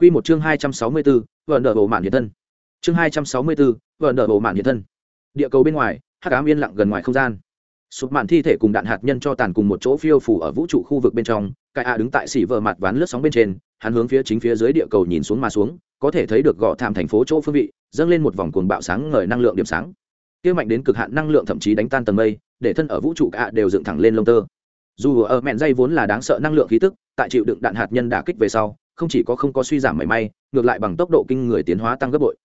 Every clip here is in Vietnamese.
Quy một chương 264, vận đỡ bộ mạn hiện thân. Chương 264, vận đỡ bộ mạn hiện thân. Địa cầu bên ngoài, hắc ám yên lặng gần ngoài không gian. Sụp mạn thi thể cùng đạn hạt nhân cho tàn cùng một chỗ phiêu phù ở vũ trụ khu vực bên trong, Kai a đứng tại xỉ vờ mặt ván lướt sóng bên trên, hắn hướng phía chính phía dưới địa cầu nhìn xuống mà xuống, có thể thấy được gò thảm thành phố chỗ phương vị, dâng lên một vòng cuồng bạo sáng ngời năng lượng điểm sáng. Kia mạnh đến cực hạn năng lượng thậm chí đánh tan tầng mây, để thân ở vũ trụ cả đều dựng thẳng lên lông tơ. Dù ở mẹn dây vốn là đáng sợ năng lượng khí tức, tại chịu đựng đạn hạt nhân đả kích về sau, không chỉ có không có suy giảm mảy may ngược lại bằng tốc độ kinh người tiến hóa tăng gấp bội.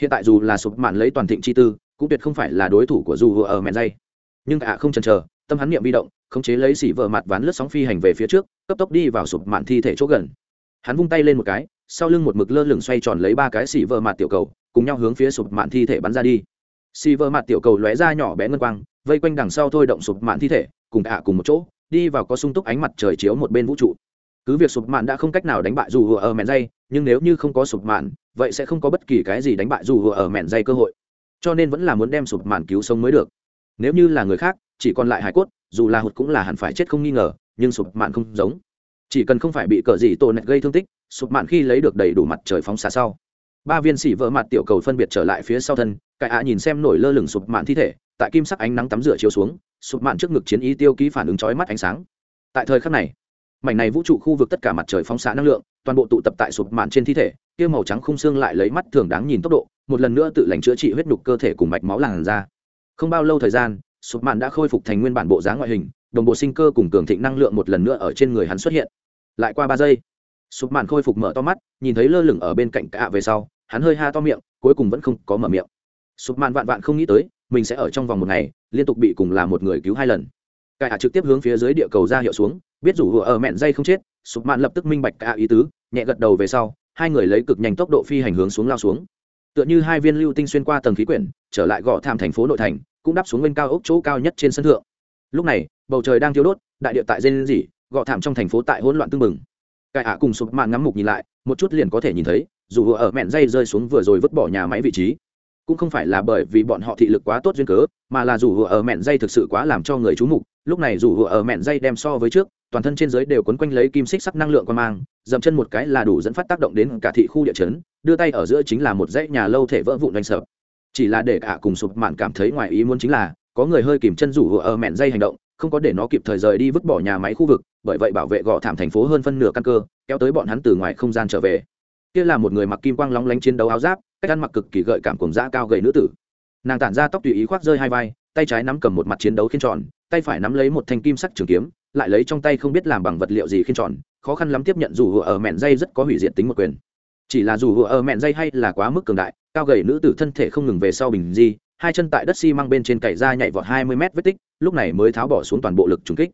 Hiện tại dù là sụp mạn lấy toàn thịnh chi tư cũng tuyệt không phải là đối thủ của dù ở mẹn dây. Nhưng ạ không chần chờ tâm hắn niệm vi động khống chế lấy xỉ vợ mặt ván lướt sóng phi hành về phía trước cấp tốc đi vào sụp mạn thi thể chỗ gần. Hắn vung tay lên một cái sau lưng một mực lơ lửng xoay tròn lấy ba cái xỉ vợ mặt tiểu cầu cùng nhau hướng phía sụp mạn thi thể bắn ra đi. Xỉ vợ mặt tiểu cầu lóe ra nhỏ bé ngân quang vây quanh đằng sau thôi động sụp mạn thi thể cùng ạ cùng một chỗ đi vào có sung túc ánh mặt trời chiếu một bên vũ trụ. Cứ việc sụp mạn đã không cách nào đánh bại dù hùa ở mẹn dây, nhưng nếu như không có sụp mạn, vậy sẽ không có bất kỳ cái gì đánh bại dù hùa ở mẹn dây cơ hội. Cho nên vẫn là muốn đem sụp mạn cứu sống mới được. Nếu như là người khác, chỉ còn lại hải cốt, dù là hụt cũng là hẳn phải chết không nghi ngờ, nhưng sụp mạn không giống. Chỉ cần không phải bị cờ gì tổ nẹt gây thương tích, sụp mạn khi lấy được đầy đủ mặt trời phóng xạ sau. Ba viên xỉ vỡ mặt tiểu cầu phân biệt trở lại phía sau thân, cải ạ nhìn xem nổi lơ lửng sụp mạn thi thể tại kim sắc ánh nắng tắm rửa chiếu xuống, sụp mạn trước ngực chiến ý tiêu ký phản ứng chói mắt ánh sáng. Tại thời khắc này, mảnh này vũ trụ khu vực tất cả mặt trời phóng xạ năng lượng, toàn bộ tụ tập tại sụp mạn trên thi thể, kia màu trắng khung xương lại lấy mắt thường đáng nhìn tốc độ, một lần nữa tự lành chữa trị huyết nhục cơ thể cùng mạch máu làn ra không bao lâu thời gian, sụp mạn đã khôi phục thành nguyên bản bộ dáng ngoại hình, đồng bộ sinh cơ cùng cường thịnh năng lượng một lần nữa ở trên người hắn xuất hiện. Lại qua ba giây, sụp mạn khôi phục mở to mắt, nhìn thấy lơ lửng ở bên cạnh cả về sau, hắn hơi ha to miệng, cuối cùng vẫn không có mở miệng. Sụp mạn vạn vạn không nghĩ tới mình sẽ ở trong vòng một ngày, liên tục bị cùng là một người cứu hai lần. Cải hạ trực tiếp hướng phía dưới địa cầu ra hiệu xuống, biết rủ hùa ở mẹn dây không chết, sụp mạn lập tức minh bạch cả ý tứ, nhẹ gật đầu về sau, hai người lấy cực nhanh tốc độ phi hành hướng xuống lao xuống. Tựa như hai viên lưu tinh xuyên qua tầng khí quyển, trở lại gõ tham thành phố nội thành, cũng đáp xuống bên cao ốc chỗ cao nhất trên sân thượng. Lúc này, bầu trời đang thiêu đốt, đại địa tại dên dỉ gõ thảm trong thành phố tại hỗn loạn tưng bừng. Cải hạ cùng sụp mạn ngắm mục nhìn lại, một chút liền có thể nhìn thấy dù hùa ở mẹn dây rơi xuống vừa rồi vứt bỏ nhà máy vị trí cũng không phải là bởi vì bọn họ thị lực quá tốt duyên cớ, mà là dù hùa ở mẹn dây thực sự quá làm cho người chú mục. Lúc này dù hùa ở mẹn dây đem so với trước, toàn thân trên giới đều quấn quanh lấy kim xích sắc năng lượng quan mang, dậm chân một cái là đủ dẫn phát tác động đến cả thị khu địa chấn, đưa tay ở giữa chính là một dãy nhà lâu thể vỡ vụn đánh sợ chỉ là để cả cùng sụp mạn cảm thấy ngoài ý muốn chính là, có người hơi kìm chân rủ hùa ở mẹn dây hành động, không có để nó kịp thời rời đi vứt bỏ nhà máy khu vực, bởi vậy bảo vệ gõ thảm thành phố hơn phân nửa căn cơ, kéo tới bọn hắn từ ngoài không gian trở về. Kia là một người mặc kim quang lóng lánh chiến đấu áo giáp cách ăn mặc cực kỳ gợi cảm cùng dã cao gầy nữ tử. Nàng tản ra tóc tùy ý khoác rơi hai vai, tay trái nắm cầm một mặt chiến đấu khiên tròn, tay phải nắm lấy một thanh kim sắc trường kiếm, lại lấy trong tay không biết làm bằng vật liệu gì khiên tròn, khó khăn lắm tiếp nhận dù hùa ở mẹn dây rất có hủy diệt tính một quyền. Chỉ là dù hùa ở mẹn dây hay là quá mức cường đại, cao gầy nữ tử thân thể không ngừng về sau bình di, hai chân tại đất xi măng bên trên cày ra nhảy vọt hai mươi mét vết tích, lúc này mới tháo bỏ xuống toàn bộ lực trùng kích.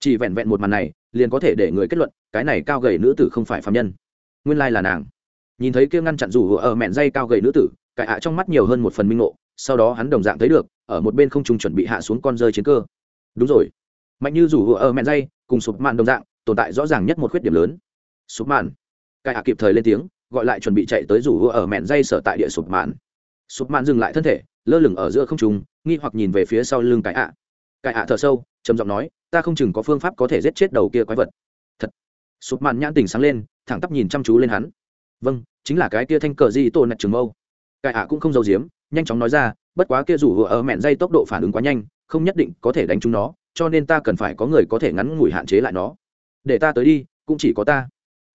Chỉ vẹn vẹn một màn này, liền có thể để người kết luận, cái này cao gầy nữ tử không phải phạm nhân. Nguyên lai là nàng nhìn thấy kia ngăn chặn rủ ở mẹn dây cao gầy nữ tử, cải ạ trong mắt nhiều hơn một phần minh ngộ, sau đó hắn đồng dạng thấy được, ở một bên không trùng chuẩn bị hạ xuống con rơi chiến cơ. Đúng rồi. Mạnh như rủ ở mẹn dây, cùng sụp mạn đồng dạng, tồn tại rõ ràng nhất một khuyết điểm lớn. Sụp mạn. Cải ạ kịp thời lên tiếng, gọi lại chuẩn bị chạy tới rủ ở mẹn dây sở tại địa sụp mạn. Sụp mạn dừng lại thân thể, lơ lửng ở giữa không trùng nghi hoặc nhìn về phía sau lưng cải ạ. Cải ạ thở sâu, trầm giọng nói, ta không chừng có phương pháp có thể giết chết đầu kia quái vật. Thật. Sụp mạn nhãn tình sáng lên, thẳng tắp nhìn chăm chú lên hắn vâng chính là cái kia thanh cờ di tổ nạch trường mâu. Cải ạ cũng không giấu giếm, nhanh chóng nói ra, bất quá kia rủ vừa ở mẹn dây tốc độ phản ứng quá nhanh, không nhất định có thể đánh trúng nó, cho nên ta cần phải có người có thể ngắn ngủi hạn chế lại nó. Để ta tới đi, cũng chỉ có ta.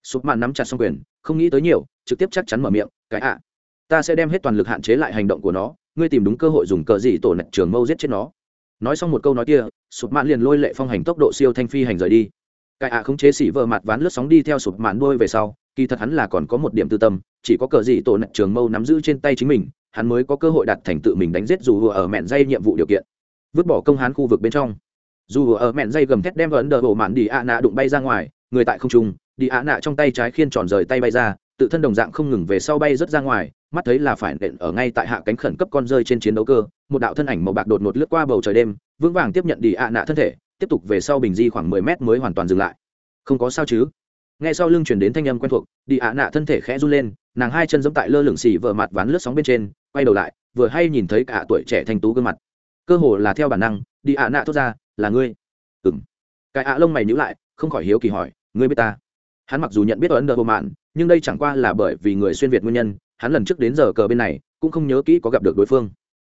Sụp mạn nắm chặt xong quyền, không nghĩ tới nhiều, trực tiếp chắc chắn mở miệng, cái ạ, ta sẽ đem hết toàn lực hạn chế lại hành động của nó, ngươi tìm đúng cơ hội dùng cờ gì tổ nạch trường mâu giết chết nó. Nói xong một câu nói kia, sụp mạn liền lôi lệ phong hành tốc độ siêu thanh phi hành rời đi. Cái ạ không chế xỉ vợ mặt ván lướt sóng đi theo sụp mạn đôi về sau kỳ thật hắn là còn có một điểm tư tâm, chỉ có cờ gì tổ nạch trường mâu nắm giữ trên tay chính mình, hắn mới có cơ hội đặt thành tự mình đánh giết dù ở mẹn dây nhiệm vụ điều kiện. Vứt bỏ công hán khu vực bên trong. Dù ở mẹn dây gầm thét đem ấn đờ bộ mạn đi ạ nạ đụng bay ra ngoài, người tại không trung, đi ạ nạ trong tay trái khiên tròn rời tay bay ra, tự thân đồng dạng không ngừng về sau bay rớt ra ngoài, mắt thấy là phải nện ở ngay tại hạ cánh khẩn cấp con rơi trên chiến đấu cơ, một đạo thân ảnh màu bạc đột ngột lướt qua bầu trời đêm, vững vàng tiếp nhận đi ạ nạ thân thể, tiếp tục về sau bình di khoảng mười mét mới hoàn toàn dừng lại. Không có sao chứ? Nghe sau lưng chuyển đến thanh âm quen thuộc, đi ạ nạ thân thể khẽ run lên, nàng hai chân giẫm tại lơ lửng xì vợ mặt ván lướt sóng bên trên, quay đầu lại, vừa hay nhìn thấy cả tuổi trẻ thanh tú gương mặt. Cơ hồ là theo bản năng, đi ạ nạ thốt ra, là ngươi? Ừng cái ạ lông mày nhữ lại, không khỏi hiếu kỳ hỏi, ngươi biết ta? Hắn mặc dù nhận biết ấn độ mạn nhưng đây chẳng qua là bởi vì người xuyên việt nguyên nhân, hắn lần trước đến giờ cờ bên này, cũng không nhớ kỹ có gặp được đối phương.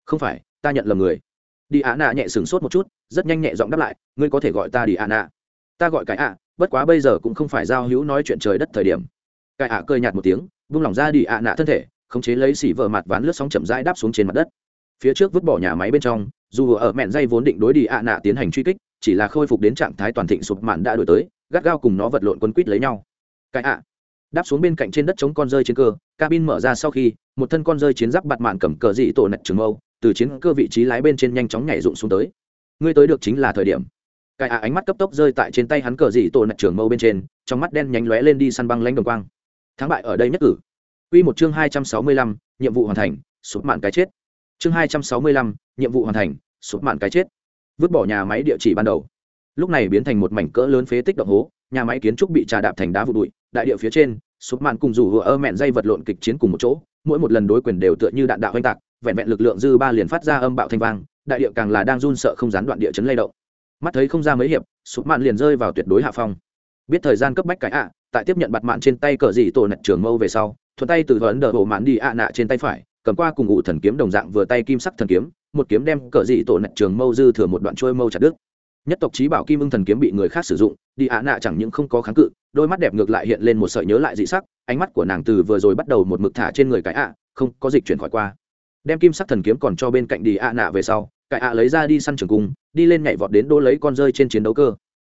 Không phải, ta nhận lầm người. Đi ạ nạ nhẹ sửng sốt một chút, rất nhanh nhẹ giọng đáp lại, ngươi có thể gọi ta đi ạ nạ. Ta gọi cái ạ bất quá bây giờ cũng không phải giao hữu nói chuyện trời đất thời điểm. Cái ạ cười nhạt một tiếng, vung lòng ra đi ạ nạ thân thể, khống chế lấy xỉ vợ mặt ván lướt sóng chậm rãi đáp xuống trên mặt đất. Phía trước vứt bỏ nhà máy bên trong, dù ở mẹn dây vốn định đối đi ạ nạ tiến hành truy kích, chỉ là khôi phục đến trạng thái toàn thịnh sụp mạn đã đổi tới, gắt gao cùng nó vật lộn quân quýt lấy nhau. Cái ạ đáp xuống bên cạnh trên đất chống con rơi trên cơ, cabin mở ra sau khi, một thân con rơi chiến giáp bạt mạn cầm cờ dị tổ nạch trường mâu, từ chiến cơ vị trí lái bên trên nhanh chóng nhảy rụng xuống tới. Ngươi tới được chính là thời điểm cái ạ ánh mắt cấp tốc rơi tại trên tay hắn cờ dị tổ nạch trưởng mâu bên trên trong mắt đen nhánh lóe lên đi săn băng lãnh đồng quang thắng bại ở đây nhất cử Quy một chương hai trăm sáu mươi lăm, nhiệm vụ hoàn thành, sụp mạn cái chết. Chương hai trăm sáu mươi lăm, nhiệm vụ hoàn thành, sụp mạn cái chết. Vứt bỏ nhà máy địa chỉ ban đầu. Lúc này biến thành một mảnh cỡ lớn phế tích động hố, nhà máy kiến trúc bị trà đạp thành đá vụn, bụi, đại địa phía trên, sụp mạn cùng rủ hựa ơ mẹn dây vật lộn kịch chiến cùng một chỗ, mỗi một lần đối quyền đều tựa như đạn đạo hoành tạc, vẹn vẹn lực lượng dư ba liền phát ra âm bạo thanh vang, đại địa càng là đang run sợ không gián đoạn địa chấn lay động. Mắt thấy không ra mấy hiệp, sụp mạn liền rơi vào tuyệt đối hạ phong. Biết thời gian cấp bách cái ạ, tại tiếp nhận bặt mạn trên tay cờ dị tổ nạch trường mâu về sau, thuận tay từ vấn đờ bộ mạn đi ạ nạ trên tay phải cầm qua cùng ngụ thần kiếm đồng dạng vừa tay kim sắc thần kiếm một kiếm đem cờ dị tổ nạch trường mâu dư thừa một đoạn trôi mâu chặt đứt nhất tộc trí bảo kim ưng thần kiếm bị người khác sử dụng đi ạ nạ chẳng những không có kháng cự đôi mắt đẹp ngược lại hiện lên một sợi nhớ lại dị sắc ánh mắt của nàng từ vừa rồi bắt đầu một mực thả trên người cái ạ không có dịch chuyển khỏi qua đem kim sắc thần kiếm còn cho bên cạnh đi ạ nạ về sau cái ạ lấy ra đi săn trường cung, đi lên nhảy vọt đến đỗ lấy con rơi trên chiến đấu cơ.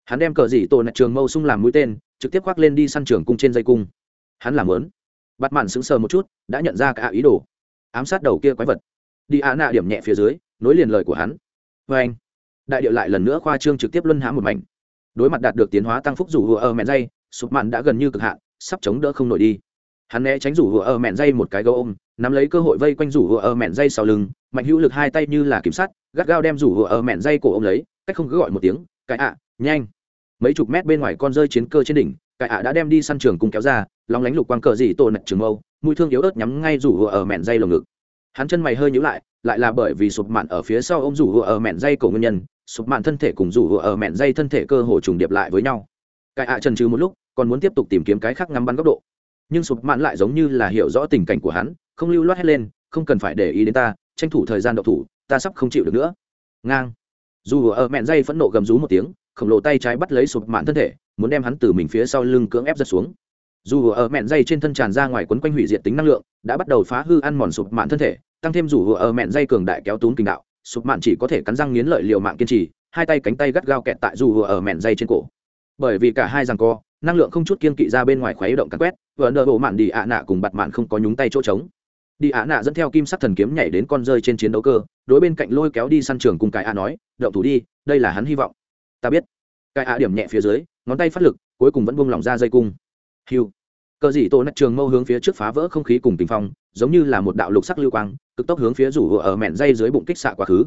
Hắn đem cờ dị tổ nạch trường mâu sung làm mũi tên, trực tiếp khoác lên đi săn trường cung trên dây cung. Hắn làm lớn. Bắt mạn sững sờ một chút, đã nhận ra cả ý đồ. Ám sát đầu kia quái vật. Đi ạ nạ điểm nhẹ phía dưới, nối liền lời của hắn. Vê anh, đại điệu lại lần nữa khoa trương trực tiếp luân hãm một mảnh. Đối mặt đạt được tiến hóa tăng phúc rủ hùa ở mẹn dây, sụp mạn đã gần như cực hạn, sắp chống đỡ không nổi đi. Hắn né tránh rủ hùa ở mẹn dây một cái gấu ôm, nắm lấy cơ hội vây quanh rủ hùa ở mẹn dây sau lưng mạnh hữu lực hai tay như là kiểm sát gắt gao đem rủ hựa ở mẹn dây cổ ông lấy, cách không cứ gọi một tiếng, cái ạ, nhanh. Mấy chục mét bên ngoài con rơi chiến cơ trên đỉnh, cái ạ đã đem đi săn trường cùng kéo ra, lóng lánh lục quang cờ dị tổ nạch trường mâu, mũi thương yếu ớt nhắm ngay rủ hựa ở mẹn dây lồng ngực. Hắn chân mày hơi nhíu lại lại là bởi vì sụp mạn ở phía sau ông rủ hựa ở mẹn dây cổ nguyên nhân, sụp mạn thân thể cùng rủ hựa ở mẹn dây thân thể cơ hồ trùng điệp lại với nhau. Cái ạ trần trừ một lúc, còn muốn tiếp tục tìm kiếm cái khác ngắm bắn góc độ. Nhưng sụp mạn lại giống như là hiểu rõ tình cảnh của hắn, không lưu loát hết lên, không cần phải để ý đến ta tranh thủ thời gian đậu thủ, ta sắp không chịu được nữa. Ngang. Dù ở mẹn dây phẫn nộ gầm rú một tiếng, khổng lồ tay trái bắt lấy sụp mạn thân thể, muốn đem hắn từ mình phía sau lưng cưỡng ép giật xuống. Dù ở mẹn dây trên thân tràn ra ngoài quấn quanh hủy diệt tính năng lượng, đã bắt đầu phá hư ăn mòn sụp mạn thân thể, tăng thêm dù ở mẹn dây cường đại kéo tún kinh đạo, sụp mạn chỉ có thể cắn răng nghiến lợi liều mạng kiên trì, hai tay cánh tay gắt gao kẹt tại dù ở mẹn dây trên cổ. Bởi vì cả hai rằng co, năng lượng không chút kiên kỵ ra bên ngoài khuấy động cắn quét vợ nợ bộ mạn đi ạ nạ cùng bặt mạn không có nhúng tay chỗ trống đi ạ nạ dẫn theo kim sắc thần kiếm nhảy đến con rơi trên chiến đấu cơ, đối bên cạnh lôi kéo đi săn trường cùng cái ạ nói, động thủ đi, đây là hắn hy vọng. Ta biết. Cái ạ điểm nhẹ phía dưới, ngón tay phát lực, cuối cùng vẫn buông lỏng ra dây cung. Hiu. Cờ dị tổ nạch trường mâu hướng phía trước phá vỡ không khí cùng tình phong, giống như là một đạo lục sắc lưu quang, cực tốc hướng phía rủ hựa ở mẹn dây dưới bụng kích xạ quá khứ.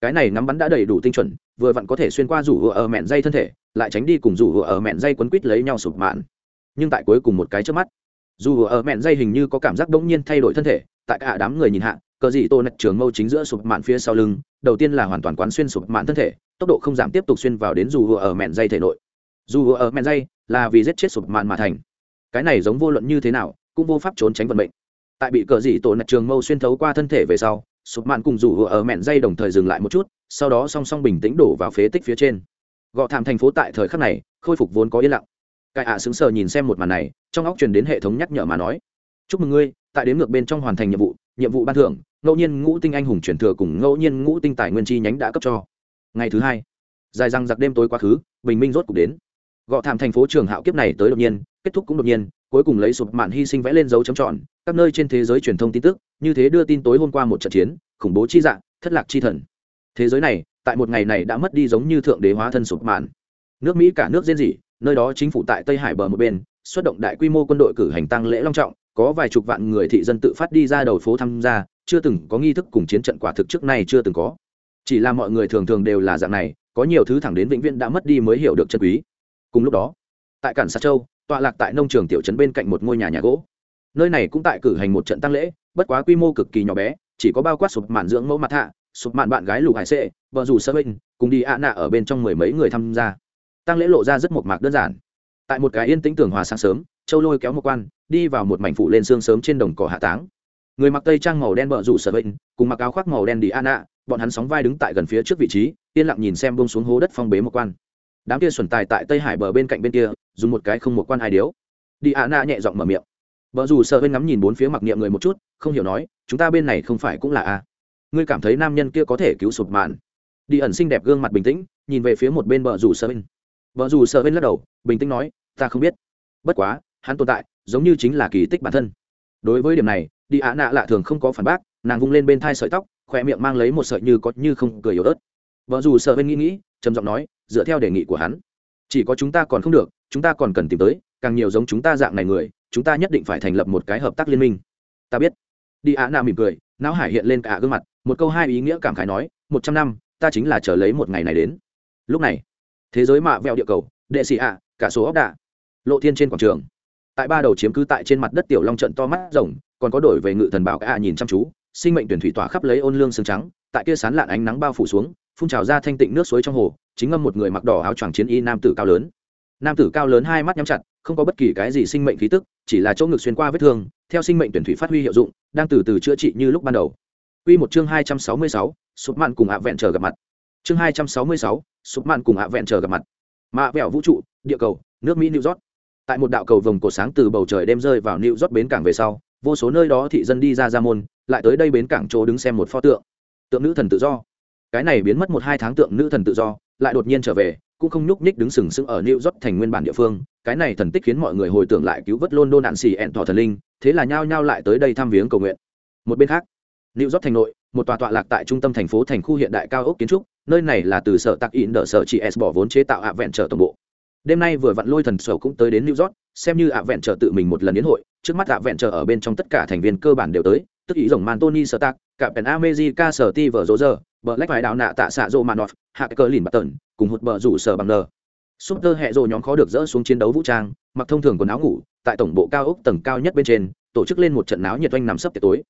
Cái này nắm bắn đã đầy đủ tinh chuẩn, vừa vặn có thể xuyên qua rủ hựa ở mẹn dây thân thể, lại tránh đi cùng rủ hựa ở mẹn dây quấn quít lấy nhau sụp mạn. Nhưng tại cuối cùng một cái trước mắt dù ở mẹn dây hình như có cảm giác bỗng nhiên thay đổi thân thể, tại cả đám người nhìn hạ, cờ dị tổ nạch trường mâu chính giữa sụp mạn phía sau lưng, đầu tiên là hoàn toàn quán xuyên sụp mạn thân thể, tốc độ không giảm tiếp tục xuyên vào đến dù ở mẹn dây thể nội. Dù ở mẹn dây là vì giết chết sụp mạn mà thành. Cái này giống vô luận như thế nào, cũng vô pháp trốn tránh vận mệnh. Tại bị cờ dị tổ nạch trường mâu xuyên thấu qua thân thể về sau, sụp mạn cùng rủ ở mẹn dây đồng thời dừng lại một chút, sau đó song song bình tĩnh đổ vào phế tích phía trên. Gọ thảm thành phố tại thời khắc này, khôi phục vốn có yên lặng. Cải ạ à sững sờ nhìn xem một màn này trong óc truyền đến hệ thống nhắc nhở mà nói. Chúc mừng ngươi, tại đến ngược bên trong hoàn thành nhiệm vụ nhiệm vụ ban thưởng, ngẫu nhiên ngũ tinh anh hùng truyền thừa cùng ngẫu nhiên ngũ tinh tài nguyên chi nhánh đã cấp cho. Ngày thứ hai, dài răng giặc đêm tối quá khứ, bình minh rốt cục đến. Gọ thảm thành phố trường hạo kiếp này tới đột nhiên, kết thúc cũng đột nhiên, cuối cùng lấy sụp mạn hy sinh vẽ lên dấu chấm tròn, các nơi trên thế giới truyền thông tin tức, như thế đưa tin tối hôm qua một trận chiến, khủng bố chi dạng, thất lạc chi thần. Thế giới này, tại một ngày này đã mất đi giống như thượng đế hóa thân sụp mạn. Nước mỹ cả nước diễn dị nơi đó chính phủ tại tây hải bờ một bên xuất động đại quy mô quân đội cử hành tăng lễ long trọng, có vài chục vạn người thị dân tự phát đi ra đầu phố tham gia, chưa từng có nghi thức cùng chiến trận quả thực trước nay chưa từng có. Chỉ là mọi người thường thường đều là dạng này, có nhiều thứ thẳng đến vĩnh viễn đã mất đi mới hiểu được chân quý. Cùng lúc đó, tại cản sát châu, tọa lạc tại nông trường tiểu trấn bên cạnh một ngôi nhà nhà gỗ. Nơi này cũng tại cử hành một trận tăng lễ, bất quá quy mô cực kỳ nhỏ bé, chỉ có bao quát sụp mạn dưỡng mẫu mặt hạ, sụp mạn bạn gái lục hải sệ, vợ dù sơ binh cùng đi ạ nạ ở bên trong mười mấy người tham gia. Tăng lễ lộ ra rất một mạc đơn giản tại một cái yên tĩnh tường hòa sáng sớm, châu lôi kéo một quan, đi vào một mảnh phủ lên xương sớm trên đồng cỏ hạ táng. Người mặc tây trang màu đen bợ rủ sợ bệnh cùng mặc áo khoác màu đen đi an ạ bọn hắn sóng vai đứng tại gần phía trước vị trí, yên lặng nhìn xem bông xuống hố đất phong bế một quan. Đám kia xuẩn tài tại tây hải bờ bên cạnh bên kia, dùng một cái không một quan hai điếu. Đi an ạ nhẹ giọng mở miệng. Vợ dù sợ bên ngắm nhìn bốn phía mặc niệm người một chút, không hiểu nói, chúng ta bên này không phải cũng là a? Ngươi cảm thấy nam nhân kia có thể cứu sụp mạn? Đi ẩn xinh đẹp gương mặt bình tĩnh, nhìn về phía một bên vợ dù sợ bên vợ dù sợ bên lắc đầu, bình tĩnh nói, ta không biết. Bất quá, hắn tồn tại, giống như chính là kỳ tích bản thân. Đối với điểm này, đi ạ nạ lạ thường không có phản bác, nàng vung lên bên thai sợi tóc khoe miệng mang lấy một sợi như có như không cười yếu ớt. Vợ dù sợ bên nghĩ nghĩ, trầm giọng nói, dựa theo đề nghị của hắn, chỉ có chúng ta còn không được, chúng ta còn cần tìm tới, càng nhiều giống chúng ta dạng này người, chúng ta nhất định phải thành lập một cái hợp tác liên minh. Ta biết. Đi ạ nạ mỉm cười, não hải hiện lên cả gương mặt, một câu hai ý nghĩa cảm khái nói, một trăm năm, ta chính là chờ lấy một ngày này đến. Lúc này thế giới mạ vẹo địa cầu đệ sĩ ạ cả số ốc đạ. Lộ thiên trên quảng trường. Tại ba đầu chiếm cứ tại trên mặt đất tiểu long trận to mắt rồng còn có đổi về ngự thần bảo cả nhìn chăm chú. Sinh mệnh tuyển thủy tỏa khắp lấy ôn lương xương trắng tại kia sán lạn ánh nắng bao phủ xuống phun trào ra thanh tịnh nước suối trong hồ chính ngâm một người mặc đỏ áo choàng chiến y nam tử cao lớn. Nam tử cao lớn hai mắt nhắm chặt không có bất kỳ cái gì sinh mệnh khí tức chỉ là chỗ ngực xuyên qua vết thương theo sinh mệnh tuyển thủy phát huy hiệu dụng đang từ từ chữa trị như lúc ban đầu. Quy một chương 266, sụp mạn cùng ạ vẹn chờ gặp mặt. Chương 266, sụp mạn cùng ạ vẹn chờ gặp mặt. Mạ vẹo vũ trụ, địa cầu, nước Mỹ New York. Tại một đạo cầu vồng cổ sáng từ bầu trời đêm rơi vào New York bến cảng về sau, vô số nơi đó thị dân đi ra ra môn, lại tới đây bến cảng chỗ đứng xem một pho tượng. Tượng nữ thần tự do. Cái này biến mất một hai tháng tượng nữ thần tự do, lại đột nhiên trở về, cũng không nhúc nhích đứng sừng sững ở New York thành nguyên bản địa phương, cái này thần tích khiến mọi người hồi tưởng lại cứu vớt London nạn xì ẹn thỏ thần linh, thế là nhao nhao lại tới đây thăm viếng cầu nguyện. Một bên khác, New York thành nội, một tòa tọa lạc tại trung tâm thành phố thành khu hiện đại cao ốc kiến trúc, nơi này là từ sở tạc in đỡ sở chị S bỏ vốn chế tạo ạ vẹn trở tổng bộ. Đêm nay vừa vặn lôi thần sở cũng tới đến New York, xem như ạ vẹn trở tự mình một lần đến hội, trước mắt ạ vẹn trở ở bên trong tất cả thành viên cơ bản đều tới, tức ý rồng Mantoni tạc cả Pen America sở ti vở bờ Black phải đạo nạ tạ xạ Romanov, hạ cơ lìn tần cùng hụt bờ rủ sở bằng nờ. Super hệ rồ nhóm khó được dỡ xuống chiến đấu vũ trang, mặc thông thường quần áo ngủ, tại tổng bộ cao ốc tầng cao nhất bên trên, tổ chức lên một trận náo nhiệt oanh nằm sấp tiệc tối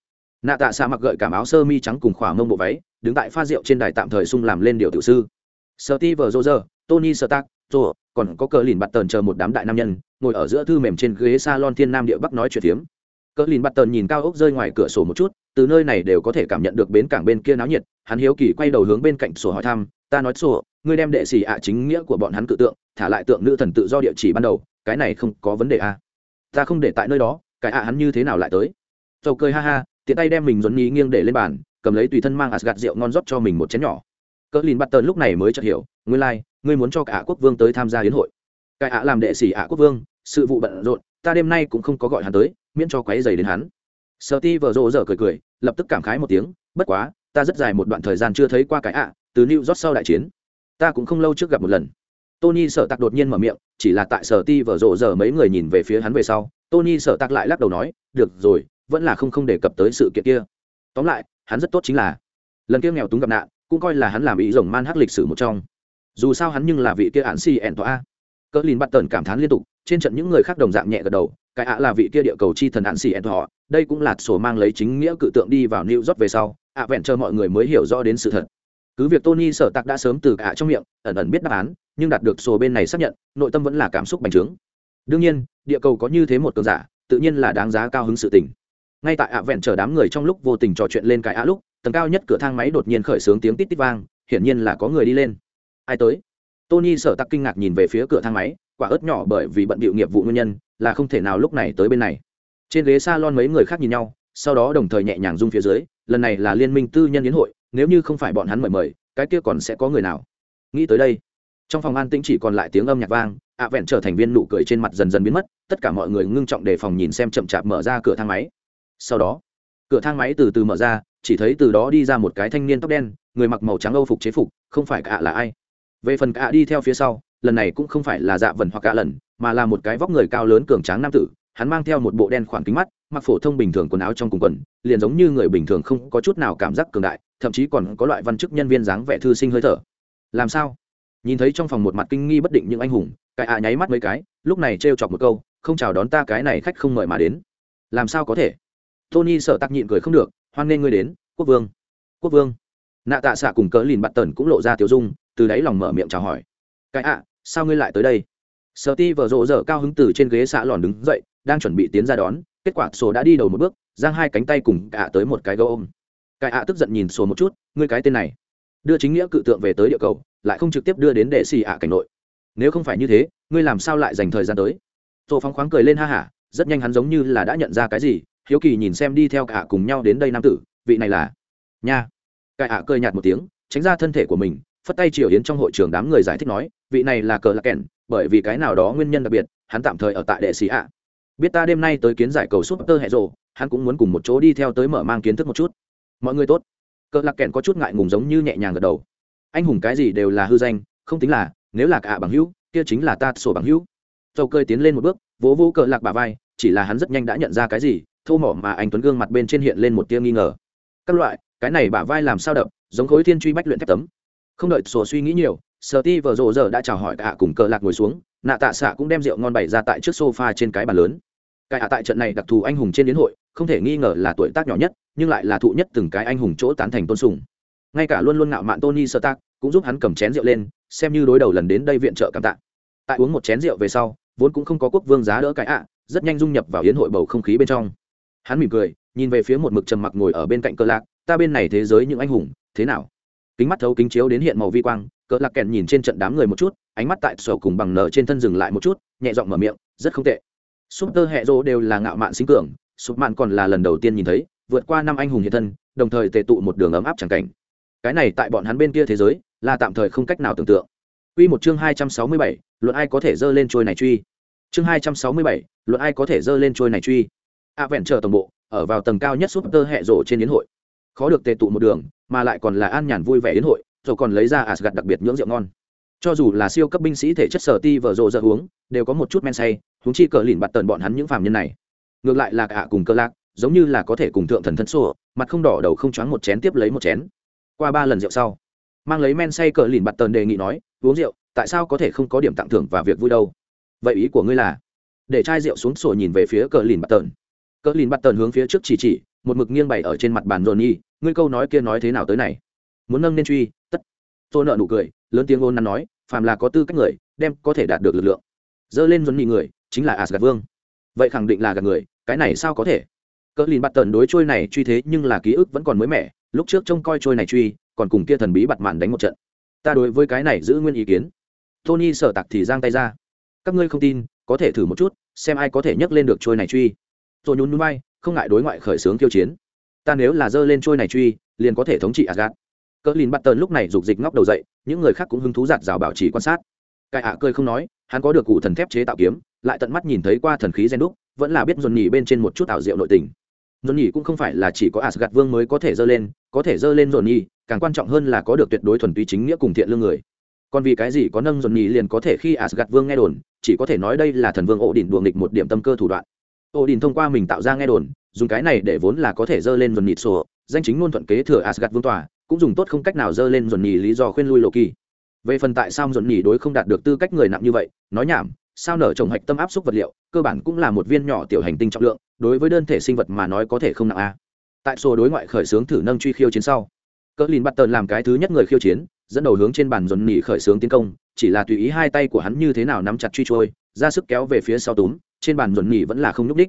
nạ tạ xạ mặc gợi cảm áo sơ mi trắng cùng khỏa mông bộ váy, đứng tại pha rượu trên đài tạm thời sung làm lên điều tiểu sư. Sơ ti vờ rô rơ tony sơ tác rô còn có cờ lìn bặt tần chờ một đám đại nam nhân, ngồi ở giữa thư mềm trên ghế salon thiên nam địa bắc nói chuyện phiếm. Cờ lìn bặt tần nhìn cao ốc rơi ngoài cửa sổ một chút, từ nơi này đều có thể cảm nhận được bến cảng bên kia náo nhiệt, hắn hiếu kỳ quay đầu hướng bên cạnh sổ hỏi thăm, ta nói sổ, ngươi đem đệ xì ạ chính nghĩa của bọn hắn cự tượng, thả lại tượng nữ thần tự do địa chỉ ban đầu, cái này không có vấn đề a à. ta không để tại nơi đó, cái ạ hắn như thế nào lại tới? Dầu cười ha ha tiện tay đem mình dồn nhí nghiêng để lên bàn cầm lấy tùy thân mang gạt rượu ngon rót cho mình một chén nhỏ. Cỡ lìn bắt tần lúc này mới chợt hiểu nguyên lai、like, ngươi muốn cho cả quốc vương tới tham gia hiến hội. Cái ạ làm đệ sĩ ạ quốc vương sự vụ bận rộn ta đêm nay cũng không có gọi hắn tới miễn cho quấy dày đến hắn. Sợ ti vợ rộ dở cười cười lập tức cảm khái một tiếng bất quá ta rất dài một đoạn thời gian chưa thấy qua cái ạ từ new york sau đại chiến. Ta cũng không lâu trước gặp một lần. Tony sợ tặc đột nhiên mở miệng chỉ là tại sở ti vở rộ dở mấy người nhìn về phía hắn về sau tony sợ tặc lại lắc đầu nói được rồi vẫn là không không đề cập tới sự kiện kia. Tóm lại, hắn rất tốt chính là, lần kia nghèo túng gặp nạn, cũng coi là hắn làm ý rồng man hắc lịch sử một trong. Dù sao hắn nhưng là vị kia hạn si ẻn tòa cỡ lìn bắt tần cảm thán liên tục, trên trận những người khác đồng dạng nhẹ gật đầu, cái ạ là vị kia địa cầu chi thần hạn si ẻn tòa, đây cũng là sổ mang lấy chính nghĩa cự tượng đi vào new york về sau, ạ vẹn chờ mọi người mới hiểu rõ đến sự thật. Cứ việc tony sở tạc đã sớm từ ạ trong miệng, ẩn ẩn biết đáp án, nhưng đạt được sổ bên này xác nhận, nội tâm vẫn là cảm xúc bành trướng. Đương nhiên, địa cầu có như thế một cường giả, tự nhiên là đáng giá cao hứng sự tình ngay tại ạ vẹn chờ đám người trong lúc vô tình trò chuyện lên cái ạ lúc, tầng cao nhất cửa thang máy đột nhiên khởi xướng tiếng tít tít vang, hiển nhiên là có người đi lên. Ai tới? Tony sở tắc kinh ngạc nhìn về phía cửa thang máy, quả ớt nhỏ bởi vì bận bịu nghiệp vụ nguyên nhân, là không thể nào lúc này tới bên này. Trên ghế s a lon mấy người khác nhìn nhau, sau đó đồng thời nhẹ nhàng rung phía dưới, lần này là liên minh tư nhân yến hội, nếu như không phải bọn hắn mời mời, cái kia còn sẽ có người nào? Nghĩ tới đây, trong phòng an tĩnh chỉ còn lại tiếng âm nhạc vang, ạ vẹn trở thành viên nụ cười trên mặt dần dần biến mất, tất cả mọi người ngưng trọng đề phòng nhìn xem chậm chạp mở ra cửa thang máy sau đó, cửa thang máy từ từ mở ra, chỉ thấy từ đó đi ra một cái thanh niên tóc đen, người mặc màu trắng âu phục chế phục, không phải cả là ai. Về phần cả đi theo phía sau, lần này cũng không phải là dạ vần hoặc cả lần, mà là một cái vóc người cao lớn cường tráng nam tử, hắn mang theo một bộ đen khoảng kính mắt, mặc phổ thông bình thường quần áo trong cùng quần, liền giống như người bình thường không có chút nào cảm giác cường đại, thậm chí còn có loại văn chức nhân viên dáng vẻ thư sinh hơi thở. Làm sao? Nhìn thấy trong phòng một mặt kinh nghi bất định những anh hùng, cái ạ nháy mắt mấy cái, lúc này trêu chọc một câu, không chào đón ta, cái này khách không mời mà đến. Làm sao có thể? Tony sợ tắc nhịn cười không được, hoan nghênh ngươi đến, quốc vương. Quốc vương? Nạ tạ xạ cùng cỡ lìn bạt tần cũng lộ ra tiểu dung, từ đáy lòng mở miệng chào hỏi. Cái ạ, sao ngươi lại tới đây? Sợ ti vợ rộ rỡ cao hứng từ trên ghế xạ lòn đứng dậy, đang chuẩn bị tiến ra đón, kết quả sổ đã đi đầu một bước, giang hai cánh tay cùng cả tới một cái gấu ôm. Cái ạ tức giận nhìn sổ một chút, ngươi cái tên này. Đưa chính nghĩa cự tượng về tới địa cầu, lại không trực tiếp đưa đến đệ xì ạ cảnh nội. Nếu không phải như thế, ngươi làm sao lại dành thời gian tới? Sổ phóng khoáng cười lên ha hả, rất nhanh hắn giống như là đã nhận ra cái gì hiếu kỳ nhìn xem đi theo cả cùng nhau đến đây nam tử vị này là? Nha. Cái ạ cười nhạt một tiếng tránh ra thân thể của mình phất tay triều yến trong hội trường đám người giải thích nói vị này là cờ lạc kèn bởi vì cái nào đó nguyên nhân đặc biệt hắn tạm thời ở tại đệ sĩ ạ. Biết ta đêm nay tới kiến giải cầu súp tơ hệ rồ, hắn cũng muốn cùng một chỗ đi theo tới mở mang kiến thức một chút. Mọi người tốt. Cờ lạc kèn có chút ngại ngùng giống như nhẹ nhàng gật đầu. Anh hùng cái gì đều là hư danh không tính là nếu là cả bằng hữu kia chính là ta sổ bằng hữu. Dầu cơi tiến lên một bước vỗ vỗ cờ lạc bà vai chỉ là hắn rất nhanh đã nhận ra cái gì thô mỏ mà anh tuấn gương mặt bên trên hiện lên một tia nghi ngờ. Các loại, cái này bả vai làm sao đập, giống khối thiên truy bách luyện thép tấm. Không đợi sổ suy nghĩ nhiều sở ti vợ rộ giờ đã chào hỏi cả cùng cờ lạc ngồi xuống, nạ tạ xạ cũng đem rượu ngon bày ra tại trước sofa trên cái bàn lớn. Cái hạ tại trận này đặc thù anh hùng trên đến hội, không thể nghi ngờ là tuổi tác nhỏ nhất, nhưng lại là thụ nhất từng cái anh hùng chỗ tán thành tôn sùng. Ngay cả luôn luôn ngạo mạn tony sơ tác cũng giúp hắn cầm chén rượu lên, xem như đối đầu lần đến đây viện trợ cảm tạ. Tại uống một chén rượu về sau, vốn cũng không có quốc vương giá đỡ cái ạ, rất nhanh dung nhập vào hiến hội bầu không khí bên trong hắn mỉm cười nhìn về phía một mực trầm mặc ngồi ở bên cạnh Cờ lạc ta bên này thế giới những anh hùng thế nào kính mắt thấu kính chiếu đến hiện màu vi quang cỡ lạc kèn nhìn trên trận đám người một chút ánh mắt tại sổ cùng bằng nở trên thân dừng lại một chút nhẹ giọng mở miệng rất không tệ súp tơ hệ rô đều là ngạo mạn sinh cường súp mạn còn là lần đầu tiên nhìn thấy vượt qua năm anh hùng hiện thân đồng thời tề tụ một đường ấm áp chẳng cảnh cái này tại bọn hắn bên kia thế giới là tạm thời không cách nào tưởng tượng Quy một chương hai trăm sáu mươi bảy, luận ai có thể dơ lên trôi này truy. Chương hai trăm sáu mươi bảy, luận ai có thể dơ lên trôi này truy. A vẹn chờ tổng bộ, ở vào tầng cao nhất súp tơ hệ rổ trên yến hội. Khó được tề tụ một đường, mà lại còn là an nhàn vui vẻ yến hội, rồi còn lấy ra asgad đặc biệt nhưỡng rượu ngon. Cho dù là siêu cấp binh sĩ thể chất sở ti vở rộ giờ uống, đều có một chút men say, huống chi cờ lìn bạt tần bọn hắn những phàm nhân này. Ngược lại là cả cùng cơ lạc, giống như là có thể cùng thượng thần thân sổ, mặt không đỏ đầu không choáng một chén tiếp lấy một chén. Qua ba lần rượu sau, mang lấy men say cờ lìn bạt tần đề nghị nói, uống rượu, tại sao có thể không có điểm tặng thưởng và việc vui đâu? Vậy ý của ngươi là? Để chai rượu xuống sổ nhìn về phía cờ lìn bạt tần. Cỡ lìn bạt tần hướng phía trước chỉ chỉ, một mực nghiêng bày ở trên mặt bàn Johnny, ngươi câu nói kia nói thế nào tới này? Muốn nâng nên truy, tất. Tôi nợ nụ cười lớn tiếng ôn năn nói phàm là có tư cách người đem có thể đạt được lực lượng. Dơ lên dồn nhị người chính là asgad vương. Vậy khẳng định là gạt người cái này sao có thể? Cỡ lìn bắt tần đối trôi này truy thế nhưng là ký ức vẫn còn mới mẻ lúc trước trông coi trôi này truy còn cùng kia thần bí bặt mạn đánh một trận. Ta đối với cái này giữ nguyên ý kiến. Tony sở tặc thì giang tay ra. Các ngươi không tin có thể thử một chút xem ai có thể nhấc lên được trôi này truy. Rồi nhún nhún bay không ngại đối ngoại khởi xướng kiêu chiến. Ta nếu là dơ lên trôi này truy, liền có thể thống trị asgad cỡ lìn bắt tần lúc này rục dịch ngóc đầu dậy, những người khác cũng hứng thú giạt rào bảo trì quan sát. Cai ạ cười không nói, hắn có được cụ thần thép chế tạo kiếm, lại tận mắt nhìn thấy qua thần khí gen đúc, vẫn là biết dồn nhỉ bên trên một chút ảo diệu nội tình. Dồn nhỉ cũng không phải là chỉ có asgad vương mới có thể dơ lên, có thể dơ lên dồn nhỉ càng quan trọng hơn là có được tuyệt đối thuần túy chính nghĩa cùng thiện lương người. Còn vì cái gì có nâng dồn nhỉ liền có thể khi asgad vương nghe đồn, chỉ có thể nói đây là thần vương ổ đỉnh đuồng nghịch một điểm tâm cơ thủ đoạn ô đình thông qua mình tạo ra nghe đồn, dùng cái này để vốn là có thể dơ lên dồn nhỉ sổ, danh chính ngôn thuận kế thừa asgad vương tòa, cũng dùng tốt không cách nào dơ lên dồn nhì lý do khuyên lui lộ kỳ về phần tại sao dồn nhì đối không đạt được tư cách người nặng như vậy, nói nhảm, sao nở trồng hạch tâm áp xúc vật liệu, cơ bản cũng là một viên nhỏ tiểu hành tinh trọng lượng, đối với đơn thể sinh vật mà nói có thể không nặng a. Tại sổ đối ngoại khởi xướng thử nâng truy khiêu chiến sau cỡ lìn bắt tần làm cái thứ nhất người khiêu chiến, dẫn đầu hướng trên bàn dồn nhì khởi xướng tiến công, chỉ là tùy ý hai tay của hắn như thế nào nắm chặt truy trôi, ra sức kéo về phía sau túm trên bàn nhuẩn nhỉ vẫn là không nhúc đích.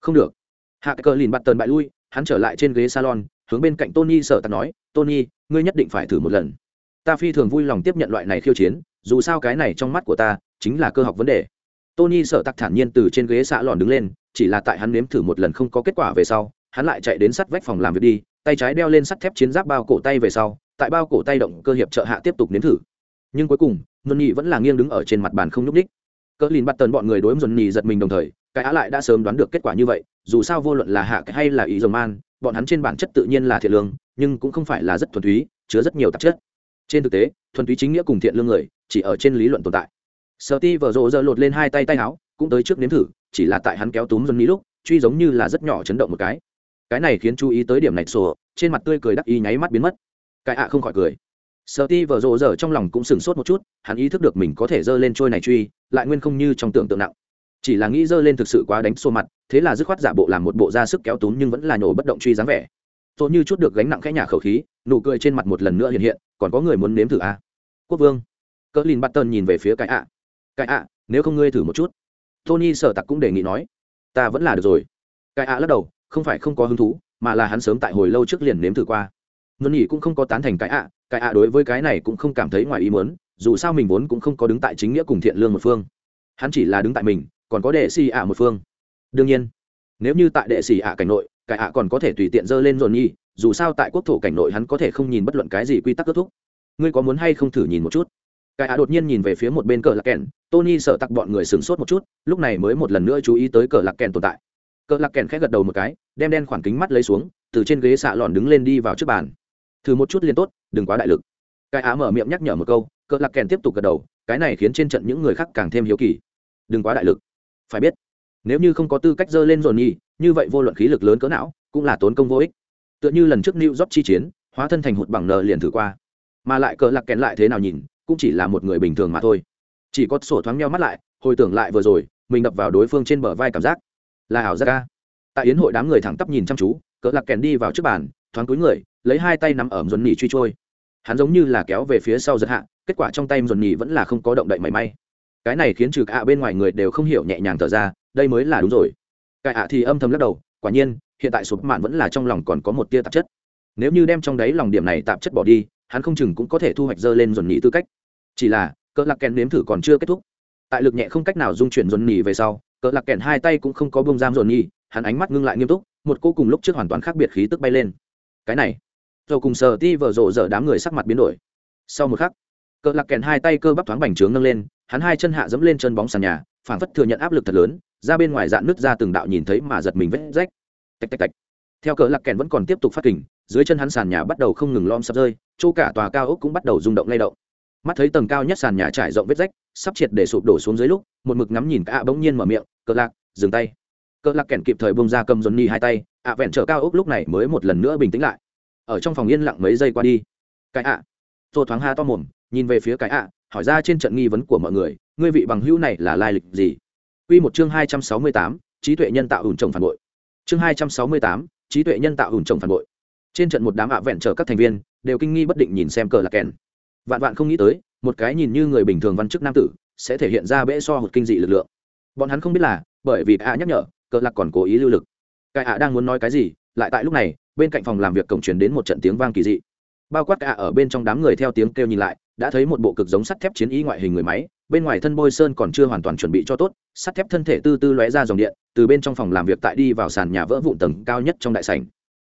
Không được. Hạ cờ lìn bắt tần bại lui, hắn trở lại trên ghế salon, hướng bên cạnh tony sợ tặc nói, tony, ngươi nhất định phải thử một lần. Ta phi thường vui lòng tiếp nhận loại này khiêu chiến, dù sao cái này trong mắt của ta chính là cơ học vấn đề. Tony sợ tặc thản nhiên từ trên ghế xạ lòn đứng lên, chỉ là tại hắn nếm thử một lần không có kết quả về sau, hắn lại chạy đến sắt vách phòng làm việc đi, tay trái đeo lên sắt thép chiến giáp bao cổ tay về sau, tại bao cổ tay động cơ hiệp trợ hạ tiếp tục nếm thử. Nhưng cuối cùng ngân nhị vẫn là nghiêng đứng ở trên mặt bàn không nhúc ních cỡ lìn bắt tần bọn người đối với dồn nhị giật mình đồng thời, cái á lại đã sớm đoán được kết quả như vậy, dù sao vô luận là hạ hay là ý dầu man bọn hắn trên bản chất tự nhiên là thiện lương, nhưng cũng không phải là rất thuần túy, chứa rất nhiều tạp chất. Trên thực tế, thuần túy chính nghĩa cùng thiện lương người, chỉ ở trên lý luận tồn tại. Sợ ti vợ rộ giờ lột lên hai tay tay áo, cũng tới trước nếm thử, chỉ là tại hắn kéo túm dân mỹ lúc, truy giống như là rất nhỏ chấn động một cái. Cái này khiến chú ý tới điểm này sổ, trên mặt tươi cười đắc ý nháy mắt biến mất. Cái ạ không khỏi cười sợ ti vợ rộ giờ trong lòng cũng sửng sốt một chút, hắn ý thức được mình có thể dơ lên trôi này truy, lại nguyên không như trong tưởng tượng nặng. Chỉ là nghĩ dơ lên thực sự quá đánh xô mặt, thế là dứt khoát giả bộ làm một bộ ra sức kéo túm nhưng vẫn là nhổ bất động truy dáng vẻ. Tôi như chút được gánh nặng khẽ nhà khẩu khí, nụ cười trên mặt một lần nữa hiện hiện, còn có người muốn nếm thử à? quốc vương. Cỡ lìn bắt tần nhìn về phía cái ạ. Cái ạ, nếu không ngươi thử một chút. Tony sở tặc cũng đề nghị nói. Ta vẫn là được rồi. Cái ạ lắc đầu, không phải không có hứng thú, mà là hắn sớm tại hồi lâu trước liền nếm thử qua ngân nhị cũng không có tán thành cái ạ cái ạ đối với cái này cũng không cảm thấy ngoài ý muốn, dù sao mình vốn cũng không có đứng tại chính nghĩa cùng thiện lương một phương. Hắn chỉ là đứng tại mình, còn có đệ xì ạ một phương. Đương nhiên, nếu như tại đệ xì ạ cảnh nội, cái ạ còn có thể tùy tiện dơ lên dồn nhi, dù sao tại quốc thổ cảnh nội hắn có thể không nhìn bất luận cái gì quy tắc kết thúc. Ngươi có muốn hay không thử nhìn một chút? Cái ạ đột nhiên nhìn về phía một bên cờ lạc kèn, tony sợ tặc bọn người sửng sốt một chút, lúc này mới một lần nữa chú ý tới cờ lạc kèn tồn tại. Cờ lạc kèn khẽ gật đầu một cái, đem đen khoảng kính mắt lấy xuống, từ trên ghế xạ lòn đứng lên đi vào trước bàn thử một chút liền tốt, đừng quá đại lực. Cái á mở miệng nhắc nhở một câu, cỡ lạc kèn tiếp tục gật đầu, cái này khiến trên trận những người khác càng thêm hiếu kỳ. Đừng quá đại lực. Phải biết, nếu như không có tư cách dơ lên dồn nhi như vậy vô luận khí lực lớn cỡ não cũng là tốn công vô ích. Tựa như lần trước new job chi chiến, hóa thân thành hụt bằng nờ liền thử qua. Mà lại cỡ lạc kèn lại thế nào nhìn, cũng chỉ là một người bình thường mà thôi. Chỉ có sổ thoáng nhau mắt lại, hồi tưởng lại vừa rồi, mình đập vào đối phương trên bờ vai cảm giác. Là ảo giác ca tại yến hội đám người thẳng tắp nhìn chăm chú, cỡ lạc kèn đi vào trước bàn, thoáng túi người lấy hai tay nắm ở dồn nhì truy trôi. Hắn giống như là kéo về phía sau giật hạ, kết quả trong tay dồn nhì vẫn là không có động đậy mảy may. Cái này khiến trừ cả bên ngoài người đều không hiểu nhẹ nhàng thở ra, đây mới là đúng rồi. Cái ạ thì âm thầm lắc đầu, quả nhiên, hiện tại sụp mạn vẫn là trong lòng còn có một tia tạp chất. Nếu như đem trong đấy lòng điểm này tạp chất bỏ đi, hắn không chừng cũng có thể thu hoạch dơ lên dồn nhì tư cách. Chỉ là, cỡ lạc kèn nếm thử còn chưa kết thúc. Tại lực nhẹ không cách nào dung chuyển dồn nhì về sau, cỡ lạc kèn hai tay cũng không có bông giam dồn nhì hắn ánh mắt ngưng lại nghiêm túc, một cô cùng lúc trước hoàn toàn khác biệt khí tức bay lên. Cái này rồi cùng sờ ti vở rộ dở đám người sắc mặt biến đổi. Sau một khắc cỡ lạc kèn hai tay cơ bắp thoáng bành trướng nâng lên, hắn hai chân hạ dẫm lên chân bóng sàn nhà, phảng phất thừa nhận áp lực thật lớn, ra bên ngoài dạn nứt ra từng đạo nhìn thấy mà giật mình vết rách. Tạch tạch tạch. Theo cỡ lạc kèn vẫn còn tiếp tục phát kình, dưới chân hắn sàn nhà bắt đầu không ngừng lom sập rơi, chỗ cả tòa cao ốc cũng bắt đầu rung động lay động. Mắt thấy tầng cao nhất sàn nhà trải rộng vết rách, sắp triệt để sụp đổ xuống dưới lúc, một mực ngắm nhìn cả bỗng nhiên mở miệng cỡ lạc, dừng tay. Cỡ lạc kèn kịp thời bông ra cầm dồn ni hai tay, ạ vẹn trở cao ốc lúc này mới một lần nữa bình tĩnh lại ở trong phòng yên lặng mấy giây qua đi cái ạ à. thoáng ha to mồm nhìn về phía cái ạ hỏi ra trên trận nghi vấn của mọi người ngươi vị bằng hữu này là lai lịch gì Quy một chương hai trăm sáu mươi tám, trí tuệ nhân tạo ủn trồng phản bội. Chương hai trăm sáu mươi tám, trí tuệ nhân tạo ủn trồng phản bội. Trên trận một đám ạ vẹn trở các thành viên đều kinh nghi bất định nhìn xem cờ lạc kèn. Vạn vạn không nghĩ tới, một cái nhìn như người bình thường văn chức nam tử sẽ thể hiện ra bẽ so một kinh dị lực lượng. Bọn hắn không biết là, bởi vì ạ nhắc nhở, cờ lạc còn cố ý lưu lực. Cái ạ đang muốn nói cái gì, lại tại lúc này, bên cạnh phòng làm việc cổng truyền đến một trận tiếng vang kỳ dị. Bao quát cả ở bên trong đám người theo tiếng kêu nhìn lại, đã thấy một bộ cực giống sắt thép chiến ý ngoại hình người máy, bên ngoài thân bôi sơn còn chưa hoàn toàn chuẩn bị cho tốt, sắt thép thân thể tư tư lóe ra dòng điện, từ bên trong phòng làm việc tại đi vào sàn nhà vỡ vụn tầng cao nhất trong đại sảnh.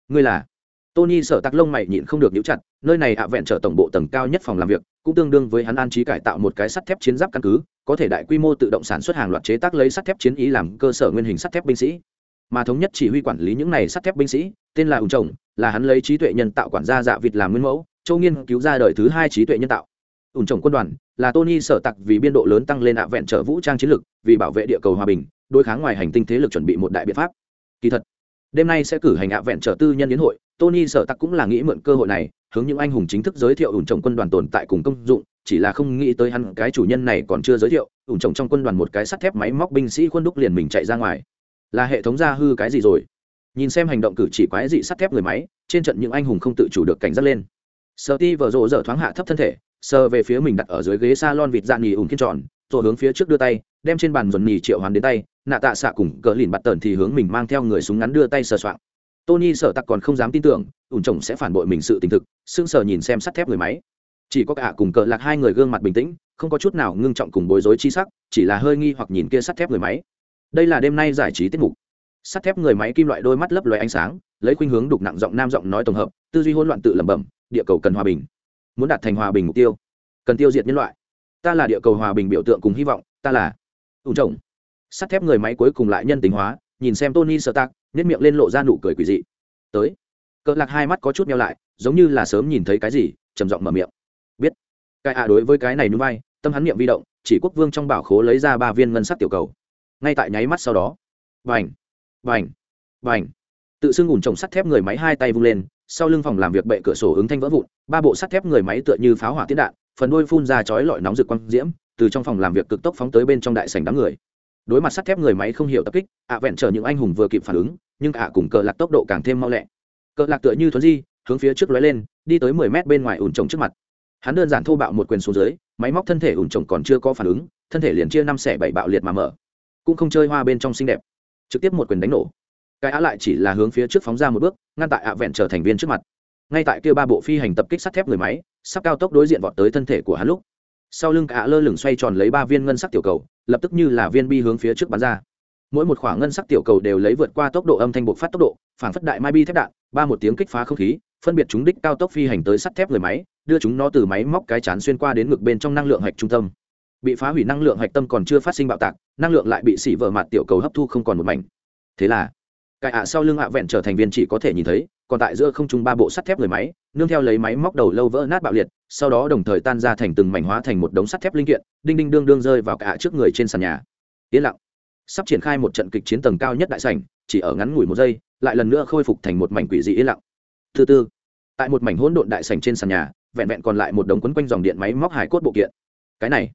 Ngươi là? Tony sợ tắc lông mày nhịn không được nhíu chặt, nơi này hạ vẹn trở tổng bộ tầng cao nhất phòng làm việc, cũng tương đương với hắn an trí cải tạo một cái sắt thép chiến giáp căn cứ, có thể đại quy mô tự động sản xuất hàng loạt chế tác lấy sắt thép chiến ý làm cơ sở nguyên hình sắt thép binh sĩ. Mà thống nhất chỉ huy quản lý những này sắt thép binh sĩ tên là ủng chồng, là hắn lấy trí tuệ nhân tạo quản gia dạ vịt làm nguyên mẫu, châu nghiên cứu ra đời thứ hai trí tuệ nhân tạo. Ủng chồng quân đoàn là tony sở tặc vì biên độ lớn tăng lên ạ vẹn trở vũ trang chiến lược vì bảo vệ địa cầu hòa bình, đối kháng ngoài hành tinh thế lực chuẩn bị một đại biện pháp. Kỳ thật, đêm nay sẽ cử hành ạ vẹn trở tư nhân đến hội, tony sở tặc cũng là nghĩ mượn cơ hội này, hướng những anh hùng chính thức giới thiệu ủng chồng quân đoàn tồn tại cùng công dụng, chỉ là không nghĩ tới hắn, cái chủ nhân này còn chưa giới thiệu, ủng chồng trong quân đoàn một cái sắt thép máy móc binh sĩ quân đúc liền mình chạy ra ngoài. Là hệ thống gia hư cái gì rồi? Nhìn xem hành động cử chỉ quái dị sắt thép người máy, trên trận những anh hùng không tự chủ được cảnh giác lên. Sợ ti vợ rộ dở thoáng hạ thấp thân thể, sờ về phía mình đặt ở dưới ghế s a lon vịt dạng nghỉ ủng kiên tròn, rồi hướng phía trước đưa tay, đem trên bàn dồn nhì triệu hoàn đến tay, nạ tạ xạ cùng cờ lìn bặt tần thì hướng mình mang theo người súng ngắn đưa tay sờ soạng. Tony sợ tặc còn không dám tin tưởng ủn chồng sẽ phản bội mình sự tình thực, sững sờ nhìn xem sắt thép người máy. Chỉ có cả cùng cờ lạc hai người gương mặt bình tĩnh, không có chút nào ngưng trọng cùng bối rối chi sắc, chỉ là hơi nghi hoặc nhìn kia sắt thép người máy. Đây là đêm nay giải trí tiết mục sắt thép người máy kim loại đôi mắt lấp loé ánh sáng, lấy khuynh hướng đục nặng giọng nam giọng nói tổng hợp, tư duy hỗn loạn tự lẩm bẩm, địa cầu cần hòa bình. Muốn đạt thành hòa bình mục tiêu, cần tiêu diệt nhân loại. Ta là địa cầu hòa bình biểu tượng cùng hy vọng, ta là ủ trồng sắt thép người máy cuối cùng lại nhân tính hóa, nhìn xem tony sơ tác nhét miệng lên lộ ra nụ cười quỷ dị. Tới. Cỡ lạc hai mắt có chút nhau lại, giống như là sớm nhìn thấy cái gì, trầm giọng mở miệng. Biết. Cái ạ đối với cái này núi bay tâm hắn niệm vi động, chỉ quốc vương trong bảo khố lấy ra ba viên ngân sắc tiểu cầu. Ngay tại nháy mắt sau đó. Vành vành vành tự xưng ủn trồng sắt thép người máy hai tay vung lên, sau lưng phòng làm việc bệ cửa sổ ứng thanh vỡ vụn, ba bộ sắt thép người máy tựa như pháo hỏa tiết đạn, phần đôi phun ra chói lọi nóng rực quang diễm, từ trong phòng làm việc cực tốc phóng tới bên trong đại sảnh đám người. Đối mặt sắt thép người máy không hiểu tập kích, ạ vẹn chờ những anh hùng vừa kịp phản ứng, nhưng ạ cùng cờ lạc tốc độ càng thêm mau lẹ. Cờ lạc tựa như thuấn di, hướng phía trước lóe lên, đi tới mười mét bên ngoài ủn trồng trước mặt. Hắn đơn giản thô bạo một quyền xuống dưới, máy móc thân thể ủn trồng còn chưa có phản ứng, thân thể liền chia năm xẻ bảy bạo liệt mà mở. Cũng không chơi hoa bên trong xinh đẹp trực tiếp một quyền đánh nổ. Cái á lại chỉ là hướng phía trước phóng ra một bước, ngăn tại ạ vẹn trở thành viên trước mặt. Ngay tại kia ba bộ phi hành tập kích sắt thép người máy, sắp cao tốc đối diện vọt tới thân thể của hắn lúc. Sau lưng cả lơ lửng xoay tròn lấy ba viên ngân sắc tiểu cầu, lập tức như là viên bi hướng phía trước bắn ra. Mỗi một khoảng ngân sắc tiểu cầu đều lấy vượt qua tốc độ âm thanh bộc phát tốc độ phản phất đại mai bi thép đạn, ba một tiếng kích phá không khí, phân biệt chúng đích cao tốc phi hành tới sắt thép người máy, đưa chúng nó từ máy móc cái chán xuyên qua đến ngực bên trong năng lượng hạch trung tâm bị phá hủy năng lượng hạch tâm còn chưa phát sinh bạo tạc, năng lượng lại bị xỉ vỡ mặt tiểu cầu hấp thu không còn một mảnh. Thế là cải ạ sau lưng ạ vẹn trở thành viên chỉ có thể nhìn thấy, còn tại giữa không trung ba bộ sắt thép người máy, nương theo lấy máy móc đầu lâu vỡ nát bạo liệt, sau đó đồng thời tan ra thành từng mảnh hóa thành một đống sắt thép linh kiện, đinh đinh đương đương rơi vào cả trước người trên sàn nhà. Yên lặng. Sắp triển khai một trận kịch chiến tầng cao nhất đại sảnh, chỉ ở ngắn ngủi một giây, lại lần nữa khôi phục thành một mảnh quỷ dị yên lặng. Thứ tư, tại một mảnh hỗn độn đại sảnh trên sàn nhà, vẹn vẹn còn lại một đống quấn quanh dòng điện máy móc hải cốt bộ kiện. Cái này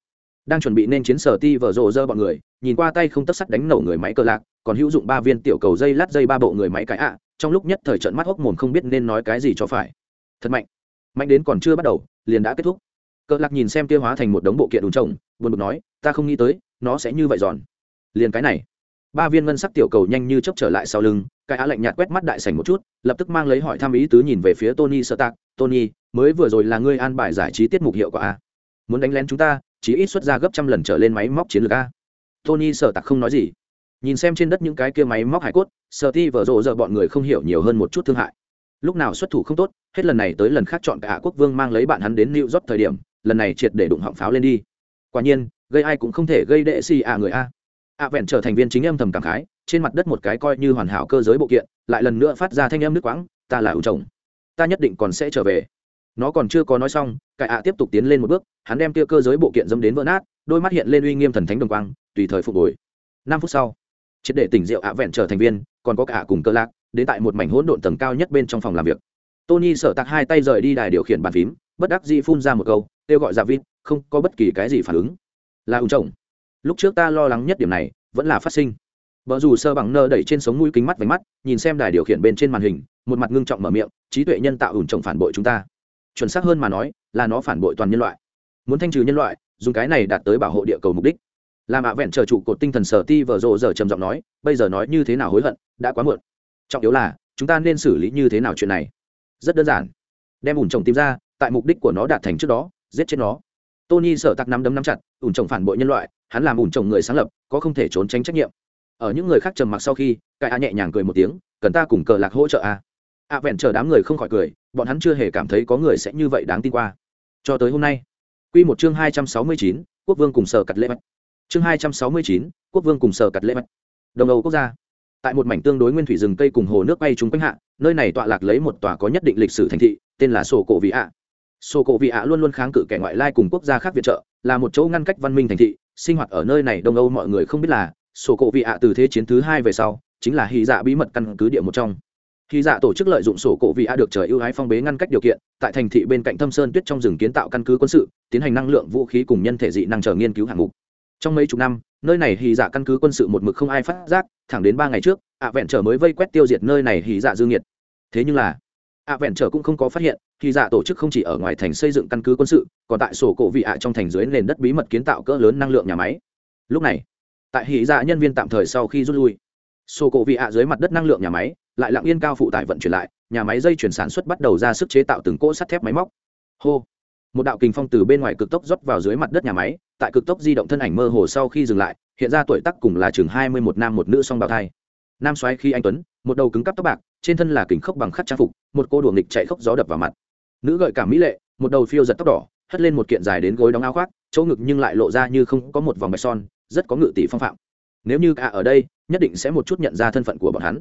đang chuẩn bị nên chiến sở ti vở rộ dơ bọn người, nhìn qua tay không tất sắt đánh nổ người máy cờ lạc, còn hữu dụng ba viên tiểu cầu dây lát dây ba bộ người máy cái ạ, trong lúc nhất thời trận mắt hốc mồm không biết nên nói cái gì cho phải. Thật mạnh. Mạnh đến còn chưa bắt đầu, liền đã kết thúc. Cỡ lạc nhìn xem kia hóa thành một đống bộ kiện đùn trồng, buồn bực nói, ta không nghĩ tới, nó sẽ như vậy giòn. Liền cái này. Ba viên ngân sắc tiểu cầu nhanh như chốc trở lại sau lưng, cái á lạnh nhạt quét mắt đại sảnh một chút, lập tức mang lấy hỏi thăm ý tứ nhìn về phía tony sơ tạc tony, mới vừa rồi là ngươi an bài giải trí tiết mục hiệu quả a muốn đánh lén chúng ta chỉ ít xuất ra gấp trăm lần trở lên máy móc chiến lược a. Tony sợ tặc không nói gì. Nhìn xem trên đất những cái kia máy móc hải cốt sơ ti vở rộ giờ bọn người không hiểu nhiều hơn một chút thương hại. Lúc nào xuất thủ không tốt, hết lần này tới lần khác chọn cả quốc vương mang lấy bạn hắn đến new york thời điểm, lần này triệt để đụng họng pháo lên đi. Quả nhiên, gây ai cũng không thể gây đệ si à người a. A vẹn trở thành viên chính âm thầm cảm khái, trên mặt đất một cái coi như hoàn hảo cơ giới bộ kiện, lại lần nữa phát ra thanh âm nước quãng, ta là ủ chồng. Ta nhất định còn sẽ trở về nó còn chưa có nói xong, cải ạ tiếp tục tiến lên một bước, hắn đem tia cơ giới bộ kiện dâm đến vỡ nát, đôi mắt hiện lên uy nghiêm thần thánh đồng quang, tùy thời phục hồi. Năm phút sau, triệt để tỉnh rượu ạ vẹn trở thành viên, còn có cả cùng cơ lạc, đến tại một mảnh hỗn độn tầng cao nhất bên trong phòng làm việc. Tony sợ tặc hai tay rời đi đài điều khiển bàn phím, bất đắc dĩ phun ra một câu, kêu gọi ra vịt không có bất kỳ cái gì phản ứng. Là ủng trồng lúc trước ta lo lắng nhất điểm này, vẫn là phát sinh. Vợ dù sơ bằng nơ đẩy trên sống mũi kính mắt vánh mắt, nhìn xem đài điều khiển bên trên màn hình, một mặt ngưng trọng mở miệng, trí tuệ nhân tạo ủng trồng phản bội chúng ta chuẩn xác hơn mà nói, là nó phản bội toàn nhân loại. Muốn thanh trừ nhân loại, dùng cái này đạt tới bảo hộ địa cầu mục đích. Làm ạ vẹn chờ trụ cột tinh thần sở ti vợ rộ giờ trầm giọng nói, bây giờ nói như thế nào hối hận, đã quá muộn. Trọng yếu là, chúng ta nên xử lý như thế nào chuyện này? Rất đơn giản. Đem ủn trồng tìm ra, tại mục đích của nó đạt thành trước đó, giết chết nó. Tony sợ tặc nắm đấm nắm chặt, ủn trồng phản bội nhân loại, hắn làm ủn trồng người sáng lập, có không thể trốn tránh trách nhiệm. Ở những người khác trầm mặc sau khi cai a nhẹ nhàng cười một tiếng, cần ta cùng cờ lạc hỗ trợ a a vẹn chờ đám người không khỏi cười, bọn hắn chưa hề cảm thấy có người sẽ như vậy đáng tin qua. Cho tới hôm nay q một chương hai trăm sáu mươi chín, quốc vương cùng sở cặt lễ mạch chương hai trăm sáu mươi chín, quốc vương cùng sở cặt lễ mạch đồng âu quốc gia. Tại một mảnh tương đối nguyên thủy rừng cây cùng hồ nước bay trúng quanh hạ, nơi này tọa lạc lấy một tòa có nhất định lịch sử thành thị, tên là sổ cổ vị ạ. Sổ cổ vị ạ luôn luôn kháng cự kẻ ngoại lai cùng quốc gia khác viện trợ, là một chỗ ngăn cách văn minh thành thị, sinh hoạt ở nơi này đông âu mọi người không biết là sổ cổ vị ạ từ thế chiến thứ hai về sau, chính là hy dạ bí mật căn cứ địa một trong khi dạ tổ chức lợi dụng sổ cổ vị a được trời ưu ái phong bế ngăn cách điều kiện, tại thành thị bên cạnh thâm sơn tuyết trong rừng kiến tạo căn cứ quân sự, tiến hành năng lượng vũ khí cùng nhân thể dị năng chờ nghiên cứu hạng mục. Trong mấy chục năm, nơi này hì dạ căn cứ quân sự một mực không ai phát giác, thẳng đến ba ngày trước, ạ vẹn trở mới vây quét tiêu diệt nơi này hì dạ dương nhiệt thế nhưng là, ạ vẹn trở cũng không có phát hiện, hì dạ tổ chức không chỉ ở ngoài thành xây dựng căn cứ quân sự, còn tại sổ cổ vị ạ trong thành dưới nền đất bí mật kiến tạo cỡ lớn năng lượng nhà máy. Lúc này, tại hì dạ nhân viên tạm thời sau khi rút lui sổ cổ vị ạ dưới mặt đất năng lượng nhà máy, lại lặng yên cao phụ tải vận chuyển lại, nhà máy dây chuyển sản xuất bắt đầu ra sức chế tạo từng cỗ sắt thép máy móc. Hô! Một đạo kình phong từ bên ngoài cực tốc rót vào dưới mặt đất nhà máy, tại cực tốc di động thân ảnh mơ hồ sau khi dừng lại, hiện ra tuổi tác cùng là chừng hai mươi một nam một nữ song bào thai. Nam xoáy khi anh tuấn, một đầu cứng cắp tóc bạc, trên thân là kình khốc bằng khắc trang phục, một cô đùa nghịch chạy khốc gió đập vào mặt. Nữ gợi cảm mỹ lệ, một đầu phiêu giật tóc đỏ, hất lên một kiện dài đến gối đóng áo khoác, chỗ ngực nhưng lại lộ ra như không có một vòng bạch son, rất có ngự tỷ phong phạm. Nếu như cả ở đây nhất định sẽ một chút nhận ra thân phận của bọn hắn.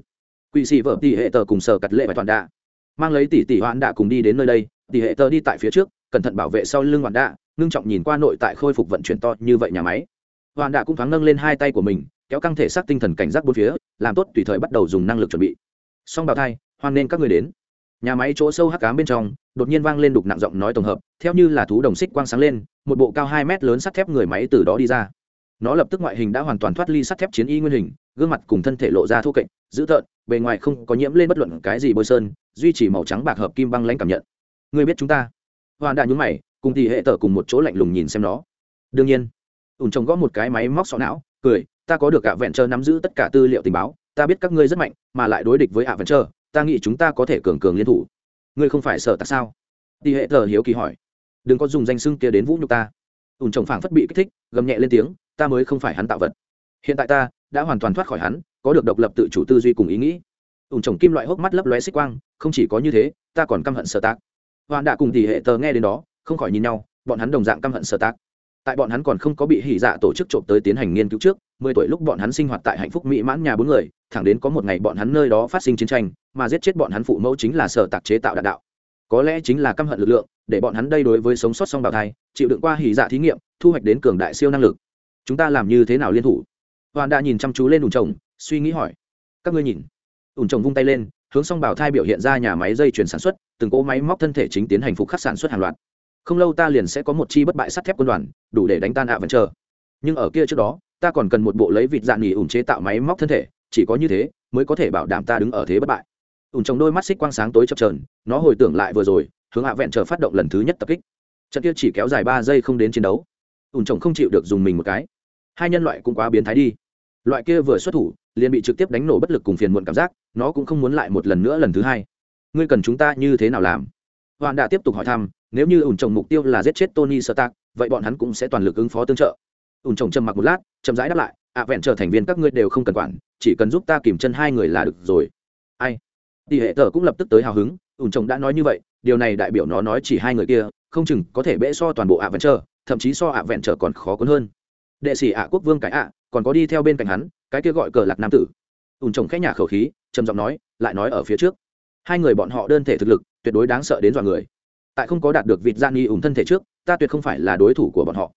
Quỵ sĩ vợ tỷ hệ tờ cùng sở cặt lệ và toàn đạ mang lấy tỷ tỷ hoạn đạ cùng đi đến nơi đây, tỷ hệ tờ đi tại phía trước, cẩn thận bảo vệ sau lưng hoạn đạ, ngưng trọng nhìn qua nội tại khôi phục vận chuyển to như vậy nhà máy. Hoạn đạ cũng thoáng nâng lên hai tay của mình, kéo căng thể xác tinh thần cảnh giác bốn phía, làm tốt tùy thời bắt đầu dùng năng lực chuẩn bị. Song bào thai, hoan nên các người đến. Nhà máy chỗ sâu hắc cám bên trong, đột nhiên vang lên đục nặng giọng nói tổng hợp, theo như là thú đồng xích quang sáng lên, một bộ cao hai mét lớn sắt thép người máy từ đó đi ra. Nó lập tức ngoại hình đã hoàn toàn thoát ly sắt thép chiến y nguyên hình gương mặt cùng thân thể lộ ra thô kệch dữ tợn bề ngoài không có nhiễm lên bất luận cái gì bôi sơn duy trì màu trắng bạc hợp kim băng lãnh cảm nhận. Người biết chúng ta? Hoàn đã nhúng mày cùng tỷ hệ tở cùng một chỗ lạnh lùng nhìn xem nó. Đương nhiên ủn trồng gõ một cái máy móc sọ não cười ta có được ạ vẹn trơ nắm giữ tất cả tư liệu tình báo ta biết các ngươi rất mạnh mà lại đối địch với ạ vẹn trơ, ta nghĩ chúng ta có thể cường cường liên thủ. Ngươi không phải sợ tại sao? Tỷ hệ tở hiếu kỳ hỏi. Đừng có dùng danh xưng kia đến vũ nhục ta. Ủn trồng phảng phất bị kích thích gầm nhẹ lên tiếng ta mới không phải hắn tạo vật. Hiện tại ta đã hoàn toàn thoát khỏi hắn, có được độc lập tự chủ tư duy cùng ý nghĩ. Ủng trồng kim loại hốc mắt lấp lóe xích quang, không chỉ có như thế, ta còn căm hận sở tác hoàn đã cùng tỷ hệ tờ nghe đến đó, không khỏi nhìn nhau, bọn hắn đồng dạng căm hận sở tác tại bọn hắn còn không có bị hỉ dạ tổ chức trộm tới tiến hành nghiên cứu trước, mười tuổi lúc bọn hắn sinh hoạt tại hạnh phúc mỹ mãn nhà bốn người, thẳng đến có một ngày bọn hắn nơi đó phát sinh chiến tranh, mà giết chết bọn hắn phụ mẫu chính là sở tạc chế tạo đạn đạo. Có lẽ chính là căm hận lực lượng, để bọn hắn đây đối với sống sót song bào thai, chịu đựng qua hỉ dạ thí nghiệm, thu hoạch đến cường đại siêu năng lực. Chúng ta làm như thế nào liên thủ? Hoàn đã nhìn chăm chú lên ủn chồng, suy nghĩ hỏi, các ngươi nhìn. Ủn chồng vung tay lên, hướng song bảo thai biểu hiện ra nhà máy dây chuyển sản xuất, từng cỗ máy móc thân thể chính tiến hành phục khắc sản xuất hàng loạt. Không lâu ta liền sẽ có một chi bất bại sắt thép quân đoàn, đủ để đánh tan ạ vẫn chờ. Nhưng ở kia trước đó, ta còn cần một bộ lấy vịt dạng nghỉ ủn chế tạo máy móc thân thể, chỉ có như thế mới có thể bảo đảm ta đứng ở thế bất bại. Ủn trồng đôi mắt xích quang sáng tối chập trờn nó hồi tưởng lại vừa rồi, hướng ạ vẹn chờ phát động lần thứ nhất tập kích. Trận kia chỉ kéo dài ba giây không đến chiến đấu. Ủn trồng không chịu được dùng mình một cái hai nhân loại cũng quá biến thái đi. Loại kia vừa xuất thủ, liền bị trực tiếp đánh nổ bất lực cùng phiền muộn cảm giác, nó cũng không muốn lại một lần nữa lần thứ hai. Ngươi cần chúng ta như thế nào làm? Hoàn đã tiếp tục hỏi thăm, nếu như ủn trồng mục tiêu là giết chết tony sơ vậy bọn hắn cũng sẽ toàn lực ứng phó tương trợ. Ủn trồng trầm mặc một lát, chậm rãi đáp lại, ạ, vẹn trở thành viên các ngươi đều không cần quản, chỉ cần giúp ta kìm chân hai người là được rồi. Ai? Tỷ hệ tờ cũng lập tức tới hào hứng, ủn trồng đã nói như vậy, điều này đại biểu nó nói chỉ hai người kia, không chừng có thể bẽ so toàn bộ ạ vẹn trở, thậm chí so ạ vẹn trở còn khó cuốn hơn đệ sĩ ạ, quốc vương cái ạ, còn có đi theo bên cạnh hắn, cái kia gọi cờ lạc nam tử. Ùn trồng khẽ nhà khẩu khí, trầm giọng nói, lại nói ở phía trước. Hai người bọn họ đơn thể thực lực, tuyệt đối đáng sợ đến dọa người. Tại không có đạt được vịt gian nghi ủng thân thể trước, ta tuyệt không phải là đối thủ của bọn họ.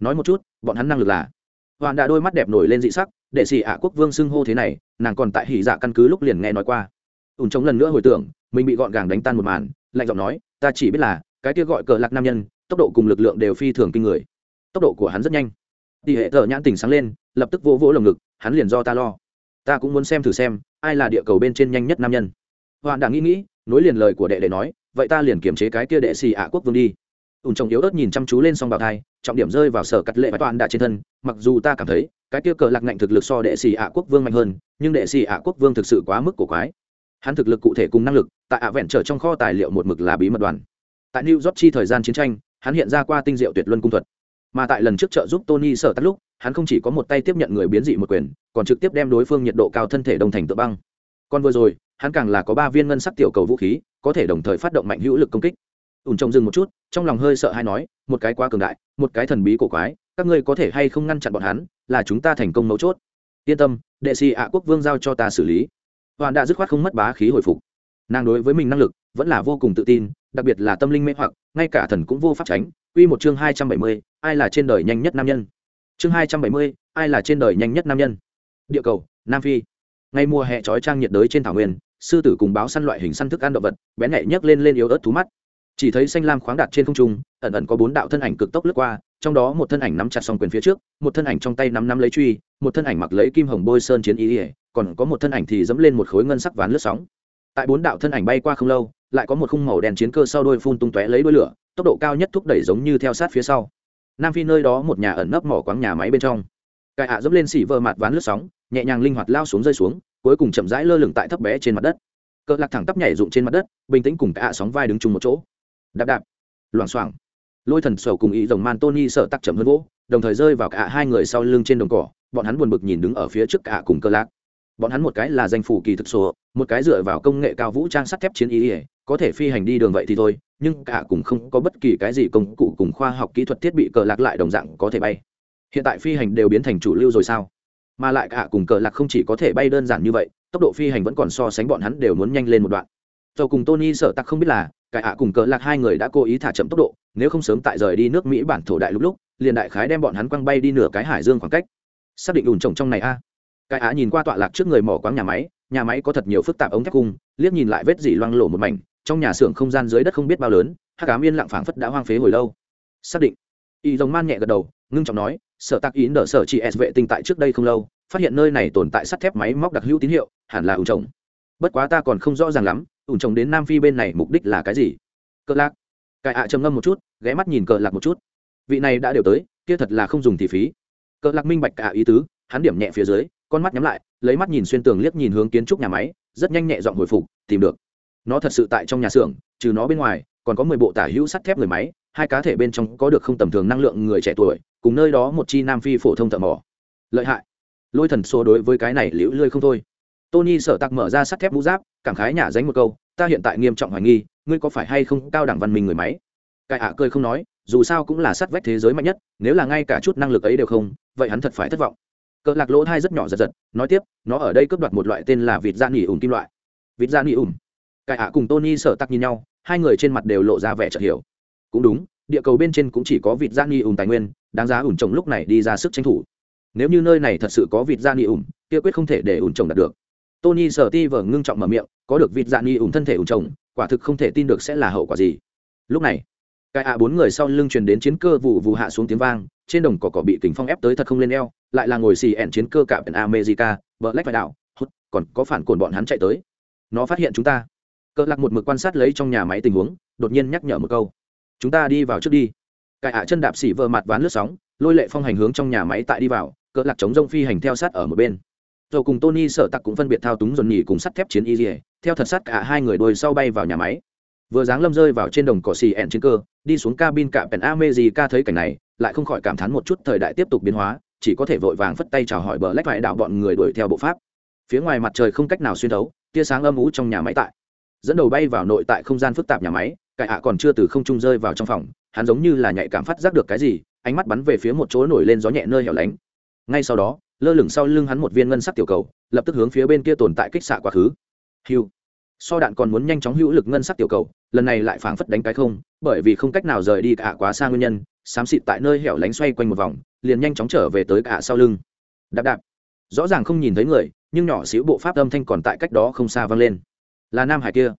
Nói một chút, bọn hắn năng lực là? Hoàn đã đôi mắt đẹp nổi lên dị sắc, đệ sĩ ạ, quốc vương xưng hô thế này, nàng còn tại hỉ dạ căn cứ lúc liền nghe nói qua. Ùn chống lần nữa hồi tưởng, mình bị gọn gàng đánh tan một màn, lạnh giọng nói, ta chỉ biết là, cái kia gọi cờ lạc nam nhân, tốc độ cùng lực lượng đều phi thường kinh người. Tốc độ của hắn rất nhanh tỷ hệ thợ nhãn tỉnh sáng lên, lập tức vỗ vỗ lồng ngực, hắn liền do ta lo. Ta cũng muốn xem thử xem, ai là địa cầu bên trên nhanh nhất nam nhân. Hoàn đã nghĩ nghĩ, nối liền lời của đệ đệ nói, vậy ta liền kiềm chế cái kia đệ xì ạ quốc vương đi. Ùn trồng yếu ớt nhìn chăm chú lên song bào thai, trọng điểm rơi vào sở cắt lệ và toàn đã trên thân, mặc dù ta cảm thấy, cái kia cờ lạc ngạnh thực lực so đệ xì ạ quốc vương mạnh hơn, nhưng đệ xì ạ quốc vương thực sự quá mức cổ quái. Hắn thực lực cụ thể cùng năng lực, tại ạ vẹn trở trong kho tài liệu một mực là bí mật đoàn. Tại new york chi thời gian chiến tranh, hắn hiện ra qua tinh diệu tuyệt luân cung thuật mà tại lần trước trợ giúp tony sở tắt lúc, hắn không chỉ có một tay tiếp nhận người biến dị một quyền, còn trực tiếp đem đối phương nhiệt độ cao thân thể đồng thành tự băng. Còn vừa rồi, hắn càng là có ba viên ngân sắc tiểu cầu vũ khí, có thể đồng thời phát động mạnh hữu lực công kích. Ủn trông dừng một chút, trong lòng hơi sợ hay nói, một cái quá cường đại, một cái thần bí cổ quái, các ngươi có thể hay không ngăn chặn bọn hắn, là chúng ta thành công mấu chốt. Yên tâm, đệ sĩ ạ quốc vương giao cho ta xử lý. Hoàn đã dứt khoát không mất bá khí hồi phục. Nàng đối với mình năng lực vẫn là vô cùng tự tin, đặc biệt là tâm linh mê hoặc, ngay cả thần cũng vô pháp tránh. Quy một chương hai trăm bảy mươi, ai là trên đời nhanh nhất nam nhân? Chương hai trăm bảy mươi, ai là trên đời nhanh nhất nam nhân? Địa cầu nam phi. Ngay mùa hè trói trang nhiệt đới trên thảo nguyên sư tử cùng báo săn loại hình săn thức ăn động vật bén nhẹ nhấc lên lên yếu ớt thú mắt. Chỉ thấy xanh lam khoáng đạt trên không trung ẩn ẩn có bốn đạo thân ảnh cực tốc lướt qua trong đó một thân ảnh nắm chặt song quyền phía trước một thân ảnh trong tay nắm nắm lấy truy một thân ảnh mặc lấy kim hồng bôi sơn chiến y, còn có một thân ảnh thì dẫm lên một khối ngân sắc ván lướt sóng. Tại bốn đạo thân ảnh bay qua không lâu lại có một khung màu đen chiến cơ sau đôi phun tung tóe lấy đuôi lửa tốc độ cao nhất thúc đẩy giống như theo sát phía sau. Nam phi nơi đó một nhà ẩn nấp mỏ quáng nhà máy bên trong. Cài ạ dẫm lên xỉ vơ mặt ván lướt sóng, nhẹ nhàng linh hoạt lao xuống rơi xuống, cuối cùng chậm rãi lơ lửng tại thấp bé trên mặt đất. Cỡ lạc thẳng tắp nhảy rụng trên mặt đất, bình tĩnh cùng cả sóng vai đứng chung một chỗ. Đạp đạp. Loảng xoảng. Lôi thần sầu cùng ý rồng man tony sợ tắc chậm hơn gỗ đồng thời rơi vào cả hai người sau lưng trên đồng cỏ, bọn hắn buồn bực nhìn đứng ở phía trước cả cùng cơ lạc. Bọn hắn một cái là danh phủ kỳ thực số, một cái dựa vào công nghệ cao vũ trang sắt thép chiến ý ỉa có thể phi hành đi đường vậy thì thôi nhưng cả cùng không có bất kỳ cái gì công cụ cùng khoa học kỹ thuật thiết bị cờ lạc lại đồng dạng có thể bay. Hiện tại phi hành đều biến thành chủ lưu rồi sao? Mà lại cả cùng cờ lạc không chỉ có thể bay đơn giản như vậy, tốc độ phi hành vẫn còn so sánh bọn hắn đều muốn nhanh lên một đoạn. Dầu cùng tony sợ tặc không biết là cả ạ cùng cờ lạc hai người đã cố ý thả chậm tốc độ, nếu không sớm tại rời đi nước mỹ bản thổ đại lúc lúc, liền đại khái đem bọn hắn quăng bay đi nửa cái hải dương khoảng cách. Xác định ủn trồng trong này a. À. cải ạ nhìn qua tọa lạc trước người mỏ quáng nhà máy nhà máy có thật nhiều phức tạp ống thép cung, liếc nhìn lại vết dỉ loang lổ một mảnh trong nhà xưởng không gian dưới đất không biết bao lớn hát cám yên lặng phảng phất đã hoang phế hồi lâu. Xác định. Y dòng man nhẹ gật đầu, ngưng trọng nói, sở tạc ý nở sở chị s vệ tinh tại trước đây không lâu, phát hiện nơi này tồn tại sắt thép máy móc đặc hữu tín hiệu, hẳn là ủ trồng. Bất quá ta còn không rõ ràng lắm, ủ trồng đến nam phi bên này mục đích là cái gì. Cờ lạc. Cài ạ trầm ngâm một chút, ghé mắt nhìn cờ lạc một chút. Vị này đã đều tới, kia thật là không dùng thì phí. Cỡ lạc minh bạch cả ý tứ, hắn điểm nhẹ phía dưới, con mắt nhắm lại, lấy mắt nhìn xuyên tường liếc nhìn hướng kiến trúc nhà máy, rất nhanh nhẹ dọn hồi phục, tìm được nó thật sự tại trong nhà xưởng, trừ nó bên ngoài, còn có mười bộ tả hữu sắt thép người máy, hai cá thể bên trong có được không tầm thường năng lượng người trẻ tuổi, cùng nơi đó một chi nam phi phổ thông thợ mỏ. Lợi hại. Lôi thần xô đối với cái này liễu lươi không thôi. Tony sở tặc mở ra sắt thép mũ giáp, cảm khái nhả dánh một câu, ta hiện tại nghiêm trọng hoài nghi, ngươi có phải hay không cao đẳng văn minh người máy? Cải ạ cười không nói, dù sao cũng là sắt vách thế giới mạnh nhất, nếu là ngay cả chút năng lực ấy đều không, vậy hắn thật phải thất vọng. Cỡ lạc lỗ thai rất nhỏ giật giật, nói tiếp, nó ở đây cướp đoạt một loại tên là vịt da nỉ ủn kim loại. Vịt da nỉ ủn cải ạ cùng tony sở tặc nhìn nhau, hai người trên mặt đều lộ ra vẻ chợt hiểu. Cũng đúng, địa cầu bên trên cũng chỉ có vịt da ni ủn tài nguyên, đáng giá ủn trồng lúc này đi ra sức tranh thủ. Nếu như nơi này thật sự có vịt da ni ủn kia quyết không thể để ủn trồng đạt được. Tony sở ti vờ ngưng trọng mở miệng, có được vịt da ni ủn thân thể ủn trồng quả thực không thể tin được sẽ là hậu quả gì. Lúc này cải ạ bốn người sau lưng truyền đến chiến cơ vụ vụ hạ xuống tiếng vang, trên đồng cỏ cỏ bị kính phong ép tới thật không lên eo, lại là ngồi xì ẻn chiến cơ cả biển america vợ lách phải đảo, hút, còn có phản cồn bọn hắn chạy tới. Nó phát hiện chúng ta cỡ lạc một mực quan sát lấy trong nhà máy tình huống, đột nhiên nhắc nhở một câu. Chúng ta đi vào trước đi. Cải ạ chân đạp xỉ vờ mặt ván lướt sóng, lôi lệ phong hành hướng trong nhà máy tại đi vào cỡ lạc chống rông phi hành theo sát ở một bên. Rồi cùng tony sợ tặc cũng phân biệt thao túng dồn nhì cùng sắt thép chiến y dỉa theo thật sát cả hai người đôi sau bay vào nhà máy. Vừa dáng lâm rơi vào trên đồng cỏ xì ẹn trên cơ, đi xuống cabin cạm pèn amejica thấy cảnh này, lại không khỏi cảm thán một chút thời đại tiếp tục biến hóa, chỉ có thể vội vàng phất tay chào hỏi bờ lách vải đạo bọn người đuổi theo bộ pháp. Phía ngoài mặt trời không cách nào xuyên thấu, tia sáng âm ú trong nhà máy tại dẫn đầu bay vào nội tại không gian phức tạp nhà máy cải ạ còn chưa từ không trung rơi vào trong phòng, hắn giống như là nhạy cảm phát giác được cái gì, ánh mắt bắn về phía một chỗ nổi lên gió nhẹ nơi hẻo lánh. Ngay sau đó, lơ lửng sau lưng hắn một viên ngân sắc tiểu cầu, lập tức hướng phía bên kia tồn tại kích xạ quá khứ. Hiu so đạn còn muốn nhanh chóng hữu lực ngân sắc tiểu cầu, lần này lại phảng phất đánh cái không, bởi vì không cách nào rời đi cả quá xa nguyên nhân, xám xịt tại nơi hẻo lánh xoay quanh một vòng, liền nhanh chóng trở về tới cả sau lưng. Đạp đạp. Rõ ràng không nhìn thấy người, nhưng nhỏ xíu bộ pháp âm thanh còn tại cách đó không xa vang lên là nam hải kia.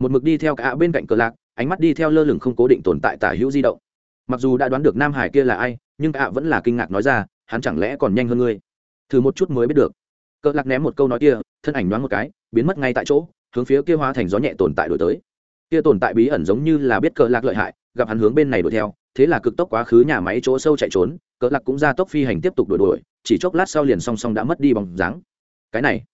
Một mực đi theo cả bên cạnh cờ lạc, ánh mắt đi theo lơ lửng không cố định tồn tại tả hữu di động. Mặc dù đã đoán được nam hải kia là ai, nhưng cả vẫn là kinh ngạc nói ra, hắn chẳng lẽ còn nhanh hơn ngươi? Thử một chút mới biết được. Cờ lạc ném một câu nói kia, thân ảnh đoán một cái, biến mất ngay tại chỗ, hướng phía kia hóa thành gió nhẹ tồn tại đổi tới. Kia tồn tại bí ẩn giống như là biết cờ lạc lợi hại, gặp hắn hướng bên này đuổi theo, thế là cực tốc quá khứ nhà máy chỗ sâu chạy trốn, cờ lạc cũng ra tốc phi hành tiếp tục đuổi đuổi, chỉ chốc lát sau liền song song đã mất đi bóng dáng. Cái này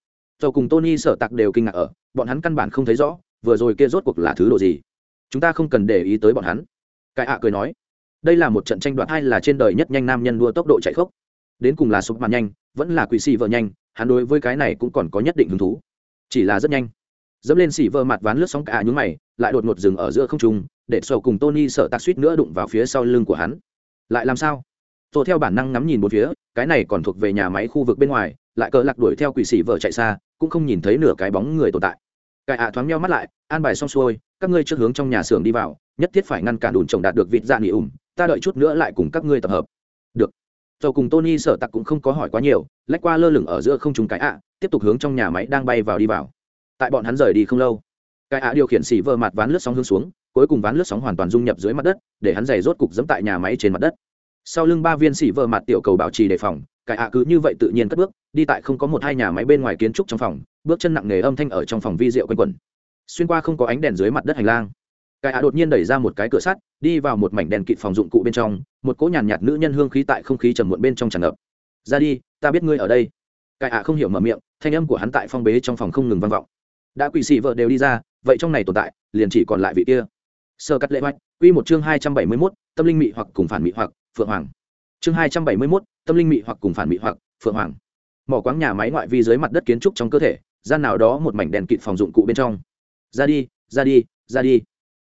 dầu cùng tony sở tặc đều kinh ngạc ở, bọn hắn căn bản không thấy rõ, vừa rồi kia rốt cuộc là thứ đồ gì. Chúng ta không cần để ý tới bọn hắn. Cái ạ cười nói, đây là một trận tranh đoạt hay là trên đời nhất nhanh nam nhân đua tốc độ chạy khốc? Đến cùng là sụp màn nhanh, vẫn là quỷ xì vợ nhanh, hắn đối với cái này cũng còn có nhất định hứng thú. Chỉ là rất nhanh. Dẫm lên xỉ vợ mặt ván lướt sóng cả nhúng mày, lại đột ngột dừng ở giữa không trung, để sầu cùng tony sợ tạc suýt nữa đụng vào phía sau lưng của hắn. Lại làm sao? Rồi theo bản năng ngắm nhìn một phía, cái này còn thuộc về nhà máy khu vực bên ngoài, lại cờ lạc đuổi theo quỷ xỉ vợ chạy xa, cũng không nhìn thấy nửa cái bóng người tồn tại. Cài ạ thoáng nhau mắt lại, an bài xong xuôi, các ngươi trước hướng trong nhà xưởng đi vào, nhất thiết phải ngăn cản đùn trồng đạt được vịt dạ nghỉ ủng ta đợi chút nữa lại cùng các ngươi tập hợp. Được. Dầu cùng tony sở tặc cũng không có hỏi quá nhiều, lách qua lơ lửng ở giữa không trùng cái ạ, tiếp tục hướng trong nhà máy đang bay vào đi vào. Tại bọn hắn rời đi không lâu, cái ạ điều khiển xỉ vờ mặt ván lướt sóng hướng xuống, cuối cùng ván lướt sóng hoàn toàn dung nhập dưới mặt đất, để hắn giày rốt cục dẫm tại nhà máy trên mặt đất sau lưng ba viên xỉ vờ mặt tiểu cầu bảo trì đề phòng cải ạ cứ như vậy tự nhiên cất bước đi tại không có một hai nhà máy bên ngoài kiến trúc trong phòng bước chân nặng nề âm thanh ở trong phòng vi rượu quanh quẩn. Xuyên qua không có ánh đèn dưới mặt đất hành lang cải ạ đột nhiên đẩy ra một cái cửa sắt đi vào một mảnh đèn kịt phòng dụng cụ bên trong một cỗ nhàn nhạt, nhạt nữ nhân hương khí tại không khí trầm muộn bên trong tràn ngập. Ra đi ta biết ngươi ở đây. Cải ạ không hiểu mở miệng thanh âm của hắn tại phong bế trong phòng không ngừng vang vọng. Đã quỷ xì vợ đều đi ra vậy trong này tồn tại liền chỉ còn lại vị kia. Sơ cắt lệ hoạch quy một chương hai trăm bảy mươi 271, tâm linh mị hoặc cùng phản mị hoặc phượng hoàng. Chương hai trăm bảy mươi 271, tâm linh mị hoặc cùng phản mị hoặc phượng hoàng. Mỏ quáng nhà máy ngoại vi dưới mặt đất kiến trúc trong cơ thể gian nào đó một mảnh đèn kịt phòng dụng cụ bên trong. Ra đi ra đi ra đi.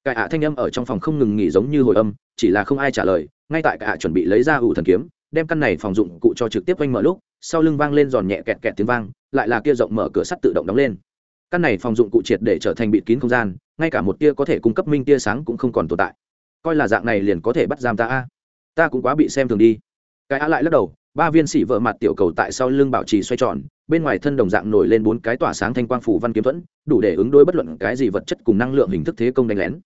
Cải ạ thanh âm ở trong phòng không ngừng nghỉ giống như hồi âm chỉ là không ai trả lời ngay tại cải ạ chuẩn bị lấy ra ủ thần kiếm đem căn này phòng dụng cụ cho trực tiếp quanh mở lúc sau lưng vang lên giòn nhẹ kẹt kẹt tiếng vang lại là kia rộng mở cửa sắt tự động đóng lên. Căn này phòng dụng cụ triệt để trở thành bịt kín không gian ngay cả một tia có thể cung cấp minh tia sáng cũng không còn tồn tại. Coi là dạng này liền có thể bắt giam ta a ta cũng quá bị xem thường đi. Cái á lại lắc đầu, ba viên xỉ vợ mặt tiểu cầu tại sau lưng bảo trì xoay tròn, bên ngoài thân đồng dạng nổi lên bốn cái tỏa sáng thanh quang phủ văn kiếm thuẫn, đủ để ứng đối bất luận cái gì vật chất cùng năng lượng hình thức thế công đánh lén.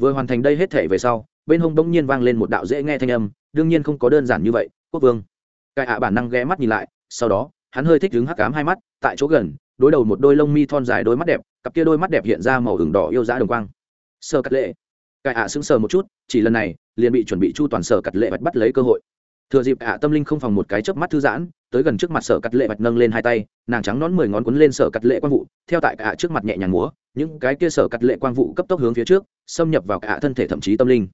Vừa hoàn thành đây hết thể về sau, bên hông bỗng nhiên vang lên một đạo dễ nghe thanh âm, đương nhiên không có đơn giản như vậy, quốc vương. Cái ạ bản năng ghé mắt nhìn lại, sau đó, hắn hơi thích đứng hắc cám hai mắt, tại chỗ gần, đối đầu một đôi lông mi thon dài đôi mắt đẹp, cặp kia đôi mắt đẹp hiện ra màu hừng đỏ yêu dã đồng quang. Sơ cắt lệ. Cái ạ sững sờ một chút, chỉ lần này liền bị chuẩn bị chu toàn sở cắt lệ vạch bắt lấy cơ hội. Thừa dịp ạ tâm linh không phòng một cái chớp mắt thư giãn, tới gần trước mặt sở cắt lệ vạch nâng lên hai tay, nàng trắng nón mười ngón quấn lên sở cắt lệ quang vụ, theo tại cả trước mặt nhẹ nhàng múa, những cái kia sở cắt lệ quang vụ cấp tốc hướng phía trước, xâm nhập vào cả thân thể thậm chí tâm linh.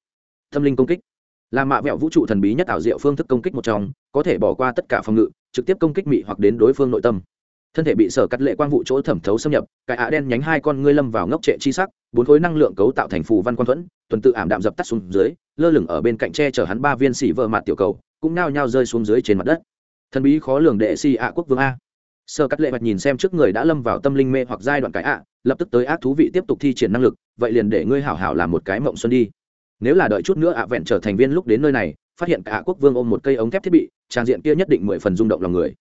Tâm linh công kích. Là mạ vẹo vũ trụ thần bí nhất ảo diệu phương thức công kích một trong, có thể bỏ qua tất cả phòng ngự, trực tiếp công kích mị hoặc đến đối phương nội tâm thân thể bị sở cắt lệ quang vụ chỗ thẩm thấu xâm nhập, cái ạ đen nhánh hai con ngươi lâm vào ngốc trệ chi sắc, bốn khối năng lượng cấu tạo thành phù văn quan thuẫn, tuần tự ảm đạm dập tắt xuống dưới, lơ lửng ở bên cạnh tre chở hắn ba viên xỉ vợ mặt tiểu cầu, cũng nao nhao rơi xuống dưới trên mặt đất. Thần bí khó lường đệ si ạ quốc vương a. Sơ cắt lệ mặt nhìn xem trước người đã lâm vào tâm linh mê hoặc giai đoạn cái ạ, lập tức tới ác thú vị tiếp tục thi triển năng lực, vậy liền để ngươi hảo hảo làm một cái mộng xuân đi. Nếu là đợi chút nữa ạ vẹn trở thành viên lúc đến nơi này, phát hiện cả quốc vương ôm một cây ống thép thiết bị, trang diện kia nhất định mười phần rung động lòng người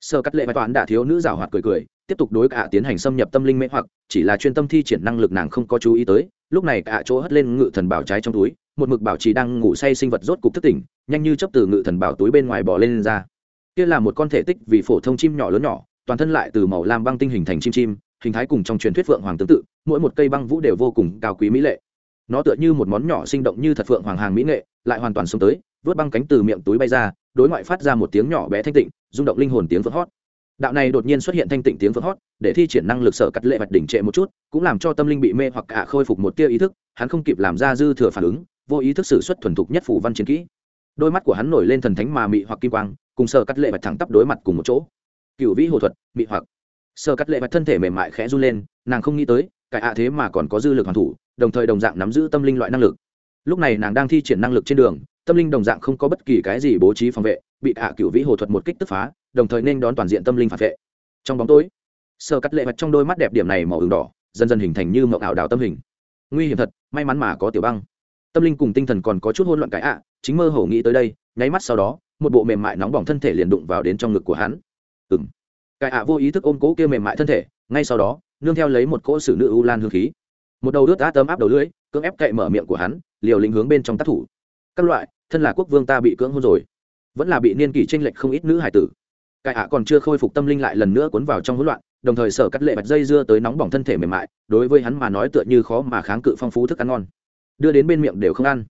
sơ cắt lệ bài toán đã thiếu nữ rào hoạt cười cười tiếp tục đối cả tiến hành xâm nhập tâm linh mê hoặc chỉ là chuyên tâm thi triển năng lực nàng không có chú ý tới lúc này cả chỗ hất lên ngự thần bảo trái trong túi một mực bảo trì đang ngủ say sinh vật rốt cục thức tỉnh nhanh như chấp từ ngự thần bảo túi bên ngoài bỏ lên, lên ra. Kia là một con thể tích vì phổ thông chim nhỏ lớn nhỏ toàn thân lại từ màu lam băng tinh hình thành chim chim hình thái cùng trong truyền thuyết phượng hoàng tương tự mỗi một cây băng vũ đều vô cùng cao quý mỹ lệ. Nó tựa như một món nhỏ sinh động như thật phượng hoàng hàng mỹ nghệ lại hoàn toàn sống tới vớt băng cánh từ miệng túi bay ra đối ngoại phát ra một tiếng nhỏ bé thanh tịnh, rung động linh hồn tiếng vỡ hót. Đạo này đột nhiên xuất hiện thanh tịnh tiếng vỡ hót, để thi triển năng lực sở cắt lệ vạch đỉnh trệ một chút, cũng làm cho tâm linh bị mê hoặc cả khôi phục một tia ý thức, hắn không kịp làm ra dư thừa phản ứng, vô ý thức sử xuất thuần thục nhất phủ văn chiến kỹ. Đôi mắt của hắn nổi lên thần thánh mà mị hoặc kim quang, cùng sở cắt lệ vạch thẳng tắp đối mặt cùng một chỗ. Cựu vĩ hồ thuật, mị hoặc. Sở cắt lệ vạch thân thể mềm mại khẽ run lên, nàng không nghĩ tới, cải ạ thế mà còn có dư lực hoàn thủ, đồng thời đồng dạng nắm giữ tâm linh loại năng lực. Lúc này nàng đang thi triển năng lực trên đường tâm linh đồng dạng không có bất kỳ cái gì bố trí phòng vệ, bị hạ cựu vĩ hồ thuật một kích tức phá, đồng thời nên đón toàn diện tâm linh phản vệ. Trong bóng tối sơ cắt lệ vạch trong đôi mắt đẹp điểm này màu ửng đỏ, dần dần hình thành như mậu ảo đào tâm hình. Nguy hiểm thật, may mắn mà có tiểu băng. Tâm linh cùng tinh thần còn có chút hôn loạn cái ạ, chính mơ hồ nghĩ tới đây, nháy mắt sau đó, một bộ mềm mại nóng bỏng thân thể liền đụng vào đến trong ngực của hắn. Ừng cái ạ vô ý thức ôm cố kia mềm mại thân thể, ngay sau đó, nương theo lấy một cỗ xử nữ u lan hương khí. Một đầu đứt át tấm áp đầu lưỡi, cưỡng ép cậy mở miệng của hắn, liều lĩnh hướng bên trong tác thủ các loại, thân là quốc vương ta bị cưỡng hôn rồi. Vẫn là bị niên kỷ tranh lệch không ít nữ hải tử. Cải ạ còn chưa khôi phục tâm linh lại lần nữa cuốn vào trong hỗn loạn, đồng thời sở cắt lệ bạch dây dưa tới nóng bỏng thân thể mềm mại, đối với hắn mà nói tựa như khó mà kháng cự phong phú thức ăn ngon. Đưa đến bên miệng đều không ăn.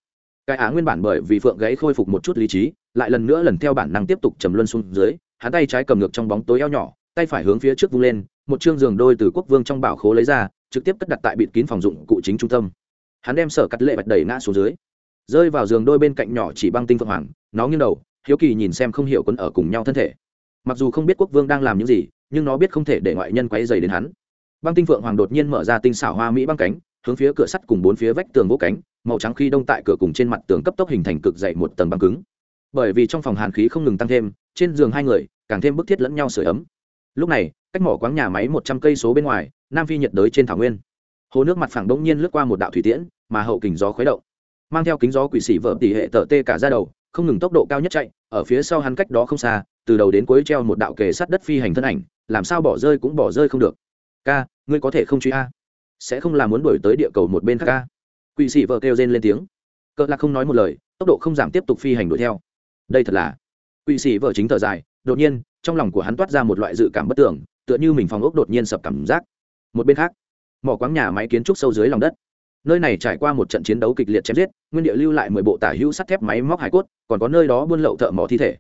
Cải ạ nguyên bản bởi vì phượng gãy khôi phục một chút lý trí, lại lần nữa lần theo bản năng tiếp tục trầm luân xuống dưới, hắn tay trái cầm ngược trong bóng tối eo nhỏ, tay phải hướng phía trước vung lên, một chương giường đôi từ quốc vương trong bảo khố lấy ra, trực tiếp cất đặt tại bịt kín phòng dụng cụ chính trung tâm. Hắn đem sở cắt lệ bạch đẩy ngã xuống dưới rơi vào giường đôi bên cạnh nhỏ chỉ băng tinh phượng hoàng, nó nghiêng đầu, hiếu kỳ nhìn xem không hiểu quân ở cùng nhau thân thể. Mặc dù không biết quốc vương đang làm những gì, nhưng nó biết không thể để ngoại nhân quay dày đến hắn. Băng tinh phượng hoàng đột nhiên mở ra tinh xảo hoa mỹ băng cánh, hướng phía cửa sắt cùng bốn phía vách tường vỗ cánh, màu trắng khi đông tại cửa cùng trên mặt tường cấp tốc hình thành cực dậy một tầng băng cứng. Bởi vì trong phòng hàn khí không ngừng tăng thêm, trên giường hai người càng thêm bức thiết lẫn nhau sửa ấm. Lúc này, cách mỏ quáng nhà máy một trăm cây số bên ngoài, nam phi nhiệt đới trên thảo nguyên. Hồ nước mặt phẳng đông nhiên lướt qua một đạo thủy tiễn, mà hậu kình gió khuấy động mang theo kính gió quỷ sĩ vợ tỷ hệ tở tê cả ra đầu, không ngừng tốc độ cao nhất chạy, ở phía sau hắn cách đó không xa, từ đầu đến cuối treo một đạo kề sát đất phi hành thân ảnh, làm sao bỏ rơi cũng bỏ rơi không được. Ca, ngươi có thể không truy a? Sẽ không làm muốn đổi tới địa cầu một bên khác ca quỷ sĩ vợ kêu rên lên tiếng. Cỡ lạc không nói một lời, tốc độ không giảm tiếp tục phi hành đuổi theo. Đây thật là quỷ sĩ vợ chính thở dài, đột nhiên, trong lòng của hắn toát ra một loại dự cảm bất tưởng tựa như mình phòng ốc đột nhiên sập cảm giác. Một bên khác, mỏ quáng nhà máy kiến trúc sâu dưới lòng đất nơi này trải qua một trận chiến đấu kịch liệt chém giết, nguyên địa lưu lại mười bộ tả hữu sắt thép máy móc hải cốt, còn có nơi đó buôn lậu thợ mỏ thi thể.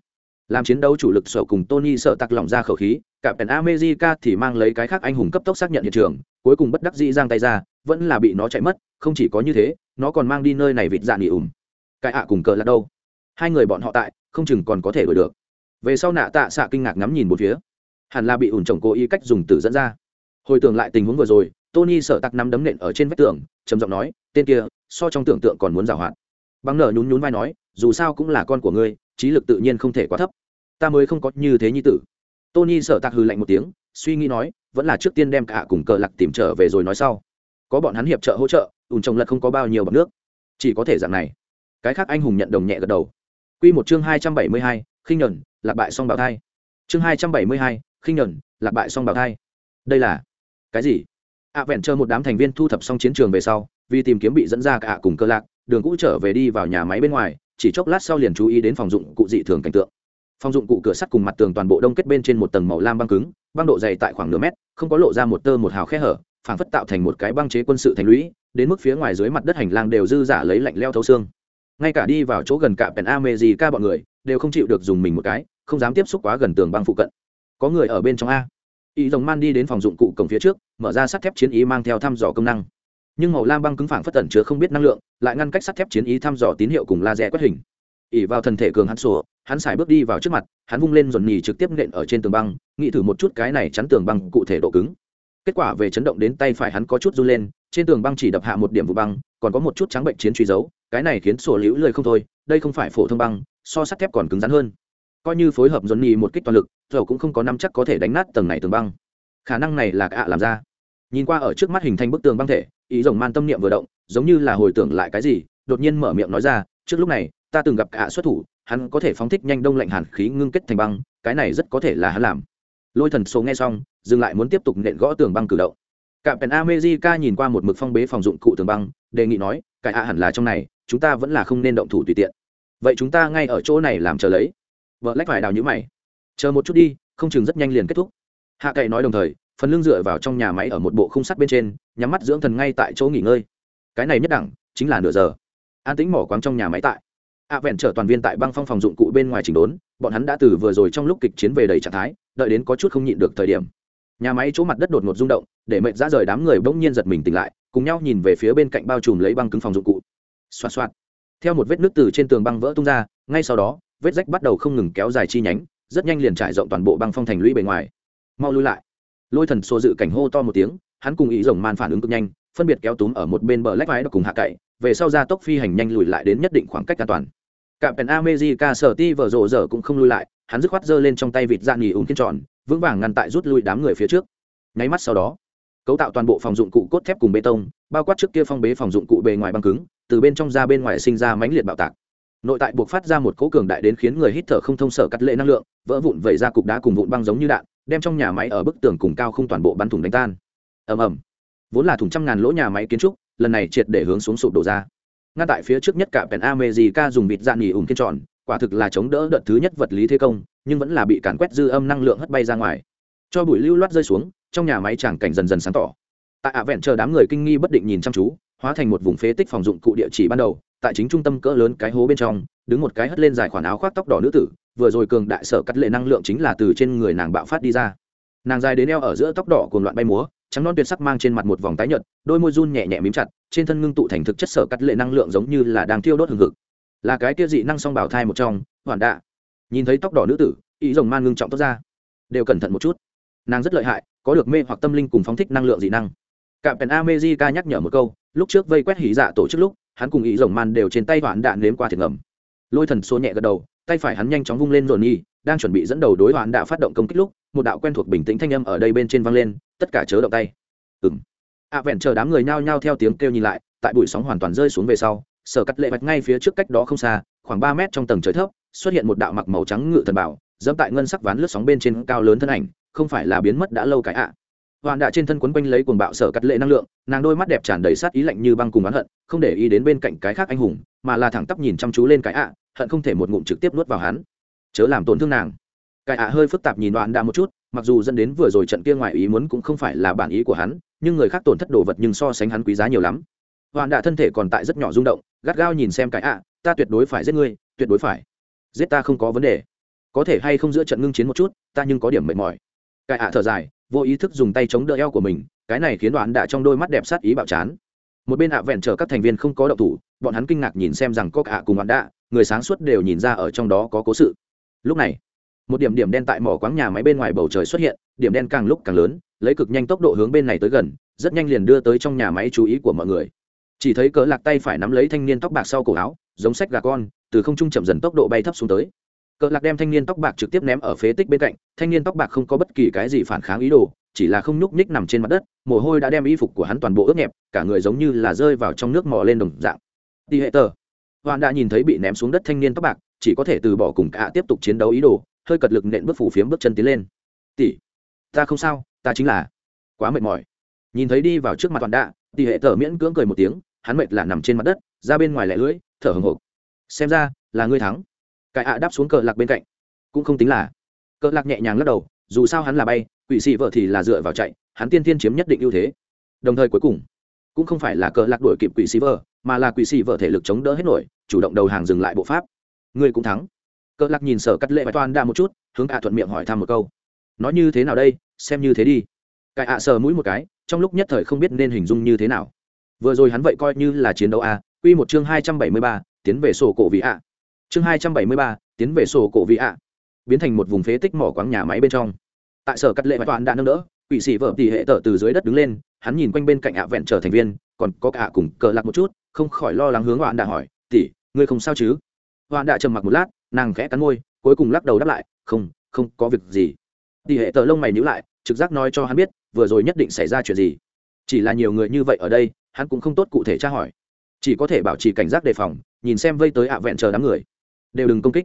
Làm chiến đấu chủ lực sở cùng tony sợ tặc lỏng ra khẩu khí, cả pèn america thì mang lấy cái khác anh hùng cấp tốc xác nhận hiện trường, cuối cùng bất đắc dĩ giang tay ra, vẫn là bị nó chạy mất, không chỉ có như thế, nó còn mang đi nơi này vịt dạn nghỉ ủng cái ạ cùng cờ là đâu? Hai người bọn họ tại, không chừng còn có thể đổi được. Về sau nạ tạ xạ kinh ngạc ngắm nhìn một phía. Hẳn là bị ủn chồng cố ý cách dùng từ dẫn ra. Hồi tưởng lại tình huống vừa rồi tony sợ tặc nắm đấm nện ở trên vách tường trầm giọng nói tên kia so trong tưởng tượng còn muốn giảo hoạt bằng nở nhún nhún vai nói dù sao cũng là con của ngươi trí lực tự nhiên không thể quá thấp. Ta mới không có như thế như tử. Tony sợ tặc hư lạnh một tiếng suy nghĩ nói vẫn là trước tiên đem cả cùng cờ lặc tìm trở về rồi nói sau. Có bọn hắn hiệp trợ hỗ trợ ùn trồng lật không có bao nhiêu bằng nước. Chỉ có thể dạng này. Cái khác anh hùng nhận đồng nhẹ gật đầu. Quy một chương hai trăm bảy mươi hai, khinh nhẫn, lạc bại song bảo thai. Chương hai trăm bảy mươi hai, khinh nhẫn, lạc bại song bảo thai. Đây là cái gì? Ạ vẹn chờ một đám thành viên thu thập xong chiến trường về sau, vì tìm kiếm bị dẫn ra cả cùng cơ lạc, đường cũ trở về đi vào nhà máy bên ngoài, chỉ chốc lát sau liền chú ý đến phòng dụng cụ dị thường cảnh tượng. Phòng dụng cụ cửa sắt cùng mặt tường toàn bộ đông kết bên trên một tầng màu lam băng cứng, băng độ dày tại khoảng nửa mét, không có lộ ra một tơ một hào khe hở, phảng phất tạo thành một cái băng chế quân sự thành lũy, đến mức phía ngoài dưới mặt đất hành lang đều dư giả lấy lạnh leo thấu xương. Ngay cả đi vào chỗ gần cả pèn a mê gì ca bọn người, đều không chịu được dùng mình một cái, không dám tiếp xúc quá gần tường băng phụ cận. Có người ở bên trong a? Ý rồng man đi đến phòng dụng cụ cổng phía trước, mở ra sắt thép chiến ý mang theo thăm dò công năng. Nhưng màu lam băng cứng phảng phất tẩn chứa không biết năng lượng, lại ngăn cách sắt thép chiến ý thăm dò tín hiệu cùng laser quét hình. Ỉ vào thân thể cường hắn sổ hắn xài bước đi vào trước mặt, hắn vung lên dồn nhì trực tiếp nện ở trên tường băng, nghĩ thử một chút cái này chắn tường băng cụ thể độ cứng. Kết quả về chấn động đến tay phải hắn có chút run lên, trên tường băng chỉ đập hạ một điểm vụ băng, còn có một chút trắng bệnh chiến truy dấu, cái này khiến sổ liễu lười không thôi, đây không phải phổ thông băng, so sắt thép còn cứng rắn hơn coi như phối hợp dồn nhì một kích toàn lực dầu cũng không có năm chắc có thể đánh nát tầng này tường băng. Khả năng này là cả làm ra. Nhìn qua ở trước mắt hình thành bức tường băng thể, ý rồng man tâm niệm vừa động, giống như là hồi tưởng lại cái gì, đột nhiên mở miệng nói ra, trước lúc này, ta từng gặp cả xuất thủ, hắn có thể phóng thích nhanh đông lạnh hàn khí ngưng kết thành băng, cái này rất có thể là hắn làm. Lôi thần số nghe xong, dừng lại muốn tiếp tục nện gõ tường băng cử động. Cạm pèn amejica nhìn qua một mực phong bế phòng dụng cụ tường băng, đề nghị nói, cái ạ hẳn là trong này, chúng ta vẫn là không nên động thủ tùy tiện. Vậy chúng ta ngay ở chỗ này làm chờ lấy vợ lách phải đào nhữ mày. Chờ một chút đi, không chừng rất nhanh liền kết thúc. Hạ cậy nói đồng thời, phần lưng dựa vào trong nhà máy ở một bộ khung sắt bên trên, nhắm mắt dưỡng thần ngay tại chỗ nghỉ ngơi. Cái này nhất đẳng, chính là nửa giờ. An tính mỏ quáng trong nhà máy tại. A vẹn chở toàn viên tại băng phong phòng dụng cụ bên ngoài chỉnh đốn, bọn hắn đã từ vừa rồi trong lúc kịch chiến về đầy trạng thái, đợi đến có chút không nhịn được thời điểm. Nhà máy chỗ mặt đất đột ngột rung động, để mệnh ra rời đám người bỗng nhiên giật mình tỉnh lại, cùng nhau nhìn về phía bên cạnh bao trùm lấy băng cứng phòng dụng cụ. Xoạt xoạt. Theo một vết nước từ trên tường băng vỡ tung ra, ngay sau đó vết rách bắt đầu không ngừng kéo dài chi nhánh, rất nhanh liền trải rộng toàn bộ băng phong thành lũy bề ngoài. Mau lui lại. Lôi thần xô dự cảnh hô to một tiếng, hắn cùng ý rồng man phản ứng cực nhanh, phân biệt kéo túm ở một bên bờ lách vái cùng hạ cậy, về sau ra tốc phi hành nhanh lùi lại đến nhất định khoảng cách an toàn. Cả pèn amejica sở ti vờ rộ giờ cũng không lui lại, hắn dứt khoát giơ lên trong tay vịt dạng nghỉ ủng kiên tròn, vững vàng ngăn tại rút lui đám người phía trước. Nháy mắt sau đó, cấu tạo toàn bộ phòng dụng cụ cốt thép cùng bê tông, bao quát trước kia phong bế phòng dụng cụ bề ngoài băng cứng, từ bên trong ra bên ngoài sinh ra mãnh liệt bạo tạc nội tại buộc phát ra một cỗ cường đại đến khiến người hít thở không thông sở cắt lệ năng lượng, vỡ vụn vẩy ra cục đá cùng vụn băng giống như đạn, đem trong nhà máy ở bức tường cùng cao không toàn bộ bắn thủng đánh tan. Ầm ầm. Vốn là thủng trăm ngàn lỗ nhà máy kiến trúc, lần này triệt để hướng xuống sụp đổ ra. Ngay tại phía trước nhất cả pèn amejica dùng vịt dạn nghỉ ủng kiên tròn, quả thực là chống đỡ đợt thứ nhất vật lý thế công, nhưng vẫn là bị càn quét dư âm năng lượng hất bay ra ngoài. Cho bụi lưu loát rơi xuống, trong nhà máy tràng cảnh dần dần sáng tỏ. Tại ạ vẹn chờ đám người kinh nghi bất định nhìn chăm chú, hóa thành một vùng phế tích phòng dụng cụ địa chỉ ban đầu tại chính trung tâm cỡ lớn cái hố bên trong, đứng một cái hất lên dài khoản áo khoác tóc đỏ nữ tử, vừa rồi cường đại sở cắt lệ năng lượng chính là từ trên người nàng bạo phát đi ra. Nàng dài đến eo ở giữa tóc đỏ cùng loạn bay múa, trắng non tuyệt sắc mang trên mặt một vòng tái nhợt, đôi môi run nhẹ nhẹ mím chặt, trên thân ngưng tụ thành thực chất sở cắt lệ năng lượng giống như là đang thiêu đốt hừng hực. Là cái kia dị năng song bảo thai một trong, hoàn đạ. Nhìn thấy tóc đỏ nữ tử, ý rồng man ngưng trọng tốt ra. Đều cẩn thận một chút. Nàng rất lợi hại, có được mê hoặc tâm linh cùng phóng thích năng lượng dị năng. Cạm pèn amejica nhắc nhở một câu, lúc trước vây quét hỉ dạ tổ chức lúc hắn cùng ý rồng man đều trên tay hoạn đạn nếm qua thiệt ngầm. Lôi thần số nhẹ gật đầu, tay phải hắn nhanh chóng vung lên dồn nhi đang chuẩn bị dẫn đầu đối hoạn đạ phát động công kích lúc, một đạo quen thuộc bình tĩnh thanh âm ở đây bên trên vang lên, tất cả chớ động tay. Ừng ạ vẹn chờ đám người nhao nhao theo tiếng kêu nhìn lại, tại bụi sóng hoàn toàn rơi xuống về sau, sở cắt lệ vạch ngay phía trước cách đó không xa, khoảng ba mét trong tầng trời thấp, xuất hiện một đạo mặc màu trắng ngự thần bảo, dẫm tại ngân sắc ván lướt sóng bên trên cao lớn thân ảnh, không phải là biến mất đã lâu cái ạ. à hoàn đạ trên thân quấn quanh lấy cuồng bạo sở cắt lệ năng lượng, nàng đôi mắt đẹp tràn đầy sát ý lạnh như băng cùng oán hận, không để ý đến bên cạnh cái khác anh hùng, mà là thẳng tắp nhìn chăm chú lên cái ạ, hận không thể một ngụm trực tiếp nuốt vào hắn. Chớ làm tổn thương nàng. Cái ạ hơi phức tạp nhìn đoạn đạ một chút, mặc dù dẫn đến vừa rồi trận kia ngoài ý muốn cũng không phải là bản ý của hắn, nhưng người khác tổn thất đồ vật nhưng so sánh hắn quý giá nhiều lắm. Hoàn đạ thân thể còn tại rất nhỏ rung động, gắt gao nhìn xem cái ạ, ta tuyệt đối phải giết ngươi, tuyệt đối phải. Giết ta không có vấn đề. Có thể hay không giữa trận ngưng chiến một chút, ta nhưng có điểm mệt mỏi. Cái ạ thở dài vô ý thức dùng tay chống đỡ eo của mình cái này khiến đoạn đã trong đôi mắt đẹp sát ý bạo chán. Một bên ạ vẹn trở các thành viên không có động thủ bọn hắn kinh ngạc nhìn xem rằng có cả cùng đoạn đã, người sáng suốt đều nhìn ra ở trong đó có cố sự. Lúc này một điểm điểm đen tại mỏ quáng nhà máy bên ngoài bầu trời xuất hiện điểm đen càng lúc càng lớn lấy cực nhanh tốc độ hướng bên này tới gần rất nhanh liền đưa tới trong nhà máy chú ý của mọi người. Chỉ thấy cỡ lạc tay phải nắm lấy thanh niên tóc bạc sau cổ áo giống sách gà con từ không trung chậm dần tốc độ bay thấp xuống tới cỡ lạc đem thanh niên tóc bạc trực tiếp ném ở phế tích bên cạnh, thanh niên tóc bạc không có bất kỳ cái gì phản kháng ý đồ, chỉ là không nhúc nhích nằm trên mặt đất, mồ hôi đã đem y phục của hắn toàn bộ ướt nhẹp, cả người giống như là rơi vào trong nước mò lên đồng dạng. Đi hệ tờ. Hoàn đã nhìn thấy bị ném xuống đất thanh niên tóc bạc, chỉ có thể từ bỏ cùng cả tiếp tục chiến đấu ý đồ, hơi cật lực nện bước phủ phiếm bước chân tiến lên. Tỷ ta không sao, ta chính là quá mệt mỏi. Nhìn thấy đi vào trước mặt toàn đạ tỷ hệ tờ miễn cưỡng cười một tiếng, hắn mệt là nằm trên mặt đất, ra bên ngoài lẻ lưỡi, thở hồng hộc. Xem ra là ngươi thắng cái ạ đáp xuống cờ lạc bên cạnh. Cũng không tính là. Cờ lạc nhẹ nhàng lắc đầu, dù sao hắn là bay, quỷ sĩ vợ thì là dựa vào chạy, hắn tiên tiên chiếm nhất định ưu thế. Đồng thời cuối cùng, cũng không phải là cờ lạc đuổi kịp quỷ sĩ vợ, mà là quỷ sĩ vợ thể lực chống đỡ hết nổi, chủ động đầu hàng dừng lại bộ pháp. Ngươi cũng thắng. Cờ lạc nhìn sở cắt lệ và toàn đa một chút, hướng ạ thuận miệng hỏi thăm một câu. Nói như thế nào đây? Xem như thế đi. Cải ạ sờ mũi một cái, trong lúc nhất thời không biết nên hình dung như thế nào. Vừa rồi hắn vậy coi như là chiến đấu a, quy một chương hai trăm bảy mươi ba, tiến về sổ cổ vị ạ chương hai trăm bảy mươi ba, tiến về sổ cổ vị ạ. Biến thành một vùng phế tích mỏ quáng nhà máy bên trong. Tại sở cắt lệ và toàn đã nâng đỡ, quỷ sĩ vợ tỷ hệ tở từ dưới đất đứng lên, hắn nhìn quanh bên cạnh ạ vẹn trở thành viên, còn có cả cùng cờ lạc một chút, không khỏi lo lắng hướng hoạn đã hỏi, tỷ, ngươi không sao chứ? Hoạn đã trầm mặc một lát, nàng khẽ cắn môi, cuối cùng lắc đầu đáp lại, không không có việc gì. Tỷ hệ tở lông mày nhíu lại, trực giác nói cho hắn biết, vừa rồi nhất định xảy ra chuyện gì. Chỉ là nhiều người như vậy ở đây, hắn cũng không tốt cụ thể tra hỏi. Chỉ có thể bảo trì cảnh giác đề phòng, nhìn xem vây tới ạ vẹn chờ đám người đều đừng công kích.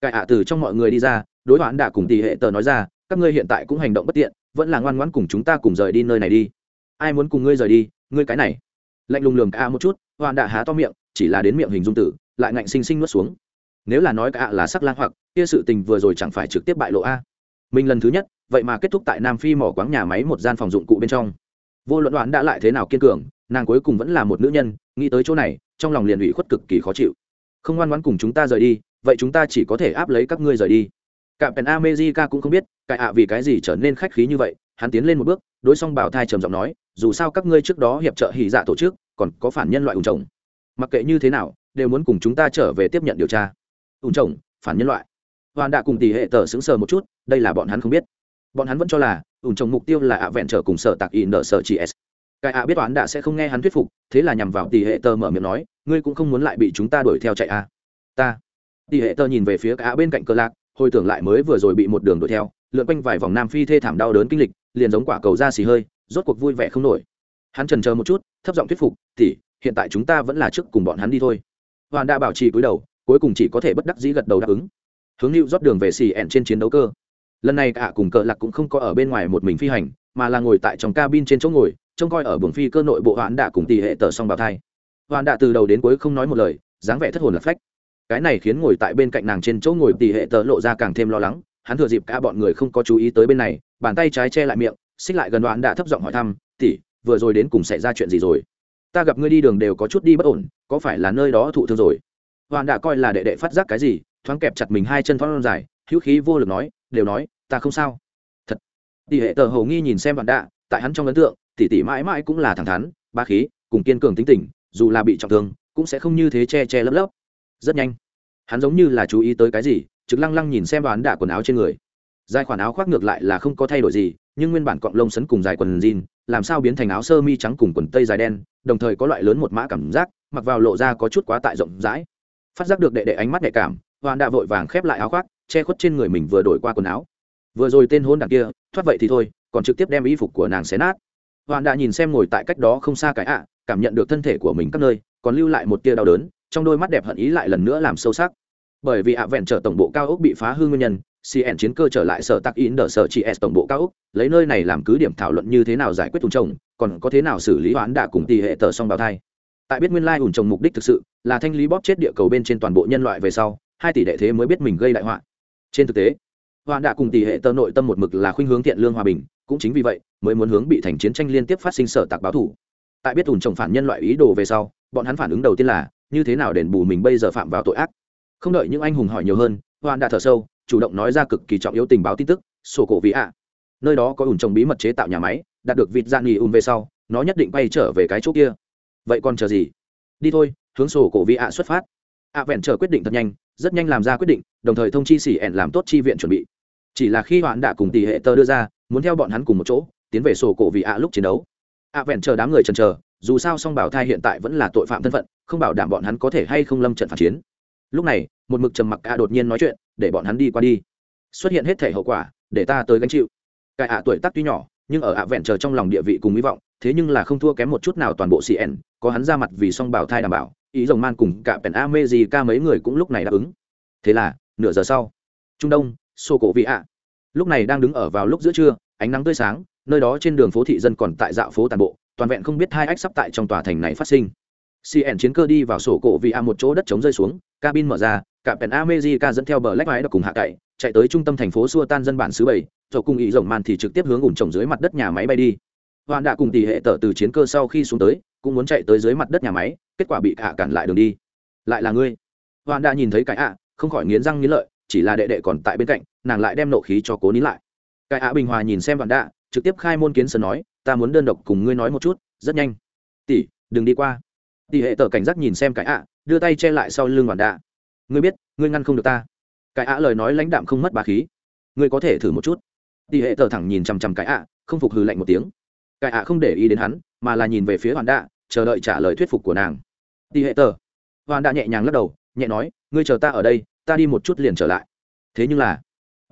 Cải ạ từ trong mọi người đi ra, đối hoãn đã cùng tỷ hệ tờ nói ra, các ngươi hiện tại cũng hành động bất tiện, vẫn là ngoan ngoãn cùng chúng ta cùng rời đi nơi này đi. Ai muốn cùng ngươi rời đi, ngươi cái này. Lạnh lùng lường cả một chút hoàn đã há to miệng, chỉ là đến miệng hình dung tử, lại ngạnh sinh sinh nuốt xuống. Nếu là nói cả là sắc lang hoặc, kia sự tình vừa rồi chẳng phải trực tiếp bại lộ a? Mình lần thứ nhất, vậy mà kết thúc tại nam phi mỏ quáng nhà máy một gian phòng dụng cụ bên trong. Vô luận đoán đã lại thế nào kiên cường, nàng cuối cùng vẫn là một nữ nhân, nghĩ tới chỗ này, trong lòng liền ủy khuất cực kỳ khó chịu không ngoan ngoãn cùng chúng ta rời đi, vậy chúng ta chỉ có thể áp lấy các ngươi rời đi. Cạm pèn amejica cũng không biết cãi ạ vì cái gì trở nên khách khí như vậy, hắn tiến lên một bước, đối xong bảo thai trầm giọng nói, dù sao các ngươi trước đó hiệp trợ hỉ dạ tổ chức, còn có phản nhân loại ủng trồng mặc kệ như thế nào, đều muốn cùng chúng ta trở về tiếp nhận điều tra. Ủng trồng phản nhân loại. Hoàn đã cùng tỷ hệ tờ xứng sờ một chút, đây là bọn hắn không biết. Bọn hắn vẫn cho là, ủng trồng mục tiêu là ạ vẹn trở cùng sở tạc in nợ sở chỉ s. Cái ạ biết toán đã sẽ không nghe hắn thuyết phục, thế là nhằm vào tỷ hệ tờ mở miệng nói ngươi cũng không muốn lại bị chúng ta đuổi theo chạy à. ta. Tỷ hệ tờ nhìn về phía cả bên cạnh cơ lạc hồi tưởng lại mới vừa rồi bị một đường đuổi theo lượn quanh vài vòng nam phi thê thảm đau đớn kinh lịch liền giống quả cầu ra xì hơi rốt cuộc vui vẻ không nổi. Hắn trần chờ một chút thấp giọng thuyết phục tỷ, hiện tại chúng ta vẫn là trước cùng bọn hắn đi thôi. Hoàn đã bảo trì cúi đầu cuối cùng chỉ có thể bất đắc dĩ gật đầu đáp ứng. Hướng lưu rót đường về xì ẹn trên chiến đấu cơ. Lần này cả cùng cờ lạc cũng không có ở bên ngoài một mình phi hành mà là ngồi tại trong cabin trên chỗ ngồi trông coi ở buồng phi cơ nội bộ hoãn đã cùng tỷ hệ tờ song bào thai hoàn đạ từ đầu đến cuối không nói một lời, dáng vẻ thất hồn lạc phách. Cái này khiến ngồi tại bên cạnh nàng trên chỗ ngồi tỷ hệ tờ lộ ra càng thêm lo lắng, hắn thừa dịp cả bọn người không có chú ý tới bên này, bàn tay trái che lại miệng, xích lại gần đoạn đã thấp giọng hỏi thăm tỷ vừa rồi đến cùng xảy ra chuyện gì rồi? Ta gặp ngươi đi đường đều có chút đi bất ổn, có phải là nơi đó thụ thương rồi? Hoàn đã coi là đệ đệ phát giác cái gì, thoáng kẹp chặt mình hai chân thoáng dài, hữu khí vô lực nói, đều nói, ta không sao. Thật. Tỷ hệ tờ hầu nghi nhìn xem đoạn đạ, tại hắn trong ấn tượng tỷ tỷ mãi mãi cũng là thẳng thắn, ba khí, cùng kiên cường tính tình dù là bị trọng thương, cũng sẽ không như thế che che lấp lấp. Rất nhanh, hắn giống như là chú ý tới cái gì, trực lăng lăng nhìn xem đoán đả quần áo trên người. Dài khoản áo khoác ngược lại là không có thay đổi gì, nhưng nguyên bản cọng lông sấn cùng dài quần jean, làm sao biến thành áo sơ mi trắng cùng quần tây dài đen, đồng thời có loại lớn một mã cảm giác, mặc vào lộ ra có chút quá tại rộng rãi. Phát giác được đệ đệ ánh mắt nhạy cảm hoàn đã vội vàng khép lại áo khoác, che khuất trên người mình vừa đổi qua quần áo. Vừa rồi tên hôn đằng kia, thoát vậy thì thôi, còn trực tiếp đem y phục của nàng xé nát. Hoàn đã nhìn xem ngồi tại cách đó không xa cái ạ cảm nhận được thân thể của mình các nơi, còn lưu lại một tia đau đớn, trong đôi mắt đẹp hận ý lại lần nữa làm sâu sắc. Bởi vì ạ vẹn trở tổng bộ cao ốc bị phá hư nguyên nhân cn chiến cơ trở lại sở tạc in đờ sở chị s tổng bộ cao ốc, lấy nơi này làm cứ điểm thảo luận như thế nào giải quyết thùng trồng còn có thế nào xử lý hoán đạ cùng tỷ hệ tờ song bào thai. Tại biết nguyên lai ủn trồng mục đích thực sự, là thanh lý bóp chết địa cầu bên trên toàn bộ nhân loại về sau, hai tỷ đệ thế mới biết mình gây đại họa. Trên thực tế hoạn đạ cùng tỷ hệ tờ nội tâm một mực là khuynh hướng thiện lương hòa bình, cũng chính vì vậy, mới muốn hướng bị thành chiến tranh liên tiếp phát sinh sở tạc báo thủ tại biết ủn trồng phản nhân loại ý đồ về sau, bọn hắn phản ứng đầu tiên là, như thế nào đền bù mình bây giờ phạm vào tội ác? Không đợi những anh hùng hỏi nhiều hơn hoạn đã thở sâu, chủ động nói ra cực kỳ trọng yếu tình báo tin tức, sổ cổ vị ạ. Nơi đó có ủn trồng bí mật chế tạo nhà máy, đạt được vịt gian nghỉ ùn về sau, nó nhất định bay trở về cái chỗ kia. Vậy còn chờ gì? Đi thôi, hướng sổ cổ vị ạ xuất phát. Ạ vẹn chờ quyết định thật nhanh, rất nhanh làm ra quyết định, đồng thời thông chi xỉ ẹn làm tốt chi viện chuẩn bị. Chỉ là khi hoạn đã cùng tỷ hệ tơ đưa ra, muốn theo bọn hắn cùng một chỗ, tiến về sổ cổ vị ạ lúc chiến đấu ạ vẹn chờ đám người trần chờ, dù sao song bảo thai hiện tại vẫn là tội phạm thân phận, không bảo đảm bọn hắn có thể hay không lâm trận phản chiến. Lúc này, một mực trầm mặc ạ đột nhiên nói chuyện, để bọn hắn đi qua đi. Xuất hiện hết thể hậu quả, để ta tới gánh chịu. Cải ạ tuổi tác tuy nhỏ, nhưng ở ạ vẹn chờ trong lòng địa vị cùng hy vọng, thế nhưng là không thua kém một chút nào toàn bộ cn có hắn ra mặt vì song bảo thai đảm bảo, ý rồng man cùng cả pèn a mê gì ca mấy người cũng lúc này đáp ứng. Thế là, nửa giờ sau, trung đông xô cổ vị ạ. Lúc này đang đứng ở vào lúc giữa trưa, ánh nắng tươi sáng nơi đó trên đường phố thị dân còn tại dạo phố tàn bộ, toàn vẹn không biết hai ách sắp tại trong tòa thành này phát sinh. Cn chiến cơ đi vào sổ cổ vì a một chỗ đất trống rơi xuống, cabin mở ra cả pèn amejica dẫn theo bờ lách máy đ cùng hạ cậy, chạy tới trung tâm thành phố xua tan dân bản xứ bảy, rồi cùng ý rồng màn thì trực tiếp hướng ủn trồng dưới mặt đất nhà máy bay đi. Hoàn đã cùng tỷ hệ tở từ chiến cơ sau khi xuống tới, cũng muốn chạy tới dưới mặt đất nhà máy, kết quả bị hạ cản lại đường đi. Lại là ngươi. Hoàn đã nhìn thấy cái ạ, không khỏi nghiến răng nghiến lợi, chỉ là đệ đệ còn tại bên cạnh, nàng lại đem nộ khí cho cố nín lại. Cái ạ bình hòa nhìn xem vạn đạ trực tiếp khai môn kiến sơn nói, ta muốn đơn độc cùng ngươi nói một chút, rất nhanh. Tỷ, đừng đi qua. Tỷ hệ tờ cảnh giác nhìn xem cái ạ, đưa tay che lại sau lưng bản đạ. Ngươi biết, ngươi ngăn không được ta. Cái ạ lời nói lãnh đạm không mất bà khí. Ngươi có thể thử một chút. Tỷ hệ tờ thẳng nhìn chằm chằm cái ạ, không phục hừ lạnh một tiếng. Cái ạ không để ý đến hắn, mà là nhìn về phía hoàn đạ, chờ đợi trả lời thuyết phục của nàng. Tỷ hệ tờ. Hoàn đạ nhẹ nhàng lắc đầu, nhẹ nói, ngươi chờ ta ở đây, ta đi một chút liền trở lại. Thế nhưng là,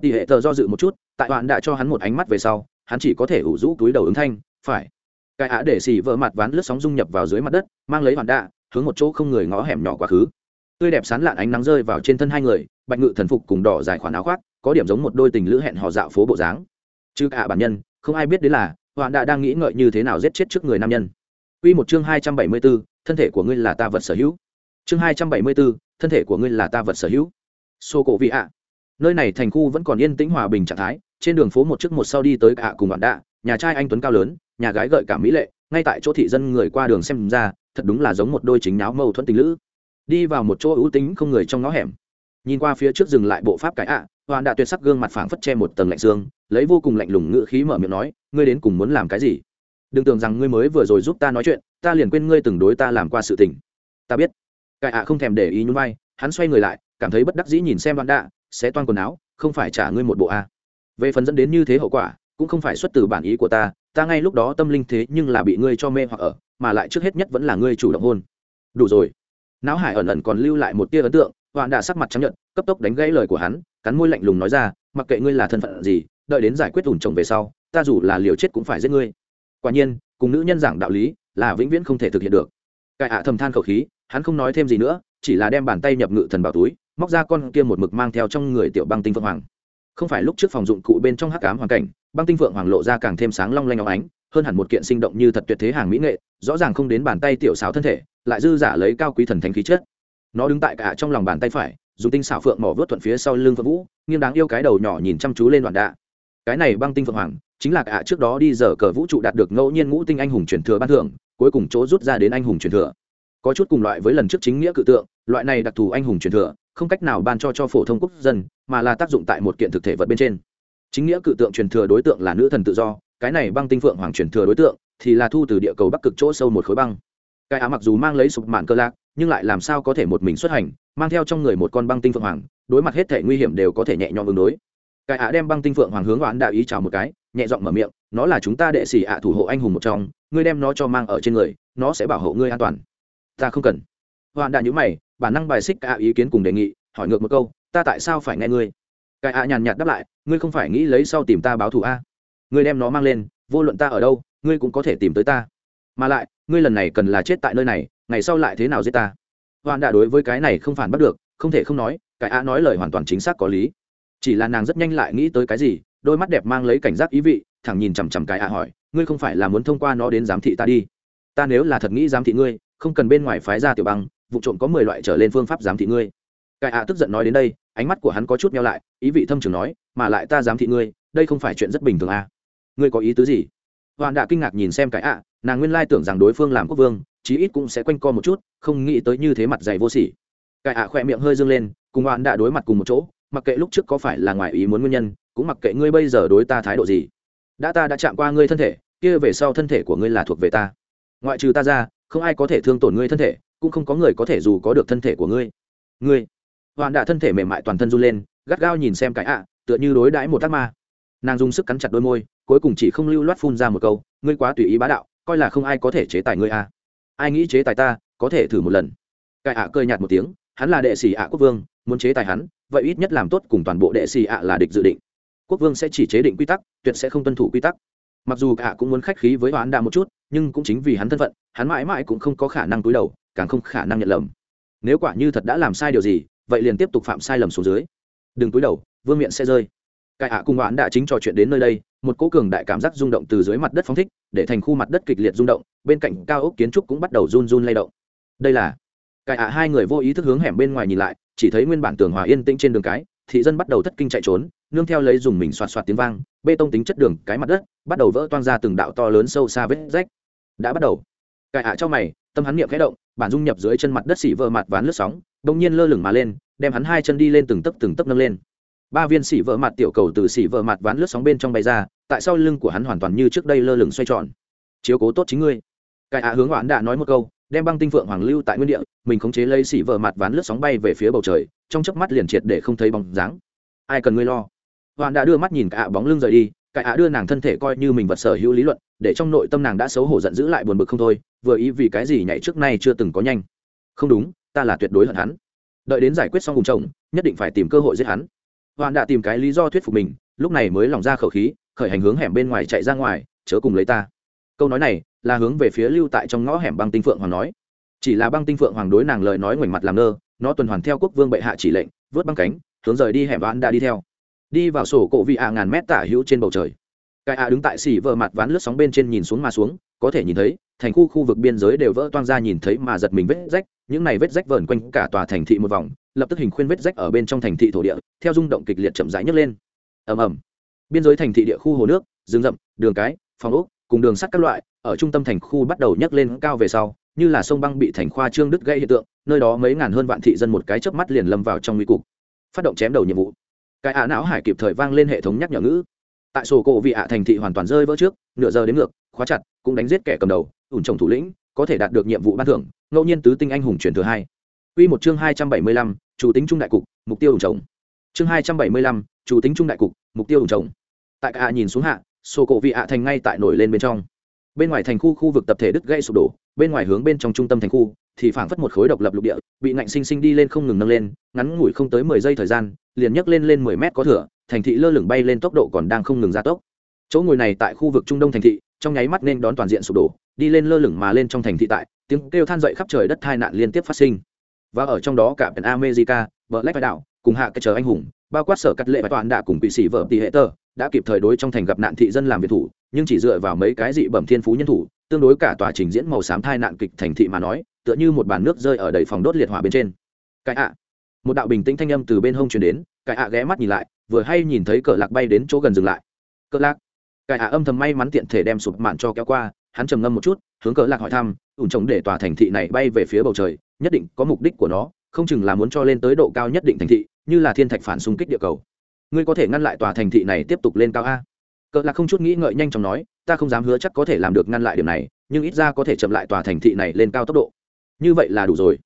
tỷ hệ tờ do dự một chút, tại hoàn đạ cho hắn một ánh mắt về sau hắn chỉ có thể ủ rũ túi đầu ứng thanh phải cái ạ để xì vỡ mặt ván lướt sóng dung nhập vào dưới mặt đất mang lấy hoàn đạ hướng một chỗ không người ngõ hẻm nhỏ quá khứ tươi đẹp sán lạn ánh nắng rơi vào trên thân hai người bạch ngự thần phục cùng đỏ dài khoản áo khoác có điểm giống một đôi tình lữ hẹn hò dạo phố bộ dáng chứ cả bản nhân không ai biết đến là hoàn đạ đang nghĩ ngợi như thế nào giết chết trước người nam nhân Quy một chương hai trăm bảy mươi 274, thân thể của ngươi là ta vật sở hữu. Chương hai trăm bảy mươi 274, thân thể của ngươi là ta vật sở hữu. Sô cổ vị ạ. Nơi này thành khu vẫn còn yên tĩnh hòa bình trạng thái, trên đường phố một trước một sau đi tới ạ cùng bạn đạ, nhà trai anh tuấn cao lớn, nhà gái gợi cảm mỹ lệ, ngay tại chỗ thị dân người qua đường xem ra, thật đúng là giống một đôi chính náo mâu thuẫn tình lữ. Đi vào một chỗ ưu tính không người trong ngõ hẻm. Nhìn qua phía trước dừng lại bộ pháp cái ạ, hoàn đạ tuyệt sắc gương mặt phảng phất che một tầng lạnh xương, lấy vô cùng lạnh lùng ngữ khí mở miệng nói, ngươi đến cùng muốn làm cái gì? đừng tưởng rằng ngươi mới vừa rồi giúp ta nói chuyện ta liền quên ngươi từng đối ta làm qua sự tình ta biết cái ạ không thèm để ý nhún vai hắn xoay người lại cảm thấy bất đắc dĩ nhìn xem hoàn đạ sẽ toan quần áo không phải trả ngươi một bộ a về phần dẫn đến như thế hậu quả, cũng không phải xuất từ bản ý của ta ta ngay lúc đó tâm linh thế nhưng là bị ngươi cho mê hoặc ở, mà lại trước hết nhất vẫn là ngươi chủ động hôn. Đủ rồi. Não hải ẩn ẩn còn lưu lại một tia ấn tượng, hoạn đã sắc mặt chấp nhận cấp tốc đánh gãy lời của hắn, cắn môi lạnh lùng nói ra, mặc kệ ngươi là thân phận gì, đợi đến giải quyết ủn chồng về sau, ta dù là liều chết cũng phải giết ngươi. Quả nhiên, cùng nữ nhân giảng đạo lý là vĩnh viễn không thể thực hiện được. Cải ạ thầm than khẩu khí, hắn không nói thêm gì nữa, chỉ là đem bàn tay nhập ngự thần bảo túi, móc ra con kia một mực mang theo trong người tiểu băng tinh phượng hoàng không phải lúc trước phòng dụng cụ bên trong hắc ám hoàn cảnh, băng tinh phượng hoàng lộ ra càng thêm sáng long lanh óng ánh, hơn hẳn một kiện sinh động như thật tuyệt thế hàng mỹ nghệ, rõ ràng không đến bàn tay tiểu sáo thân thể, lại dư giả lấy cao quý thần thánh khí chất. Nó đứng tại cả trong lòng bàn tay phải, dùng tinh xảo phượng mỏ vớt thuận phía sau lưng phượng vũ, nghiêng đáng yêu cái đầu nhỏ nhìn chăm chú lên đoạn đạ. Cái này băng tinh phượng hoàng, chính là cả trước đó đi giờ cờ vũ trụ đạt được ngẫu nhiên ngũ tinh anh hùng truyền thừa ban thưởng, cuối cùng chỗ rút ra đến anh hùng truyền thừa. Có chút cùng loại với lần trước chính nghĩa cự tượng, loại này đặc thù anh hùng truyền thừa không cách nào ban cho cho phổ thông quốc dân, mà là tác dụng tại một kiện thực thể vật bên trên. Chính nghĩa cự tượng truyền thừa đối tượng là nữ thần tự do, cái này băng tinh phượng hoàng truyền thừa đối tượng thì là thu từ địa cầu bắc cực chỗ sâu một khối băng. Cái á mặc dù mang lấy sụp mạn cơ lạc, nhưng lại làm sao có thể một mình xuất hành, mang theo trong người một con băng tinh phượng hoàng, đối mặt hết thể nguy hiểm đều có thể nhẹ nhõm ứng đối. Cái á đem băng tinh phượng hoàng hướng oán đạo ý chào một cái, nhẹ giọng mở miệng, nó là chúng ta đệ sĩ ạ thủ hộ anh hùng một trong, ngươi đem nó cho mang ở trên người, nó sẽ bảo hộ ngươi an toàn. Ta không cần. Hoạn đạo nhữ mày bản năng bài xích cả ý kiến cùng đề nghị, hỏi ngược một câu, ta tại sao phải nghe ngươi? Cái ạ nhàn nhạt đáp lại, ngươi không phải nghĩ lấy sau tìm ta báo thù a. Ngươi đem nó mang lên, vô luận ta ở đâu, ngươi cũng có thể tìm tới ta. Mà lại, ngươi lần này cần là chết tại nơi này, ngày sau lại thế nào giết ta? Hoàn đã đối với cái này không phản bắt được, không thể không nói, cái ạ nói lời hoàn toàn chính xác có lý. Chỉ là nàng rất nhanh lại nghĩ tới cái gì, đôi mắt đẹp mang lấy cảnh giác ý vị, thẳng nhìn chằm chằm cái ạ hỏi, ngươi không phải là muốn thông qua nó đến giám thị ta đi? Ta nếu là thật nghĩ giám thị ngươi, không cần bên ngoài phái ra tiểu băng vụ trộm có mười loại trở lên phương pháp giám thị ngươi. Cái ạ tức giận nói đến đây, ánh mắt của hắn có chút nhau lại, ý vị thâm trường nói, mà lại ta giám thị ngươi, đây không phải chuyện rất bình thường à. ngươi có ý tứ gì? Hoàn đã kinh ngạc nhìn xem cái ạ, nàng nguyên lai tưởng rằng đối phương làm quốc vương, chí ít cũng sẽ quanh co một chút, không nghĩ tới như thế mặt dày vô sỉ. Cái ạ khỏe miệng hơi dâng lên, cùng hoàn đã đối mặt cùng một chỗ, mặc kệ lúc trước có phải là ngoài ý muốn nguyên nhân, cũng mặc kệ ngươi bây giờ đối ta thái độ gì. Đã ta đã chạm qua ngươi thân thể, kia về sau thân thể của ngươi là thuộc về ta. Ngoại trừ ta ra, không ai có thể thương tổn ngươi thân thể cũng không có người có thể dù có được thân thể của ngươi. Ngươi hoàn đạ thân thể mềm mại toàn thân run lên, gắt gao nhìn xem cái ạ, tựa như đối đãi một tác ma. Nàng dùng sức cắn chặt đôi môi, cuối cùng chỉ không lưu loát phun ra một câu, ngươi quá tùy ý bá đạo, coi là không ai có thể chế tài ngươi à. ai nghĩ chế tài ta, có thể thử một lần. Cái ạ cười nhạt một tiếng, hắn là đệ sĩ ạ quốc vương, muốn chế tài hắn, vậy ít nhất làm tốt cùng toàn bộ đệ sĩ ạ là địch dự định. Quốc vương sẽ chỉ chế định quy tắc, tuyệt sẽ không tuân thủ quy tắc. Mặc dù cả cũng muốn khách khí với hoán đa một chút, nhưng cũng chính vì hắn thân phận, hắn mãi mãi cũng không có khả năng túi đầu càng không khả năng nhận lầm. Nếu quả như thật đã làm sai điều gì, vậy liền tiếp tục phạm sai lầm xuống dưới. Đừng túi đầu, vương miện sẽ rơi. Cải hạ cùng oán đã chính trò chuyện đến nơi đây, một cố cường đại cảm giác rung động từ dưới mặt đất phóng thích, để thành khu mặt đất kịch liệt rung động, bên cạnh cao ốc kiến trúc cũng bắt đầu run run lay động. Đây là cải hạ hai người vô ý thức hướng hẻm bên ngoài nhìn lại, chỉ thấy nguyên bản tường hòa yên tĩnh trên đường cái, thị dân bắt đầu thất kinh chạy trốn, nương theo lấy dùng mình xoạt xoạt tiếng vang, bê tông tính chất đường, cái mặt đất, bắt đầu vỡ toang ra từng đạo to lớn sâu xa vết rách. Đã bắt đầu. Cải ạ cho mày tâm hắn niệm khẽ động, bản dung nhập dưới chân mặt đất xỉ vỡ mặt ván lướt sóng đông nhiên lơ lửng mà lên, đem hắn hai chân đi lên từng tấc từng tấc nâng lên. Ba viên xỉ vợ mặt tiểu cầu từ xỉ vợ mặt ván lướt sóng bên trong bay ra, tại sau lưng của hắn hoàn toàn như trước đây lơ lửng xoay tròn. Chiếu cố tốt chính ngươi. Cải ạ hướng oán đã nói một câu, đem băng tinh phượng hoàng lưu tại nguyên địa, mình khống chế lấy xỉ vợ mặt ván lướt sóng bay về phía bầu trời, trong chớp mắt liền triệt để không thấy bóng dáng. Ai cần ngươi lo? Hoàn đã đưa mắt nhìn cả ạ bóng lưng rời đi Cải ạ đưa nàng thân thể coi như mình vật sở hữu lý luận, để trong nội tâm nàng đã xấu hổ giận dữ lại buồn bực không thôi, vừa ý vì cái gì nhảy trước nay chưa từng có nhanh. Không đúng, ta là tuyệt đối hận hắn. Đợi đến giải quyết xong cùng chồng, nhất định phải tìm cơ hội giết hắn. Hoàn đã tìm cái lý do thuyết phục mình, lúc này mới lòng ra khẩu khí, khởi hành hướng hẻm bên ngoài chạy ra ngoài, chớ cùng lấy ta. Câu nói này là hướng về phía lưu tại trong ngõ hẻm băng tinh phượng hoàng nói. Chỉ là băng tinh phượng hoàng đối nàng lời nói ngoảnh mặt làm ngơ, nó tuần hoàn theo quốc vương bệ hạ chỉ lệnh, vớt băng cánh, hướng rời đi hẻm đoán đã đi theo đi vào sổ cổ vị ạ ngàn mét tả hữu trên bầu trời. Cái ạ đứng tại xỉ vợ mặt ván lướt sóng bên trên nhìn xuống mà xuống, có thể nhìn thấy, thành khu khu vực biên giới đều vỡ toang ra nhìn thấy mà giật mình vết rách, những này vết rách vờn quanh cả tòa thành thị một vòng, lập tức hình khuyên vết rách ở bên trong thành thị thổ địa, theo rung động kịch liệt chậm rãi nhấc lên. Ầm ầm. Biên giới thành thị địa khu hồ nước, rừng rậm, đường cái, phòng ốc, cùng đường sắt các loại, ở trung tâm thành khu bắt đầu nhấc lên cao về sau, như là sông băng bị thành khoa trương đứt gây hiện tượng, nơi đó mấy ngàn hơn vạn thị dân một cái chớp mắt liền lâm vào trong nguy cục. Phát động chém đầu nhiệm vụ cái ạ não hải kịp thời vang lên hệ thống nhắc nhở ngữ tại sổ cổ vị ạ thành thị hoàn toàn rơi vỡ trước nửa giờ đến ngược khóa chặt cũng đánh giết kẻ cầm đầu ủn trồng thủ lĩnh có thể đạt được nhiệm vụ ban thưởng ngẫu nhiên tứ tinh anh hùng truyền thừa hai Quy một chương hai trăm bảy mươi lăm, chủ tính trung đại cục, mục tiêu ủng trồng. Chương hai trăm bảy mươi lăm, chủ tính trung đại cục, mục tiêu ủng trồng. Tại cả nhìn xuống hạ, sổ cổ vị ạ thành ngay tại nổi lên bên trong. Bên ngoài thành khu khu vực tập thể đứt gây sụp đổ, bên ngoài hướng bên trong trung tâm thành khu thì phảng phất một khối độc lập lục địa, bị ngạnh sinh sinh đi lên không ngừng nâng lên, ngắn ngủi không tới mười giây thời gian, liền nhấc lên lên mười mét có thừa, thành thị lơ lửng bay lên tốc độ còn đang không ngừng gia tốc. Chỗ ngồi này tại khu vực trung đông thành thị trong nháy mắt nên đón toàn diện sụp đổ đi lên lơ lửng mà lên trong thành thị tại tiếng kêu than dậy khắp trời đất tai nạn liên tiếp phát sinh. Và ở trong đó cả penn america black đạo cùng hạ cái chờ anh hùng bao quát sở cắt lệ và toàn đã cùng bị sĩ vợ tỷ hệ tơ đã kịp thời đối trong thành gặp nạn thị dân làm việc thủ, nhưng chỉ dựa vào mấy cái dị bẩm thiên phú nhân thủ, tương đối cả tòa trình diễn màu xám thai nạn kịch thành thị mà nói, tựa như một bàn nước rơi ở đầy phòng đốt liệt hỏa bên trên. Cái ạ. Một đạo bình tĩnh thanh âm từ bên hông truyền đến, cái ạ ghé mắt nhìn lại, vừa hay nhìn thấy cờ lạc bay đến chỗ gần dừng lại. Cờ lạc. Cái ạ âm thầm may mắn tiện thể đem sụp mạn cho kéo qua, hắn trầm ngâm một chút, hướng cờ lạc hỏi thăm, ủn trống để tòa thành thị này bay về phía bầu trời, nhất định có mục đích của nó, không chừng là muốn cho lên tới độ cao nhất định thành thị như là thiên thạch phản xung kích địa cầu. Ngươi có thể ngăn lại tòa thành thị này tiếp tục lên cao a. Cỡ là không chút nghĩ ngợi nhanh chóng nói, ta không dám hứa chắc có thể làm được ngăn lại điểm này, nhưng ít ra có thể chậm lại tòa thành thị này lên cao tốc độ. Như vậy là đủ rồi.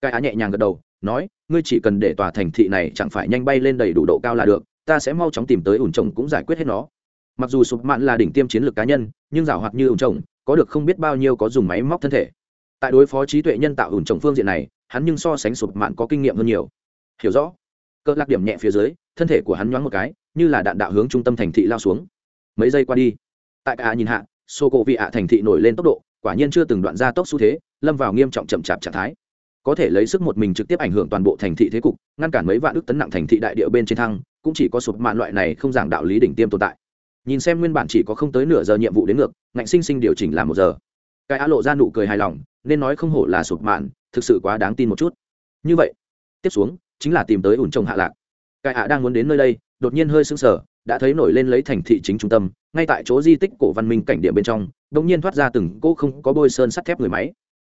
Cái á nhẹ nhàng gật đầu, nói, ngươi chỉ cần để tòa thành thị này chẳng phải nhanh bay lên đầy đủ độ cao là được, ta sẽ mau chóng tìm tới ủn trồng cũng giải quyết hết nó. Mặc dù sụp mạn là đỉnh tiêm chiến lược cá nhân, nhưng giảo hoạt như ủn trồng, có được không biết bao nhiêu có dùng máy móc thân thể. Tại đối phó trí tuệ nhân tạo ủn trồng phương diện này, hắn nhưng so sánh sụp mạn có kinh nghiệm hơn nhiều. Hiểu rõ? Cỡ lạc điểm nhẹ phía dưới, thân thể của hắn nhoáng một cái, như là đạn đạo hướng trung tâm thành thị lao xuống. Mấy giây qua đi, tại cả nhìn hạ xô cổ vị ạ thành thị nổi lên tốc độ, quả nhiên chưa từng đoạn ra tốc xu thế, lâm vào nghiêm trọng chậm chạp trạng thái. Có thể lấy sức một mình trực tiếp ảnh hưởng toàn bộ thành thị thế cục, ngăn cản mấy vạn ước tấn nặng thành thị đại địa bên trên thăng, cũng chỉ có sụp mạn loại này không giảng đạo lý đỉnh tiêm tồn tại. Nhìn xem nguyên bản chỉ có không tới nửa giờ nhiệm vụ đến ngược, ngạnh sinh sinh điều chỉnh là một giờ. Cái á lộ ra nụ cười hài lòng, nên nói không hổ là sụp mạn, thực sự quá đáng tin một chút. Như vậy, tiếp xuống chính là tìm tới ủn trồng hạ lạc. Cai ạ đang muốn đến nơi đây, đột nhiên hơi sững sờ, đã thấy nổi lên lấy thành thị chính trung tâm, ngay tại chỗ di tích cổ văn minh cảnh địa bên trong, đột nhiên thoát ra từng cỗ không có bôi sơn sắt thép người máy.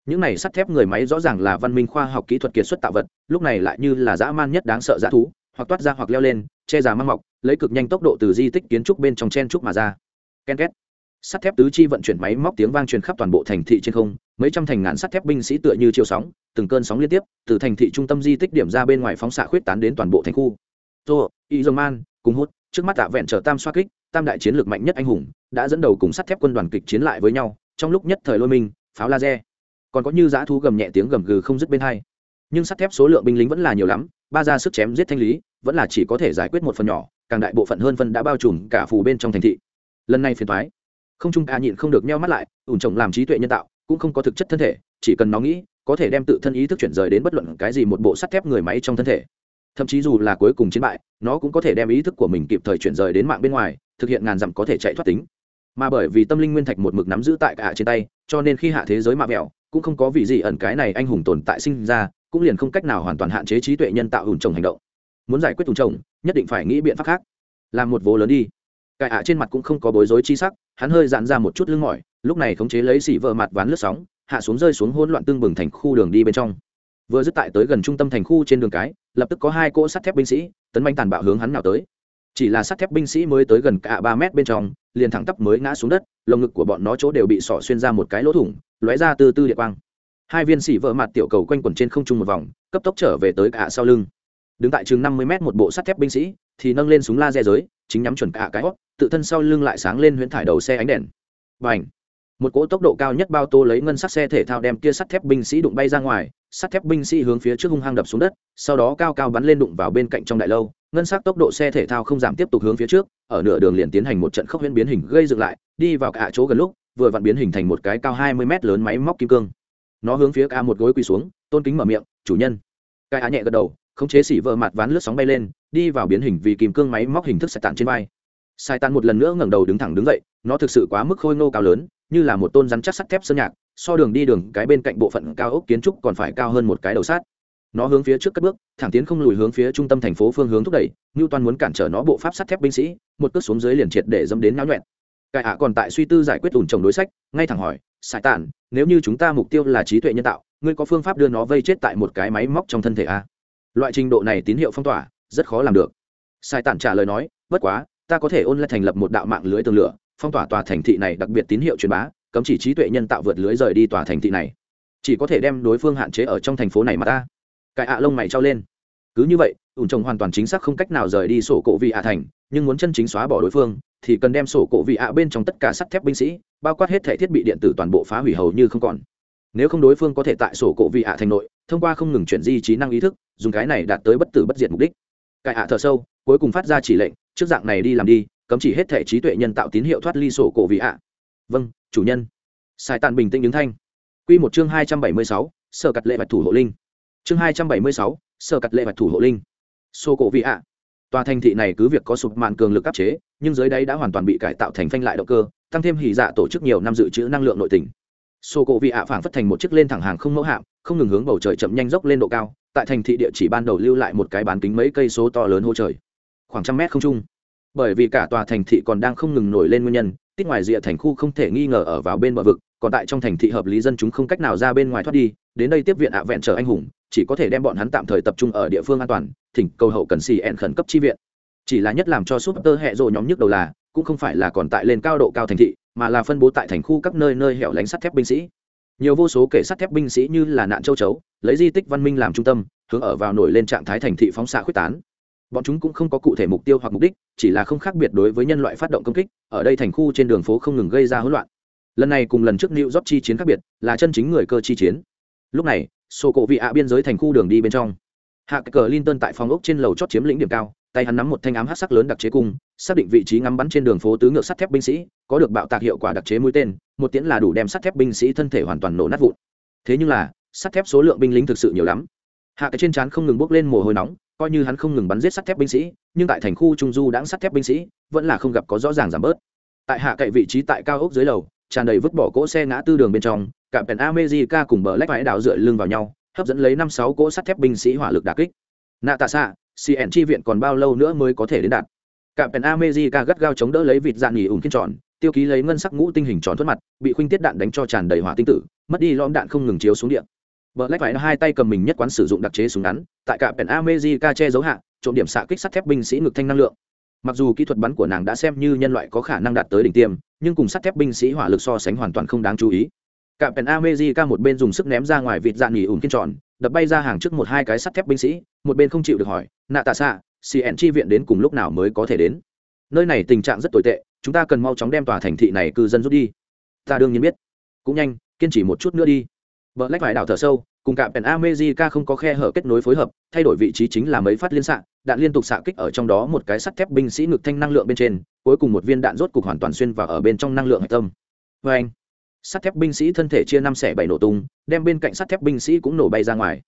Những này sắt thép người máy rõ ràng là văn minh khoa học kỹ thuật kiệt xuất tạo vật, lúc này lại như là dã man nhất đáng sợ dã thú, hoặc toát ra hoặc leo lên, che giả mang mọc, lấy cực nhanh tốc độ từ di tích kiến trúc bên trong chen trúc mà ra. Ken két sắt thép tứ chi vận chuyển máy móc tiếng vang truyền khắp toàn bộ thành thị trên không, mấy trăm thành ngàn sắt thép binh sĩ tựa như chiều sóng, từng cơn sóng liên tiếp, từ thành thị trung tâm di tích điểm ra bên ngoài phóng xạ khuyết tán đến toàn bộ thành khu. Tô y dơ man cùng hút, trước mắt tạ vẹn trở tam xoa kích, tam đại chiến lược mạnh nhất anh hùng, đã dẫn đầu cùng sắt thép quân đoàn kịch chiến lại với nhau, trong lúc nhất thời lôi minh pháo laser. Còn có như dã thú gầm nhẹ tiếng gầm gừ không dứt bên hai. Nhưng sắt thép số lượng binh lính vẫn là nhiều lắm, ba ra sức chém giết thanh lý, vẫn là chỉ có thể giải quyết một phần nhỏ, càng đại bộ phận hơn phân đã bao trùm cả phù bên trong thành thị. Lần này phiền thoái không trung A nhịn không được meo mắt lại ủn trồng làm trí tuệ nhân tạo, cũng không có thực chất thân thể, chỉ cần nó nghĩ, có thể đem tự thân ý thức chuyển rời đến bất luận cái gì một bộ sắt thép người máy trong thân thể. Thậm chí dù là cuối cùng chiến bại, nó cũng có thể đem ý thức của mình kịp thời chuyển rời đến mạng bên ngoài, thực hiện ngàn dặm có thể chạy thoát tính. Mà bởi vì tâm linh nguyên thạch một mực nắm giữ tại cả trên tay, cho nên khi hạ thế giới mạ mẹo, cũng không có vị gì ẩn cái này anh hùng tồn tại sinh ra, cũng liền không cách nào hoàn toàn hạn chế trí tuệ nhân tạo ủn trồng hành động. Muốn giải quyết ủn trồng nhất định phải nghĩ biện pháp khác. Làm một vố lớn đi cải ạ trên mặt cũng không có bối rối chi sắc, hắn hơi dạn ra một chút lưng mỏi, lúc này khống chế lấy xỉ vợ mặt ván lướt sóng, hạ xuống rơi xuống hỗn loạn tương bừng thành khu đường đi bên trong. Vừa dứt tại tới gần trung tâm thành khu trên đường cái, lập tức có hai cỗ sắt thép binh sĩ, tấn manh tàn bạo hướng hắn nào tới. Chỉ là sắt thép binh sĩ mới tới gần cả ba mét bên trong, liền thẳng tắp mới ngã xuống đất, lồng ngực của bọn nó chỗ đều bị sỏ xuyên ra một cái lỗ thủng, lóe ra từ tư địa quang. Hai viên xỉ vỡ mặt tiểu cầu quanh quẩn trên không trung một vòng, cấp tốc trở về tới cả sau lưng. Đứng tại chừng năm mươi mét một bộ sắt thép binh sĩ, thì nâng lên súng laser giới, chính nhắm chuẩn cả cái hót tự thân sau lưng lại sáng lên huyễn thải đầu xe ánh đèn. Và ảnh một cỗ tốc độ cao nhất bao tô lấy ngân sắc xe thể thao đem kia sắt thép binh sĩ đụng bay ra ngoài, sắt thép binh sĩ hướng phía trước hung hăng đập xuống đất, sau đó cao cao bắn lên đụng vào bên cạnh trong đại lâu, ngân sắc tốc độ xe thể thao không giảm tiếp tục hướng phía trước, ở nửa đường liền tiến hành một trận khốc huyễn biến hình gây dựng lại, đi vào cả chỗ gần lúc, vừa vặn biến hình thành một cái cao hai mươi mét lớn máy móc kim cương. Nó hướng phía ca một gối quỳ xuống, tôn kính mở miệng, chủ nhân. Cái á nhẹ gật đầu, khống chế xỉ vợ mặt ván lướt sóng bay lên, đi vào biến hình vì kim cương máy móc hình thức sạch tàn trên vai sai tàn một lần nữa ngẩng đầu đứng thẳng đứng dậy, nó thực sự quá mức khôi ngô cao lớn, như là một tôn rắn chắc sắt thép sơn nhạc, so đường đi đường cái bên cạnh bộ phận cao ốc kiến trúc còn phải cao hơn một cái đầu sát. Nó hướng phía trước cất bước, thẳng tiến không lùi hướng phía trung tâm thành phố phương hướng thúc đẩy như toàn muốn cản trở nó bộ pháp sắt thép binh sĩ, một cước xuống dưới liền triệt để dâm đến náo nhuẹn. Cải ạ còn tại suy tư giải quyết ủn trồng đối sách, ngay thẳng hỏi sải tản nếu như chúng ta mục tiêu là trí tuệ nhân tạo, ngươi có phương pháp đưa nó vây chết tại một cái máy móc trong thân thể a loại trình độ này tín hiệu phong tỏa, rất khó làm được. Sai tản trả lời nói, bất quá ta có thể ôn lại thành lập một đạo mạng lưới tường lửa, phong tỏa tòa thành thị này, đặc biệt tín hiệu truyền bá, cấm chỉ trí tuệ nhân tạo vượt lưới rời đi tòa thành thị này. Chỉ có thể đem đối phương hạn chế ở trong thành phố này mà ta. Cái ạ lông mày trao lên. Cứ như vậy ủn trồng hoàn toàn chính xác không cách nào rời đi sổ cổ vị ạ thành, nhưng muốn chân chính xóa bỏ đối phương, thì cần đem sổ cổ vị ạ bên trong tất cả sắt thép binh sĩ, bao quát hết thể thiết bị điện tử toàn bộ phá hủy hầu như không còn. Nếu không đối phương có thể tại sổ cổ vị ạ thành nội, thông qua không ngừng chuyển di trí năng ý thức, dùng cái này đạt tới bất tử bất diệt mục đích. Cải ạ thở sâu, cuối cùng phát ra chỉ lệnh trước dạng này đi làm đi, cấm chỉ hết thể trí tuệ nhân tạo tín hiệu thoát ly sổ cổ vị ạ. Vâng chủ nhân. Sai tàn bình tĩnh đứng thanh. Q một chương hai trăm bảy mươi sáu, sở cắt lệ bạch thủ hộ linh. Chương hai trăm bảy mươi sáu, sở cắt lệ bạch thủ hộ linh. Sổ cổ vị ạ. Tòa thành thị này cứ việc có sụp màn cường lực áp chế, nhưng dưới đáy đã hoàn toàn bị cải tạo thành phanh lại động cơ, tăng thêm hỉ dạ tổ chức nhiều năm dự trữ năng lượng nội tỉnh sổ cổ vị ạ phảng phất thành một chiếc lên thẳng hàng không mẫu hạm, không ngừng hướng bầu trời chậm nhanh dốc lên độ cao, tại thành thị địa chỉ ban đầu lưu lại một cái bán kính mấy cây số to lớn hô trời khoảng trăm mét không trung. Bởi vì cả tòa thành thị còn đang không ngừng nổi lên nguyên nhân, tít ngoài rìa thành khu không thể nghi ngờ ở vào bên bờ vực, còn tại trong thành thị hợp lý dân chúng không cách nào ra bên ngoài thoát đi, đến đây tiếp viện ạ vẹn chờ anh hùng, chỉ có thể đem bọn hắn tạm thời tập trung ở địa phương an toàn, thỉnh cầu hậu cần xì ẹn khẩn cấp chi viện. Chỉ là nhất làm cho súp tơ hẹ rộ nhóm nhức đầu là, cũng không phải là còn tại lên cao độ cao thành thị, mà là phân bố tại thành khu các nơi nơi hẻo lánh sắt thép binh sĩ. Nhiều vô số kể sắt thép binh sĩ như là nạn châu chấu, lấy di tích văn minh làm trung tâm, hướng ở vào nổi lên trạng thái thành thị phóng xạ quyết tán bọn chúng cũng không có cụ thể mục tiêu hoặc mục đích, chỉ là không khác biệt đối với nhân loại phát động công kích, ở đây thành khu trên đường phố không ngừng gây ra hỗn loạn. Lần này cùng lần trước new job chi chiến khác biệt, là chân chính người cơ chi chiến. Lúc này sổ cổ vị ạ biên giới thành khu đường đi bên trong. Hạ cờ linton tại phòng ốc trên lầu chót chiếm lĩnh điểm cao, tay hắn nắm một thanh ám hát sắc lớn đặc chế cung, xác định vị trí ngắm bắn trên đường phố tứ ngược sắt thép binh sĩ, có được bạo tạc hiệu quả đặc chế mũi tên, một tiễn là đủ đem sắt thép binh sĩ thân thể hoàn toàn nổ nát vụn. Thế nhưng là, sắt thép số lượng binh lính thực sự nhiều lắm. Hạ cái trên trán không ngừng bốc lên mồ hôi nóng coi như hắn không ngừng bắn giết sắt thép binh sĩ, nhưng tại thành khu trung du đãng sắt thép binh sĩ, vẫn là không gặp có rõ ràng giảm bớt. Tại hạ cậy vị trí tại cao ốc dưới lầu, tràn đầy vứt bỏ cỗ xe ngã tư đường bên trong cạm pèn amejica cùng bờ lách vải đảo dựa lưng vào nhau, hấp dẫn lấy năm sáu cỗ sắt thép binh sĩ hỏa lực đà kích. Nạ tạ xạ cn chi viện còn bao lâu nữa mới có thể đến đạt? Cạm pèn amejica gắt gao chống đỡ lấy vịt dạn nghỉ ủng kiên tròn, tiêu ký lấy ngân sắc ngũ tinh hình tròn thoát mặt, bị khuynh tiết đạn đánh cho tràn đầy hỏa tinh tử, mất đi lõm đạn không ngừng chiếu xuống điện Black phải hai tay cầm mình nhất quán sử dụng đặc chế súng ngắn, tại cả Pen America che giấu hạ, trộm điểm xạ kích sắt thép binh sĩ ngực thanh năng lượng. Mặc dù kỹ thuật bắn của nàng đã xem như nhân loại có khả năng đạt tới đỉnh tiêm, nhưng cùng sắt thép binh sĩ hỏa lực so sánh hoàn toàn không đáng chú ý. Cả Pen America một bên dùng sức ném ra ngoài vịt dạn nghỉ ủn kiên tròn, đập bay ra hàng trước một hai cái sắt thép binh sĩ, một bên không chịu được hỏi, "Nạ tạ xạ, CN chi viện đến cùng lúc nào mới có thể đến?" Nơi này tình trạng rất tồi tệ, chúng ta cần mau chóng đem tòa thành thị này cư dân rút đi. Ta đương nhiên biết. Cũng nhanh, kiên trì một chút nữa đi. Bờ lách phải đảo thở sâu, cùng cả Pen America không có khe hở kết nối phối hợp, thay đổi vị trí chính là mấy phát liên xạ, đạn liên tục xạ kích ở trong đó một cái sắt thép binh sĩ ngực thanh năng lượng bên trên, cuối cùng một viên đạn rốt cục hoàn toàn xuyên vào ở bên trong năng lượng hạch tâm. Và anh, sắt thép binh sĩ thân thể chia năm xẻ bảy nổ tung, đem bên cạnh sắt thép binh sĩ cũng nổ bay ra ngoài.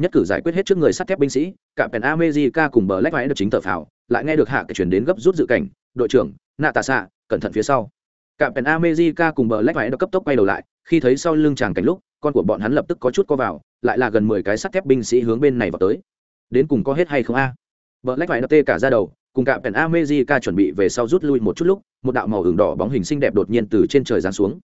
Nhất cử giải quyết hết trước người sắt thép binh sĩ, cả Pen America cùng bờ lách phải được chính thở phào, lại nghe được hạ cái chuyển đến gấp rút dự cảnh, đội trưởng, nạ tạ xạ, cẩn thận phía sau. Cả Pen America cùng bờ lách phải được cấp tốc quay đầu lại, khi thấy sau lưng chàng cảnh lúc, con của bọn hắn lập tức có chút co vào, lại là gần mười cái sắt thép binh sĩ hướng bên này vào tới. Đến cùng có hết hay không a? Vợ lách phải tê cả ra đầu, cùng cả pèn amejica chuẩn bị về sau rút lui một chút lúc, một đạo màu hưởng đỏ bóng hình xinh đẹp đột nhiên từ trên trời giáng xuống.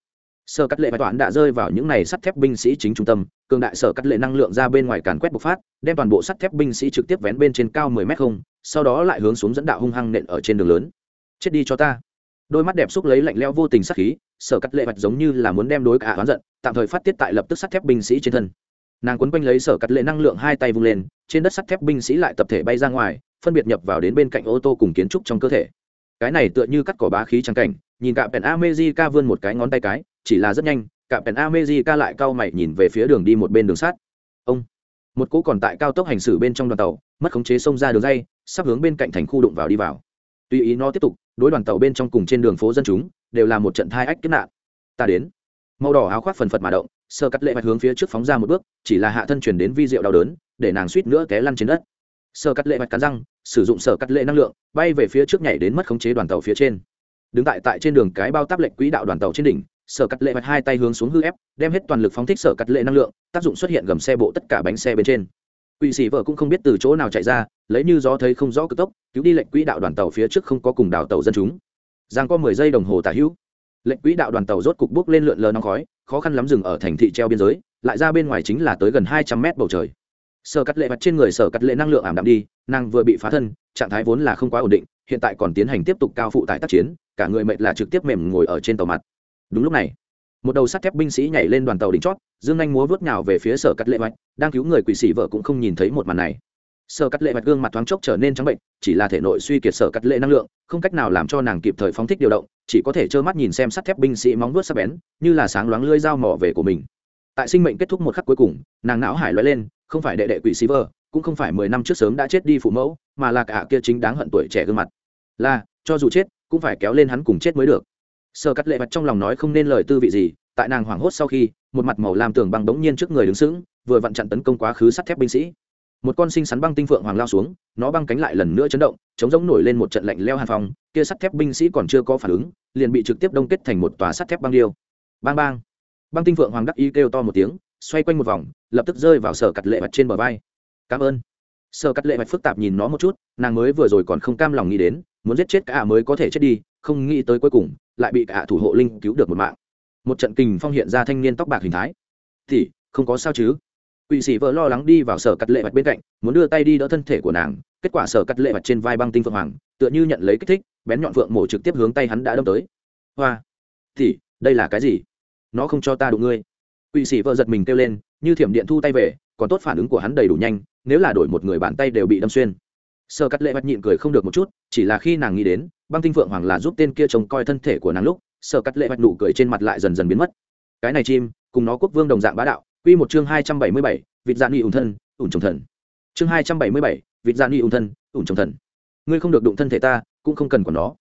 Sở cắt lệ bài toán đã rơi vào những này sắt thép binh sĩ chính trung tâm, cường đại sở cắt lệ năng lượng ra bên ngoài càn quét bộc phát, đem toàn bộ sắt thép binh sĩ trực tiếp vén bên trên cao mười mét không, sau đó lại hướng xuống dẫn đạo hung hăng nện ở trên đường lớn. Chết đi cho ta đôi mắt đẹp xúc lấy lạnh leo vô tình sắc khí, sở cắt lệ bạch giống như là muốn đem đối cả oán giận, tạm thời phát tiết tại lập tức sắt thép binh sĩ trên thân. Nàng quấn quanh lấy sở cắt lệ năng lượng hai tay vung lên, trên đất sắt thép binh sĩ lại tập thể bay ra ngoài, phân biệt nhập vào đến bên cạnh ô tô cùng kiến trúc trong cơ thể. Cái này tựa như cắt cỏ bá khí trắng cảnh, nhìn cả pèn amejica vươn một cái ngón tay cái, chỉ là rất nhanh, cả pèn amejica lại cau mày nhìn về phía đường đi một bên đường sắt. Ông! Một cỗ còn tại cao tốc hành xử bên trong đoàn tàu, mất khống chế xông ra đường dây, sắp hướng bên cạnh thành khu đụng vào đi vào. Tùy ý nó tiếp tục đối đoàn tàu bên trong cùng trên đường phố dân chúng đều là một trận thai ách kiếp nạn. Ta đến. Màu đỏ áo khoác phần phật mà động, sơ cắt lệ mạch hướng phía trước phóng ra một bước, chỉ là hạ thân chuyển đến vi rượu đau đớn, để nàng suýt nữa té lăn trên đất. Sơ cắt lệ mạch cắn răng, sử dụng sở cắt lệ năng lượng, bay về phía trước nhảy đến mất khống chế đoàn tàu phía trên. Đứng tại tại trên đường cái bao táp lệnh quỹ đạo đoàn tàu trên đỉnh sở cắt lệ mạch hai tay hướng xuống hư ép, đem hết toàn lực phóng thích sở cắt lệ năng lượng, tác dụng xuất hiện gầm xe bộ tất cả bánh xe bên trên quỷ sĩ vợ cũng không biết từ chỗ nào chạy ra, lấy như gió thấy không rõ cực tốc, cứu đi lệnh quỹ đạo đoàn tàu phía trước không có cùng đào tàu dân chúng. Giang có mười giây đồng hồ tả hữu. Lệnh quỹ đạo đoàn tàu rốt cục bước lên lượn lờ nóng khói, khó khăn lắm dừng ở thành thị treo biên giới, lại ra bên ngoài chính là tới gần hai trăm mét bầu trời. Sở cắt lệ mặt trên người sở cắt lệ năng lượng ảm đạm đi năng vừa bị phá thân, trạng thái vốn là không quá ổn định, hiện tại còn tiến hành tiếp tục cao phụ tải tác chiến, cả người mệt là trực tiếp mềm ngồi ở trên tàu mặt. Đúng lúc này một đầu sắt thép binh sĩ nhảy lên đoàn tàu đỉnh chót, dương anh múa vớt nhào về phía sở cắt lệ mạch đang cứu người quỷ sĩ vợ cũng không nhìn thấy một màn này. Sở cắt lệ mạch gương mặt thoáng chốc trở nên trắng bệnh, chỉ là thể nội suy kiệt sở cắt lệ năng lượng, không cách nào làm cho nàng kịp thời phóng thích điều động, chỉ có thể trơ mắt nhìn xem sắt thép binh sĩ móng vuốt sắc bén, như là sáng loáng lưỡi dao mỏ về của mình. Tại sinh mệnh kết thúc một khắc cuối cùng, nàng não hải loay lên, không phải đệ đệ quỷ sĩ vợ, cũng không phải mười năm trước sớm đã chết đi phụ mẫu, mà là cả kia chính đáng hận tuổi trẻ gương mặt. Là, cho dù chết, cũng phải kéo lên hắn cùng chết mới được sở cắt lệ mặt trong lòng nói không nên lời tư vị gì, tại nàng hoảng hốt sau khi, một mặt màu làm tường băng bỗng nhiên trước người đứng sững, vừa vặn chặn tấn công quá khứ sắt thép binh sĩ. Một con sinh sắn băng tinh phượng hoàng lao xuống, nó băng cánh lại lần nữa chấn động, chống giống nổi lên một trận lạnh leo hàn phòng kia sắt thép binh sĩ còn chưa có phản ứng, liền bị trực tiếp đông kết thành một tòa sắt thép băng điêu. Bang bang. Băng tinh phượng hoàng đắc ý kêu to một tiếng, xoay quanh một vòng, lập tức rơi vào sở cắt lệ mặt trên bờ vai. Cảm ơn. Sở cắt lệ mặt phức tạp nhìn nó một chút, nàng mới vừa rồi còn không cam lòng nghĩ đến, muốn giết chết cả mới có thể chết đi không nghĩ tới cuối cùng, lại bị cả thủ hộ linh cứu được một mạng. Một trận kình phong hiện ra thanh niên tóc bạc hình thái. Thì không có sao chứ? Quỵ sĩ vợ lo lắng đi vào sở cắt lệ mặt bên cạnh, muốn đưa tay đi đỡ thân thể của nàng. Kết quả sở cắt lệ mặt trên vai băng tinh phượng hoàng, tựa như nhận lấy kích thích, bén nhọn phượng mổ trực tiếp hướng tay hắn đã đâm tới. Hoa thì đây là cái gì? Nó không cho ta đụng ngươi. Quỵ sĩ vợ giật mình kêu lên, như thiểm điện thu tay về, còn tốt phản ứng của hắn đầy đủ nhanh, nếu là đổi một người bàn tay đều bị đâm xuyên. Sơ cắt lệ mặt nhịn cười không được một chút, chỉ là khi nàng nghĩ đến băng tinh phượng hoàng là giúp tên kia trông coi thân thể của nàng lúc, sở cắt lệ mặt nụ cười trên mặt lại dần dần biến mất. Cái này chim, cùng nó quốc vương đồng dạng bá đạo, quy một chương hai trăm bảy mươi bảy, vịt dạ nghi ủng thân, ủng trồng thần. Chương hai trăm bảy mươi bảy, vịt dạ nghi ủng thân, ủng trồng thần. Ngươi không được đụng thân thể ta, cũng không cần của nó.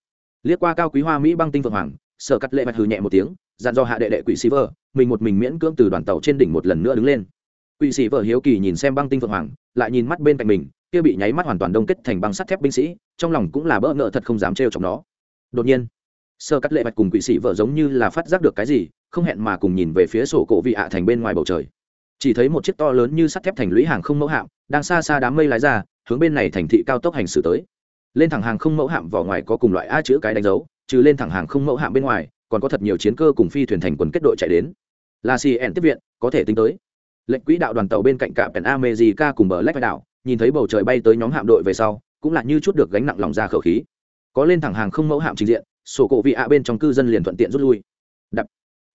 Liếc qua cao quý hoa mỹ băng tinh phượng hoàng, sở cắt lệ mặt hừ nhẹ một tiếng, dặn do hạ đệ đệ quỷ sĩ vợ, mình một mình miễn cưỡng từ đoàn tàu trên đỉnh một lần nữa đứng lên. Quỷ sĩ vợ hiếu kỳ nhìn xem băng tinh phượng hoàng, lại nhìn mắt bên cạnh mình kia bị nháy mắt hoàn toàn đông kết thành băng sắt thép binh sĩ, trong lòng cũng là bỡ ngỡ thật không dám trêu chọc nó. Đột nhiên, sơ cắt lệ bạch cùng quỷ sĩ vợ giống như là phát giác được cái gì, không hẹn mà cùng nhìn về phía sổ cổ vị ạ thành bên ngoài bầu trời. Chỉ thấy một chiếc to lớn như sắt thép thành lũy hàng không mẫu hạm, đang xa xa đám mây lái ra, hướng bên này thành thị cao tốc hành xử tới. Lên thẳng hàng không mẫu hạm vỏ ngoài có cùng loại a chữ cái đánh dấu, trừ lên thẳng hàng không mẫu hạm bên ngoài, còn có thật nhiều chiến cơ cùng phi thuyền thành quần kết đội chạy đến. Là cn tiếp viện, có thể tính tới. Lệnh quỹ đạo đoàn tàu bên cạnh cả pèn amejica cùng bờ lách đảo nhìn thấy bầu trời bay tới nhóm hạm đội về sau, cũng là như chút được gánh nặng lòng ra khẩu khí. Có lên thẳng hàng không mẫu hạm trình diện, sổ cổ vị ạ bên trong cư dân liền thuận tiện rút lui. Đập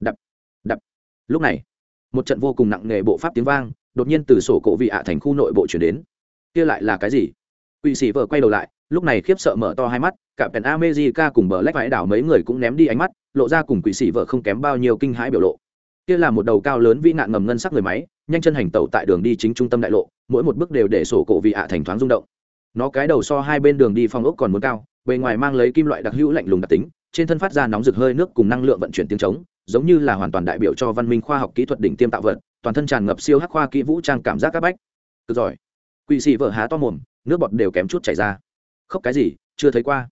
đập đập. Lúc này, một trận vô cùng nặng nề bộ pháp tiếng vang, đột nhiên từ sổ cổ vị ạ thành khu nội bộ chuyển đến. Kia lại là cái gì? Quỵ sĩ vợ quay đầu lại, lúc này khiếp sợ mở to hai mắt, cả pèn amejica cùng bờ lách vãi đảo mấy người cũng ném đi ánh mắt, lộ ra cùng quỷ sĩ vợ không kém bao nhiêu kinh hãi biểu lộ. Kia là một đầu cao lớn vĩ nạn ngầm ngân sắc người máy, nhanh chân hành tẩu tại đường đi chính trung tâm đại lộ mỗi một bước đều để sổ cổ vị ạ thành thoáng rung động. Nó cái đầu so hai bên đường đi phong ốc còn muốn cao, bề ngoài mang lấy kim loại đặc hữu lạnh lùng đặc tính, trên thân phát ra nóng rực hơi nước cùng năng lượng vận chuyển tiếng trống, giống như là hoàn toàn đại biểu cho văn minh khoa học kỹ thuật đỉnh tiêm tạo vật, toàn thân tràn ngập siêu hắc khoa kỹ vũ trang cảm giác các bách. Cực giỏi. Quỵ sĩ vợ há to mồm, nước bọt đều kém chút chảy ra. Khóc cái gì, chưa thấy qua.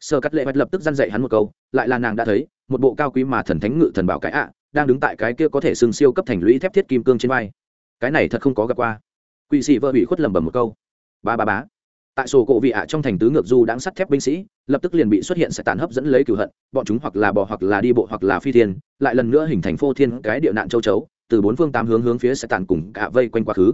Sơ cắt lệ bạch lập tức dăn dậy hắn một câu, lại là nàng đã thấy, một bộ cao quý mà thần thánh ngự thần bảo cái ạ, đang đứng tại cái kia có thể xưng siêu cấp thành lũy thép thiết kim cương trên vai. Cái này thật không có gặp qua quỵ sĩ vợ bị khuất lầm bầm một câu. Ba ba bá tại sổ cổ vị ạ trong thành tứ ngược du đáng sắt thép binh sĩ, lập tức liền bị xuất hiện sẽ tàn hấp dẫn lấy cửu hận, bọn chúng hoặc là bò hoặc là đi bộ hoặc là phi thiên, lại lần nữa hình thành phô thiên cái địa nạn châu chấu, từ bốn phương tám hướng hướng phía sẽ tàn cùng cả vây quanh quá khứ.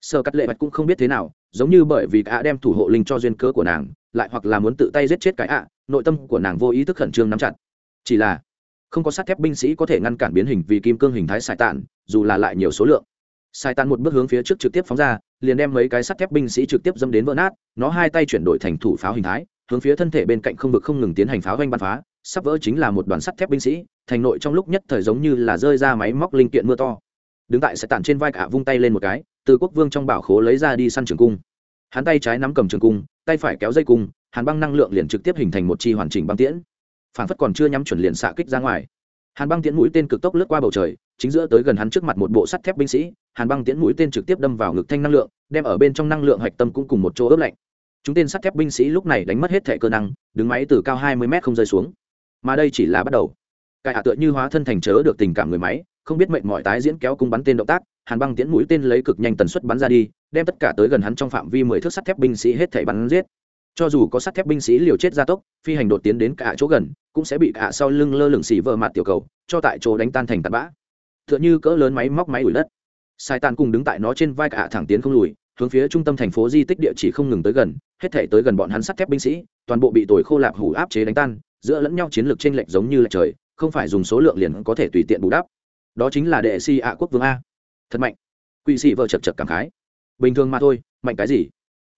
Sơ cắt lệ bạch cũng không biết thế nào, giống như bởi vì cả đem thủ hộ linh cho duyên cớ của nàng, lại hoặc là muốn tự tay giết chết cái ạ, nội tâm của nàng vô ý thức khẩn trương nắm chặt. Chỉ là, không có sắt thép binh sĩ có thể ngăn cản biến hình vì kim cương hình thái sải tàn, dù là lại nhiều số lượng sai tàn một bước hướng phía trước trực tiếp phóng ra, liền đem mấy cái sắt thép binh sĩ trực tiếp dâm đến vỡ nát, nó hai tay chuyển đổi thành thủ pháo hình thái, hướng phía thân thể bên cạnh không vực không ngừng tiến hành pháo doanh bắn phá. Sắp vỡ chính là một đoàn sắt thép binh sĩ, thành nội trong lúc nhất thời giống như là rơi ra máy móc linh kiện mưa to. Đứng tại sẽ tàn trên vai cả vung tay lên một cái, từ quốc vương trong bảo khố lấy ra đi săn trường cung. Hắn tay trái nắm cầm trường cung, tay phải kéo dây cung, hàn băng năng lượng liền trực tiếp hình thành một chi hoàn chỉnh băng tiễn. Phản phất còn chưa nhắm chuẩn liền xạ kích ra ngoài. Hàn băng tiễn mũi tên cực tốc lướt qua bầu trời chính giữa tới gần hắn trước mặt một bộ sắt thép binh sĩ, hàn băng tiễn mũi tên trực tiếp đâm vào ngực thanh năng lượng, đem ở bên trong năng lượng hạch tâm cũng cùng một chỗ ướp lạnh. Chúng tên sắt thép binh sĩ lúc này đánh mất hết thẻ cơ năng, đứng máy từ cao hai mươi m không rơi xuống. Mà đây chỉ là bắt đầu. Cải hạ tựa như hóa thân thành chớ được tình cảm người máy, không biết mệnh mọi tái diễn kéo cung bắn tên động tác, hàn băng tiễn mũi tên lấy cực nhanh tần suất bắn ra đi, đem tất cả tới gần hắn trong phạm vi mười thước sắt thép binh sĩ hết thảy bắn giết. Cho dù có sắt thép binh sĩ liều chết gia tốc, phi hành đột tiến đến cả chỗ gần, cũng sẽ bị cả sau lưng lơ lửng xỉ vỡ mặt tiểu cầu, cho tại chỗ đánh tan thành tạt bã. Tựa như cỡ lớn máy móc máy ủi đất. Sai tàn cùng đứng tại nó trên vai cả thẳng tiến không lùi, hướng phía trung tâm thành phố di tích địa chỉ không ngừng tới gần, hết thể tới gần bọn hắn sắt thép binh sĩ, toàn bộ bị tồi khô lạp hủ áp chế đánh tan, giữa lẫn nhau chiến lược t r ê n lệch giống như lệch trời, không phải dùng số lượng liền có thể tùy tiện bù đắp. Đó chính là đệ si ạ quốc vương a. Thật mạnh. Quỵ sĩ vợ chật chật cảm khái. Bình thường mà thôi, mạnh cái gì?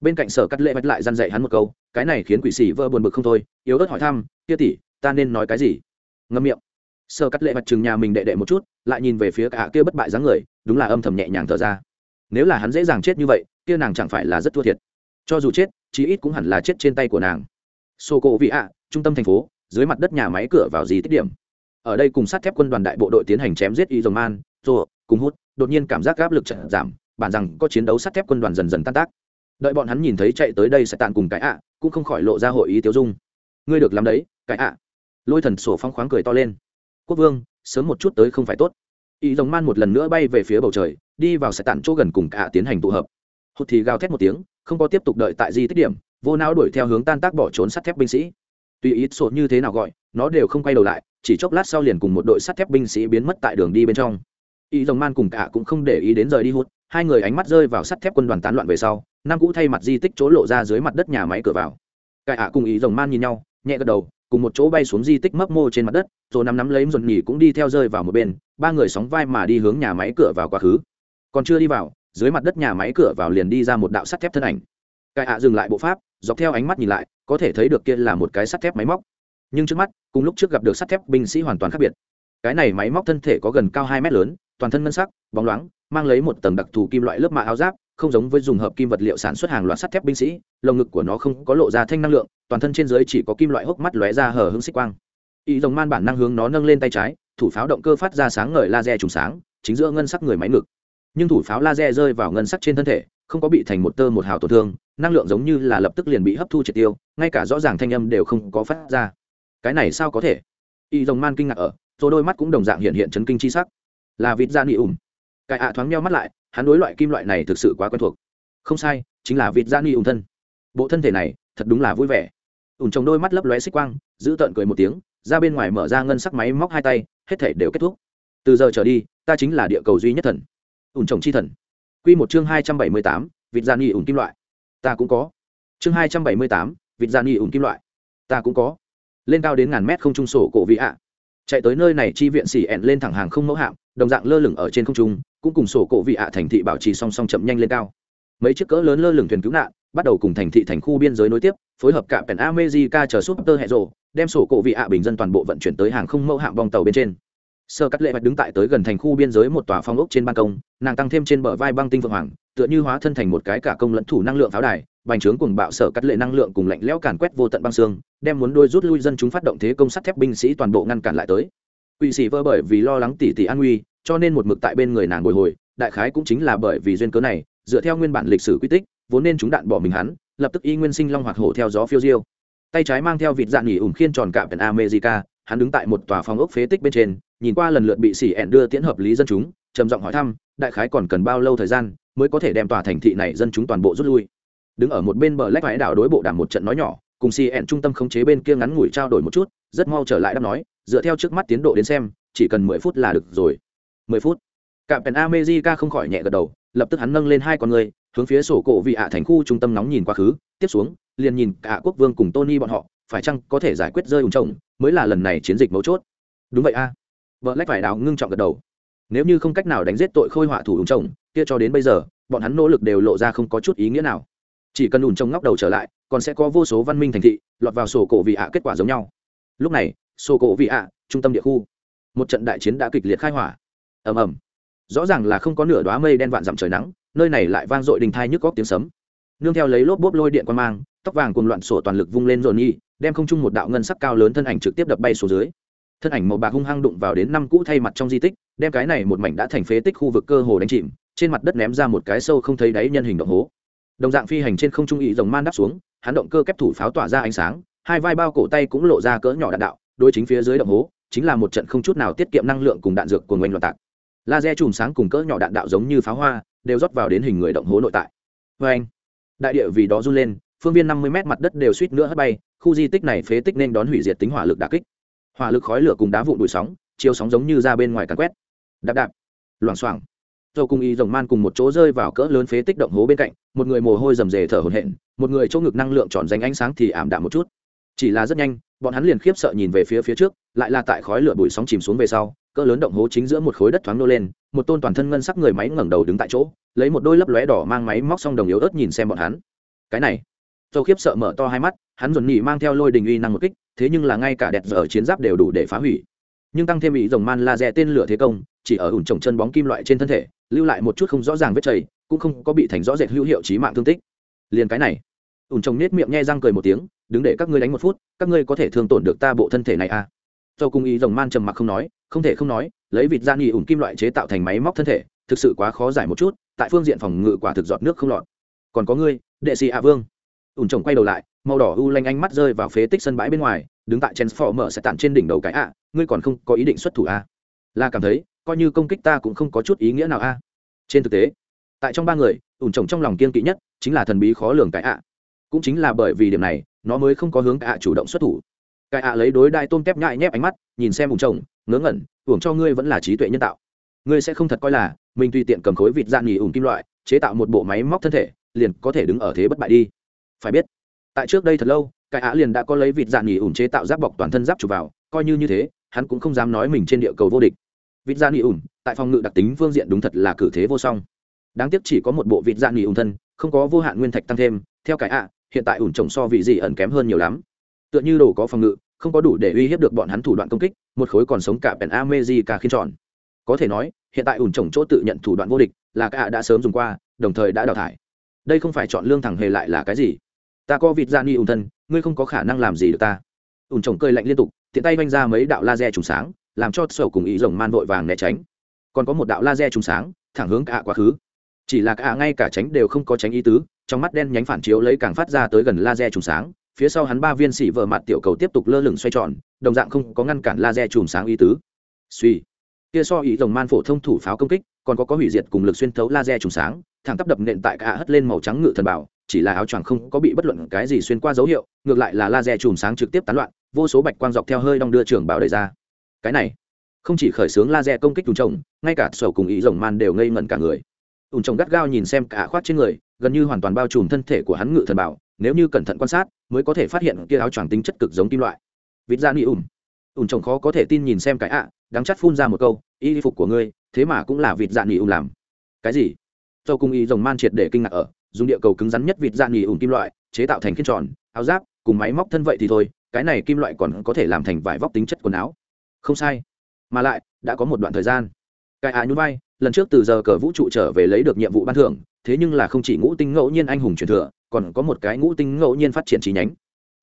Bên cạnh sở cắt lệ mạch lại dăn dạy hắn một câu, cái này khiến quỷ sĩ vợ buồn bực không thôi, yếu ớt hỏi thăm, kia tỷ, ta nên nói cái gì? Ngâm miệng sơ cắt lệ mặt chừng nhà mình đệ đệ một chút, lại nhìn về phía cả kia bất bại dáng người, đúng là âm thầm nhẹ nhàng thở ra. Nếu là hắn dễ dàng chết như vậy, kia nàng chẳng phải là rất thua thiệt. Cho dù chết, chí ít cũng hẳn là chết trên tay của nàng. Sô cổ vị ạ, trung tâm thành phố, dưới mặt đất nhà máy cửa vào gì tích điểm. Ở đây cùng sát thép quân đoàn đại bộ đội tiến hành chém giết y dòng man rồi cùng hút, đột nhiên cảm giác áp lực trận giảm, bản rằng có chiến đấu sát thép quân đoàn dần dần tan tác. Đợi bọn hắn nhìn thấy chạy tới đây sẽ tàn cùng cái ạ, cũng không khỏi lộ ra hội ý tiêu dung. Ngươi được làm đấy, cái ạ. Lôi thần sổ phong khoáng cười to lên quốc vương, sớm một chút tới không phải tốt. Ý dòng man một lần nữa bay về phía bầu trời, đi vào sẽ tản chỗ gần cùng cả tiến hành tụ hợp. Hụt thì gào thét một tiếng, không có tiếp tục đợi tại di tích điểm, vô não đuổi theo hướng tan tác bỏ trốn sắt thép binh sĩ. Tuy ít sổ như thế nào gọi, nó đều không quay đầu lại, chỉ chốc lát sau liền cùng một đội sắt thép binh sĩ biến mất tại đường đi bên trong. Ý dòng man cùng cả cũng không để ý đến rời đi hút hai người ánh mắt rơi vào sắt thép quân đoàn tán loạn về sau nam cũ thay mặt di tích chỗ lộ ra dưới mặt đất nhà máy cửa vào. Cả ạ cùng ý dòng man nhìn nhau, nhẹ gật đầu cùng một chỗ bay xuống di tích mấp mô trên mặt đất, rồi nắm nắm lấy dồn nhỉ cũng đi theo rơi vào một bên, ba người sóng vai mà đi hướng nhà máy cửa vào quá khứ. Còn chưa đi vào, dưới mặt đất nhà máy cửa vào liền đi ra một đạo sắt thép thân ảnh. Cai ạ dừng lại bộ pháp, dọc theo ánh mắt nhìn lại, có thể thấy được kia là một cái sắt thép máy móc. Nhưng trước mắt, cùng lúc trước gặp được sắt thép binh sĩ hoàn toàn khác biệt. Cái này máy móc thân thể có gần cao hai mét lớn, toàn thân ngân sắc, bóng loáng, mang lấy một tầng đặc thù kim loại lớp mạ áo giáp không giống với dùng hợp kim vật liệu sản xuất hàng loạt sắt thép binh sĩ, lồng ngực của nó không có lộ ra thanh năng lượng, toàn thân trên dưới chỉ có kim loại hốc mắt lóe ra hở hứng xích quang. Y rồng man bản năng hướng nó nâng lên tay trái, thủ pháo động cơ phát ra sáng ngời laser trùng sáng, chính giữa ngân sắc người máy ngực. Nhưng thủ pháo laser rơi vào ngân sắc trên thân thể, không có bị thành một tơ một hào tổn thương, năng lượng giống như là lập tức liền bị hấp thu triệt tiêu, ngay cả rõ ràng thanh âm đều không có phát ra. Cái này sao có thể? Y rồng man kinh ngạc ở, rồi đôi mắt cũng đồng dạng hiện hiện chấn kinh chi sắc. Là vịt da nị ủng cái ạ thoáng meo mắt lại hắn đối loại kim loại này thực sự quá quen thuộc. Không sai, chính là vịt da ni ủng thân. Bộ thân thể này, thật đúng là vui vẻ. Ủn trồng đôi mắt lấp lóe xích quang, giữ tợn cười một tiếng, ra bên ngoài mở ra ngân sắc máy móc hai tay, hết thể đều kết thúc. Từ giờ trở đi, ta chính là địa cầu duy nhất thần. Ủn trồng chi thần. Q một chương hai trăm bảy mươi tám, vịt da ni ủng kim loại. Ta cũng có. Chương hai trăm bảy mươi tám, vịt da ni ủng kim loại. Ta cũng có. Lên cao đến ngàn mét không trung sổ cổ vị ạ chạy tới nơi này chi viện xỉ ẹn lên thẳng hàng không mẫu hạm, đồng dạng lơ lửng ở trên không trung, cũng cùng sổ cổ vị ạ thành thị bảo trì song song chậm nhanh lên cao. Mấy chiếc cỡ lớn lơ lửng thuyền cứu nạn, bắt đầu cùng thành thị thành khu biên giới nối tiếp, phối hợp cả pèn amejica chờ súp tơ hệ rộ đem sổ cổ vị ạ bình dân toàn bộ vận chuyển tới hàng không mẫu hạm bong tàu bên trên. Sơ cắt lệ bạch đứng tại tới gần thành khu biên giới một tòa phong ốc trên ban công, nàng tăng thêm trên bờ vai băng tinh phượng hoàng tựa như hóa thân thành một cái cả công lẫn thủ năng lượng pháo đài, bành trướng cùng bạo sở cắt lệ năng lượng cùng lạnh lẽo càn quét vô tận băng xương, đem muốn đôi rút lui dân chúng phát động thế công sắt thép binh sĩ toàn bộ ngăn cản lại tới. Quỵ sĩ vơ bởi vì lo lắng tỷ tỷ an nguy, cho nên một mực tại bên người nàng bồi hồi, đại khái cũng chính là bởi vì duyên cớ này, dựa theo nguyên bản lịch sử quy tích, vốn nên chúng đạn bỏ mình hắn, lập tức y nguyên sinh long hoạt hổ theo gió phiêu diêu. Tay trái mang theo vịt dạng nghỉ ủng khiên tròn cạm pèn america, hắn đứng tại một tòa phòng ốc phế tích bên trên, nhìn qua lần lượt bị xỉ ẹn đưa tiễn hợp lý dân chúng, trầm giọng hỏi thăm, đại khái còn cần bao lâu thời gian mới có thể đem tòa thành thị này dân chúng toàn bộ rút lui. Đứng ở một bên bờ lách vãi đảo đối bộ đàm một trận nói nhỏ, cùng cn trung tâm khống chế bên kia ngắn ngủi trao đổi một chút, rất mau trở lại đáp nói, dựa theo trước mắt tiến độ đến xem, chỉ cần mười phút là được rồi. Mười phút. Cạm pèn amejica không khỏi nhẹ gật đầu, lập tức hắn nâng lên hai con người, hướng phía sổ cổ vị ạ thành khu trung tâm nóng nhìn quá khứ, tiếp xuống, liền nhìn cả quốc vương cùng tony bọn họ, phải chăng có thể giải quyết rơi ủng chồng mới là lần này chiến dịch mấu chốt. Đúng vậy a. Vợ lách phải đào ngưng trọng gật đầu. Nếu như không cách nào đánh giết tội khôi họa thủ ủng chồng kia cho đến bây giờ, bọn hắn nỗ lực đều lộ ra không có chút ý nghĩa nào. Chỉ cần ủn trông ngóc đầu trở lại, còn sẽ có vô số văn minh thành thị lọt vào sổ cổ vị ạ kết quả giống nhau. Lúc này, sổ cổ vị ạ, trung tâm địa khu, một trận đại chiến đã kịch liệt khai hỏa. Ầm ầm. Rõ ràng là không có nửa đoá mây đen vạn dặm trời nắng, nơi này lại vang dội đình thai nhức góc tiếng sấm. Nương theo lấy lốp bốp lôi điện quan mang, tóc vàng cùng loạn sổ toàn lực vung lên rồi nhi đem không chung một đạo ngân sắc cao lớn thân ảnh trực tiếp đập bay xuống dưới. Thân ảnh màu bạc hung hăng đụng vào đến năm cũ thay mặt trong di tích, đem cái này một mảnh đã thành phế tích khu vực cơ hồ đánh chìm trên mặt đất ném ra một cái sâu không thấy đáy nhân hình động hố. Đồng dạng phi hành trên không trung ý rồng man đắp xuống, hắn động cơ kép thủ pháo tỏa ra ánh sáng, hai vai bao cổ tay cũng lộ ra cỡ nhỏ đạn đạo đôi chính phía dưới động hố, chính là một trận không chút nào tiết kiệm năng lượng cùng đạn dược của ngoanh loạn tạc. Laser chùm sáng cùng cỡ nhỏ đạn đạo giống như pháo hoa, đều rót vào đến hình người động hố nội tại. Vê anh, đại địa vì đó run lên, phương viên năm mươi mét mặt đất đều suýt nữa hất bay, khu di tích này phế tích nên đón hủy diệt tính hỏa lực đà kích. Hỏa lực khói lửa cùng đá vụn đùi sóng, chiếu sóng giống như ra bên ngoài càn quét. Đạp đạp. Loảng xoảng dầu cùng y rồng man cùng một chỗ rơi vào cỡ lớn phế tích động hố bên cạnh, một người mồ hôi rầm rề thở hổn hển, một người chỗ ngực năng lượng tròn dành ánh sáng thì ảm đạm một chút. Chỉ là rất nhanh, bọn hắn liền khiếp sợ nhìn về phía phía trước, lại là tại khói lửa bụi sóng chìm xuống về sau, cỡ lớn động hố chính giữa một khối đất thoáng nô lên, một tôn toàn thân ngân sắc người máy ngẩng đầu đứng tại chỗ, lấy một đôi lấp lóe đỏ mang máy móc xong đồng yếu ớt nhìn xem bọn hắn. Cái này, dầu khiếp sợ mở to hai mắt, hắn dồn nhị mang theo lôi đình uy năng một kích, thế nhưng là ngay cả đẹp giờ chiến giáp đều đủ để phá hủy. Nhưng tăng thêm ý rồng man laser tên lửa thế công, chỉ ở ủn trồng chân bóng kim loại trên thân thể lưu lại một chút không rõ ràng vết chảy cũng không có bị thành rõ rệt hữu hiệu trí mạng thương tích. Liền cái này. Ủn trồng nết miệng nhe răng cười một tiếng, đứng để các ngươi đánh một phút, các ngươi có thể thương tổn được ta bộ thân thể này à? Dầu cùng ý rồng man trầm mặc không nói, không thể không nói, lấy vịt da nghỉ ủn kim loại chế tạo thành máy móc thân thể, thực sự quá khó giải một chút, tại phương diện phòng ngự quả thực giọt nước không lọt. Còn có ngươi, đệ sĩ a vương. Ủn trồng quay đầu lại, màu đỏ u lanh ánh mắt rơi vào phế tích sân bãi bên ngoài, đứng tại transformer sẽ tản trên đỉnh đầu cái ạ, ngươi còn không có ý định xuất thủ a à? là cảm thấy coi như công kích ta cũng không có chút ý nghĩa nào a. Trên thực tế, tại trong ba người, ủn trồng trong lòng kiên kỵ nhất chính là thần bí khó lường cái ạ. Cũng chính là bởi vì điểm này, nó mới không có hướng cái ạ chủ động xuất thủ. Cái ạ lấy đối đại tôm tép nhại nhép ánh mắt, nhìn xem ủn trồng ngớ ngẩn, ủn, cho ngươi vẫn là trí tuệ nhân tạo. Ngươi sẽ không thật coi là mình tùy tiện cầm khối vịt dạng nghỉ ủn kim loại, chế tạo một bộ máy móc thân thể, liền có thể đứng ở thế bất bại đi. Phải biết, tại trước đây thật lâu, cái ạ liền đã có lấy vịt dạng nghỉ ủn chế tạo giáp bọc toàn thân giáp chụp vào, coi như như thế, hắn cũng không dám nói mình trên địa cầu vô địch vịt da nghỉ ủn tại phòng ngự đặc tính phương diện đúng thật là cử thế vô song. Đáng tiếc chỉ có một bộ vịt da nghỉ ủn thân, không có vô hạn nguyên thạch tăng thêm, theo cái ạ, hiện tại ủn trồng so vị gì ẩn kém hơn nhiều lắm. Tựa như đồ có phòng ngự, không có đủ để uy hiếp được bọn hắn thủ đoạn công kích, một khối còn sống cả pèn amezi cả khiên tròn. Có thể nói, hiện tại ủn trồng chỗ tự nhận thủ đoạn vô địch, là cái ạ đã sớm dùng qua, đồng thời đã đào thải. Đây không phải chọn lương thẳng hề lại là cái gì? Ta có vịt da nghỉ ủn thân, ngươi không có khả năng làm gì được ta. Ủn trồng cơi lạnh liên tục, tiện tay vanh ra mấy đạo laser trùng sáng làm cho sầu cùng ý rồng man vội vàng né tránh. Còn có một đạo laser trùng sáng, thẳng hướng cả quá khứ. Chỉ là cả ngay cả tránh đều không có tránh ý tứ, trong mắt đen nhánh phản chiếu lấy càng phát ra tới gần laser trùng sáng, phía sau hắn ba viên xỉ vợ mặt tiểu cầu tiếp tục lơ lửng xoay tròn, đồng dạng không có ngăn cản laser trùng sáng ý tứ. Suy. Kia so ý rồng man phổ thông thủ pháo công kích, còn có có hủy diệt cùng lực xuyên thấu laser trùng sáng, thẳng tắp đập nện tại cả hất lên màu trắng ngự thần bảo, chỉ là áo choàng không có bị bất luận cái gì xuyên qua dấu hiệu, ngược lại là laser chùm sáng trực tiếp tán loạn, vô số bạch quang dọc theo hơi đong đưa trường bảo đẩy ra cái này không chỉ khởi xướng laser công kích ùn trồng ngay cả sầu cùng ý rồng man đều ngây ngẩn cả người. Ùn trồng gắt gao nhìn xem cả khoát trên người gần như hoàn toàn bao trùm thân thể của hắn ngự thần bảo nếu như cẩn thận quan sát mới có thể phát hiện kia áo choàng tính chất cực giống kim loại. Vịt ra ni ùn ùn trồng khó có thể tin nhìn xem cái ạ à, đáng chắc phun ra một câu y phục của ngươi thế mà cũng là vịt dạ ni ùn làm. Cái gì? Sầu cùng ý rồng man triệt để kinh ngạc ở dùng địa cầu cứng rắn nhất vịt dạ nghỉ ủng kim loại chế tạo thành khiên tròn áo giáp cùng máy móc thân vậy thì thôi cái này kim loại còn có thể làm thành vải vóc tính chất quần áo không sai. Mà lại, đã có một đoạn thời gian. Cái á nhún vai, lần trước từ giờ cờ vũ trụ trở về lấy được nhiệm vụ ban thưởng, thế nhưng là không chỉ ngũ tinh ngẫu nhiên anh hùng truyền thừa, còn có một cái ngũ tinh ngẫu nhiên phát triển chi nhánh.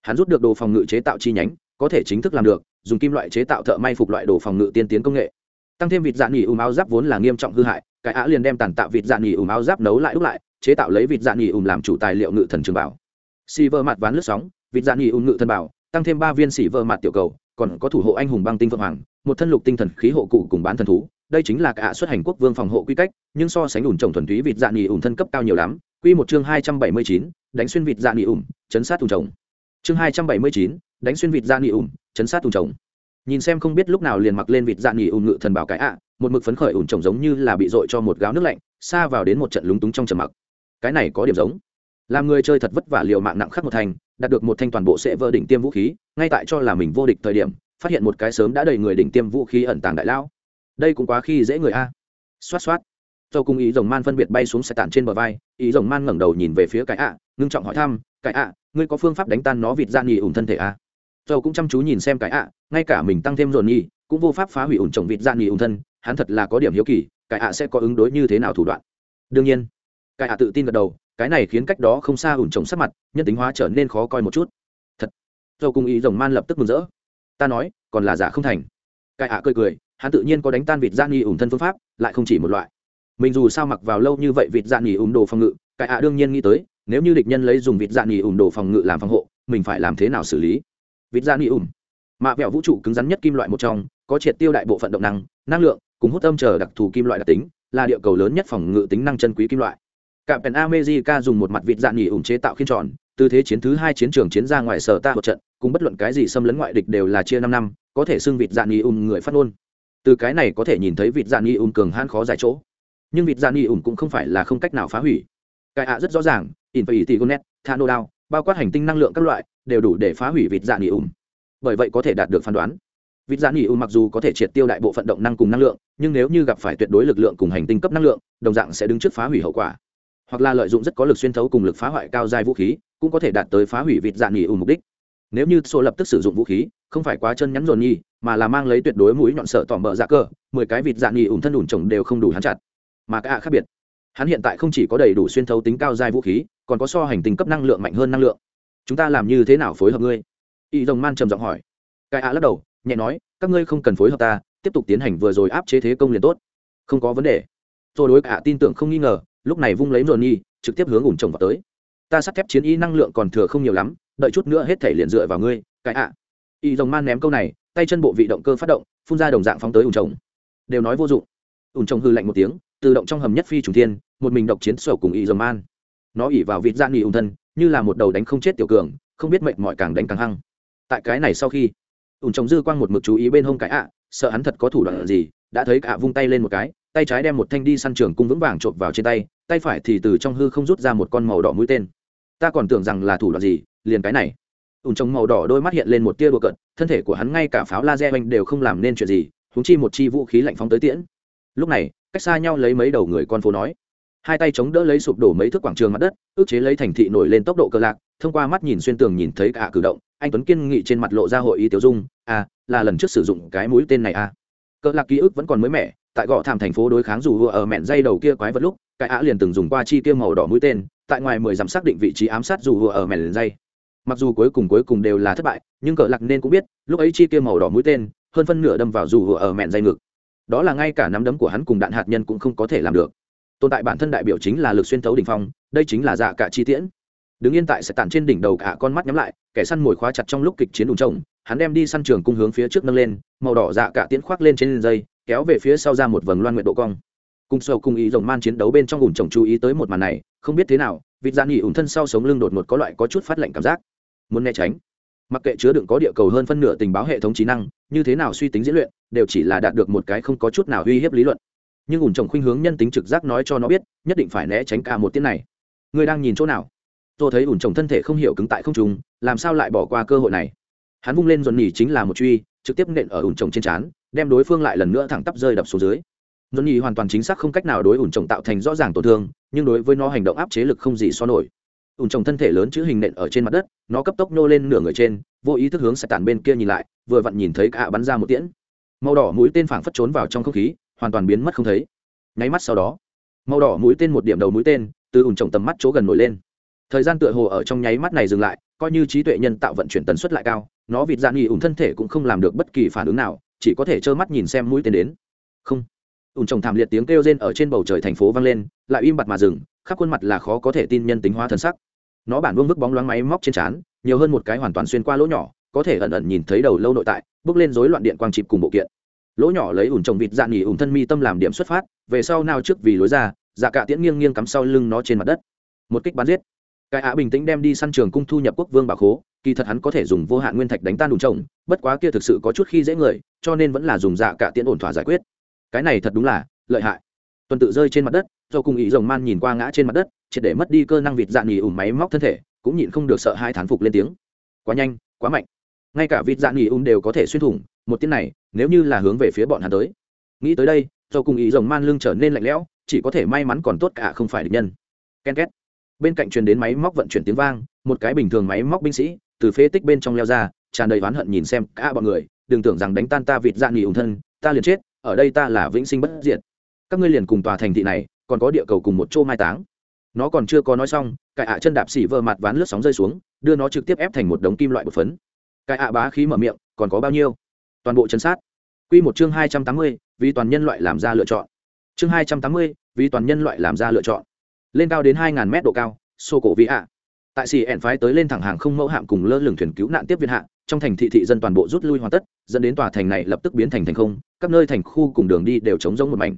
Hắn rút được đồ phòng ngự chế tạo chi nhánh, có thể chính thức làm được, dùng kim loại chế tạo thợ may phục loại đồ phòng ngự tiên tiến công nghệ. Tăng thêm vịt dạ nghỉ ùm áo giáp vốn là nghiêm trọng hư hại, cái á liền đem tàn tạo vịt dạ nghỉ ùm áo giáp nấu lại đúc lại, chế tạo lấy vịt dạ nghỉ ùm làm chủ tài liệu ngự thần trường bảo. Xì vơ mặt ván lướt sóng, vịt dạ nghỉ ùm ngự thần bảo, tăng thêm ba viên xỉ vơ mặt tiểu cầu còn có thủ hộ anh hùng băng tinh vượng hoàng, một thân lục tinh thần khí hộ cụ cùng bán thần thú, đây chính là cả xuất hành quốc vương phòng hộ quy cách, nhưng so sánh ủn trồng thuần túy vịt dạ nghỉ ủn thân cấp cao nhiều lắm. Quy một chương hai trăm bảy mươi chín, đánh xuyên vịt dạ nghỉ ủn, chấn sát thùng trồng. Chương hai trăm bảy mươi chín, đánh xuyên vịt dạ nghỉ ủn, chấn sát thùng trồng. Nhìn xem không biết lúc nào liền mặc lên vịt dạ nghỉ ủn ngự thần bảo cái ạ, một mực phấn khởi ủn trồng giống như là bị dội cho một gáo nước lạnh, xa vào đến một trận lúng túng trong trầm mặc. Cái này có điểm giống. Làm người chơi thật vất vả liều mạng nặng khắc một thành, đạt được một thanh toàn bộ sẽ vỡ đỉnh tiêm vũ khí ngay tại cho là mình vô địch thời điểm, phát hiện một cái sớm đã đầy người đỉnh tiêm vũ khí ẩn tàng đại lão. Đây cũng quá khi dễ người a. Xoát xoát. Dầu cùng ý rồng man phân biệt bay xuống xe tản trên bờ vai, ý rồng man ngẩng đầu nhìn về phía cái ạ, ngưng trọng hỏi thăm, cái ạ, ngươi có phương pháp đánh tan nó vịt ra nghỉ ủng thân thể a? Dầu cũng chăm chú nhìn xem cái ạ, ngay cả mình tăng thêm dồn nhi cũng vô pháp phá hủy ủng trồng vịt ra nghỉ ủng thân, hắn thật là có điểm hiếu kỳ, cái ạ sẽ có ứng đối như thế nào thủ đoạn? Đương nhiên, cái ạ tự tin gật đầu, cái này khiến cách đó không xa ủn trồng sắc mặt, nhân tính hóa trở nên khó coi một chút dầu cùng ý rồng man lập tức mừng rỡ. Ta nói, còn là giả không thành. Cái ạ cười cười, hắn tự nhiên có đánh tan vịt dạ da nghi ủng thân phương pháp, lại không chỉ một loại. Mình dù sao mặc vào lâu như vậy vịt dạ nghi ủng đồ phòng ngự, cái ạ đương nhiên nghĩ tới, nếu như địch nhân lấy dùng vịt dạ nghi ủng đồ phòng ngự làm phòng hộ, mình phải làm thế nào xử lý? Vịt dạ nghi ủng. Mạ vẹo vũ trụ cứng rắn nhất kim loại một trong, có triệt tiêu đại bộ phận động năng năng lượng, cùng hút âm chờ đặc thù kim loại đặc tính, là địa cầu lớn nhất phòng ngự tính năng chân quý kim loại. Cạm pèn America dùng một mặt vịt dạn nghỉ ủng chế tạo khiên tròn tư thế chiến thứ hai chiến trường chiến ra ngoài sở ta một trận, cùng bất luận cái gì xâm lấn ngoại địch đều là chia năm năm, có thể xưng vịt dạn nghỉ ủng người phát ngôn. Từ cái này có thể nhìn thấy vịt dạn nghỉ ủng cường hãn khó giải chỗ. Nhưng vịt dạn nghỉ ủng cũng không phải là không cách nào phá hủy. Cái ạ rất rõ ràng in phải tỷ gonet thano đao bao quát hành tinh năng lượng các loại, đều đủ để phá hủy vịt dạn nghỉ ủng. Bởi vậy có thể đạt được phán đoán. Vịt dạn nghỉ ủng mặc dù có thể triệt tiêu đại bộ phận động năng cùng năng lượng, nhưng nếu như gặp phải tuyệt đối lực lượng cùng hành tinh cấp năng lượng, đồng dạng sẽ đứng trước phá hủy hậu quả hoặc là lợi dụng rất có lực xuyên thấu cùng lực phá hoại cao dài vũ khí, cũng có thể đạt tới phá hủy vịt dạng nghỉ ủ mục đích. Nếu như số lập tức sử dụng vũ khí, không phải quá chân nhắn dồn nhi mà là mang lấy tuyệt đối mũi nhọn sợ tỏm bờ dạ cơ, mười cái vịt dạng nghỉ ủ thân ủng chồng đều không đủ hắn chặt. Mà cả khác biệt, hắn hiện tại không chỉ có đầy đủ xuyên thấu tính cao dài vũ khí, còn có so hành tinh cấp năng lượng mạnh hơn năng lượng. Chúng ta làm như thế nào phối hợp ngươi? Y rồng man trầm giọng hỏi. Cái ạ lắc đầu, nhẹ nói, các ngươi không cần phối hợp ta, tiếp tục tiến hành vừa rồi áp chế thế công liền tốt. Không có vấn đề. Tôi đối cả tin tưởng không nghi ngờ lúc này vung lấy nhi trực tiếp hướng ủn chồng vào tới. Ta sắt thép chiến y năng lượng còn thừa không nhiều lắm, đợi chút nữa hết thể liền dựa vào ngươi, cái ạ. Y rồng man ném câu này, tay chân bộ vị động cơ phát động, phun ra đồng dạng phóng tới ủn chồng đều nói vô dụng. Ủn chồng hư lạnh một tiếng, tự động trong hầm nhất phi trùng thiên, một mình độc chiến sổ cùng y rồng man. Nó ỉ vào vịt gian nghỉ ủn thân, như là một đầu đánh không chết tiểu cường, không biết mệnh mọi càng đánh càng hăng. Tại cái này sau khi, ủn chồng dư quang một mực chú ý bên hông cái ạ, sợ hắn thật có thủ đoạn gì, đã thấy cả vung tay lên một cái tay trái đem một thanh đi săn trường cung vững vàng chộp vào trên tay tay phải thì từ trong hư không rút ra một con màu đỏ mũi tên. Ta còn tưởng rằng là thủ đoạn gì, liền cái này. Ủn trong màu đỏ đôi mắt hiện lên một tia đùa cận thân thể của hắn ngay cả pháo laser oanh đều không làm nên chuyện gì húng chi một chi vũ khí lạnh phóng tới tiễn. Lúc này, cách xa nhau lấy mấy đầu người con phố nói. Hai tay chống đỡ lấy sụp đổ mấy thước quảng trường mặt đất, ước chế lấy thành thị nổi lên tốc độ cơ lạc, thông qua mắt nhìn xuyên tường nhìn thấy cả cử động, anh tuấn kiên nghị trên mặt lộ ra hội ý tiểu dung à là lần trước sử dụng cái mũi tên này à? Cơ lạc ký ức vẫn còn mới mẻ tại gõ thảm thành phố đối kháng dù ở mẹn dây đầu kia quái vật lúc, cái á liền từng dùng qua chi tiêu màu đỏ mũi tên, tại ngoài mười dặm xác định vị trí ám sát dù ở mẹn dây. Mặc dù cuối cùng cuối cùng đều là thất bại, nhưng cờ lạc nên cũng biết, lúc ấy chi tiêu màu đỏ mũi tên, hơn phân nửa đâm vào dù ở mẹn dây ngực. Đó là ngay cả nắm đấm của hắn cùng đạn hạt nhân cũng không có thể làm được. Tồn tại bản thân đại biểu chính là lực xuyên thấu đỉnh phong, đây chính là dạ cả chi tiễn. Đứng yên tại sẽ tản trên đỉnh đầu cả con mắt nhắm lại, kẻ săn mồi khóa chặt trong lúc kịch chiến đùng trồng hắn đem đi săn trường cung hướng phía trước nâng lên, màu đỏ dạ cả tiễn khoác lên trên dây kéo về phía sau ra một vầng loan nguyện độ cong. Cùng sâu cùng ý rồng man chiến đấu bên trong ủn trồng chú ý tới một màn này, không biết thế nào, vịt dạ nghỉ ủn thân sau sống lưng đột ngột có loại có chút phát lạnh cảm giác. Muốn né tránh. Mặc kệ chứa đựng có địa cầu hơn phân nửa tình báo hệ thống trí năng, như thế nào suy tính diễn luyện, đều chỉ là đạt được một cái không có chút nào uy hiếp lý luận. Nhưng ủn trồng khuynh hướng nhân tính trực giác nói cho nó biết, nhất định phải né tránh cả một tiếng này. Người đang nhìn chỗ nào? Tôi thấy ủn trồng thân thể không hiểu cứng tại không trùng làm sao lại bỏ qua cơ hội này? Hắn vung lên dồn nhỉ chính là một truy, trực tiếp nện ở ủn trồng trên trán đem đối phương lại lần nữa thẳng tắp rơi đập xuống dưới. Dồn nhì hoàn toàn chính xác không cách nào đối ủn trồng tạo thành rõ ràng tổn thương, nhưng đối với nó hành động áp chế lực không gì so nổi. Ủn trồng thân thể lớn chữ hình nện ở trên mặt đất, nó cấp tốc nô lên nửa người trên, vô ý thức hướng sạch tàn bên kia nhìn lại, vừa vặn nhìn thấy cả bắn ra một tiễn. Màu đỏ mũi tên phảng phất trốn vào trong không khí, hoàn toàn biến mất không thấy. Nháy mắt sau đó, màu đỏ mũi tên một điểm đầu mũi tên, từ ủn trồng tầm mắt chỗ gần nổi lên. Thời gian tựa hồ ở trong nháy mắt này dừng lại, coi như trí tuệ nhân tạo vận chuyển tần suất lại cao, nó vịt dạn nghỉ ủn thân thể cũng không làm được bất kỳ phản ứng nào chỉ có thể trơ mắt nhìn xem mũi tên đến. Không. Ủn trồng thảm liệt tiếng kêu rên ở trên bầu trời thành phố vang lên, lại im bặt mà dừng, khắp khuôn mặt là khó có thể tin nhân tính hóa thần sắc. Nó bản vương vức bóng loáng máy móc trên trán, nhiều hơn một cái hoàn toàn xuyên qua lỗ nhỏ, có thể ẩn ẩn nhìn thấy đầu lâu nội tại, bước lên rối loạn điện quang chịp cùng bộ kiện. Lỗ nhỏ lấy ủn trồng vịt dạn nghỉ ủn thân mi tâm làm điểm xuất phát, về sau nào trước vì lối ra dạ cả tiễn nghiêng nghiêng cắm sau lưng nó trên mặt đất. Một kích bắn giết cái ạ bình tĩnh đem đi săn trường cung thu nhập quốc vương bảo khố, kỳ thật hắn có thể dùng vô hạn nguyên thạch đánh tan đùn trồng, bất quá kia thực sự có chút khi dễ người, cho nên vẫn là dùng dạ cả tiễn ổn thỏa giải quyết. Cái này thật đúng là lợi hại. Tuần tự rơi trên mặt đất do cùng ý rồng man nhìn qua ngã trên mặt đất, triệt để mất đi cơ năng vịt dạn nghỉ ủm máy móc thân thể, cũng nhịn không được sợ hai thán phục lên tiếng. Quá nhanh, quá mạnh. Ngay cả vịt dạn nghỉ ủm đều có thể xuyên thủng, một tiếng này, nếu như là hướng về phía bọn hắn tới. Nghĩ tới đây do cùng ý rồng man lưng trở nên lạnh lẽo, chỉ có thể may mắn còn tốt cả, không phải địch nhân. Ken két bên cạnh truyền đến máy móc vận chuyển tiếng vang một cái bình thường máy móc binh sĩ từ phế tích bên trong leo ra tràn đầy oán hận nhìn xem cả bọn người đừng tưởng rằng đánh tan ta vịt dạng nghỉ ủng thân ta liền chết ở đây ta là vĩnh sinh bất diệt. Các ngươi liền cùng tòa thành thị này còn có địa cầu cùng một chỗ mai táng. Nó còn chưa có nói xong cải ạ chân đạp xỉ vờ mặt ván lướt sóng rơi xuống đưa nó trực tiếp ép thành một đống kim loại bột phấn. Cải ạ bá khí mở miệng còn có bao nhiêu? Toàn bộ chân sát. Quy một chương hai trăm tám mươi, vì toàn nhân loại làm ra lựa chọn. Chương hai trăm tám mươi, vì toàn nhân loại làm ra lựa chọn. Lên cao đến hai ngàn mét độ cao, Sô cổ vị ạ. Tại xì ẹn phái tới lên thẳng hàng không mẫu hạm cùng lơ lửng thuyền cứu nạn tiếp viện hạ, trong thành thị thị dân toàn bộ rút lui hoàn tất, dẫn đến tòa thành này lập tức biến thành thành không, các nơi thành khu cùng đường đi đều trống giống một mảnh.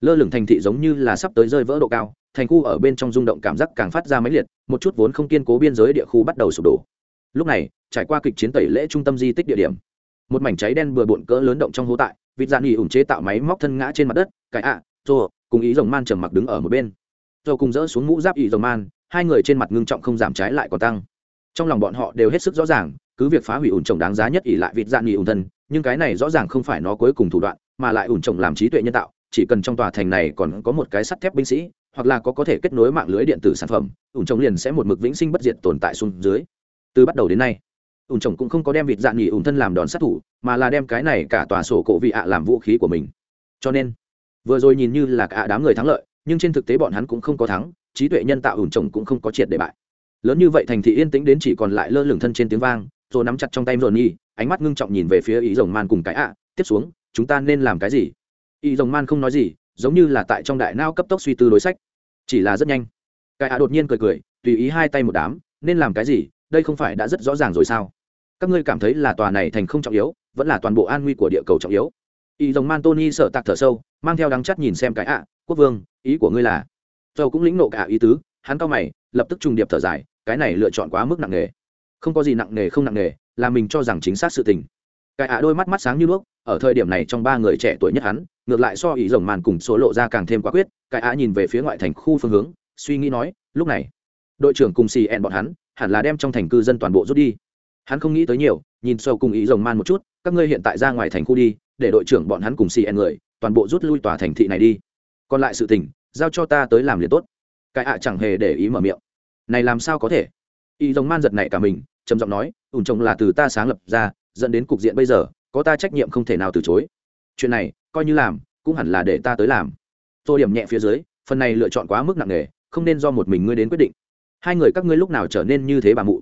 Lơ lửng thành thị giống như là sắp tới rơi vỡ độ cao thành khu ở bên trong rung động cảm giác càng phát ra máy liệt một chút vốn không kiên cố biên giới địa khu bắt đầu sụp đổ. Lúc này trải qua kịch chiến tẩy lễ trung tâm di tích địa điểm một mảnh cháy đen bừa bộn cỡ lớn động trong hố tại vịt dạn nghỉ ủng chế tạo máy móc thân ngã trên mặt đất cái ạ à, rồi cùng ý rồng man trầm mặc đứng ở một bên rồi cùng dỡ xuống mũ giáp ỷ rồng man, hai người trên mặt ngưng trọng không giảm trái lại còn tăng. Trong lòng bọn họ đều hết sức rõ ràng, cứ việc phá hủy ủn trồng đáng giá nhất ỉ lại vịt dạn nghỉ ủn thân, nhưng cái này rõ ràng không phải nó cuối cùng thủ đoạn, mà lại ủn trồng làm trí tuệ nhân tạo, chỉ cần trong tòa thành này còn có một cái sắt thép binh sĩ, hoặc là có có thể kết nối mạng lưới điện tử sản phẩm, ủn trồng liền sẽ một mực vĩnh sinh bất diệt tồn tại xuống dưới. Từ bắt đầu đến nay, ủn trồng cũng không có đem vịt dạn nghỉ ủn thân làm đòn sát thủ, mà là đem cái này cả tòa sổ cổ vị ạ làm vũ khí của mình. Cho nên, vừa rồi nhìn như là cả đám người thắng lợi nhưng trên thực tế bọn hắn cũng không có thắng, trí tuệ nhân tạo ủn trồng cũng không có triệt để bại. Lớn như vậy thành thị yên tĩnh đến chỉ còn lại lơ lửng thân trên tiếng vang, rồi nắm chặt trong tay rồi nhi ánh mắt ngưng trọng nhìn về phía ý rồng man cùng cái ạ, tiếp xuống, chúng ta nên làm cái gì? Ý rồng man không nói gì, giống như là tại trong đại nao cấp tốc suy tư đối sách. Chỉ là rất nhanh. Cái ạ đột nhiên cười cười, tùy ý hai tay một đám, nên làm cái gì? Đây không phải đã rất rõ ràng rồi sao? Các ngươi cảm thấy là tòa này thành không trọng yếu, vẫn là toàn bộ an nguy của địa cầu trọng yếu? Ý rồng man tony sợ tạc thở sâu, mang theo đắng chắt nhìn xem cái ạ quốc vương, ý của ngươi là? Châu cũng lĩnh nộ cả ý tứ, hắn cao mày, lập tức trùng điệp thở dài, cái này lựa chọn quá mức nặng nề. Không có gì nặng nề không nặng nề, là mình cho rằng chính xác sự tình. Cái ạ đôi mắt mắt sáng như đuốc ở thời điểm này trong ba người trẻ tuổi nhất hắn, ngược lại so ý rồng màn cùng số lộ ra càng thêm quả quyết, cái ạ nhìn về phía ngoại thành khu phương hướng, suy nghĩ nói, lúc này, đội trưởng cùng xì ẹn bọn hắn, hẳn là đem trong thành cư dân toàn bộ rút đi. Hắn không nghĩ tới nhiều, nhìn sâu cùng ý rồng man một chút, các ngươi hiện tại ra ngoài thành khu đi, để đội trưởng bọn hắn cùng xì ẹn người, toàn bộ rút lui tòa thành thị này đi còn lại sự tình, giao cho ta tới làm liền tốt. Cái ạ chẳng hề để ý mở miệng. Này làm sao có thể? Y giống man giật này cả mình, trầm giọng nói ủn trồng là từ ta sáng lập ra, dẫn đến cục diện bây giờ, có ta trách nhiệm không thể nào từ chối. Chuyện này, coi như làm, cũng hẳn là để ta tới làm. Tôi điểm nhẹ phía dưới, phần này lựa chọn quá mức nặng nề, không nên do một mình ngươi đến quyết định. Hai người các ngươi lúc nào trở nên như thế bà mụ?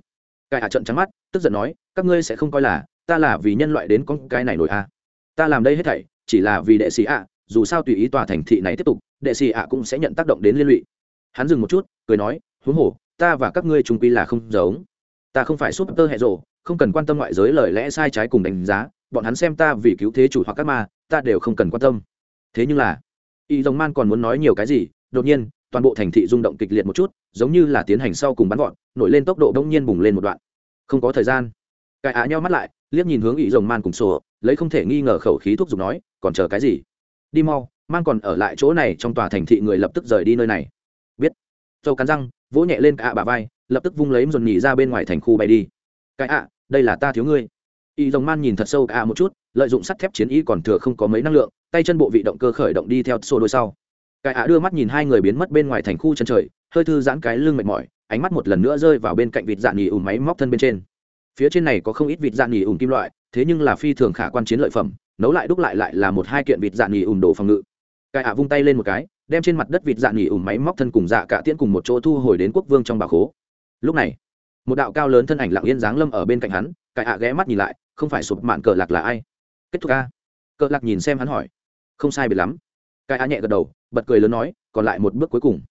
Cái hạ trận trắng mắt, tức giận nói, các ngươi sẽ không coi là, ta là vì nhân loại đến con cái này nổi a à. ta làm đây hết thảy, chỉ là vì đệ sĩ ạ dù sao tùy ý tòa thành thị này tiếp tục, đệ xì ạ cũng sẽ nhận tác động đến liên lụy. Hắn dừng một chút, cười nói, huống hồ, ta và các ngươi trung quy là không giống. Ta không phải súp tơ hệ rộ không cần quan tâm ngoại giới lời lẽ sai trái cùng đánh giá, bọn hắn xem ta vì cứu thế chủ hoặc các ma, ta đều không cần quan tâm. Thế nhưng là, y dòng man còn muốn nói nhiều cái gì? Đột nhiên, toàn bộ thành thị rung động kịch liệt một chút, giống như là tiến hành sau cùng bắn gọn, nổi lên tốc độ đông nhiên bùng lên một đoạn. Không có thời gian. Cải á nhau mắt lại, liếc nhìn hướng y dòng man cùng sổ, lấy không thể nghi ngờ khẩu khí thuốc giục nói, còn chờ cái gì? Đi mau man còn ở lại chỗ này trong tòa thành thị người lập tức rời đi nơi này. Biết. Châu cắn răng, vỗ nhẹ lên cả bà vai, lập tức vung lấy dồn nhì ra bên ngoài thành khu bay đi. Cái ạ, đây là ta thiếu ngươi. Y dòng man nhìn thật sâu cả một chút, lợi dụng sắt thép chiến y còn thừa không có mấy năng lượng, tay chân bộ vị động cơ khởi động đi theo xô đôi sau. Cái ạ đưa mắt nhìn hai người biến mất bên ngoài thành khu chân trời, hơi thư giãn cái lưng mệt mỏi, ánh mắt một lần nữa rơi vào bên cạnh vịt dạn nhì ùn máy móc thân bên trên. Phía trên này có không ít vịt dạn nhì ùn kim loại, thế nhưng là phi thường khả quan chiến lợi phẩm nấu lại đúc lại lại là một hai kiện vịt dạn nhì ùn đồ phòng ngự. Cai ạ vung tay lên một cái, đem trên mặt đất vịt dạn nhì ùn máy móc thân cùng dạ cả tiễn cùng một chỗ thu hồi đến quốc vương trong bà khố. Lúc này, một đạo cao lớn thân ảnh lặng yên dáng lâm ở bên cạnh hắn cai ạ ghé mắt nhìn lại, không phải sụp mạn cờ lạc là ai? Kết thúc ca cờ lạc nhìn xem hắn hỏi. Không sai biệt lắm. Cai ạ nhẹ gật đầu, bật cười lớn nói, còn lại một bước cuối cùng.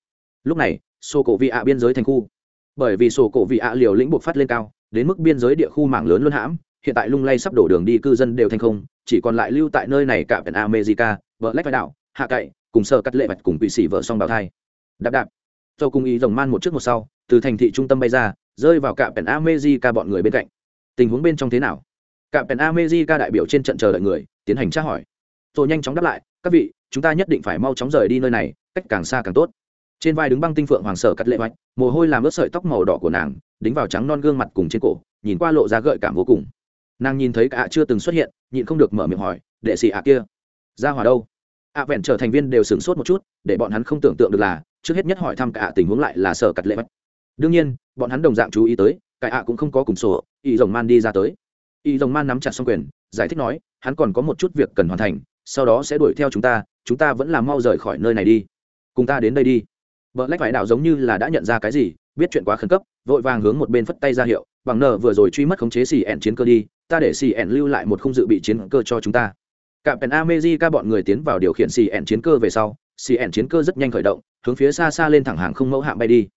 Lúc này, sô cổ vị ạ biên giới thành khu. Bởi vì sổ cổ vị ạ liều lĩnh buộc phát lên cao, đến mức biên giới địa khu mảng lớn luôn hãm, hiện tại lung lay sắp đổ đường đi cư dân đều thành không chỉ còn lại lưu tại nơi này cả biển america vợ lách phải đảo hạ cậy cùng sở cắt lệ bạch cùng quỷ sĩ vợ song bào thai. Đạp đạp. Cho cùng ý rồng man một trước một sau từ thành thị trung tâm bay ra rơi vào cả pèn America bọn người bên cạnh. Tình huống bên trong thế nào? Cả pèn America đại biểu trên trận chờ đợi người tiến hành tra hỏi. Rồi nhanh chóng đáp lại các vị chúng ta nhất định phải mau chóng rời đi nơi này cách càng xa càng tốt. Trên vai đứng băng tinh phượng hoàng sở cắt lệ bạch, mồ hôi làm ướt sợi tóc màu đỏ của nàng đính vào trắng non gương mặt cùng trên cổ nhìn qua lộ ra gợi cảm vô cùng nàng nhìn thấy cả chưa từng xuất hiện, nhịn không được mở miệng hỏi, đệ sĩ ạ kia, ra hòa đâu? Ạ vẹn trở thành viên đều sửng sốt một chút, để bọn hắn không tưởng tượng được là, trước hết nhất hỏi thăm cả tình huống lại là sở cắt lệ hoạch đương nhiên, bọn hắn đồng dạng chú ý tới cái ạ cũng không có cùng sổ, y rồng man đi ra tới. Y rồng man nắm chặt xong quyền, giải thích nói, hắn còn có một chút việc cần hoàn thành, sau đó sẽ đuổi theo chúng ta chúng ta vẫn là mau rời khỏi nơi này đi. Cùng ta đến đây đi. Vợ lách vải đạo giống như là đã nhận ra cái gì, biết chuyện quá khẩn cấp, vội vàng hướng một bên phất tay ra hiệu, bằng nờ vừa rồi truy mất khống chế xì ẻn chiến cơ đi ta để xì ẻn lưu lại một khung dự bị chiến cơ cho chúng ta. Cạm pèn amezi ca bọn người tiến vào điều khiển xì ẻn chiến cơ về sau, xì ẻn chiến cơ rất nhanh khởi động, hướng phía xa xa lên thẳng hàng không mẫu hạm bay đi.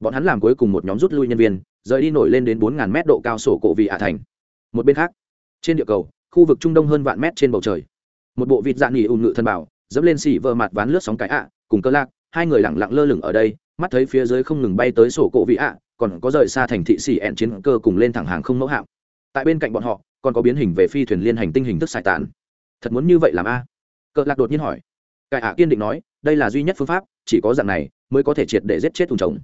Bọn hắn làm cuối cùng một nhóm rút lui nhân viên, rời đi nổi lên đến bốn mét độ cao sổ cổ vị ả thành. Một bên khác, trên địa cầu, khu vực trung đông hơn vạn mét trên bầu trời. Một bộ vịt dạng nghỉ ùn ngự thân bảo, dẫm lên xỉ vờ mặt ván lướt sóng cái ạ, cùng cơ lạc, hai người lẳng lặng lơ lửng ở đây, mắt thấy phía dưới không ngừng bay tới sổ cổ vị ạ, còn có rời xa thành thị xỉ ẹn chiến cơ cùng lên thẳng hàng không mẫu hạm tại bên cạnh bọn họ còn có biến hình về phi thuyền liên hành tinh hình thức xài tàn thật muốn như vậy làm a à? cỡ lạc đột nhiên hỏi cải ạ kiên định nói đây là duy nhất phương pháp chỉ có dạng này mới có thể triệt để giết chết thùng trống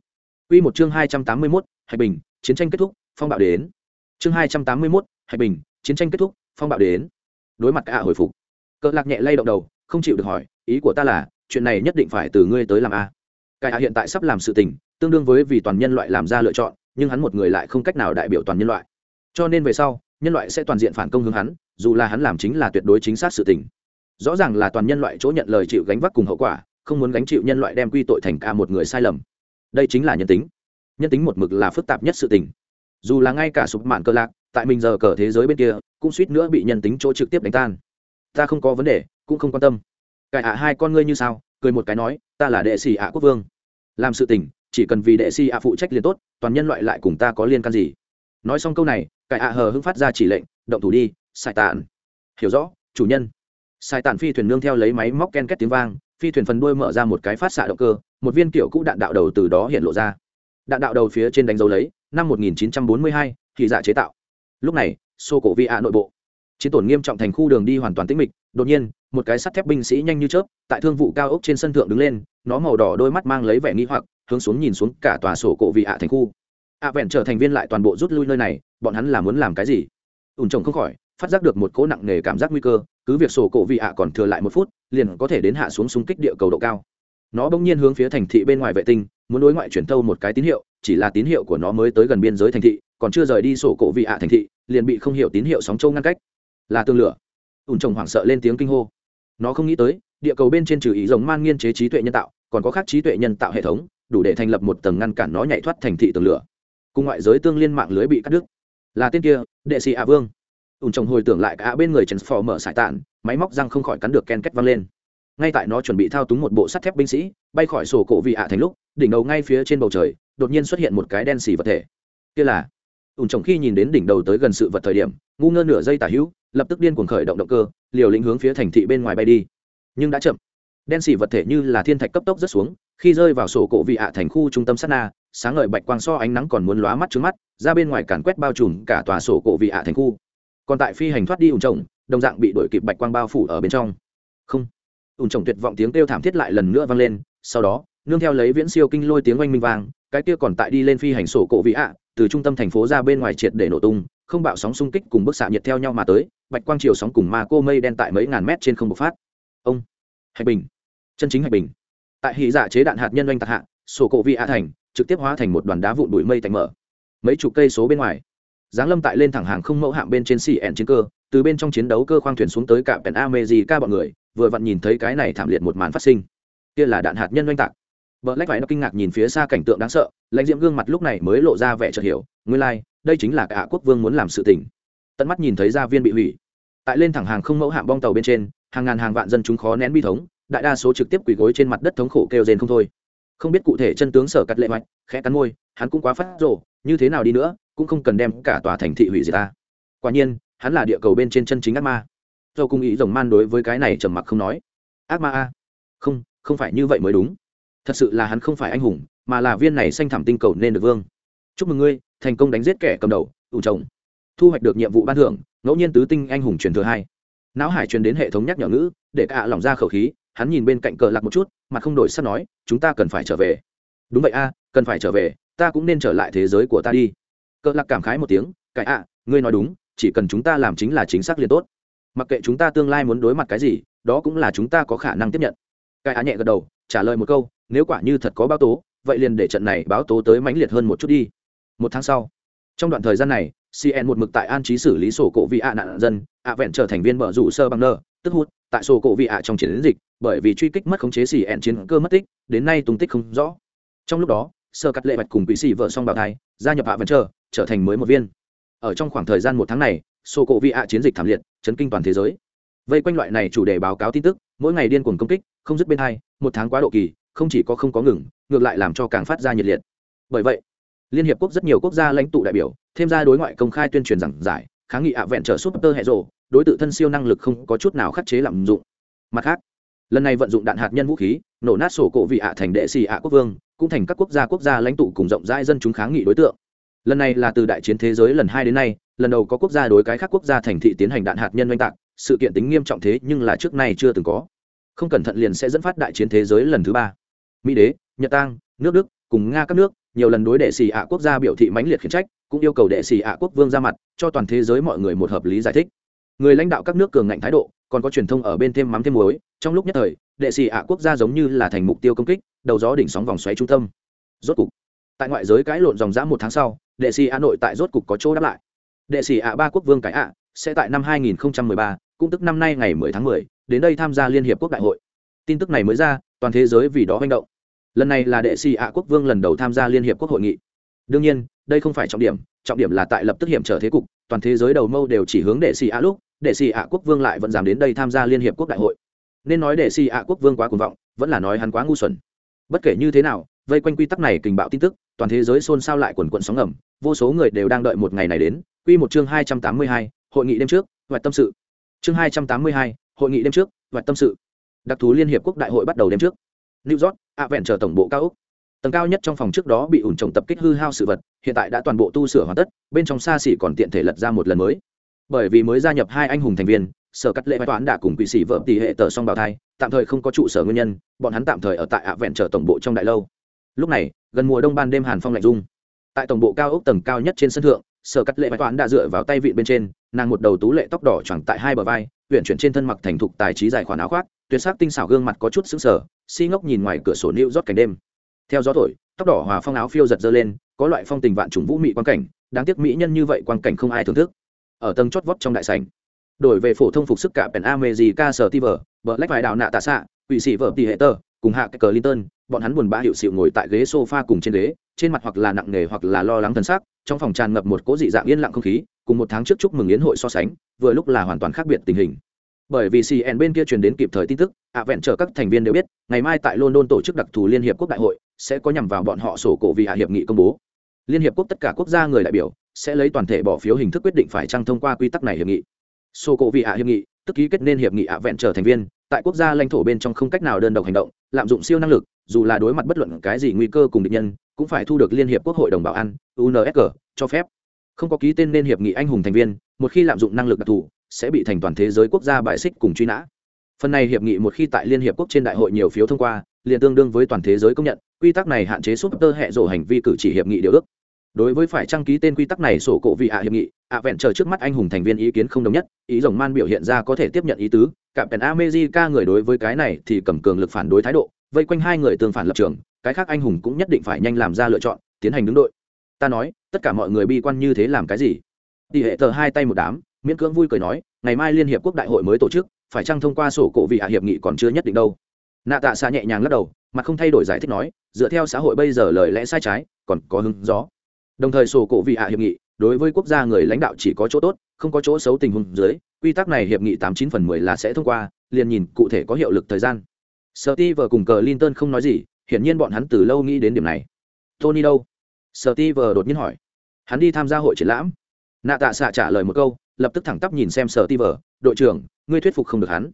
Quy một chương hai trăm tám mươi 281, Hạch Bình, chiến tranh kết thúc, phong bạo đến. Chương hai trăm tám mươi 281, Hạch Bình, chiến tranh kết thúc, phong bạo đến. Đối mặt cả hồi phục. Cỡ lạc nhẹ lay động đầu, không chịu được hỏi, ý của ta là, chuyện này nhất định phải từ ngươi tới làm a. Cải ạ hiện tại sắp làm sự tình, tương đương với vì toàn nhân loại làm ra lựa chọn, nhưng hắn một người lại không cách nào đại biểu toàn nhân loại. Cho nên về sau, nhân loại sẽ toàn diện phản công hướng hắn, dù là hắn làm chính là tuyệt đối chính xác sự tình. Rõ ràng là toàn nhân loại chỗ nhận lời chịu gánh vác cùng hậu quả, không muốn gánh chịu nhân loại đem quy tội thành cả một người sai lầm. Đây chính là nhân tính. Nhân tính một mực là phức tạp nhất sự tình. Dù là ngay cả sụp mạn cơ lạc tại mình giờ cờ thế giới bên kia cũng suýt nữa bị nhân tính chỗ trực tiếp đánh tan. Ta không có vấn đề cũng không quan tâm. Cải ạ hai con ngươi như sao cười một cái nói ta là đệ sĩ ạ quốc vương. Làm sự tình chỉ cần vì đệ sĩ ạ phụ trách liền tốt toàn nhân loại lại cùng ta có liên can gì? Nói xong câu này cải ạ hờ hưng phát ra chỉ lệnh động thủ đi sai tàn hiểu rõ chủ nhân. Sai tàn phi thuyền nương theo lấy máy móc ken két tiếng vang phi thuyền phần đuôi mở ra một cái phát xạ động cơ một viên kiểu cũ đạn đạo đầu từ đó hiện lộ ra. Đạn đạo đầu phía trên đánh dấu lấy năm 1942, thì dạ chế tạo. Lúc này xô cổ vi ạ nội bộ. Chiến tổn nghiêm trọng thành khu đường đi hoàn toàn tĩnh mịch đột nhiên một cái sắt thép binh sĩ nhanh như chớp tại thương vụ cao ốc trên sân thượng đứng lên nó màu đỏ đôi mắt mang lấy vẻ nghi hoặc hướng xuống nhìn xuống cả tòa sổ cổ vị ạ thành khu ạ vẹn trở thành viên lại toàn bộ rút lui nơi này, bọn hắn là muốn làm cái gì? Ủn trồng không khỏi, phát giác được một cỗ nặng nề cảm giác nguy cơ, cứ việc sổ cổ vị ạ còn thừa lại một phút, liền có thể đến hạ xuống xung kích địa cầu độ cao. Nó bỗng nhiên hướng phía thành thị bên ngoài vệ tinh, muốn đối ngoại truyền thâu một cái tín hiệu, chỉ là tín hiệu của nó mới tới gần biên giới thành thị, còn chưa rời đi sổ cổ vị ạ thành thị, liền bị không hiểu tín hiệu sóng châu ngăn cách. Là tương lửa. Ủn trồng hoảng sợ lên tiếng kinh hô. Nó không nghĩ tới, địa cầu bên trên trừ ý giống man nghiên chế trí tuệ nhân tạo, còn có khác trí tuệ nhân tạo hệ thống, đủ để thành lập một tầng ngăn cản nó nhảy thoát thành thị tường lửa cùng ngoại giới tương liên mạng lưới bị cắt đứt. Là tên kia, đệ sĩ ạ vương. Ùn chồng hồi tưởng lại cả bên người trần phò mở sải tản, máy móc răng không khỏi cắn được ken két văng lên. Ngay tại nó chuẩn bị thao túng một bộ sắt thép binh sĩ, bay khỏi sổ cổ vị ạ thành lúc, đỉnh đầu ngay phía trên bầu trời, đột nhiên xuất hiện một cái đen xì vật thể. Kia là, ùn chồng khi nhìn đến đỉnh đầu tới gần sự vật thời điểm, ngu ngơ nửa giây tả hữu, lập tức điên cuồng khởi động động cơ, liều lĩnh hướng phía thành thị bên ngoài bay đi. Nhưng đã chậm đen xì vật thể như là thiên thạch cấp tốc rất xuống, khi rơi vào sổ cổ vị ạ thành khu trung tâm sát na, sáng ngời bạch quang so ánh nắng còn muốn lóa mắt trước mắt, ra bên ngoài càn quét bao trùm cả tòa sổ cổ vị ạ thành khu. Còn tại phi hành thoát đi ủng trồng đồng dạng bị đổi kịp bạch quang bao phủ ở bên trong. Không. Ủng trồng tuyệt vọng tiếng kêu thảm thiết lại lần nữa vang lên, sau đó, nương theo lấy viễn siêu kinh lôi tiếng oanh minh vang, cái kia còn tại đi lên phi hành sổ cổ vị ạ, từ trung tâm thành phố ra bên ngoài triệt để nổ tung, không bạo sóng xung kích cùng bức xạ nhiệt theo nhau mà tới, bạch quang chiều sóng cùng ma cô mây đen tại mấy ngàn mét trên không bộc phát. Ông. Hạch bình chân chính hạch bình. Tại hy giả dạ chế đạn hạt nhân oanh tạc hạ sổ cổ vị hạ thành trực tiếp hóa thành một đoàn đá vụn bụi mây tạnh mở. Mấy chục cây số bên ngoài giáng lâm tại lên thẳng hàng không mẫu hạm bên trên xì ẹn chiến cơ từ bên trong chiến đấu cơ khoang thuyền xuống tới cả pèn ca bọn người vừa vặn nhìn thấy cái này thảm liệt một màn phát sinh. Kia là đạn hạt nhân oanh tạc. Vợ lách vải nó kinh ngạc nhìn phía xa cảnh tượng đáng sợ lãnh diễm gương mặt lúc này mới lộ ra vẻ chợt hiểu nguyên lai、like, đây chính là cả quốc vương muốn làm sự tình. Tận mắt nhìn thấy gia viên bị hủy. Tại lên thẳng hàng không mẫu hạm bong tàu bên trên hàng ngàn hàng vạn dân chúng khó nén bi thống đại đa số trực tiếp quỳ gối trên mặt đất thống khổ kêu rên không thôi. Không biết cụ thể chân tướng sở cắt lệ hoạch, khẽ cắn môi, hắn cũng quá phát rồ, như thế nào đi nữa, cũng không cần đem cả tòa thành thị hủy diệt ta. Quả nhiên, hắn là địa cầu bên trên chân chính ác ma. Dầu cung ý rồng man đối với cái này trầm mặc không nói. Ác ma a? Không không phải như vậy mới đúng. Thật sự là hắn không phải anh hùng, mà là viên này xanh thảm tinh cầu nên được vương. Chúc mừng ngươi, thành công đánh giết kẻ cầm đầu, ủ chồng. Thu hoạch được nhiệm vụ ban thưởng, ngẫu nhiên tứ tinh anh hùng truyền thừa hai. Não hải truyền đến hệ thống nhắc nhở ngữ, để cả lỏng ra khẩu khí hắn nhìn bên cạnh cờ lạc một chút, mà không đổi sắp nói, chúng ta cần phải trở về. Đúng vậy a, cần phải trở về, ta cũng nên trở lại thế giới của ta đi. Cờ lạc cảm khái một tiếng, cái ạ, ngươi nói đúng, chỉ cần chúng ta làm chính là chính xác liền tốt. Mặc kệ chúng ta tương lai muốn đối mặt cái gì, đó cũng là chúng ta có khả năng tiếp nhận. Cái ạ nhẹ gật đầu, trả lời một câu, nếu quả như thật có báo tố, vậy liền để trận này báo tố tới mãnh liệt hơn một chút đi. Một tháng sau, trong đoạn thời gian này cn một mực tại an trí xử lý sổ cổ vị ạ nạn dân, ạ vẹn trở thành viên mở rủ sơ bằng nơ, tức hút tại sổ cổ vị ạ trong chiến dịch bởi vì truy kích mất khống chế cn chiến cơ mất tích, đến nay tung tích không rõ. Trong lúc đó sơ cắt lệ bạch cùng quỷ xì vợ song bảo thai, gia nhập ạ vẫn chờ trở thành mới một viên. Ở trong khoảng thời gian một tháng này sổ cổ vị ạ chiến dịch thảm liệt, chấn kinh toàn thế giới. Vây quanh loại này chủ đề báo cáo tin tức, mỗi ngày điên cuồng công kích, không dứt bên hai, một tháng quá độ kỳ, không chỉ có không có ngừng, ngược lại làm cho càng phát ra nhiệt liệt. Bởi vậy, liên hiệp quốc rất nhiều quốc gia lãnh tụ đại biểu, thêm ra đối ngoại công khai tuyên truyền rằng giải, kháng nghị ạ vẹn trở súp tơ hệ rộ đối tự thân siêu năng lực không có chút nào khắc chế lạm dụng. Mặt khác lần này vận dụng đạn hạt nhân vũ khí, nổ nát sổ cổ vị ạ thành đệ xì ạ quốc vương, cũng thành các quốc gia quốc gia lãnh tụ cùng rộng rãi dân chúng kháng nghị đối tượng. Lần này là từ đại chiến thế giới lần hai đến nay, lần đầu có quốc gia đối cái khác quốc gia thành thị tiến hành đạn hạt nhân oanh tạc, sự kiện tính nghiêm trọng thế nhưng là trước nay chưa từng có. Không cẩn thận liền sẽ dẫn phát đại chiến thế giới lần thứ ba. Mỹ đế, nhật tang, nước đức, cùng nga các nước, nhiều lần đối đệ xì ạ quốc gia biểu thị mãnh liệt khiển trách, cũng yêu cầu đệ xì ạ quốc vương ra mặt, cho toàn thế giới mọi người một hợp lý giải thích. Người lãnh đạo các nước cường ngạnh thái độ còn có truyền thông ở bên thêm mắm thêm muối trong lúc nhất thời đệ sĩ ạ quốc gia giống như là thành mục tiêu công kích đầu gió đỉnh sóng vòng xoáy trung tâm. Rốt cục tại ngoại giới cãi lộn dòng dã một tháng sau đệ sĩ ạ nội tại rốt cục có chỗ đáp lại. Đệ sĩ ạ ba quốc vương cái ạ sẽ tại năm 2013, cũng tức năm nay ngày 10 tháng 10, đến đây tham gia liên hiệp quốc đại hội. Tin tức này mới ra toàn thế giới vì đó manh động. Lần này là đệ sĩ ạ quốc vương lần đầu tham gia liên hiệp quốc hội nghị. Đương nhiên đây không phải trọng điểm trọng điểm là tại lập tức hiểm trở thế cục toàn thế giới đầu mâu đều chỉ hướng đệ sĩ ạ lúc để xì ạ quốc vương lại vẫn dám đến đây tham gia liên hiệp quốc đại hội. Nên nói để xì ạ quốc vương quá cuồng vọng, vẫn là nói hắn quá ngu xuẩn. Bất kể như thế nào, vây quanh quy tắc này kình bạo tin tức, toàn thế giới xôn xao lại quần quận sóng ngầm, vô số người đều đang đợi một ngày này đến. Quy một chương hai trăm tám mươi hai, hội nghị đêm trước hoạch tâm sự. Chương hai trăm tám mươi hai, hội nghị đêm trước hoạch tâm sự. Đặc thù liên hiệp quốc đại hội bắt đầu đêm trước. New york ạ vẹn chờ tổng bộ cao úc. Tầng cao nhất trong phòng trước đó bị ủn trồng tập kích hư hao sự vật, hiện tại đã toàn bộ tu sửa hoàn tất, bên trong xa xỉ còn tiện thể lật ra một lần mới bởi vì mới gia nhập hai anh hùng thành viên, sở cắt lệ bài toán đã cùng quỷ sĩ vợ tỷ hệ tờ song bào thai, tạm thời không có trụ sở nguyên nhân, bọn hắn tạm thời ở tại ạ vẹn trở tổng bộ trong đại lâu. Lúc này, gần mùa đông ban đêm hàn phong lạnh dung tại tổng bộ cao ốc tầng cao nhất trên sân thượng, sở cắt lệ bài toán đã dựa vào tay vịn bên trên, nàng một đầu tú lệ tóc đỏ choàng tại hai bờ vai huyện chuyển trên thân mặc thành thục tài trí dài khoản áo khoác, tuyệt sắc tinh xảo gương mặt có chút sững sờ, si ngốc nhìn ngoài cửa sổ nịu rót cảnh đêm. Theo gió thổi, tóc đỏ hòa phong áo phiêu giật dơ lên, có loại phong tình vạn trùng vũ mị quan cảnh, đáng tiếc mỹ nhân như vậy quan cảnh không ai thưởng thức ở tầng chót vót trong đại sảnh. Đổi về phổ thông phục sức cả pen america sở ti vợ lách vài đạo nạ tạ xạ, quỷ sĩ vợ tỷ hệ tơ cùng hạ cờ linton bọn hắn buồn bã hiệu xịu ngồi tại ghế sofa cùng trên ghế, trên mặt hoặc là nặng nề hoặc là lo lắng thân xác, trong phòng tràn ngập một cỗ dị dạng yên lặng không khí, cùng một tháng trước chúc mừng yến hội so sánh, vừa lúc là hoàn toàn khác biệt tình hình. Bởi vì cn bên kia truyền đến kịp thời tin tức, ạ vẹn chờ các thành viên đều biết, ngày mai tại london tổ chức đặc thù liên hiệp quốc đại hội, sẽ có nhằm vào bọn họ sổ cổ vì hạ hiệp nghị công bố. Liên hiệp quốc tất cả quốc gia người đại biểu sẽ lấy toàn thể bỏ phiếu hình thức quyết định phải trăng thông qua quy tắc này hiệp nghị. Sô cổ vì hạ hiệp nghị, tức ký kết nên hiệp nghị ạ vẹn trở thành viên, tại quốc gia lãnh thổ bên trong không cách nào đơn độc hành động, lạm dụng siêu năng lực, dù là đối mặt bất luận cái gì nguy cơ cùng địch nhân, cũng phải thu được liên hiệp quốc hội đồng bảo an unsg cho phép. Không có ký tên nên hiệp nghị anh hùng thành viên, một khi lạm dụng năng lực đặc thù, sẽ bị thành toàn thế giới quốc gia bại xích cùng truy nã. Phần này hiệp nghị một khi tại liên hiệp quốc trên đại hội nhiều phiếu thông qua, liền tương đương với toàn thế giới công nhận, quy tắc này hạn chế súp tơ hệ rổ hành vi cử chỉ hiệp nghị điều ước đối với phải trang ký tên quy tắc này, sổ cổ vị ạ hiệp nghị, ạ vẹn chờ trước mắt anh hùng thành viên ý kiến không đồng nhất, ý rồng man biểu hiện ra có thể tiếp nhận ý tứ. Cả pèn amejica người đối với cái này thì cầm cường lực phản đối thái độ, vây quanh hai người tương phản lập trường, cái khác anh hùng cũng nhất định phải nhanh làm ra lựa chọn, tiến hành đứng đội. Ta nói, tất cả mọi người bi quan như thế làm cái gì? Tỷ hệ tờ hai tay một đám, miễn cưỡng vui cười nói, ngày mai liên hiệp quốc đại hội mới tổ chức, phải chăng thông qua sổ cổ vị hạ hiệp nghị còn chưa nhất định đâu? Nạ tạ xa nhẹ nhàng lắc đầu mà không thay đổi giải thích nói, dựa theo xã hội bây giờ lời lẽ sai trái, còn có hứng gió đồng thời sổ cổ vị hạ hiệp nghị, đối với quốc gia người lãnh đạo chỉ có chỗ tốt, không có chỗ xấu tình huống dưới, quy tắc này hiệp nghị tám chín phần mười là sẽ thông qua, liền nhìn cụ thể có hiệu lực thời gian. Sợ ti vờ cùng cờ linton không nói gì, hiển nhiên bọn hắn từ lâu nghĩ đến điểm này. Tony đâu? Sợ ti vờ đột nhiên hỏi. Hắn đi tham gia hội triển lãm. Nạ tạ xạ trả lời một câu, lập tức thẳng tắp nhìn xem sở ti vờ đội trưởng, ngươi thuyết phục không được hắn.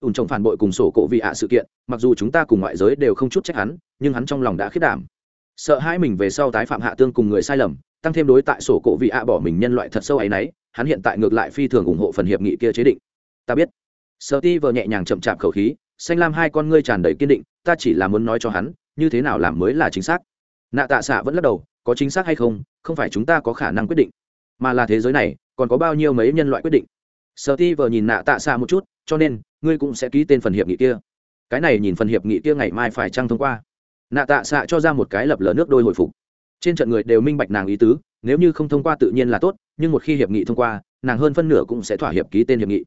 Ủng chồng phản bội cùng sổ cổ vị hạ sự kiện, mặc dù chúng ta cùng ngoại giới đều không chút trách hắn, nhưng hắn trong lòng đã khiết đảm sợ hãi mình về sau tái phạm hạ tương cùng người sai lầm, tăng thêm đối tại sổ cổ vị ạ bỏ mình nhân loại thật sâu ấy nấy hắn hiện tại ngược lại phi thường ủng hộ phần hiệp nghị kia chế định. Ta biết. Sợ ti vờ nhẹ nhàng chậm chạp khẩu khí, xanh lam hai con ngươi tràn đầy kiên định, ta chỉ là muốn nói cho hắn, như thế nào làm mới là chính xác. Nạ tạ xạ vẫn lắc đầu, có chính xác hay không không phải chúng ta có khả năng quyết định, mà là thế giới này, còn có bao nhiêu mấy nhân loại quyết định. Sợ ti vờ nhìn nạ tạ xạ một chút, cho nên, ngươi cũng sẽ ký tên phần hiệp nghị kia. Cái này nhìn phần hiệp nghị kia ngày mai phải trăng thông qua? Nạ tạ xạ cho ra một cái lập lờ nước đôi hồi phục. Trên trận người đều minh bạch nàng ý tứ, nếu như không thông qua tự nhiên là tốt, nhưng một khi hiệp nghị thông qua, nàng hơn phân nửa cũng sẽ thỏa hiệp ký tên hiệp nghị.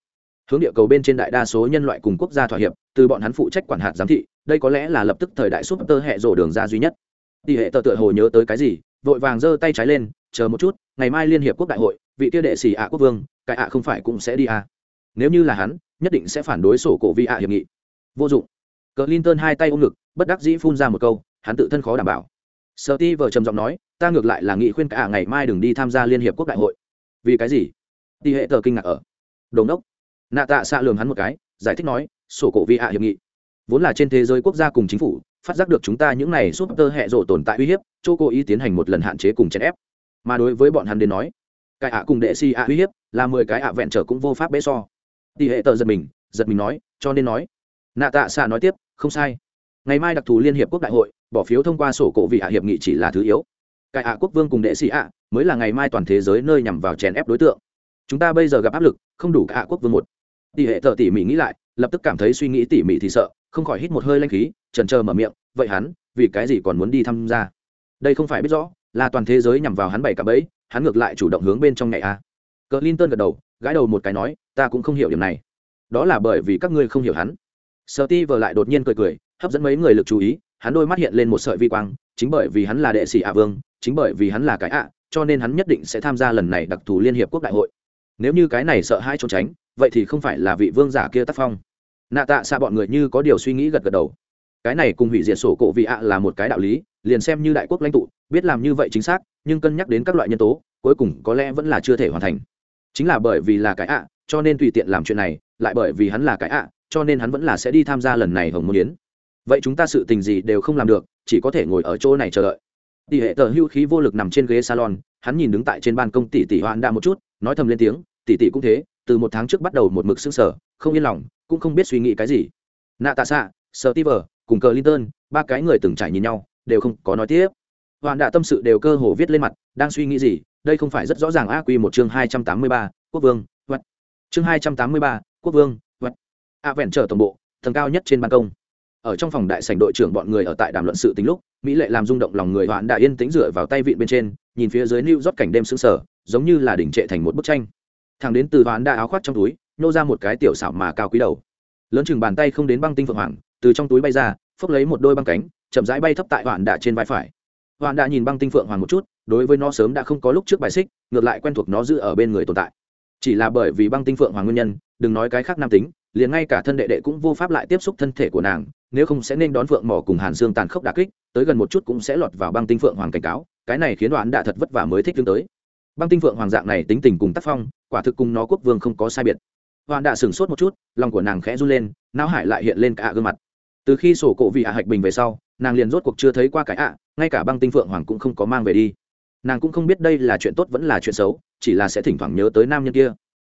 Hướng địa cầu bên trên đại đa số nhân loại cùng quốc gia thỏa hiệp, từ bọn hắn phụ trách quản hạt giám thị, đây có lẽ là lập tức thời đại súp tơ hệ rổ đường ra duy nhất. Tỷ hệ tờ tựa hồ nhớ tới cái gì, vội vàng giơ tay trái lên, chờ một chút, ngày mai liên hiệp quốc đại hội, vị tiêu đệ xì ạ quốc vương, cái ạ không phải cũng sẽ đi à. nếu như là hắn, nhất định sẽ phản đối sổ cổ vi ạ hiệp nghị. Vô dụng. Cờ linton hai tay ôm ngực bất đắc dĩ phun ra một câu, hắn tự thân khó đảm bảo. Sợ ti vợ trầm giọng nói, ta ngược lại là nghị khuyên cả ngày mai đừng đi tham gia liên hiệp quốc đại hội. Vì cái gì? Ti hệ tờ kinh ngạc ở. Đồn đốc nạ tạ xạ lường hắn một cái, giải thích nói, sổ cổ vi hạ hiệp nghị, vốn là trên thế giới quốc gia cùng chính phủ, phát giác được chúng ta những này súp tơ hệ rộ tồn tại uy hiếp, chỗ cố ý tiến hành một lần hạn chế cùng chèn ép. Mà đối với bọn hắn đến nói, cái ạ cùng đệ si ạ uy hiếp là mười cái ạ vẹn trở cũng vô pháp bế so. Tỷ hệ tờ giật mình giật mình nói, cho nên nói. Nạ tạ xạ nói tiếp, không sai ngày mai đặc thù liên hiệp quốc đại hội, bỏ phiếu thông qua sổ cổ vị hạ hiệp nghị chỉ là thứ yếu. Cải ạ quốc vương cùng đệ sĩ ạ, mới là ngày mai toàn thế giới nơi nhằm vào chèn ép đối tượng. Chúng ta bây giờ gặp áp lực, không đủ cả ạ quốc vương một. Tỷ hệ thợ tỉ mỉ nghĩ lại, lập tức cảm thấy suy nghĩ tỉ mỉ thì sợ, không khỏi hít một hơi lanh khí, trần trờ mở miệng, vậy hắn, vì cái gì còn muốn đi tham gia? Đây không phải biết rõ, là toàn thế giới nhằm vào hắn bảy cả bẫy, hắn ngược lại chủ động hướng bên trong ngày a. Cờ linton gật đầu, gãi đầu một cái nói, ta cũng không hiểu điểm này. Đó là bởi vì các ngươi không hiểu hắn. Sợ ti vờ lại đột nhiên cười cười hấp dẫn mấy người lực chú ý, hắn đôi mắt hiện lên một sợi vi quang, chính bởi vì hắn là đệ sĩ ạ vương, chính bởi vì hắn là cái ạ, cho nên hắn nhất định sẽ tham gia lần này đặc thù liên hiệp quốc đại hội. Nếu như cái này sợ hai trốn tránh, vậy thì không phải là vị vương giả kia tác phong. Nạ tạ xa bọn người như có điều suy nghĩ gật gật đầu. Cái này cùng hủy diệt sổ cổ vị ạ là một cái đạo lý, liền xem như đại quốc lãnh tụ, biết làm như vậy chính xác, nhưng cân nhắc đến các loại nhân tố, cuối cùng có lẽ vẫn là chưa thể hoàn thành. Chính là bởi vì là cái ạ, cho nên tùy tiện làm chuyện này, lại bởi vì hắn là cái ạ, cho nên hắn vẫn là sẽ đi tham gia lần này hồng môn yến vậy chúng ta sự tình gì đều không làm được, chỉ có thể ngồi ở chỗ này chờ đợi. Tỷ hệ tờ hưu khí vô lực nằm trên ghế salon, hắn nhìn đứng tại trên ban công tỷ tỷ hoạn đa một chút, nói thầm lên tiếng, tỷ tỷ cũng thế, từ một tháng trước bắt đầu một mực xương sở không yên lòng, cũng không biết suy nghĩ cái gì. Nạ tạ xạ sờ ti vờ cùng cờ linton ba cái người từng trải nhìn nhau, đều không có nói tiếp. Hoan đạ tâm sự đều cơ hồ viết lên mặt, đang suy nghĩ gì, đây không phải rất rõ ràng a quy một chương hai trăm tám mươi ba, quốc vương vật chương hai trăm tám mươi ba, quốc vương vật a vẹn trở tổng bộ, tầng cao nhất trên ban công ở trong phòng đại sảnh đội trưởng bọn người ở tại đàm luận sự tính lúc, mỹ lệ làm rung động lòng người hoãn đã yên tĩnh dựa vào tay vịn bên trên, nhìn phía dưới lưu rót cảnh đêm sững sờ, giống như là đỉnh trệ thành một bức tranh. Thằng đến từ hoãn đã áo khoác trong túi, nô ra một cái tiểu xảo mà cao quý đầu. Lớn chừng bàn tay không đến băng tinh phượng hoàng, từ trong túi bay ra, phốc lấy một đôi băng cánh, chậm rãi bay thấp tại hoãn đã trên vai phải. Hoãn đã nhìn băng tinh phượng hoàng một chút, đối với nó sớm đã không có lúc trước bài xích, ngược lại quen thuộc nó giữ ở bên người tồn tại. Chỉ là bởi vì băng tinh phượng hoàng nguyên nhân, đừng nói cái khác nam tính, liền ngay cả thân đệ đệ cũng vô pháp lại tiếp xúc thân thể của nàng nếu không sẽ nên đón phượng mỏ cùng hàn xương tàn khốc đà kích, tới gần một chút cũng sẽ lọt vào băng tinh phượng hoàng cảnh cáo, cái này khiến đoán đã thật vất vả mới thích tương tới. Băng tinh phượng hoàng dạng này tính tình cùng tác phong, quả thực cùng nó quốc vương không có sai biệt. Hoàn đã sửng sốt một chút, lòng của nàng khẽ run lên, não hải lại hiện lên cả gương mặt. Từ khi sổ cổ vị ạ hạch bình về sau, nàng liền rốt cuộc chưa thấy qua cái ạ, ngay cả băng tinh phượng hoàng cũng không có mang về đi. Nàng cũng không biết đây là chuyện tốt vẫn là chuyện xấu, chỉ là sẽ thỉnh thoảng nhớ tới nam nhân kia.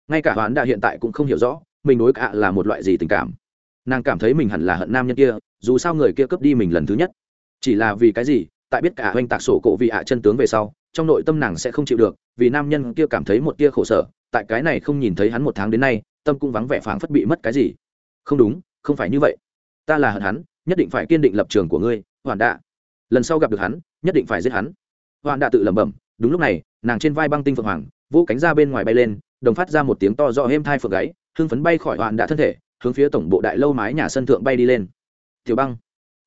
Ngay cả hoán đã hiện tại cũng không hiểu rõ, mình đối cả là một loại gì tình cảm nàng cảm thấy mình hẳn là hận nam nhân kia, dù sao người kia cướp đi mình lần thứ nhất. Chỉ là vì cái gì, tại biết cả oanh tạc sổ cổ vị ạ chân tướng về sau, trong nội tâm nàng sẽ không chịu được, vì nam nhân kia cảm thấy một tia khổ sở, tại cái này không nhìn thấy hắn một tháng đến nay, tâm cũng vắng vẻ phảng phất bị mất cái gì. Không đúng, không phải như vậy. Ta là hận hắn, nhất định phải kiên định lập trường của ngươi hoàn đạ. Lần sau gặp được hắn, nhất định phải giết hắn. Hoàn đạ tự lẩm bẩm, đúng lúc này, nàng trên vai băng tinh phượng hoàng, vũ cánh ra bên ngoài bay lên, đồng phát ra một tiếng to do êm thai phượng gáy, hưng phấn bay khỏi hoàn đạ thân thể hướng phía tổng bộ đại lâu mái nhà sân thượng bay đi lên. Tiểu băng.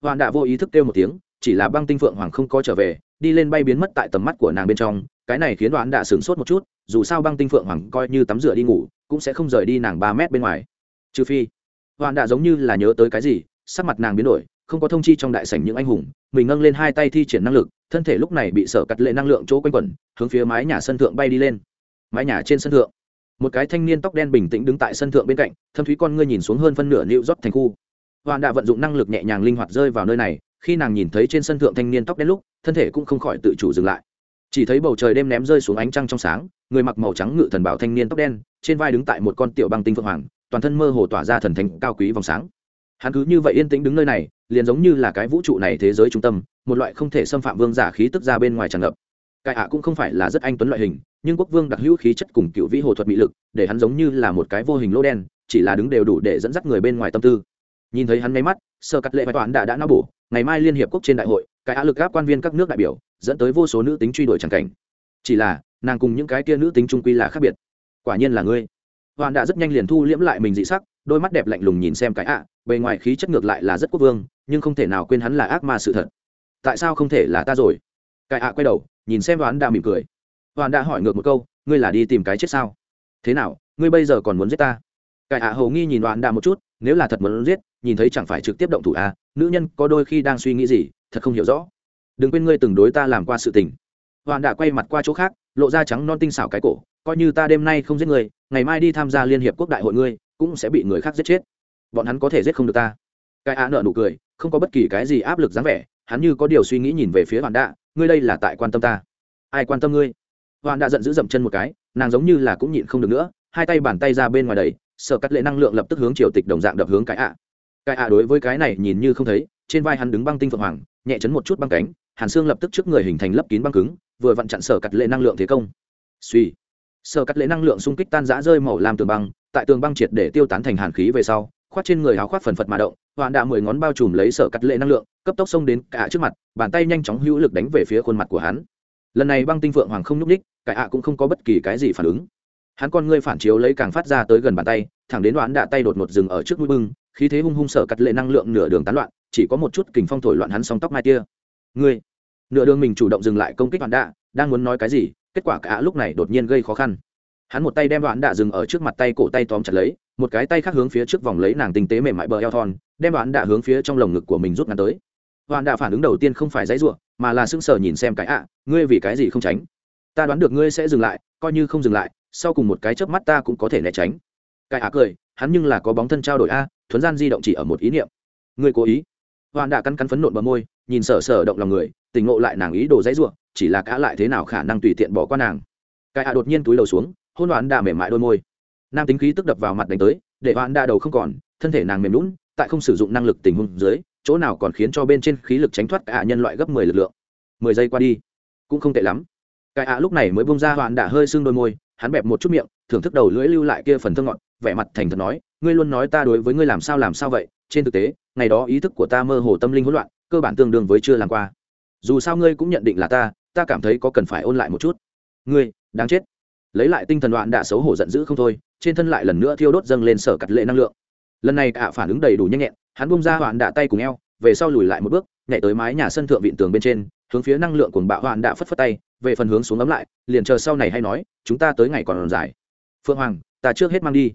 Hoàn đã vô ý thức kêu một tiếng, chỉ là băng tinh phượng hoàng không có trở về, đi lên bay biến mất tại tầm mắt của nàng bên trong, cái này khiến đoán đã sửng sốt một chút, dù sao băng tinh phượng hoàng coi như tắm rửa đi ngủ, cũng sẽ không rời đi nàng ba mét bên ngoài. Trừ phi hoàn đã giống như là nhớ tới cái gì, sắc mặt nàng biến đổi, không có thông chi trong đại sảnh những anh hùng, mình ngâng lên hai tay thi triển năng lực, thân thể lúc này bị sở cắt lệ năng lượng chỗ quanh quẩn, hướng phía mái nhà sân thượng bay đi lên. Mái nhà trên sân thượng một cái thanh niên tóc đen bình tĩnh đứng tại sân thượng bên cạnh, thâm thúy con ngươi nhìn xuống hơn phân nửa lưu rót thành khu. Hoàn đã vận dụng năng lực nhẹ nhàng linh hoạt rơi vào nơi này, khi nàng nhìn thấy trên sân thượng thanh niên tóc đen lúc, thân thể cũng không khỏi tự chủ dừng lại. Chỉ thấy bầu trời đêm ném rơi xuống ánh trăng trong sáng, người mặc màu trắng ngự thần bảo thanh niên tóc đen, trên vai đứng tại một con tiểu băng tinh phượng hoàng, toàn thân mơ hồ tỏa ra thần thánh cao quý vòng sáng. Hắn cứ như vậy yên tĩnh đứng nơi này, liền giống như là cái vũ trụ này thế giới trung tâm, một loại không thể xâm phạm vương giả khí tức ra bên ngoài tràn ngập cai ạ cũng không phải là rất anh tuấn loại hình, nhưng quốc vương đặc hữu khí chất cùng cựu vĩ hồ thuật mỹ lực, để hắn giống như là một cái vô hình lô đen, chỉ là đứng đều đủ để dẫn dắt người bên ngoài tâm tư. Nhìn thấy hắn máy mắt sơ cắt lệ bài toán đã đã nao bổ, ngày mai liên hiệp quốc trên đại hội, cái ạ lực áp quan viên các nước đại biểu, dẫn tới vô số nữ tính truy đuổi tràng cảnh. Chỉ là, nàng cùng những cái kia nữ tính trung quy là khác biệt. Quả nhiên là ngươi. Hoàn đã rất nhanh liền thu liễm lại mình dị sắc, đôi mắt đẹp lạnh lùng nhìn xem cái ạ, bề ngoài khí chất ngược lại là rất quốc vương, nhưng không thể nào quên hắn là ác ma sự thật. Tại sao không thể là ta rồi? Cái ạ quay đầu nhìn xem đoán đã mỉm cười. Hoàn đã hỏi ngược một câu, ngươi là đi tìm cái chết sao? Thế nào, ngươi bây giờ còn muốn giết ta? Cái ạ hầu nghi nhìn đoán đã một chút, nếu là thật muốn giết, nhìn thấy chẳng phải trực tiếp động thủ à? Nữ nhân có đôi khi đang suy nghĩ gì, thật không hiểu rõ. Đừng quên ngươi từng đối ta làm qua sự tình. Hoàn đã quay mặt qua chỗ khác, lộ ra trắng non tinh xảo cái cổ, coi như ta đêm nay không giết người ngày mai đi tham gia liên hiệp quốc đại hội ngươi, cũng sẽ bị người khác giết chết. Bọn hắn có thể giết không được ta. Cái ạ nợ nụ cười, không có bất kỳ cái gì áp lực dáng vẻ, hắn như có điều suy nghĩ nhìn về phía hoàn đạ ngươi đây là tại quan tâm ta. Ai quan tâm ngươi? Hoàn đã giận dữ dậm chân một cái, nàng giống như là cũng nhịn không được nữa, hai tay bàn tay ra bên ngoài đầy sở cắt lệ năng lượng lập tức hướng triều tịch đồng dạng đập hướng cái ạ. Cái ạ đối với cái này nhìn như không thấy, trên vai hắn đứng băng tinh phượng hoàng, nhẹ chấn một chút băng cánh, hàn xương lập tức trước người hình thành lấp kín băng cứng, vừa vặn chặn sở cắt lệ năng lượng thế công. Suy sở cắt lệ năng lượng xung kích tan rã rơi màu làm tường băng, tại tường băng triệt để tiêu tán thành hàn khí về sau khoát trên người áo khoác phần phật mà động hoạn đạ mười ngón bao trùm lấy sở cắt lệ năng lượng, cấp tốc xông đến cả trước mặt, bàn tay nhanh chóng hữu lực đánh về phía khuôn mặt của hắn. Lần này băng tinh phượng hoàng không nhúc ních cả ạ cũng không có bất kỳ cái gì phản ứng. Hắn con ngươi phản chiếu lấy càng phát ra tới gần bàn tay, thẳng đến đoán đạ tay đột ngột dừng ở trước mũi bưng, khí thế hung hung sở cắt lệ năng lượng nửa đường tán loạn, chỉ có một chút kình phong thổi loạn hắn song tóc mai tia ngươi, nửa đường mình chủ động dừng lại công kích đoán đạ đang muốn nói cái gì, kết quả cả lúc này đột nhiên gây khó khăn. Hắn một tay đem đoán đạ dừng ở trước mặt tay cổ tay tóm chặt lấy, một cái tay khác hướng phía trước vòng lấy nàng tinh tế mềm mại bờ eo thon đem đoán đã hướng phía trong lồng ngực của mình rút ngắn tới. Đoán đã phản ứng đầu tiên không phải dãy ruộng mà là sững sờ nhìn xem cái ạ, ngươi vì cái gì không tránh? Ta đoán được ngươi sẽ dừng lại, coi như không dừng lại, sau cùng một cái chớp mắt ta cũng có thể né tránh. Cái ạ cười, hắn nhưng là có bóng thân trao đổi a, thuấn gian di động chỉ ở một ý niệm. Ngươi cố ý. Hoàn đã cắn cắn phấn nộn bờ môi, nhìn sở sở động lòng người, tỉnh ngộ lại nàng ý đồ dãy ruộng chỉ là cá lại thế nào khả năng tùy tiện bỏ qua nàng. Cái ạ đột nhiên túi đầu xuống, hôn đoán đã mềm mại đôi môi. Nam tính khí tức đập vào mặt đánh tới, để hoãn đã đầu không còn, thân thể nàng mềm lún tại không sử dụng năng lực tình huống dưới, chỗ nào còn khiến cho bên trên khí lực tránh thoát cả nhân loại gấp mười lực lượng. Mười giây qua đi, cũng không tệ lắm. Cái ạ lúc này mới bung ra hoạn đả hơi xương đôi môi, hắn bẹp một chút miệng, thưởng thức đầu lưỡi lưu lại kia phần thơ ngọt, vẻ mặt thành thật nói, ngươi luôn nói ta đối với ngươi làm sao làm sao vậy, trên thực tế, ngày đó ý thức của ta mơ hồ tâm linh hỗn loạn, cơ bản tương đương với chưa làm qua. Dù sao ngươi cũng nhận định là ta ta cảm thấy có cần phải ôn lại một chút. Ngươi, đáng chết. Lấy lại tinh thần đoạn đã xấu hổ giận dữ không thôi, trên thân lại lần nữa thiêu đốt dâng lên sở cắt lệ năng lượng lần này cả phản ứng đầy đủ nhanh nhẹn, hắn bung ra hoạn đạ tay cùng eo, về sau lùi lại một bước, nhảy tới mái nhà sân thượng vịn tường bên trên, hướng phía năng lượng của bạo hoạn đạ phất phất tay, về phần hướng xuống ấm lại, liền chờ sau này hay nói, chúng ta tới ngày còn dài. Phương hoàng, ta trước hết mang đi.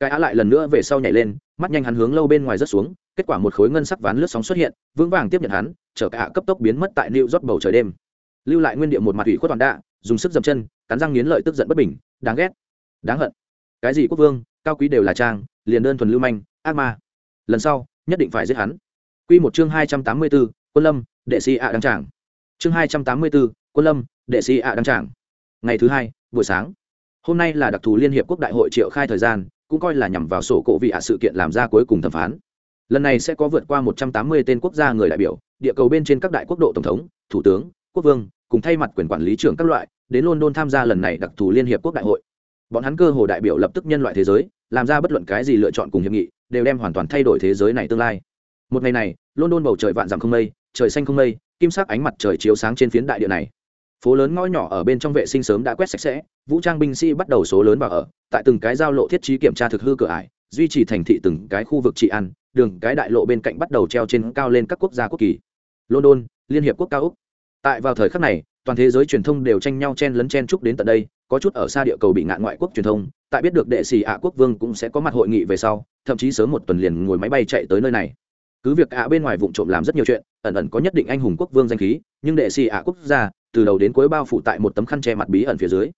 Cái á lại lần nữa về sau nhảy lên, mắt nhanh hắn hướng lâu bên ngoài rất xuống, kết quả một khối ngân sắc ván lướt sóng xuất hiện, vững vàng tiếp nhận hắn, chở cả cấp tốc biến mất tại lưu rót bầu trời đêm. Lưu lại nguyên địa một mặt ủy khuất toàn đạ, dùng sức dậm chân, cắn răng nghiến lợi tức giận bất bình, đáng ghét, đáng hận. Cái gì quốc vương cao quý đều là trang liền đơn thuần lưu manh ác ma lần sau nhất định phải giết hắn Quy một chương hai trăm tám mươi 284, Quân Lâm, đệ sĩ ạ đăng tràng. Chương hai trăm tám mươi 284, Quân Lâm, đệ sĩ ạ đăng tràng. Ngày thứ hai, buổi sáng. Hôm nay là đặc thù liên hiệp quốc đại hội triệu khai thời gian, cũng coi là nhằm vào sổ cổ vị ạ sự kiện làm ra cuối cùng thẩm phán. Lần này sẽ có vượt qua một trăm tám mươi tên quốc gia người đại biểu, địa cầu bên trên các đại quốc độ tổng thống, thủ tướng, quốc vương, cùng thay mặt quyền quản lý trưởng các loại, đến London tham gia lần này đặc thù liên hiệp quốc đại hội. Bọn hắn cơ hồ đại biểu lập tức nhân loại thế giới, làm ra bất luận cái gì lựa chọn cùng hiệp nghị, đều đem hoàn toàn thay đổi thế giới này tương lai. Một ngày này london bầu trời vạn dặm không mây trời xanh không mây kim sắc ánh mặt trời chiếu sáng trên phiến đại địa này. Phố lớn ngõ nhỏ ở bên trong vệ sinh sớm đã quét sạch sẽ vũ trang binh sĩ bắt đầu số lớn vào ở tại từng cái giao lộ thiết trí kiểm tra thực hư cửa ải duy trì thành thị từng cái khu vực trị an đường cái đại lộ bên cạnh bắt đầu treo trên cao lên các quốc gia quốc kỳ. London liên hiệp quốc cao úc. Tại vào thời khắc này toàn thế giới truyền thông đều tranh nhau chen lấn chen chúc đến tận đây, có chút ở xa địa cầu bị ngạn ngoại quốc truyền thông, tại biết được đệ sĩ ạ quốc vương cũng sẽ có mặt hội nghị về sau, thậm chí sớm một tuần liền ngồi máy bay chạy tới nơi này. Cứ việc ạ bên ngoài vụ trộm làm rất nhiều chuyện, ẩn ẩn có nhất định anh hùng quốc vương danh khí, nhưng đệ sĩ ạ quốc gia, từ đầu đến cuối bao phủ tại một tấm khăn che mặt bí ẩn phía dưới.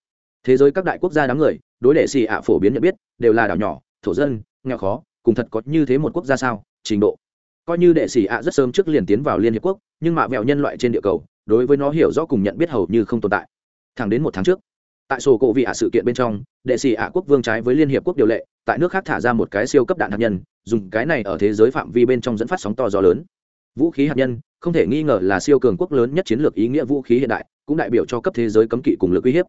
Thế giới các đại quốc gia đám người, đối đệ sĩ ạ phổ biến nhận biết, đều là đảo nhỏ, thổ dân, nghèo khó, cùng thật có như thế một quốc gia sao, trình độ. Coi như đệ sĩ ạ rất sớm trước liền tiến vào liên hiệp quốc, nhưng mạ vẹo nhân loại trên địa cầu đối với nó hiểu rõ cùng nhận biết hầu như không tồn tại. Thẳng đến một tháng trước, tại sổ cổ vị ạ sự kiện bên trong, đệ sĩ ạ quốc vương trái với liên hiệp quốc điều lệ, tại nước khác thả ra một cái siêu cấp đạn hạt nhân, dùng cái này ở thế giới phạm vi bên trong dẫn phát sóng to gió lớn. Vũ khí hạt nhân, không thể nghi ngờ là siêu cường quốc lớn nhất chiến lược ý nghĩa vũ khí hiện đại, cũng đại biểu cho cấp thế giới cấm kỵ cùng lực uy hiếp.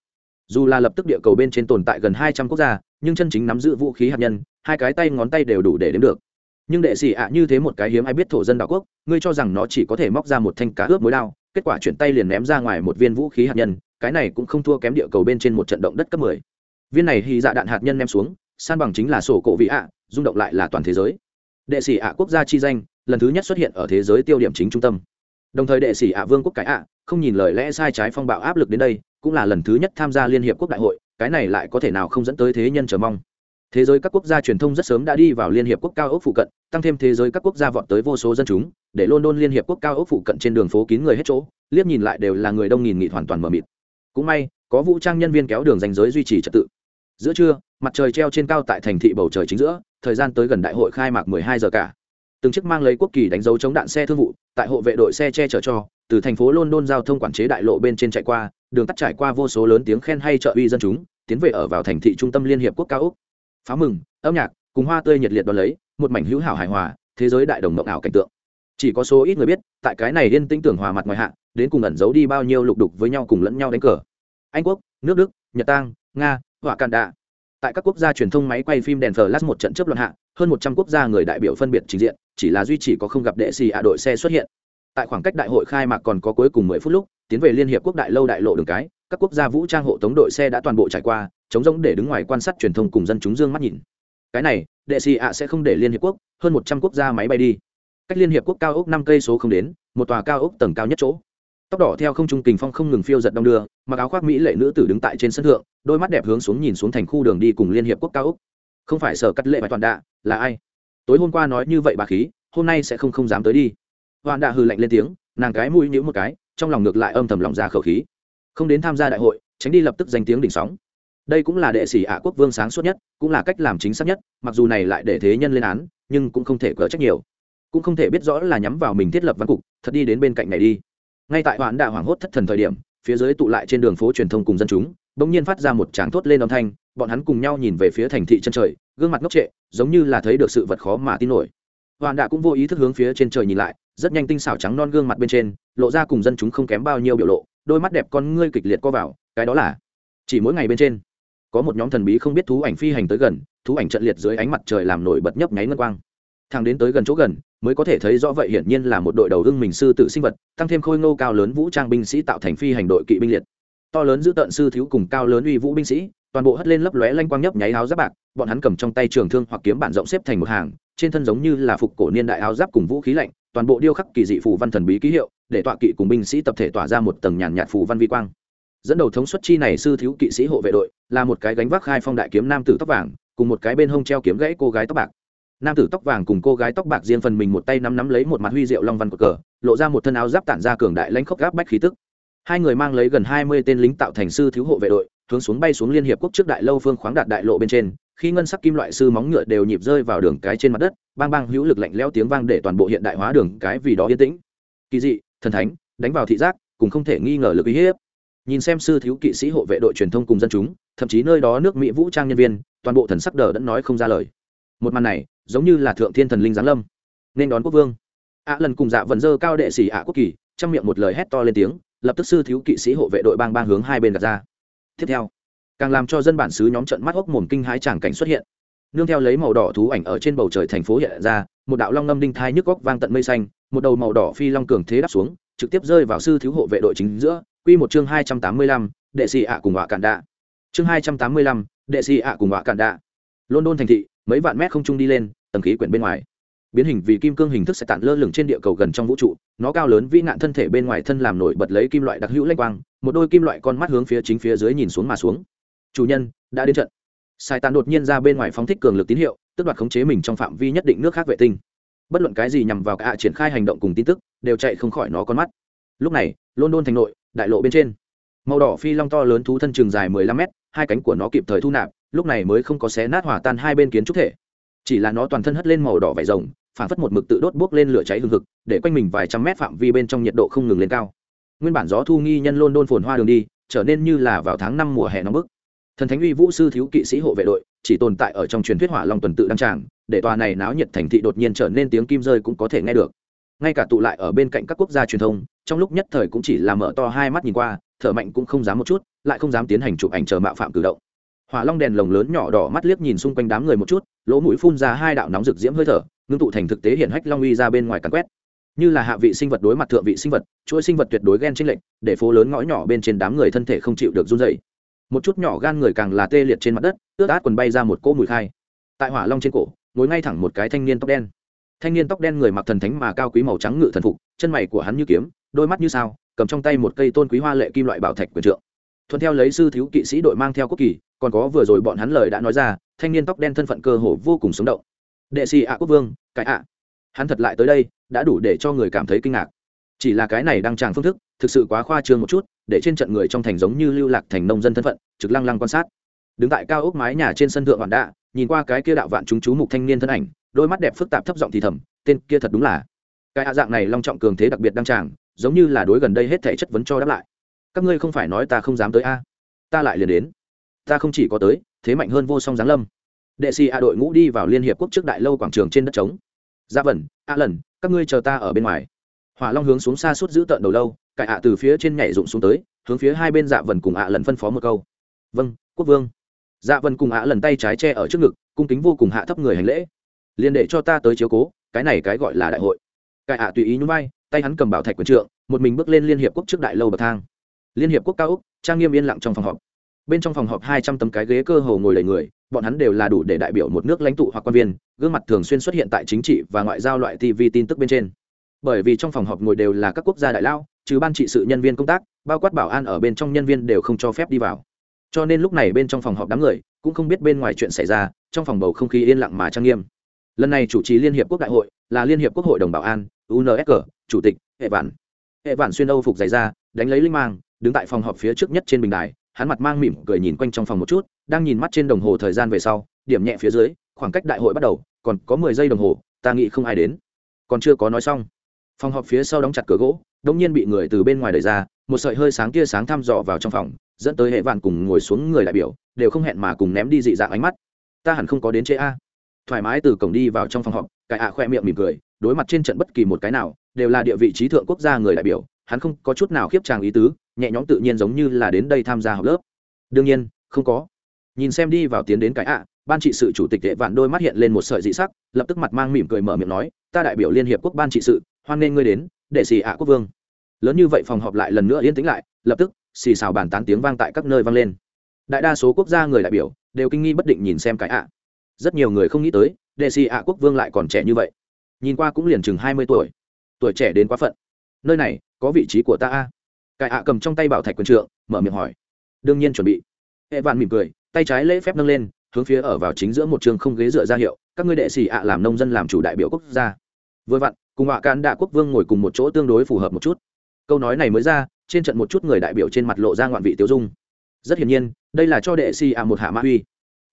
Dù là lập tức địa cầu bên trên tồn tại gần hai trăm quốc gia, nhưng chân chính nắm giữ vũ khí hạt nhân, hai cái tay ngón tay đều đủ để đếm được. Nhưng đệ sĩ ạ như thế một cái hiếm ai biết thổ dân đạo quốc, ngươi cho rằng nó chỉ có thể móc ra một thanh cá ướp mối đao kết quả chuyển tay liền ném ra ngoài một viên vũ khí hạt nhân, cái này cũng không thua kém địa cầu bên trên một trận động đất cấp mười. Viên này hy dạ đạn hạt nhân ném xuống, san bằng chính là sổ cổ vị ạ, rung động lại là toàn thế giới. Đệ sĩ ạ quốc gia chi danh, lần thứ nhất xuất hiện ở thế giới tiêu điểm chính trung tâm. Đồng thời đệ sĩ ạ vương quốc cái ạ, không nhìn lời lẽ sai trái phong bạo áp lực đến đây, cũng là lần thứ nhất tham gia liên hiệp quốc đại hội, cái này lại có thể nào không dẫn tới thế nhân chờ mong thế giới các quốc gia truyền thông rất sớm đã đi vào liên hiệp quốc cao ốc phụ cận, tăng thêm thế giới các quốc gia vọt tới vô số dân chúng, để london liên hiệp quốc cao ốc phụ cận trên đường phố kín người hết chỗ, liếc nhìn lại đều là người đông nghìn nghị hoàn toàn mờ mịt. Cũng may, có vũ trang nhân viên kéo đường danh giới duy trì trật tự. Giữa trưa, mặt trời treo trên cao tại thành thị bầu trời chính giữa, thời gian tới gần đại hội khai mạc 12 giờ cả. Từng chiếc mang lấy quốc kỳ đánh dấu chống đạn xe thương vụ, tại hộ vệ đội xe che chở cho, từ thành phố london giao thông quản chế đại lộ bên trên chạy qua, đường tắt trải qua vô số lớn tiếng khen hay trợ uy dân chúng, tiến về ở vào thành thị trung tâm liên hiệp quốc cao úc pháo mừng, âm nhạc, cùng hoa tươi nhiệt liệt đón lấy, một mảnh hữu hảo hài hòa, thế giới đại đồng mộng ảo cảnh tượng. Chỉ có số ít người biết, tại cái này liên tinh tưởng hòa mặt ngoài hạ, đến cùng ẩn giấu đi bao nhiêu lục đục với nhau cùng lẫn nhau đánh cờ. Anh quốc, nước đức, nhật tang, nga hỏa can đạ tại các quốc gia truyền thông máy quay phim đèn flash một trận chấp luận hạ, hơn một trăm quốc gia người đại biểu phân biệt trình diện, chỉ là duy chỉ có không gặp đệ xì ạ đội xe xuất hiện. Tại khoảng cách đại hội khai mạc còn có cuối cùng mười phút lúc, tiến về liên hiệp quốc đại lâu đại lộ đường cái, các quốc gia vũ trang hộ tống đội xe đã toàn bộ trải qua chống rỗng để đứng ngoài quan sát truyền thông cùng dân chúng dương mắt nhìn. Cái này, đệ xì ạ sẽ không để liên hiệp quốc, hơn một trăm quốc gia máy bay đi. Cách liên hiệp quốc cao ốc năm cây số không đến, một tòa cao ốc tầng cao nhất chỗ. Tóc đỏ theo không trung kình phong không ngừng phiêu giật đong đưa, mặc áo khoác mỹ lệ nữ tử đứng tại trên sân thượng, đôi mắt đẹp hướng xuống nhìn xuống thành khu đường đi cùng liên hiệp quốc cao ốc. Không phải sở cắt lệ và toàn đạ, là ai? Tối hôm qua nói như vậy bà khí, hôm nay sẽ không không dám tới đi. Hoàn đạ hừ lạnh lên tiếng, nàng cái mũi nhíu một cái, trong lòng ngược lại âm thầm lòng ra khẩu khí. Không đến tham gia đại hội, tránh đi lập tức danh tiếng đỉnh sóng đây cũng là đệ sĩ ạ quốc vương sáng suốt nhất, cũng là cách làm chính xác nhất, mặc dù này lại để thế nhân lên án, nhưng cũng không thể cỡ trách nhiều. Cũng không thể biết rõ là nhắm vào mình thiết lập văn cục, thật đi đến bên cạnh này đi. Ngay tại hoãn đạ hoảng hốt thất thần thời điểm, phía dưới tụ lại trên đường phố truyền thông cùng dân chúng, bỗng nhiên phát ra một tràng thốt lên âm thanh, bọn hắn cùng nhau nhìn về phía thành thị chân trời, gương mặt ngốc trệ, giống như là thấy được sự vật khó mà tin nổi. Hoạn đạ cũng vô ý thức hướng phía trên trời nhìn lại, rất nhanh tinh xảo trắng non gương mặt bên trên, lộ ra cùng dân chúng không kém bao nhiêu biểu lộ, đôi mắt đẹp con ngươi kịch liệt co vào, cái đó là chỉ mỗi ngày bên trên có một nhóm thần bí không biết thú ảnh phi hành tới gần, thú ảnh trận liệt dưới ánh mặt trời làm nổi bật nhấp nháy ngân quang. Thằng đến tới gần chỗ gần, mới có thể thấy rõ vậy hiển nhiên là một đội đầu hưng mình sư tự sinh vật, tăng thêm khôi ngô cao lớn vũ trang binh sĩ tạo thành phi hành đội kỵ binh liệt. To lớn giữ tận sư thiếu cùng cao lớn uy vũ binh sĩ, toàn bộ hất lên lấp lóe lanh quang nhấp nháy áo giáp bạc, bọn hắn cầm trong tay trường thương hoặc kiếm bản rộng xếp thành một hàng, trên thân giống như là phục cổ niên đại áo giáp cùng vũ khí lạnh, toàn bộ điêu khắc kỳ dị phù văn thần bí ký hiệu, để tọa kỵ cùng binh sĩ tập thể tỏa ra một tầng nhàn nhạt phù văn vi quang dẫn đầu thống suất chi này sư thiếu kỵ sĩ hộ vệ đội, là một cái gánh vác khai phong đại kiếm nam tử tóc vàng, cùng một cái bên hông treo kiếm gãy cô gái tóc bạc. Nam tử tóc vàng cùng cô gái tóc bạc riêng phần mình một tay nắm nắm lấy một mặt huy diệu long văn của cờ, lộ ra một thân áo giáp tản ra cường đại lãnh khốc gáp bách khí tức. Hai người mang lấy gần hai mươi tên lính tạo thành sư thiếu hộ vệ đội, hướng xuống bay xuống liên hiệp quốc trước đại lâu phương khoáng đạt đại lộ bên trên, khi ngân sắc kim loại sư móng ngựa đều nhịp rơi vào đường cái trên mặt đất, bang bang hữu lực lạnh lẽo tiếng vang để toàn bộ hiện đại hóa đường cái vì đó yên tĩnh. Kỳ dị, thần thánh, đánh vào thị giác, cùng không thể nghi ngờ lực uy hiếp nhìn xem sư thiếu kỵ sĩ hộ vệ đội truyền thông cùng dân chúng, thậm chí nơi đó nước mỹ vũ trang nhân viên, toàn bộ thần sắc đờ đẫn nói không ra lời. Một màn này, giống như là thượng thiên thần linh giáng lâm. Nên đón quốc vương. Ạ lần cùng dạ vần dơ cao đệ sĩ ạ quốc kỳ, trong miệng một lời hét to lên tiếng, lập tức sư thiếu kỵ sĩ hộ vệ đội bang bang hướng hai bên đặt ra. Tiếp theo, càng làm cho dân bản xứ nhóm trận mắt hốc mồm kinh hãi tràng cảnh xuất hiện. Nương theo lấy màu đỏ thú ảnh ở trên bầu trời thành phố hiện ra, một đạo long ngâm đinh thai nhức góc vang tận mây xanh, một đầu màu đỏ phi long cường thế đáp xuống, trực tiếp rơi vào sư thiếu hộ vệ đội chính giữa quy một chương hai trăm tám mươi lăm, đệ sĩ ạ cùng họa cản đạ. Chương hai trăm tám mươi lăm, đệ sĩ ạ cùng họa cản đạ. London thành thị, mấy vạn mét không trung đi lên, tầng khí quyển bên ngoài. Biến hình vì kim cương hình thức sẽ tản lơ lửng trên địa cầu gần trong vũ trụ, nó cao lớn vĩ nạn thân thể bên ngoài thân làm nổi bật lấy kim loại đặc hữu lênh quang, một đôi kim loại con mắt hướng phía chính phía dưới nhìn xuống mà xuống. Chủ nhân, đã đến trận. Sai tàn đột nhiên ra bên ngoài phóng thích cường lực tín hiệu tức đoạt khống chế mình trong phạm vi nhất định nước khác vệ tinh. Bất luận cái gì nhằm vào cả triển khai hành động cùng tin tức, đều chạy không khỏi nó con mắt. Lúc này, london thành nội đại lộ bên trên. Màu đỏ phi long to lớn thú thân trường dài 15 mét, hai cánh của nó kịp thời thu nạp, lúc này mới không có xé nát hỏa tan hai bên kiến trúc thể. Chỉ là nó toàn thân hất lên màu đỏ vải rồng, phản phất một mực tự đốt bốc lên lửa cháy hừng hực, để quanh mình vài trăm mét phạm vi bên trong nhiệt độ không ngừng lên cao. Nguyên bản gió thu nghi nhân luôn đôn phồn hoa đường đi, trở nên như là vào tháng năm mùa hè nóng bức. Thần thánh uy vũ sư thiếu kỵ sĩ hộ vệ đội, chỉ tồn tại ở trong truyền thuyết hỏa long tuần tự đăng tràng, để tòa này náo nhiệt thành thị đột nhiên trở nên tiếng kim rơi cũng có thể nghe được ngay cả tụ lại ở bên cạnh các quốc gia truyền thông, trong lúc nhất thời cũng chỉ là mở to hai mắt nhìn qua, thở mạnh cũng không dám một chút, lại không dám tiến hành chụp ảnh chờ mạo phạm cử động. Hỏa long đèn lồng lớn nhỏ đỏ mắt liếc nhìn xung quanh đám người một chút, lỗ mũi phun ra hai đạo nóng rực diễm hơi thở, ngưng tụ thành thực tế hiện hách long uy ra bên ngoài cắn quét. Như là hạ vị sinh vật đối mặt thượng vị sinh vật, chuỗi sinh vật tuyệt đối ghen tranh lệnh để phố lớn ngõ nhỏ bên trên đám người thân thể không chịu được run dày một chút nhỏ gan người càng là tê liệt trên mặt đất, ướt át quần bay ra một cỗ mùi khai. Tại hỏa long trên cổ, ngồi ngay thẳng một cái thanh niên tóc đen thanh niên tóc đen người mặc thần thánh mà cao quý màu trắng ngự thần phục, chân mày của hắn như kiếm, đôi mắt như sao, cầm trong tay một cây tôn quý hoa lệ kim loại bảo thạch quyền trượng. Thuận theo lấy sư thiếu kỵ sĩ đội mang theo quốc kỳ, còn có vừa rồi bọn hắn lời đã nói ra, thanh niên tóc đen thân phận cơ hồ vô cùng sống động. Đệ sĩ ạ, quốc vương, cái ạ. Hắn thật lại tới đây, đã đủ để cho người cảm thấy kinh ngạc. Chỉ là cái này đang tràng phương thức, thực sự quá khoa trương một chút, để trên trận người trong thành giống như lưu lạc thành nông dân thân phận, trực lăng lăng quan sát. Đứng tại cao ốc mái nhà trên sân thượng hoàn đạ, nhìn qua cái kia đạo vạn chúng chú mục thanh niên thân ảnh đôi mắt đẹp phức tạp thấp giọng thì thầm, tên kia thật đúng là. Cái hạ dạng này long trọng cường thế đặc biệt đăng tràng, giống như là đối gần đây hết thể chất vấn cho đáp lại. Các ngươi không phải nói ta không dám tới a? Ta lại liền đến. Ta không chỉ có tới, thế mạnh hơn vô song giáng lâm. Đệ sĩ a đội ngũ đi vào liên hiệp quốc trước đại lâu quảng trường trên đất trống. Gia vẩn a lần, các ngươi chờ ta ở bên ngoài. Hỏa long hướng xuống xa suốt giữ tợn đầu lâu, cải ạ từ phía trên nhảy rụng xuống tới, hướng phía hai bên dạ vần cùng ạ lần phân phó một câu. Vâng quốc vương. Dạ vần cùng ạ lần tay trái che ở trước ngực, cung kính vô cùng hạ thấp người hành lễ liền để cho ta tới chiếu cố, cái này cái gọi là đại hội. Cải ạ tùy ý nhún vai, tay hắn cầm bảo thạch quyền trượng, một mình bước lên liên hiệp quốc trước đại lâu bậc thang. Liên hiệp quốc cao úc trang nghiêm yên lặng trong phòng họp. Bên trong phòng họp hai trăm tấm cái ghế cơ hồ ngồi đầy người, bọn hắn đều là đủ để đại biểu một nước lãnh tụ hoặc quan viên, gương mặt thường xuyên xuất hiện tại chính trị và ngoại giao loại tv tin tức bên trên. Bởi vì trong phòng họp ngồi đều là các quốc gia đại lao, trừ ban trị sự nhân viên công tác, bao quát bảo an ở bên trong nhân viên đều không cho phép đi vào. Cho nên lúc này bên trong phòng họp đám người, cũng không biết bên ngoài chuyện xảy ra, trong phòng bầu không khí yên lặng mà trang nghiêm lần này chủ trì liên hiệp quốc đại hội là liên hiệp quốc hội đồng bảo an unsg chủ tịch hệ vạn. Hệ vạn xuyên âu phục dày ra đánh lấy linh mang, đứng tại phòng họp phía trước nhất trên bình đài, hắn mặt mang mỉm cười nhìn quanh trong phòng một chút, đang nhìn mắt trên đồng hồ thời gian về sau, điểm nhẹ phía dưới, khoảng cách đại hội bắt đầu, còn có mười giây đồng hồ, ta nghĩ không ai đến. Còn chưa có nói xong, phòng họp phía sau đóng chặt cửa gỗ, đông nhiên bị người từ bên ngoài đẩy ra, một sợi hơi sáng tia sáng thăm dò vào trong phòng, dẫn tới hệ vạn cùng ngồi xuống người đại biểu, đều không hẹn mà cùng ném đi dị dạng ánh mắt. Ta hẳn không có đến chế a thoải mái từ cổng đi vào trong phòng họp cải ạ khoe miệng mỉm cười, đối mặt trên trận bất kỳ một cái nào, đều là địa vị trí thượng quốc gia người đại biểu, hắn không có chút nào khiếp tràng ý tứ, nhẹ nhõm tự nhiên giống như là đến đây tham gia học lớp. Đương nhiên, không có. Nhìn xem đi vào tiến đến cái ạ, ban trị sự chủ tịch đệ vạn đôi mắt hiện lên một sợi dị sắc, lập tức mặt mang mỉm cười mở miệng nói, ta đại biểu liên hiệp quốc ban trị sự, hoan nghênh ngươi đến để xì ạ quốc vương. Lớn như vậy phòng họp lại lần nữa yên tĩnh lại, lập tức, xì xào bàn tán tiếng vang tại các nơi vang lên. Đại đa số quốc gia người đại biểu, đều kinh nghi bất định nhìn xem cái ạ rất nhiều người không nghĩ tới, đệ xì ạ quốc vương lại còn trẻ như vậy. Nhìn qua cũng liền chừng hai mươi tuổi. Tuổi trẻ đến quá phận. Nơi này, có vị trí của ta a? Cải ạ cầm trong tay bảo thạch quần trượng, mở miệng hỏi. Đương nhiên chuẩn bị. Hệ vạn mỉm cười, tay trái lễ phép nâng lên, hướng phía ở vào chính giữa một trường không ghế dựa ra hiệu, các ngươi đệ sĩ ạ làm nông dân làm chủ đại biểu quốc gia. Vừa vặn, cùng họa cán đạ quốc vương ngồi cùng một chỗ tương đối phù hợp một chút. Câu nói này mới ra, trên trận một chút người đại biểu trên mặt lộ ra ngoạn vị tiêu dung. Rất hiển nhiên, đây là cho đệ sĩ ạ một hạ mã uy.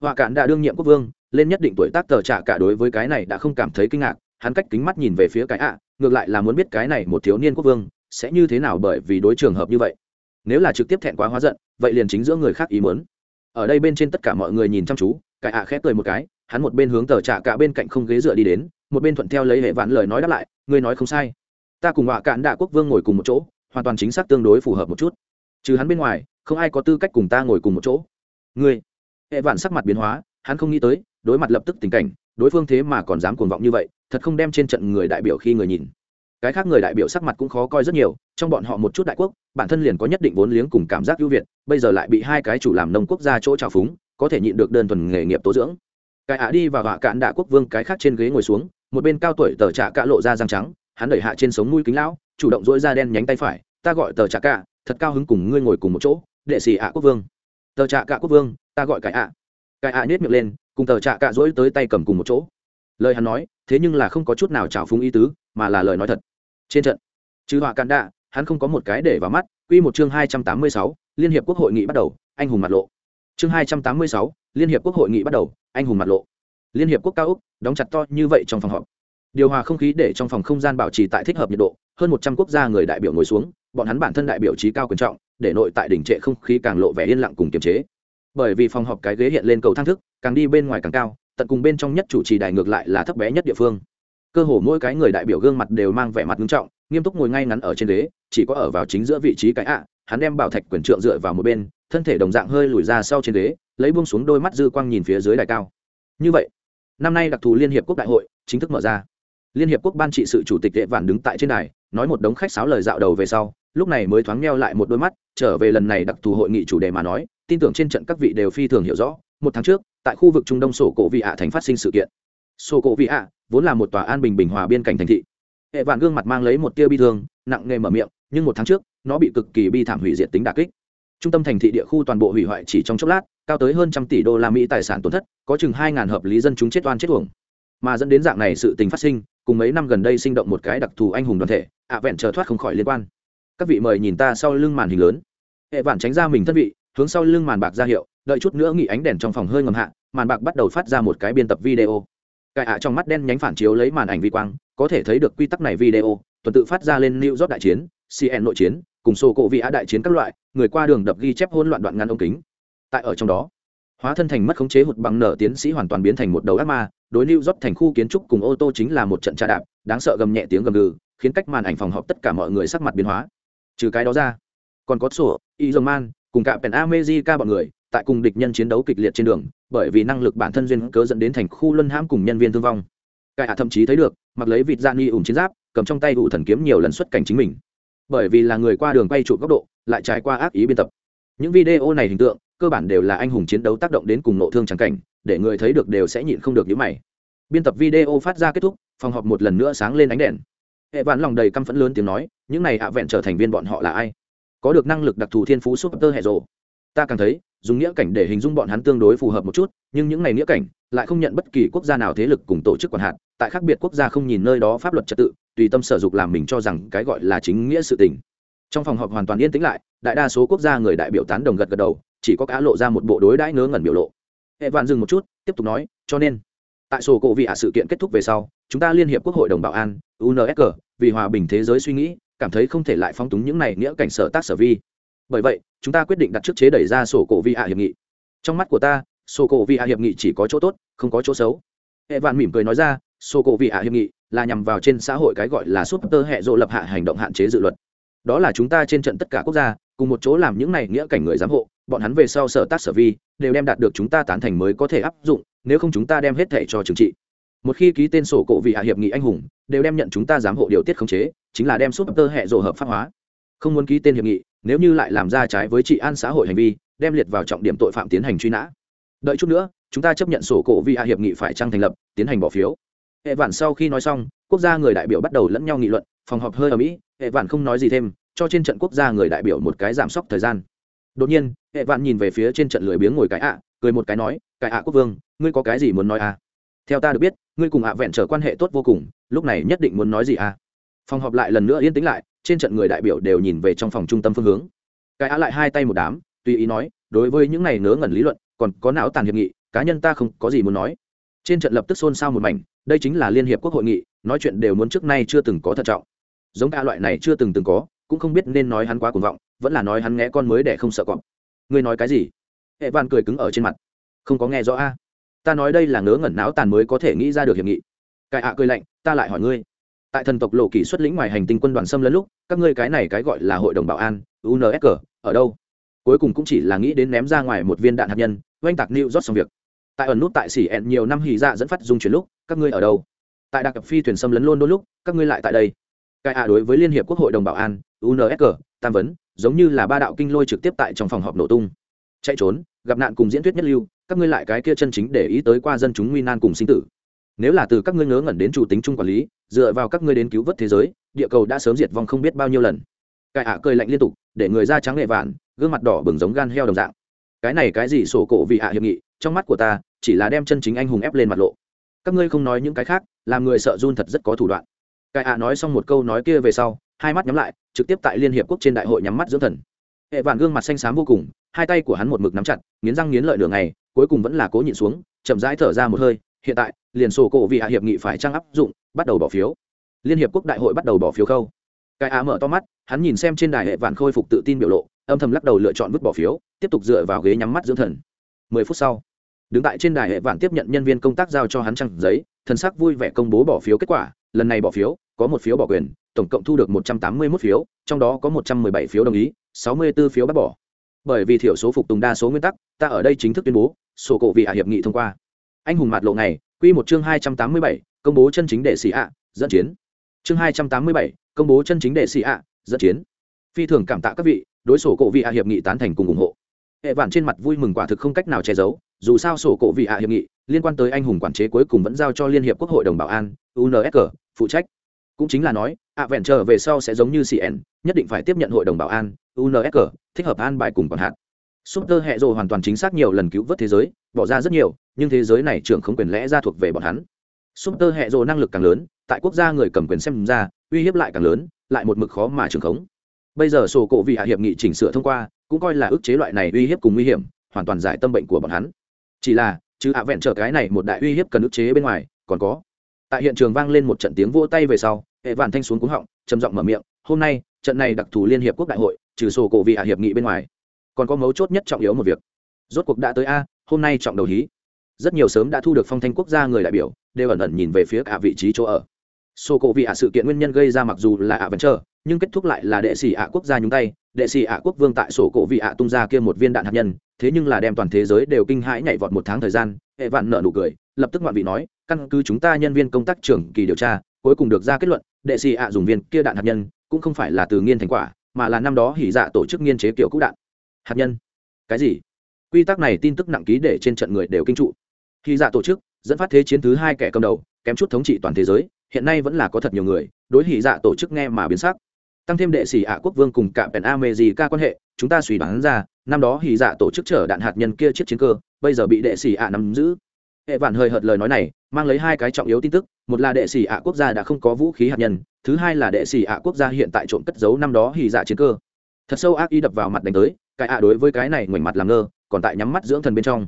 Họa cạn đã đương nhiệm quốc vương lên nhất định tuổi tác tờ trả cả đối với cái này đã không cảm thấy kinh ngạc, hắn cách kính mắt nhìn về phía cái ạ, ngược lại là muốn biết cái này một thiếu niên quốc vương sẽ như thế nào bởi vì đối trường hợp như vậy. Nếu là trực tiếp thẹn quá hóa giận, vậy liền chính giữa người khác ý muốn. Ở đây bên trên tất cả mọi người nhìn chăm chú, cái ạ khép cười một cái, hắn một bên hướng tờ trả cả bên cạnh không ghế dựa đi đến, một bên thuận theo lấy hệ vạn lời nói đáp lại, ngươi nói không sai. Ta cùng họa cạn đạ quốc vương ngồi cùng một chỗ, hoàn toàn chính xác tương đối phù hợp một chút. Trừ hắn bên ngoài, không ai có tư cách cùng ta ngồi cùng một chỗ. Ngươi? Hệ vạn sắc mặt biến hóa, hắn không nghĩ tới đối mặt lập tức tình cảnh, đối phương thế mà còn dám cuồng vọng như vậy, thật không đem trên trận người đại biểu khi người nhìn. Cái khác người đại biểu sắc mặt cũng khó coi rất nhiều, trong bọn họ một chút đại quốc, bản thân liền có nhất định vốn liếng cùng cảm giác ưu việt, bây giờ lại bị hai cái chủ làm nông quốc gia chỗ trào phúng, có thể nhịn được đơn thuần nghề nghiệp tố dưỡng. Cái ả đi và họa cạn đạ quốc vương cái khác trên ghế ngồi xuống, một bên cao tuổi tờ trạ cạ lộ ra răng trắng, hắn đẩy hạ trên sống mũi kính lão, chủ động dỗi ra đen nhánh tay phải, ta gọi tờ trạ cạ thật cao hứng cùng ngươi ngồi cùng một chỗ, đệ sĩ ạ quốc vương. Tờ trạ cạ quốc vương, ta gọi cái ạ. Cái ạ nhét miệng lên cùng tờ trạ cạ dỗi tới tay cầm cùng một chỗ. Lời hắn nói, thế nhưng là không có chút nào trào phúng ý tứ, mà là lời nói thật. Trên trận, trừ họa cạn đạ, hắn không có một cái để vào mắt, quy một chương hai trăm tám mươi sáu, liên hiệp quốc hội nghị bắt đầu, anh hùng mặt lộ. Chương hai trăm tám mươi sáu, liên hiệp quốc hội nghị bắt đầu, anh hùng mặt lộ. Liên hiệp quốc cao úc đóng chặt to như vậy trong phòng họp. Điều hòa không khí để trong phòng không gian bảo trì tại thích hợp nhiệt độ, hơn một trăm quốc gia người đại biểu ngồi xuống, bọn hắn bản thân đại biểu trí cao quyền trọng, để nội tại đỉnh trệ không khí càng lộ vẻ yên lặng cùng kiềm chế. Bởi vì phòng họp cái ghế hiện lên cầu thang thức càng đi bên ngoài càng cao, tận cùng bên trong nhất chủ trì đài ngược lại là thấp bé nhất địa phương. Cơ hồ mỗi cái người đại biểu gương mặt đều mang vẻ mặt nghiêm trọng, nghiêm túc ngồi ngay ngắn ở trên ghế, chỉ có ở vào chính giữa vị trí cái ạ, hắn đem bảo thạch quyền trượng dựa vào một bên, thân thể đồng dạng hơi lùi ra sau trên ghế, lấy buông xuống đôi mắt dư quang nhìn phía dưới đài cao. Như vậy, năm nay đặc thù liên hiệp quốc đại hội chính thức mở ra. Liên hiệp quốc ban trị sự chủ tịch đệ vản đứng tại trên đài, nói một đống khách sáo lời dạo đầu về sau, lúc này mới thoáng meo lại một đôi mắt, trở về lần này đặc thù hội nghị chủ đề mà nói, tin tưởng trên trận các vị đều phi thường hiểu rõ, một tháng trước tại khu vực trung đông sổ cổ vị ạ thành phát sinh sự kiện. Sổ cổ vị ạ, vốn là một tòa an bình bình hòa biên cảnh thành thị. Hệ vạn gương mặt mang lấy một tia bi thương, nặng nề mở miệng, nhưng một tháng trước, nó bị cực kỳ bi thảm hủy diệt tính đà kích. Trung tâm thành thị địa khu toàn bộ hủy hoại chỉ trong chốc lát, cao tới hơn trăm tỷ đô la mỹ tài sản tổn thất, có chừng hai ngàn hợp lý dân chúng chết oan chết uổng. Mà dẫn đến dạng này sự tình phát sinh, cùng mấy năm gần đây sinh động một cái đặc thù anh hùng đoàn thể, ạ vẹn chờ thoát không khỏi liên quan. Các vị mời nhìn ta sau lưng màn hình lớn. Hệ vạn tránh ra mình thân vị, hướng sau lưng màn bạc ra hiệu đợi chút nữa nghỉ ánh đèn trong phòng hơi ngầm hạ, màn bạc bắt đầu phát ra một cái biên tập video. Cài ạ trong mắt đen nhánh phản chiếu lấy màn ảnh vi quang, có thể thấy được quy tắc này video, tuần tự phát ra lên new york đại chiến cn nội chiến, cùng sô cổ vị á đại chiến các loại, người qua đường đập ghi chép hỗn loạn đoạn ngăn ống kính. Tại ở trong đó, hóa thân thành mất khống chế hụt bằng nở tiến sĩ hoàn toàn biến thành một đầu ác ma, đối new york thành khu kiến trúc cùng ô tô chính là một trận trà đạp, đáng sợ gầm nhẹ tiếng gầm gừ, khiến cách màn ảnh phòng họp tất cả mọi người sắc mặt biến hóa. Trừ cái đó ra, còn có sổ y dòng man cùng cả pèn amejica bọn người tại cùng địch nhân chiến đấu kịch liệt trên đường, bởi vì năng lực bản thân duyên cớ dẫn đến thành khu luân hãm cùng nhân viên thương vong. Cải hạ thậm chí thấy được, mặc lấy vịt da ni ủng chiến giáp, cầm trong tay ủ thần kiếm nhiều lần xuất cảnh chính mình. Bởi vì là người qua đường quay trụ góc độ, lại trải qua ác ý biên tập. Những video này hình tượng, cơ bản đều là anh hùng chiến đấu tác động đến cùng nộ thương trắng cảnh, để người thấy được đều sẽ nhịn không được những mày. Biên tập video phát ra kết thúc, phòng họp một lần nữa sáng lên ánh đèn. Hệ vạn lòng đầy căm phẫn lớn tiếng nói, những này ạ vẹn trở thành viên bọn họ là ai? Có được năng lực đặc thù thiên phú super hệ rồ ta càng thấy dùng nghĩa cảnh để hình dung bọn hắn tương đối phù hợp một chút, nhưng những ngày nghĩa cảnh lại không nhận bất kỳ quốc gia nào thế lực cùng tổ chức quản hạt, tại khác biệt quốc gia không nhìn nơi đó pháp luật trật tự, tùy tâm sở dục làm mình cho rằng cái gọi là chính nghĩa sự tình. Trong phòng họp hoàn toàn yên tĩnh lại, đại đa số quốc gia người đại biểu tán đồng gật gật đầu, chỉ có cá lộ ra một bộ đối đãi ngớ ngẩn biểu lộ. Hệ vạn dừng một chút, tiếp tục nói, cho nên, tại sổ cổ vị hạ sự kiện kết thúc về sau, chúng ta liên hiệp quốc hội đồng bảo an, unsg, vì hòa bình thế giới suy nghĩ, cảm thấy không thể lại phong túng những này nghĩa cảnh sở tác sở vi bởi vậy, chúng ta quyết định đặt trước chế đẩy ra sổ cổ vi hạ hiệp nghị. Trong mắt của ta, sổ cổ vi hạ hiệp nghị chỉ có chỗ tốt, không có chỗ xấu. Hệ vạn mỉm cười nói ra, sổ cổ vi hạ hiệp nghị là nhằm vào trên xã hội cái gọi là súp tơ hệ dỗ lập hạ hành động hạn chế dự luật. Đó là chúng ta trên trận tất cả quốc gia, cùng một chỗ làm những này nghĩa cảnh người giám hộ, bọn hắn về sau sở tác sở vi, đều đem đạt được chúng ta tán thành mới có thể áp dụng, nếu không chúng ta đem hết thẻ cho trừng trị. Một khi ký tên sổ cổ vị hạ hiệp nghị anh hùng, đều đem nhận chúng ta giám hộ điều tiết khống chế, chính là đem súp tơ hệ rộ hợp pháp hóa. Không muốn ký tên hiệp nghị nếu như lại làm ra trái với trị an xã hội hành vi, đem liệt vào trọng điểm tội phạm tiến hành truy nã. Đợi chút nữa, chúng ta chấp nhận sổ cổ vi hạ hiệp nghị phải trăng thành lập, tiến hành bỏ phiếu. Hệ vạn sau khi nói xong, quốc gia người đại biểu bắt đầu lẫn nhau nghị luận, phòng họp hơi ở mỹ, hệ vạn không nói gì thêm, cho trên trận quốc gia người đại biểu một cái giảm sốc thời gian. Đột nhiên, hệ vạn nhìn về phía trên trận lười biếng ngồi cái ạ, cười một cái nói, cái ạ quốc vương, ngươi có cái gì muốn nói à? Theo ta được biết, ngươi cùng ạ vẹn trở quan hệ tốt vô cùng, lúc này nhất định muốn nói gì à? Phòng họp lại lần nữa yên tĩnh lại trên trận người đại biểu đều nhìn về trong phòng trung tâm phương hướng. Cái á lại hai tay một đám, tùy ý nói, đối với những này ngớ ngẩn lý luận, còn có não tàn hiệp nghị, cá nhân ta không có gì muốn nói. Trên trận lập tức xôn xao một mảnh, đây chính là liên hiệp quốc hội nghị, nói chuyện đều muốn trước nay chưa từng có thận trọng. Giống ca loại này chưa từng từng có, cũng không biết nên nói hắn quá cuồng vọng, vẫn là nói hắn nghe con mới để không sợ cọp. Ngươi nói cái gì? Hệ van cười cứng ở trên mặt. Không có nghe rõ a. Ta nói đây là ngớ ngẩn não tàn mới có thể nghĩ ra được hiệp nghị. Cải ạ cười lạnh, ta lại hỏi ngươi tại thần tộc lộ kỷ xuất lĩnh ngoài hành tinh quân đoàn xâm lấn lúc, các ngươi cái này cái gọi là hội đồng bảo an unsg ở đâu? Cuối cùng cũng chỉ là nghĩ đến ném ra ngoài một viên đạn hạt nhân, oanh tạc new rót xong việc. Tại ẩn nút tại xỉ ẹn nhiều năm hì dạ dẫn phát dung chuyển lúc, các ngươi ở đâu? Tại đặc phi thuyền xâm lấn luôn đôi lúc, các ngươi lại tại đây. Cái à đối với liên hiệp quốc hội đồng bảo an unsg tam vấn, giống như là ba đạo kinh lôi trực tiếp tại trong phòng họp nổ tung. Chạy trốn, gặp nạn cùng diễn thuyết nhất lưu, các ngươi lại cái kia chân chính để ý tới qua dân chúng nguy nan cùng sinh tử nếu là từ các ngươi ngớ ngẩn đến chủ tính chung quản lý, dựa vào các ngươi đến cứu vớt thế giới, địa cầu đã sớm diệt vong không biết bao nhiêu lần. Cải ạ cười lạnh liên tục, để người da trắng nghệ vạn, gương mặt đỏ bừng giống gan heo đồng dạng. Cái này cái gì sổ cổ vị ạ hiệp nghị, trong mắt của ta, chỉ là đem chân chính anh hùng ép lên mặt lộ. Các ngươi không nói những cái khác, làm người sợ run thật rất có thủ đoạn. Cải ạ nói xong một câu nói kia về sau, hai mắt nhắm lại, trực tiếp tại liên hiệp quốc trên đại hội nhắm mắt dưỡng thần. Hệ vạn gương mặt xanh xám vô cùng, hai tay của hắn một mực nắm chặt, nghiến răng nghiến lợi đường này cuối cùng vẫn là cố nhịn xuống, chậm rãi thở ra một hơi hiện tại, liền sổ cổ vị hạ hiệp nghị phải trang áp dụng, bắt đầu bỏ phiếu. Liên hiệp quốc đại hội bắt đầu bỏ phiếu khâu. Cái á mở to mắt, hắn nhìn xem trên đài hệ vạn khôi phục tự tin biểu lộ, âm thầm lắc đầu lựa chọn vứt bỏ phiếu, tiếp tục dựa vào ghế nhắm mắt dưỡng thần. Mười phút sau, đứng tại trên đài hệ vạn tiếp nhận nhân viên công tác giao cho hắn trăng giấy, thần sắc vui vẻ công bố bỏ phiếu kết quả, lần này bỏ phiếu, có một phiếu bỏ quyền, tổng cộng thu được một trăm tám mươi 181 phiếu, trong đó có một trăm mười bảy phiếu đồng ý, sáu mươi 64 phiếu bác bỏ. Bởi vì thiểu số phục tùng đa số nguyên tắc, ta ở đây chính thức tuyên bố, sổ cổ vị hạ hiệp nghị thông qua anh hùng mạt lộ này quy một chương hai trăm tám mươi bảy, công bố chân chính đệ sĩ ạ, dẫn chiến. Chương hai trăm tám mươi bảy, công bố chân chính đệ sĩ ạ, dẫn chiến. Phi thường cảm tạ các vị, đối sổ cổ vị hạ hiệp nghị tán thành cùng ủng hộ. Hệ vạn trên mặt vui mừng quả thực không cách nào che giấu, dù sao sổ cổ vị ạ hiệp nghị, liên quan tới anh hùng quản chế cuối cùng vẫn giao cho liên hiệp quốc hội đồng bảo an unsg phụ trách. Cũng chính là nói, ạ vẹn trở về sau sẽ giống như cn nhất định phải tiếp nhận hội đồng bảo an unsg thích hợp an bài cùng còn hạn Super hệ rồ hoàn toàn chính xác nhiều lần cứu vớt thế giới, bỏ ra rất nhiều, nhưng thế giới này trưởng không quyền lẽ ra thuộc về bọn hắn. Super hệ rồ năng lực càng lớn, tại quốc gia người cầm quyền xem ra, uy hiếp lại càng lớn, lại một mực khó mà trưởng khống. Bây giờ sổ cổ vị hạ hiệp nghị chỉnh sửa thông qua, cũng coi là ức chế loại này uy hiếp cùng nguy hiểm, hoàn toàn giải tâm bệnh của bọn hắn. Chỉ là, chứ ạ vẹn trở cái này một đại uy hiếp cần ức chế bên ngoài, còn có. Tại hiện trường vang lên một trận tiếng vỗ tay về sau, hệ vạn thanh xuống cuống họng, trầm giọng mở miệng, "Hôm nay, trận này đặc thù liên hiệp quốc đại hội, trừ sổ cổ vị hạ hiệp nghị bên ngoài, còn có mấu chốt nhất trọng yếu một việc. Rốt cuộc đã tới a, hôm nay trọng đầu hí. Rất nhiều sớm đã thu được phong thanh quốc gia người đại biểu, đều ẩn ẩn nhìn về phía cả vị trí chỗ ở. Sô cổ vị ạ sự kiện nguyên nhân gây ra mặc dù là ạ vẫn chờ, nhưng kết thúc lại là đệ sĩ ạ quốc gia nhúng tay. Đệ sĩ ạ quốc vương tại sổ cổ vị ạ tung ra kia một viên đạn hạt nhân, thế nhưng là đem toàn thế giới đều kinh hãi nhảy vọt một tháng thời gian, hệ vạn nợ nụ cười, lập tức ngoạn vị nói, căn cứ chúng ta nhân viên công tác trưởng kỳ điều tra, cuối cùng được ra kết luận, đệ sĩ ạ dùng viên kia đạn hạt nhân cũng không phải là từ nghiên thành quả, mà là năm đó hỉ dạ tổ chức nghiên chế kiểu cũ đạn hạt nhân. Cái gì? Quy tắc này tin tức nặng ký để trên trận người đều kinh trụ. Khi dạ tổ chức, dẫn phát thế chiến thứ hai kẻ cầm đầu, kém chút thống trị toàn thế giới, hiện nay vẫn là có thật nhiều người, đối hỉ dạ tổ chức nghe mà biến sắc. Tăng thêm đệ sĩ ạ quốc vương cùng cả pèn a mê gì ca quan hệ, chúng ta suy đoán ra, năm đó hỉ dạ tổ chức chở đạn hạt nhân kia chiếc chiến cơ, bây giờ bị đệ sĩ ạ nắm giữ. Hệ vạn hơi hợt lời nói này, mang lấy hai cái trọng yếu tin tức, một là đệ sĩ ạ quốc gia đã không có vũ khí hạt nhân, thứ hai là đệ sĩ ạ quốc gia hiện tại trộm cất giấu năm đó hỉ dạ chiến cơ thật sâu ác ý đập vào mặt đánh tới, cái ạ đối với cái này ngoảnh mặt làm ngơ, còn tại nhắm mắt dưỡng thần bên trong.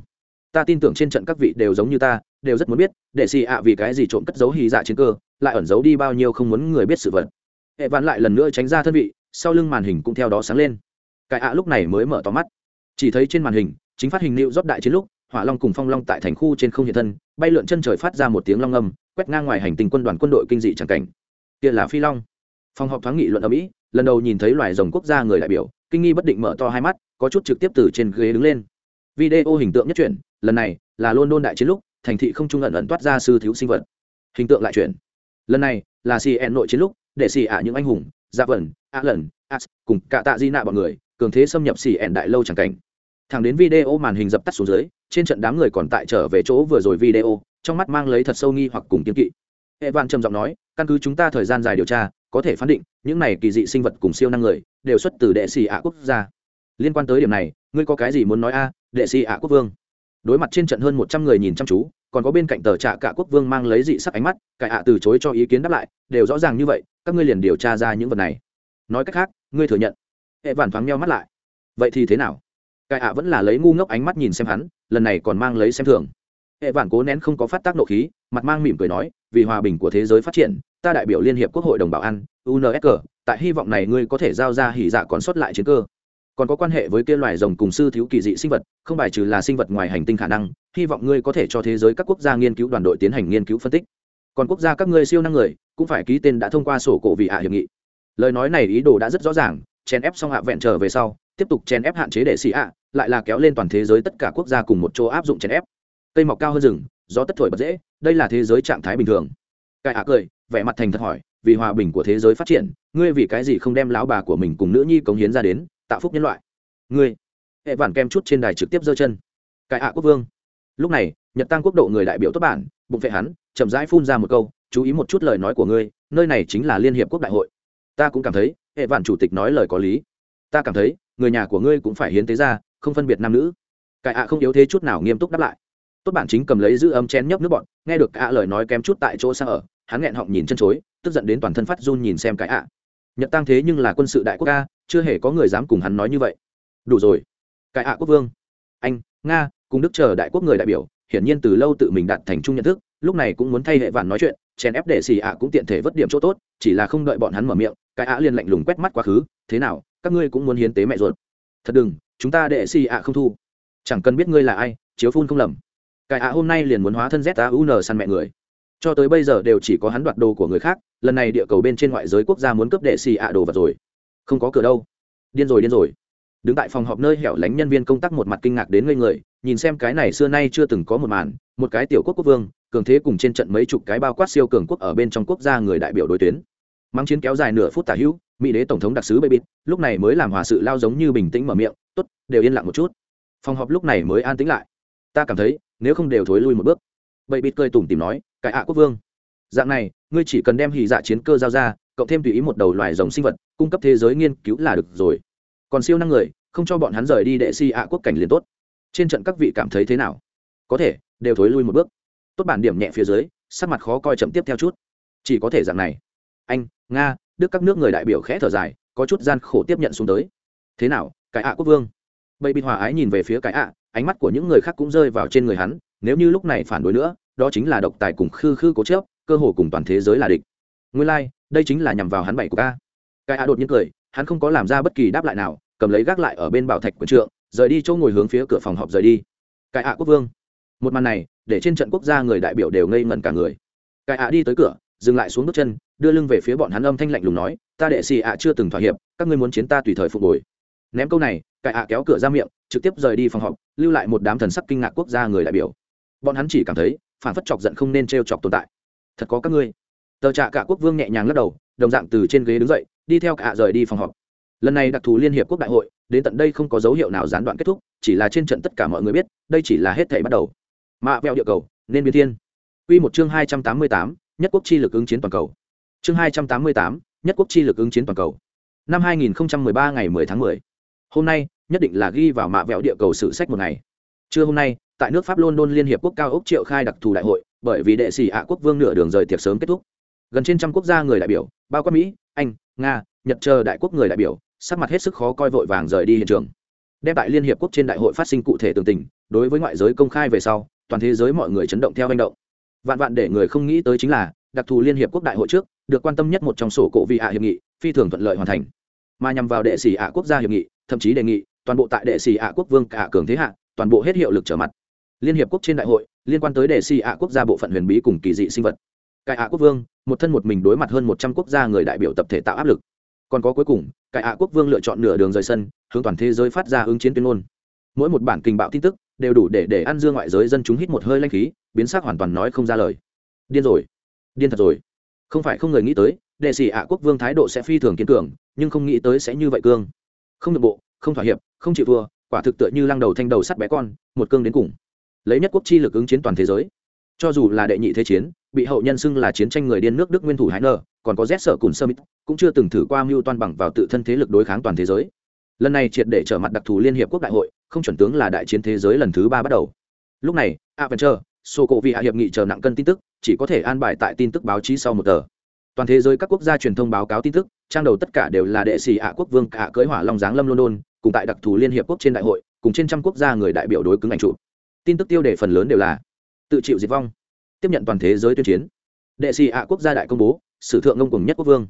Ta tin tưởng trên trận các vị đều giống như ta, đều rất muốn biết, để xì ạ vì cái gì trộm cất giấu hy dạ chiến cơ, lại ẩn giấu đi bao nhiêu không muốn người biết sự vật. Hệ vạn lại lần nữa tránh ra thân vị, sau lưng màn hình cũng theo đó sáng lên. Cái ạ lúc này mới mở to mắt. Chỉ thấy trên màn hình, chính phát hình nịu rót đại chiến lúc, hỏa long cùng phong long tại thành khu trên không hiện thân, bay lượn chân trời phát ra một tiếng long âm, quét ngang ngoài hành tinh quân đoàn quân đội kinh dị tràng cảnh. Kia là phi long. Phòng họp thoáng nghị luận ở mỹ lần đầu nhìn thấy loài rồng quốc gia người đại biểu, kinh nghi bất định mở to hai mắt, có chút trực tiếp từ trên ghế đứng lên. Video hình tượng nhất chuyển, lần này là london đại chiến lúc, thành thị không trung ẩn ẩn toát ra sư thiếu sinh vật. Hình tượng lại chuyển. Lần này là cn nội chiến lúc, để xì ả những anh hùng dạ vẩn a lần as cùng cả tạ di nạ bọn người, cường thế xâm nhập cn đại lâu chẳng cảnh. Thẳng đến video màn hình dập tắt xuống dưới, trên trận đám người còn tại trở về chỗ vừa rồi video, trong mắt mang lấy thật sâu nghi hoặc cùng kiên kỵ. Evan trầm giọng nói, căn cứ chúng ta thời gian dài điều tra có thể phán định, những này kỳ dị sinh vật cùng siêu năng người đều xuất từ đệ sĩ ạ quốc gia. Liên quan tới điểm này, ngươi có cái gì muốn nói a, đệ sĩ ạ quốc vương? Đối mặt trên trận hơn một trăm người nhìn chăm chú, còn có bên cạnh tờ trạ cả quốc vương mang lấy dị sắc ánh mắt, cải ạ từ chối cho ý kiến đáp lại, đều rõ ràng như vậy, các ngươi liền điều tra ra những vật này. Nói cách khác, ngươi thừa nhận. Hệ vản thoáng meo mắt lại. Vậy thì thế nào? Cải ạ vẫn là lấy ngu ngốc ánh mắt nhìn xem hắn, lần này còn mang lấy xem thường. Hệ vản cố nén không có phát tác nộ khí, mặt mang mỉm cười nói, vì hòa bình của thế giới phát triển ta đại biểu liên hiệp quốc hội đồng bảo an unsg tại hy vọng này ngươi có thể giao ra hỉ dạ còn sót lại chiến cơ. Còn có quan hệ với kia loài rồng cùng sư thiếu kỳ dị sinh vật, không bài trừ là sinh vật ngoài hành tinh khả năng, hy vọng ngươi có thể cho thế giới các quốc gia nghiên cứu đoàn đội tiến hành nghiên cứu phân tích. Còn quốc gia các ngươi siêu năng người, cũng phải ký tên đã thông qua sổ cổ vị hạ hiệp nghị. Lời nói này ý đồ đã rất rõ ràng, chèn ép xong hạ vẹn trở về sau, tiếp tục chèn ép hạn chế để xì ạ, lại là kéo lên toàn thế giới tất cả quốc gia cùng một chỗ áp dụng chèn ép. Cây mọc cao hơn rừng, gió tất thổi bật dễ, đây là thế giới trạng thái bình thường cai ạ cười, vẻ mặt thành thật hỏi, vì hòa bình của thế giới phát triển, ngươi vì cái gì không đem lão bà của mình cùng nữ nhi cống hiến ra đến, tạo phúc nhân loại? Ngươi. Hệ vản kem chút trên đài trực tiếp giơ chân. Cai ạ quốc vương. Lúc này, nhật tăng quốc độ người đại biểu tốt bản, bụng vệ hắn, chậm rãi phun ra một câu, chú ý một chút lời nói của ngươi, nơi này chính là liên hiệp quốc đại hội. Ta cũng cảm thấy, hệ vạn chủ tịch nói lời có lý. Ta cảm thấy, người nhà của ngươi cũng phải hiến tế ra, không phân biệt nam nữ. Cải ạ không yếu thế chút nào nghiêm túc đáp lại. Tốt bản chính cầm lấy giữ ấm chén nhấp nước bọn nghe được ạ lời nói kém chút tại chỗ xa ở hắn nghẹn họng nhìn chân chối, tức giận đến toàn thân phát run nhìn xem cái ạ. Nhật tăng thế nhưng là quân sự đại quốc ca chưa hề có người dám cùng hắn nói như vậy. Đủ rồi. Cái ạ quốc vương. Anh, nga, cùng đức chờ đại quốc người đại biểu, hiển nhiên từ lâu tự mình đạt thành chung nhận thức, lúc này cũng muốn thay hệ vạn nói chuyện, chèn ép để xì ạ cũng tiện thể vất điểm chỗ tốt, chỉ là không đợi bọn hắn mở miệng, cái ạ liền lạnh lùng quét mắt quá khứ, thế nào, các ngươi cũng muốn hiến tế mẹ ruột? Thật đừng, chúng ta đệ xì ạ không thu. Chẳng cần biết ngươi là ai, chiếu phun không lầm. Cái ạ hôm nay liền muốn hóa thân z a u n săn mẹ người cho tới bây giờ đều chỉ có hắn đoạt đồ của người khác, lần này địa cầu bên trên ngoại giới quốc gia muốn cướp đệ xì ạ đồ vật rồi. Không có cửa đâu. Điên rồi điên rồi. Đứng tại phòng họp nơi hẻo lánh nhân viên công tác một mặt kinh ngạc đến ngây người, nhìn xem cái này xưa nay chưa từng có một màn, một cái tiểu quốc quốc vương, cường thế cùng trên trận mấy chục cái bao quát siêu cường quốc ở bên trong quốc gia người đại biểu đối tuyến. Mắng chiến kéo dài nửa phút tả hữu, mỹ đế tổng thống đặc sứ bê bít, lúc này mới làm hòa sự lao giống như bình tĩnh mở miệng, tốt, đều yên lặng một chút. Phòng họp lúc này mới an tĩnh lại. Ta cảm thấy, nếu không đều thối lui một bước. Bậy bít cười tủm tìm nói cải ạ quốc vương. Dạng này, ngươi chỉ cần đem hì dạ chiến cơ giao ra, cộng thêm tùy ý một đầu loài rồng sinh vật, cung cấp thế giới nghiên cứu là được rồi. Còn siêu năng người, không cho bọn hắn rời đi đệ si ạ quốc cảnh liền tốt. Trên trận các vị cảm thấy thế nào? Có thể, đều thối lui một bước. Tốt bản điểm nhẹ phía dưới, sắc mặt khó coi chậm tiếp theo chút. Chỉ có thể dạng này. Anh, nga, đức các nước người đại biểu khẽ thở dài, có chút gian khổ tiếp nhận xuống tới. Thế nào cái ạ quốc vương? Bậy bị hòa ái nhìn về phía cái ạ, ánh mắt của những người khác cũng rơi vào trên người hắn, nếu như lúc này phản đối nữa đó chính là độc tài cùng khư khư cố chớp cơ hồ cùng toàn thế giới là địch. Nguyên lai、like, đây chính là nhằm vào hắn bảy của ca. Cái a đột nhiên cười hắn không có làm ra bất kỳ đáp lại nào cầm lấy gác lại ở bên bảo thạch quần trượng rời đi chỗ ngồi hướng phía cửa phòng họp rời đi. Cái a quốc vương. Một màn này để trên trận quốc gia người đại biểu đều ngây ngẩn cả người. Cái a đi tới cửa dừng lại xuống bước chân đưa lưng về phía bọn hắn âm thanh lạnh lùng nói ta đệ xì ạ chưa từng thỏa hiệp các ngươi muốn chiến ta tùy thời phục hồi. Ném câu này cái ạ kéo cửa ra miệng trực tiếp rời đi phòng họp lưu lại một đám thần sắc kinh ngạc quốc gia người đại biểu. Bọn hắn chỉ cảm thấy phản phất chọc giận không nên t chọc tồn tại. Thật có các ngươi. Tờ trạ cả quốc vương nhẹ nhàng lắc đầu, đồng dạng từ trên ghế đứng dậy, đi theo cả rời đi phòng họp. Lần này đặc thù liên hiệp quốc đại hội, đến tận đây không có dấu hiệu nào gián đoạn kết thúc, chỉ là trên trận tất cả mọi người biết, đây chỉ là hết thảy bắt đầu. Mạ vẹo địa cầu, nên biến thiên. Quy một chương hai trăm tám mươi tám, nhất quốc chi lực ứng chiến toàn cầu. Chương hai trăm tám mươi tám, nhất quốc chi lực ứng chiến toàn cầu. Năm hai nghìn ba ngày 10 tháng 10. hôm nay, nhất định là ghi vào mạ vẹo địa cầu sử sách một ngày. Trưa hôm nay tại nước pháp london liên hiệp quốc cao ốc triệu khai đặc thù đại hội, bởi vì đệ sĩ ạ quốc vương nửa đường rời tiệc sớm kết thúc. Gần trên trăm quốc gia người đại biểu, bao quát mỹ, anh, nga, nhật chờ đại quốc người đại biểu, sắc mặt hết sức khó coi vội vàng rời đi hiện trường. Đem tại liên hiệp quốc trên đại hội phát sinh cụ thể tường tình, đối với ngoại giới công khai về sau, toàn thế giới mọi người chấn động theo hành động. Vạn vạn để người không nghĩ tới chính là, đặc thù liên hiệp quốc đại hội trước, được quan tâm nhất một trong sổ cổ vị hạ hiệp nghị, phi thường thuận lợi hoàn thành. Mà nhằm vào đệ sĩ ạ quốc gia hiệp nghị, thậm chí đề nghị, toàn bộ tại đệ sĩ ạ quốc vương cả cường thế hạ, toàn bộ hết hiệu lực trở mặt liên hiệp quốc trên đại hội, liên quan tới đề xì ạ quốc gia bộ phận huyền bí cùng kỳ dị sinh vật. Cải ạ quốc vương, một thân một mình đối mặt hơn một trăm quốc gia người đại biểu tập thể tạo áp lực. Còn có cuối cùng, cải ạ quốc vương lựa chọn nửa đường rời sân, hướng toàn thế giới phát ra ứng chiến tuyên ngôn. Mỗi một bản kinh bạo tin tức, đều đủ để để ăn dương ngoại giới dân chúng hít một hơi lanh khí, biến sắc hoàn toàn nói không ra lời. Điên rồi. Điên thật rồi. Không phải không người nghĩ tới đệ sĩ ạ quốc vương thái độ sẽ phi thường kiên cường, nhưng không nghĩ tới sẽ như vậy cương. Không được bộ, không thỏa hiệp, không chịu thua, quả thực tựa như lăng đầu thanh đầu sắt bé con, một cương đến cùng lấy nhất quốc chi lực ứng chiến toàn thế giới. Cho dù là đệ nhị thế chiến, bị hậu nhân xưng là chiến tranh người điên nước đức nguyên thủ hải nơ còn có rét sợ cùn sơ mít, cũng chưa từng thử qua mưu toan bằng vào tự thân thế lực đối kháng toàn thế giới. Lần này triệt để trở mặt đặc thù liên hiệp quốc đại hội, không chuẩn tướng là đại chiến thế giới lần thứ ba bắt đầu. Lúc này adventure sô cổ vị hạ hiệp nghị chờ nặng cân tin tức, chỉ có thể an bài tại tin tức báo chí sau một tờ. Toàn thế giới các quốc gia truyền thông báo cáo tin tức, trang đầu tất cả đều là đệ sĩ ạ quốc vương cả cưỡi hỏa long giáng lâm london, cùng tại đặc thù liên hiệp quốc trên đại hội, cùng trên trăm quốc gia người đại biểu đối cứng ảnh trụ tin tức tiêu đề phần lớn đều là tự chịu diệt vong, tiếp nhận toàn thế giới tuyên chiến. Đệ sĩ ạ quốc gia đại công bố, sử thượng ngông cùng nhất quốc vương.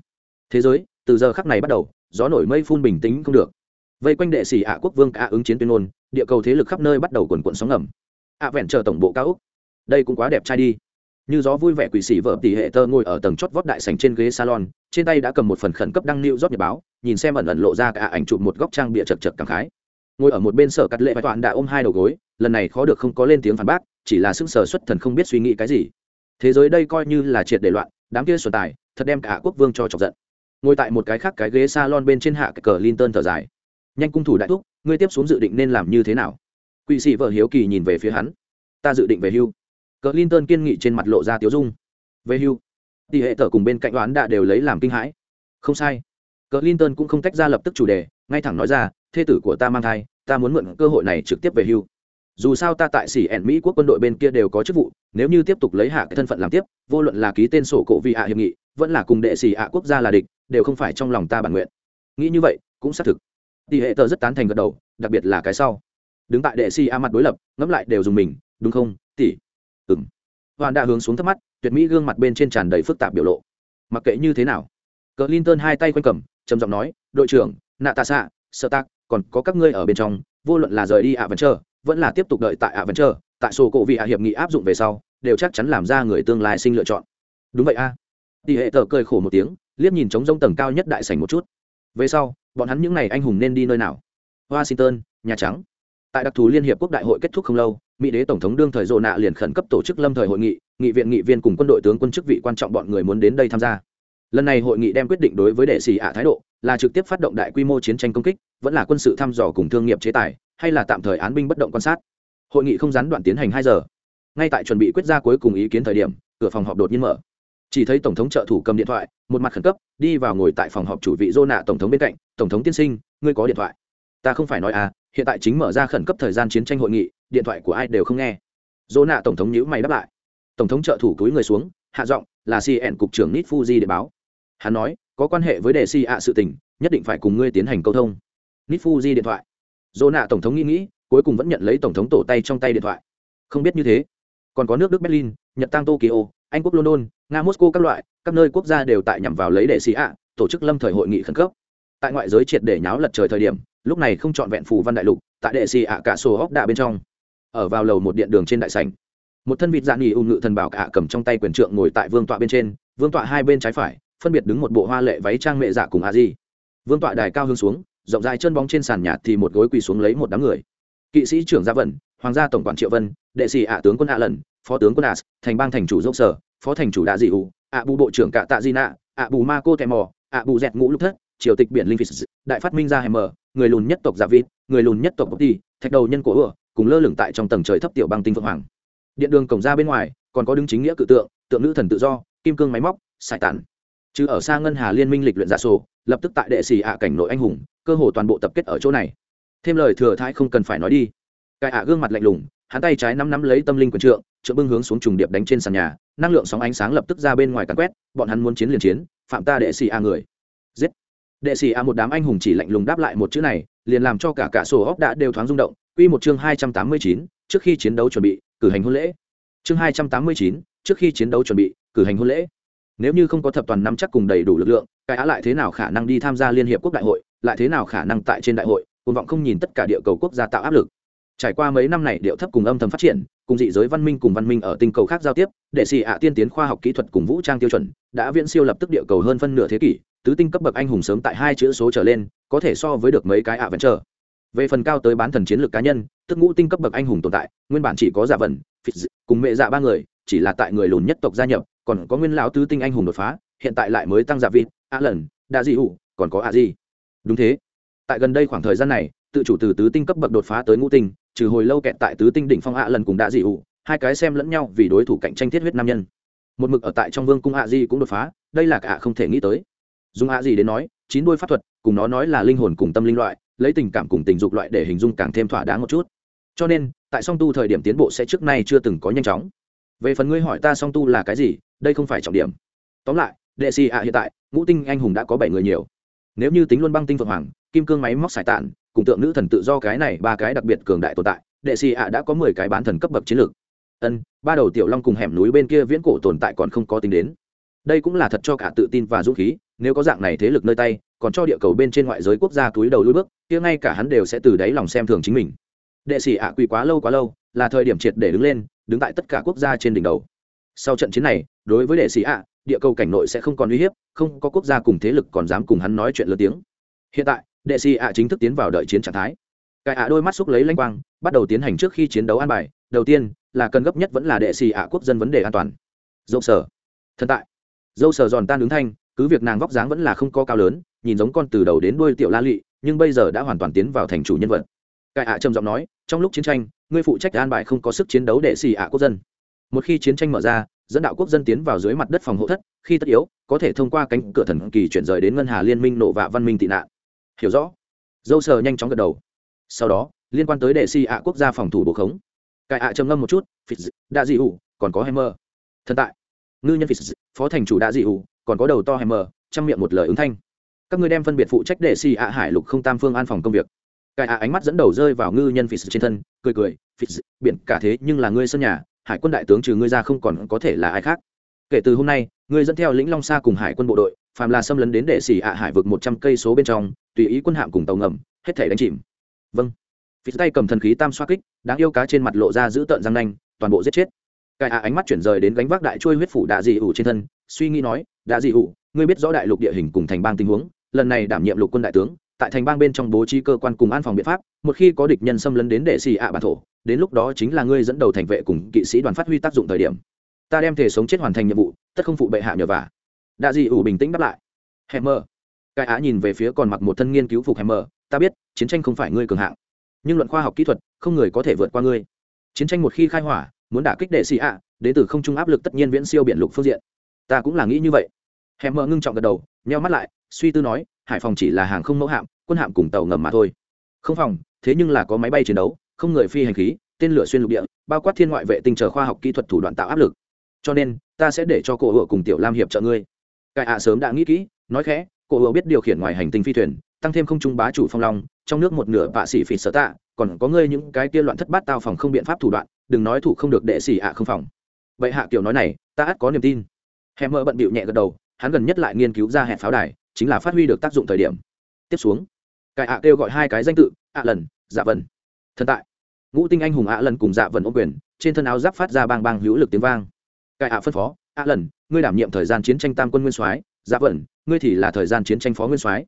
Thế giới, từ giờ khắc này bắt đầu, gió nổi mây phun bình tĩnh không được. Vây quanh đệ sĩ ạ quốc vương cả ứng chiến tuyên ngôn, địa cầu thế lực khắp nơi bắt đầu quần quận sóng ngầm. Ạ vẹn chờ tổng bộ cao úc. Đây cũng quá đẹp trai đi. Như gió vui vẻ quỷ sĩ vợ tỷ hệ tơ ngồi ở tầng chót vót đại sành trên ghế salon, trên tay đã cầm một phần khẩn cấp đăng lưu rót nhật báo, nhìn xem ẩn ẩn lộ ra cả ảnh chụp một góc trang bịa chật chật cảm khái. Ngồi ở một bên sở cắt lệ bài toàn đã ôm hai đầu gối lần này khó được không có lên tiếng phản bác, chỉ là sững sờ xuất thần không biết suy nghĩ cái gì. Thế giới đây coi như là triệt để loạn, đám kia sổ tài, thật đem cả quốc vương cho chọc giận. Ngồi tại một cái khác cái ghế salon bên trên hạ cái cờ linton thở dài. Nhanh cung thủ đại thúc, ngươi tiếp xuống dự định nên làm như thế nào? Quỵ sĩ vợ hiếu kỳ nhìn về phía hắn. Ta dự định về hưu. Cờ linton kiên nghị trên mặt lộ ra tiếu dung. Về hưu. Tỷ hệ tở cùng bên cạnh đoán đã đều lấy làm kinh hãi. Không sai. Cờ linton cũng không tách ra lập tức chủ đề, ngay thẳng nói ra, thê tử của ta mang thai, ta muốn mượn cơ hội này trực tiếp về hưu dù sao ta tại xỉ ẻn mỹ quốc quân đội bên kia đều có chức vụ, nếu như tiếp tục lấy hạ cái thân phận làm tiếp, vô luận là ký tên sổ cổ vị hạ hiệp nghị, vẫn là cùng đệ xỉ hạ quốc gia là địch, đều không phải trong lòng ta bản nguyện. Nghĩ như vậy, cũng xác thực. Tỷ hệ tờ rất tán thành gật đầu, đặc biệt là cái sau. Đứng tại đệ xỉ a mặt đối lập, ngẫm lại đều dùng mình, đúng không, tỷ? Ừng hoàn đã hướng xuống thấp mắt, tuyệt mỹ gương mặt bên trên tràn đầy phức tạp biểu lộ. Mặc kệ như thế nào cờ linton hai tay quanh cầm, trầm giọng nói, đội trưởng nạ tạ xạ sợ tạc, còn có các ngươi ở bên trong, vô luận là rời đi ạ vẫn chờ vẫn là tiếp tục đợi tại ạ vẫn chờ tại sổ cổ vị ạ hiệp nghị áp dụng về sau, đều chắc chắn làm ra người tương lai sinh lựa chọn. Đúng vậy a. À. tỷ hệ tờ cười khổ một tiếng, liếc nhìn trống rông tầng cao nhất đại sảnh một chút. Về sau, bọn hắn những n à y anh hùng nên đi nơi nào? Washington, nhà trắng. Tại đặc thù liên hiệp quốc đại hội kết thúc không lâu, mỹ đế tổng thống đương thời dồ nạ liền khẩn cấp tổ chức lâm thời hội nghị nghị viện nghị viên cùng quân đội tướng quân chức vị quan trọng bọn người muốn đến đây tham gia. Lần này hội nghị đem quyết định đối với đệ sĩ ạ thái độ, là trực tiếp phát động đại quy mô chiến tranh công kích, vẫn là quân sự thăm dò cùng thương nghiệp chế tài hay là tạm thời án binh bất động quan sát. Hội nghị không gián đoạn tiến hành hai giờ. Ngay tại chuẩn bị quyết ra cuối cùng ý kiến thời điểm, cửa phòng họp đột nhiên mở. Chỉ thấy tổng thống trợ thủ cầm điện thoại, một mặt khẩn cấp, đi vào ngồi tại phòng họp chủ vị dô nạ tổng thống bên cạnh, tổng thống tiên sinh, ngươi có điện thoại? Ta không phải nói à hiện tại chính mở ra khẩn cấp thời gian chiến tranh hội nghị, điện thoại của ai đều không nghe. Dô nạ tổng thống nhữ mày đáp lại. Tổng thống trợ thủ túi người xuống, hạ giọng, là cn cục trưởng nít fuji để báo. Hắn nói, có quan hệ với đề si ạ sự tình, nhất định phải cùng ngươi tiến hành câu thông. Nít fuji điện thoại dô nạ tổng thống nghĩ nghĩ, cuối cùng vẫn nhận lấy tổng thống tổ tay trong tay điện thoại. Không biết như thế. Còn có nước đức berlin, nhật tăng tokyo, anh quốc london, nga moscow các loại, các nơi quốc gia đều tại nhằm vào lấy đệ sĩ ạ, tổ chức lâm thời hội nghị khẩn cấp. Tại ngoại giới triệt để nháo lật trời thời điểm, lúc này không chọn vẹn phù văn đại lục, tại đệ sĩ ạ cả sổ óc đạ bên trong. Ở vào lầu một điện đường trên đại sảnh, một thân vịt dạng nghỉ ung ngự thần bảo cả cầm trong tay quyền trượng ngồi tại vương tọa bên trên, vương tọa hai bên trái phải, phân biệt đứng một bộ hoa lệ váy trang mẹ dạ cùng a di. Vương tọa đài cao hướng xuống rộng dài chân bóng trên sàn nhà thì một gối quỳ xuống lấy một đám người. Kỵ sĩ trưởng gia vân, hoàng gia tổng quản triệu vân đệ sĩ ạ tướng quân ạ lần phó tướng quân as thành bang thành chủ dốc sở phó thành chủ đạ dị ủ ạ bù bộ trưởng cạ tạ di nạ ạ bù ma cô tè mò ạ bù dẹt ngũ lúc thất triều tịch biển linh phì đại phát minh gia hèm mờ người lùn nhất tộc giả vịt người lùn nhất tộc bốc ti thạch đầu nhân cổ ửa cùng lơ lửng tại trong tầng trời thấp tiểu băng tinh phượng hoàng. Điện đường cổng ra bên ngoài còn có đứng chính nghĩa cự tượng tượng nữ thần tự do kim cương máy móc sải tản chứ ở xa ngân hà liên minh lịch luyện giả sổ, lập tức tại đệ xì ạ cảnh nội anh hùng, cơ hồ toàn bộ tập kết ở chỗ này. Thêm lời thừa thái không cần phải nói đi. Cài ạ gương mặt lạnh lùng, hắn tay trái nắm nắm lấy tâm linh quần trượng trượng bưng hướng xuống trùng điệp đánh trên sàn nhà, năng lượng sóng ánh sáng lập tức ra bên ngoài cắn quét, bọn hắn muốn chiến liền chiến, phạm ta đệ xì a người. Giết. Đệ xì a một đám anh hùng chỉ lạnh lùng đáp lại một chữ này, liền làm cho cả cả sổ óc đã đều thoáng rung động. Quy một chương hai trăm tám mươi chín, trước khi chiến đấu chuẩn bị, cử hành hôn lễ. Chương hai trăm tám mươi chín, trước khi chiến đấu chuẩn bị, cử hành hôn lễ nếu như không có thập toàn năm chắc cùng đầy đủ lực lượng, cái á lại thế nào khả năng đi tham gia liên hiệp quốc đại hội, lại thế nào khả năng tại trên đại hội côn vọng không nhìn tất cả địa cầu quốc gia tạo áp lực. Trải qua mấy năm này điệu thấp cùng âm thầm phát triển, cùng dị giới văn minh cùng văn minh ở tinh cầu khác giao tiếp đệ sĩ ạ tiên tiến khoa học kỹ thuật cùng vũ trang tiêu chuẩn, đã viễn siêu lập tức địa cầu hơn phân nửa thế kỷ, tứ tinh cấp bậc anh hùng sớm tại hai chữ số trở lên, có thể so với được mấy cái ạ vẫn chờ về phần cao tới bán thần chiến lược cá nhân, tức ngũ tinh cấp bậc anh hùng tồn tại, nguyên bản chỉ có giả vần cùng mẹ dạ ba người chỉ là tại người lùn nhất tộc gia nhập, còn có nguyên lão tứ tinh anh hùng đột phá, hiện tại lại mới tăng dạ giả vịt a lần, đa dị hụ còn có a di. Đúng thế. Tại gần đây khoảng thời gian này, tự chủ từ tứ tinh cấp bậc đột phá tới ngũ tinh, trừ hồi lâu kẹt tại tứ tinh đỉnh phong ạ lần cùng đa dị hụ hai cái xem lẫn nhau vì đối thủ cạnh tranh thiết huyết nam nhân. Một mực ở tại trong vương cung ạ di cũng đột phá, đây là cả không thể nghĩ tới. Dùng ạ gì đến nói, chín đôi pháp thuật, cùng nó nói là linh hồn cùng tâm linh loại, lấy tình cảm cùng tình dục loại để hình dung càng thêm thỏa đáng một chút. Cho nên, tại song tu thời điểm tiến bộ sẽ trước nay chưa từng có nhanh chóng về phần ngươi hỏi ta song tu là cái gì, đây không phải trọng điểm. Tóm lại, đệ xì ạ hiện tại, ngũ tinh anh hùng đã có bảy người nhiều. Nếu như tính luôn băng tinh phượng hoàng, kim cương máy móc sải tản, cùng tượng nữ thần tự do cái này ba cái đặc biệt cường đại tồn tại, đệ xì ạ đã có mười cái bán thần cấp bậc chiến lược. Ân, ba đầu tiểu long cùng hẻm núi bên kia viễn cổ tồn tại còn không có tính đến. Đây cũng là thật cho cả tự tin và dũng khí, nếu có dạng này thế lực nơi tay, còn cho địa cầu bên trên ngoại giới quốc gia túi đầu lui bước, kia ngay cả hắn đều sẽ từ đáy lòng xem thường chính mình. Đệ sĩ ạ quỳ quá lâu quá lâu, là thời điểm triệt để đứng lên đứng tại tất cả quốc gia trên đỉnh đầu. Sau trận chiến này, đối với đệ sĩ ạ, địa cầu cảnh nội sẽ không còn uy hiếp, không có quốc gia cùng thế lực còn dám cùng hắn nói chuyện lớn tiếng. Hiện tại, đệ sĩ ạ chính thức tiến vào đợi chiến trạng thái. Cải ạ đôi mắt xúc lấy lanh quang, bắt đầu tiến hành trước khi chiến đấu an bài. Đầu tiên, là cần gấp nhất vẫn là đệ sĩ ạ quốc dân vấn đề an toàn. Dâu sở thần tại. Dâu sở giòn tan đứng thanh, cứ việc nàng vóc dáng vẫn là không có cao lớn, nhìn giống con từ đầu đến đuôi tiểu la lị, nhưng bây giờ đã hoàn toàn tiến vào thành chủ nhân vật. Cai ạ trầm giọng nói, trong lúc chiến tranh, ngươi phụ trách an bài không có sức chiến đấu để xì ạ quốc dân. Một khi chiến tranh mở ra, dẫn đạo quốc dân tiến vào dưới mặt đất phòng hộ thất, khi tất yếu, có thể thông qua cánh cửa thần kỳ chuyển rời đến ngân hà liên minh nộ vạ văn minh tị nạn. Hiểu rõ. Dâu sờ nhanh chóng gật đầu. Sau đó, liên quan tới đệ si ạ quốc gia phòng thủ bộ khống. Cải ạ trầm ngâm một chút phít đã dị ủ còn có hammer. Thần tại. Ngư nhân phít phó thành chủ đã dị ủ còn có đầu to hammer trong miệng một lời ứng thanh. Các ngươi đem phân biệt phụ trách đệ si ạ hải lục không tam phương an phòng công việc cải ạ ánh mắt dẫn đầu rơi vào ngư nhân phít trên thân, cười cười phít biển cả thế nhưng là ngươi sân nhà, hải quân đại tướng trừ ngươi ra không còn có thể là ai khác. Kể từ hôm nay, ngươi dẫn theo lĩnh long sa cùng hải quân bộ đội, phàm là xâm lấn đến đệ xỉ ạ hải vực một trăm cây số bên trong, tùy ý quân hạm cùng tàu ngầm, hết thể đánh chìm. Vâng. Phía tay cầm thần khí tam xoa kích, đáng yêu cá trên mặt lộ ra giữ tợn răng nanh, toàn bộ giết chết. Cải ạ ánh mắt chuyển rời đến gánh vác đại trôi huyết phủ đạ dị ủ trên thân, suy nghĩ nói, đạ dị ủ ngươi biết rõ đại lục địa hình cùng thành bang tình huống, lần này đảm nhiệm lục quân đại tướng tại thành bang bên trong bố trí cơ quan cùng an phòng biện pháp, một khi có địch nhân xâm lấn đến đệ xì ạ bản thổ, đến lúc đó chính là ngươi dẫn đầu thành vệ cùng kỵ sĩ đoàn phát huy tác dụng thời điểm. Ta đem thể sống chết hoàn thành nhiệm vụ, tất không phụ bệ hạ nhờ vả. Đạ dị ủ bình tĩnh đáp lại. Hèm mơ cái á nhìn về phía còn mặc một thân nghiên cứu phục hèm mơ ta biết, chiến tranh không phải ngươi cường hạng, nhưng luận khoa học kỹ thuật, không người có thể vượt qua ngươi. Chiến tranh một khi khai hỏa, muốn đả kích đệ xì ạ, đến từ không trung áp lực tất nhiên viễn siêu biển lục phương diện. Ta cũng là nghĩ như vậy. Hèm mơ ngưng trọng gật đầu, nheo mắt lại, suy tư nói hải phòng chỉ là hàng không mẫu hạm, quân hạm cùng tàu ngầm mà thôi. Không phòng, thế nhưng là có máy bay chiến đấu, không người phi hành khí, tên lửa xuyên lục địa, bao quát thiên ngoại vệ tinh chờ khoa học kỹ thuật thủ đoạn tạo áp lực. Cho nên, ta sẽ để cho cổ hựa cùng tiểu lam hiệp trợ ngươi. Cải ạ sớm đã nghĩ kỹ, nói khẽ, cổ hựa biết điều khiển ngoài hành tinh phi thuyền, tăng thêm không trung bá chủ phong long, trong nước một nửa vạ sĩ phỉ sở tạ, còn có ngươi những cái kia loạn thất bát tao phòng không biện pháp thủ đoạn, đừng nói thủ không được đệ xỉ ạ không phòng. Vậy hạ kiểu nói này, ta ắt có niềm tin. Hèm mơ bận bịu nhẹ gật đầu, hắn gần nhất lại nghiên cứu ra hẹn pháo đài chính là phát huy được tác dụng thời điểm. Tiếp xuống cải ạ kêu gọi hai cái danh tự, ạ lần dạ vần. Thần tại. Ngũ tinh anh hùng ạ lần cùng dạ vần ô quyền, trên thân áo giáp phát ra bang bang hữu lực tiếng vang. Cải ạ phân phó, ạ lần, ngươi đảm nhiệm thời gian chiến tranh tam quân nguyên soái dạ vần, ngươi thì là thời gian chiến tranh phó nguyên soái.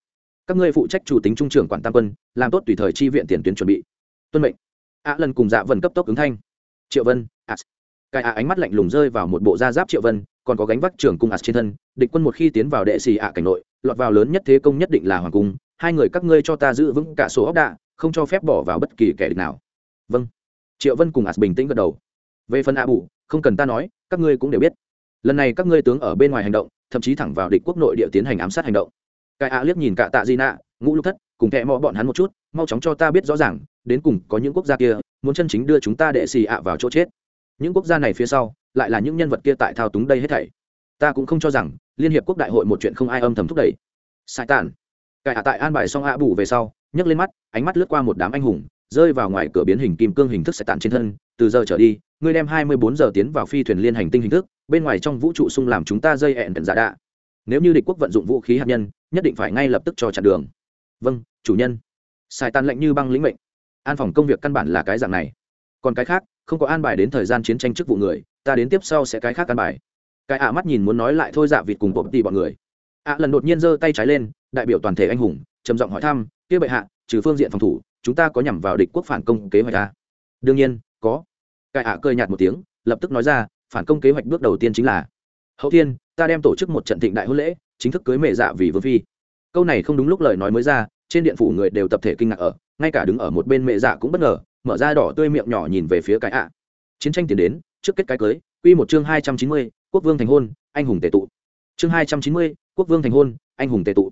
Các ngươi phụ trách chủ tính trung trưởng quản tam quân, làm tốt tùy thời chi viện tiền tuyến chuẩn bị. Tuân mệnh. Ạ lần cùng dạ vần cấp tốc ứng thanh. Triệu vân, ạ. Cải ạ ánh mắt lạnh lùng rơi vào một bộ da giáp triệu vân còn có gánh vác trưởng cung ạt trên thân, địch quân một khi tiến vào đệ xì ạ cảnh nội, lọt vào lớn nhất thế công nhất định là hoàng cung, hai người các ngươi cho ta giữ vững cả số ốc đạ, không cho phép bỏ vào bất kỳ kẻ địch nào. Vâng. Triệu vân cùng ạt bình tĩnh gật đầu. Về phần a bù, không cần ta nói, các ngươi cũng đều biết. Lần này các ngươi tướng ở bên ngoài hành động, thậm chí thẳng vào địch quốc nội địa tiến hành ám sát hành động. Cai a liếc nhìn cả tạ di nạ, ngũ lục thất, cùng kẹ mò bọn hắn một chút, mau chóng cho ta biết rõ ràng, đến cùng có những quốc gia kia, muốn chân chính đưa chúng ta đệ xì ạ vào chỗ chết. Những quốc gia này phía sau lại là những nhân vật kia tại thao túng đây hết thảy. Ta cũng không cho rằng liên hiệp quốc đại hội một chuyện không ai âm thầm thúc đẩy. Sai tàn. Cải hạ tại an bài xong ạ bù về sau, nhấc lên mắt, ánh mắt lướt qua một đám anh hùng, rơi vào ngoài cửa biến hình kim cương hình thức sẽ tàn trên thân. Từ giờ trở đi, ngươi đem hai mươi bốn giờ tiến vào phi thuyền liên hành tinh hình thức, bên ngoài trong vũ trụ xung làm chúng ta dây hẹn giả đạ. Nếu như địch quốc vận dụng vũ khí hạt nhân, nhất định phải ngay lập tức cho chặn đường. Vâng chủ nhân. Sai tàn lệnh như băng lĩnh mệnh. An phòng công việc căn bản là cái dạng này còn cái khác, không có an bài đến thời gian chiến tranh chức vụ người, ta đến tiếp sau sẽ cái khác an bài. Cái ạ mắt nhìn muốn nói lại thôi dạ vịt cùng bộ tì bọn người. Ạ lần đột nhiên giơ tay trái lên, đại biểu toàn thể anh hùng, trầm giọng hỏi thăm, kia bệ hạ, trừ phương diện phòng thủ, chúng ta có nhằm vào địch quốc phản công kế hoạch ta đương nhiên, có. Cái ạ cười nhạt một tiếng, lập tức nói ra, phản công kế hoạch bước đầu tiên chính là, hậu thiên, ta đem tổ chức một trận thịnh đại hôn lễ, chính thức cưới mẹ dạ vì vương phi. Câu này không đúng lúc lời nói mới ra, trên điện phủ người đều tập thể kinh ngạc ở, ngay cả đứng ở một bên mẹ dạ cũng bất ngờ mở ra đỏ tươi miệng nhỏ nhìn về phía cái ạ. Chiến tranh tiến đến, trước kết cái cưới, quy một chương hai trăm chín mươi, quốc vương thành hôn, anh hùng tề tụ. Chương hai trăm chín mươi, quốc vương thành hôn, anh hùng tề tụ.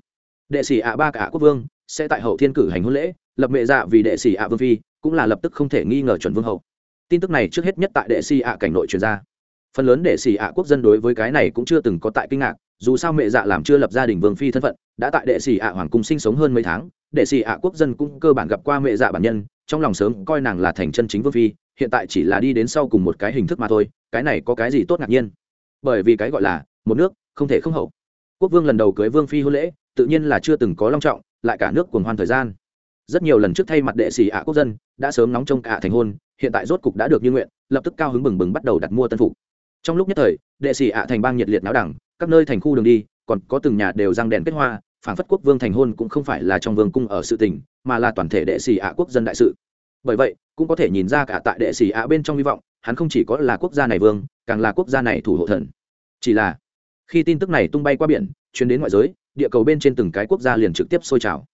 Đệ sĩ ạ ba cả quốc vương sẽ tại hậu thiên cử hành hôn lễ, lập mẹ dạ vì đệ sĩ ạ vương phi, cũng là lập tức không thể nghi ngờ chuẩn vương hậu. Tin tức này trước hết nhất tại đệ sĩ ạ cảnh nội truyền ra. Phần lớn đệ sĩ ạ quốc dân đối với cái này cũng chưa từng có tại kinh ngạc, dù sao mẹ dạ làm chưa lập gia đình vương phi thân phận, đã tại đệ sĩ ạ hoàng cung sinh sống hơn mấy tháng, đệ sĩ ạ quốc dân cũng cơ bản gặp qua mẹ dạ bản nhân trong lòng sớm coi nàng là thành chân chính vương phi, hiện tại chỉ là đi đến sau cùng một cái hình thức mà thôi, cái này có cái gì tốt ngạc nhiên? Bởi vì cái gọi là một nước không thể không hậu. Quốc vương lần đầu cưới vương phi hôn lễ, tự nhiên là chưa từng có long trọng, lại cả nước cuồng hoan thời gian. Rất nhiều lần trước thay mặt đệ sĩ ạ quốc dân, đã sớm nóng trong cả thành hôn, hiện tại rốt cục đã được như nguyện, lập tức cao hứng bừng bừng bắt đầu đặt mua tân phục. Trong lúc nhất thời, đệ sĩ ạ thành bang nhiệt liệt náo đẳng, các nơi thành khu đường đi, còn có từng nhà đều răng đèn kết hoa phản phất quốc vương thành hôn cũng không phải là trong vương cung ở sự tình, mà là toàn thể đệ sĩ ạ quốc dân đại sự. Bởi vậy, cũng có thể nhìn ra cả tại đệ sĩ ạ bên trong hy vọng, hắn không chỉ có là quốc gia này vương, càng là quốc gia này thủ hộ thần. Chỉ là, khi tin tức này tung bay qua biển chuyến đến ngoại giới, địa cầu bên trên từng cái quốc gia liền trực tiếp sôi trào.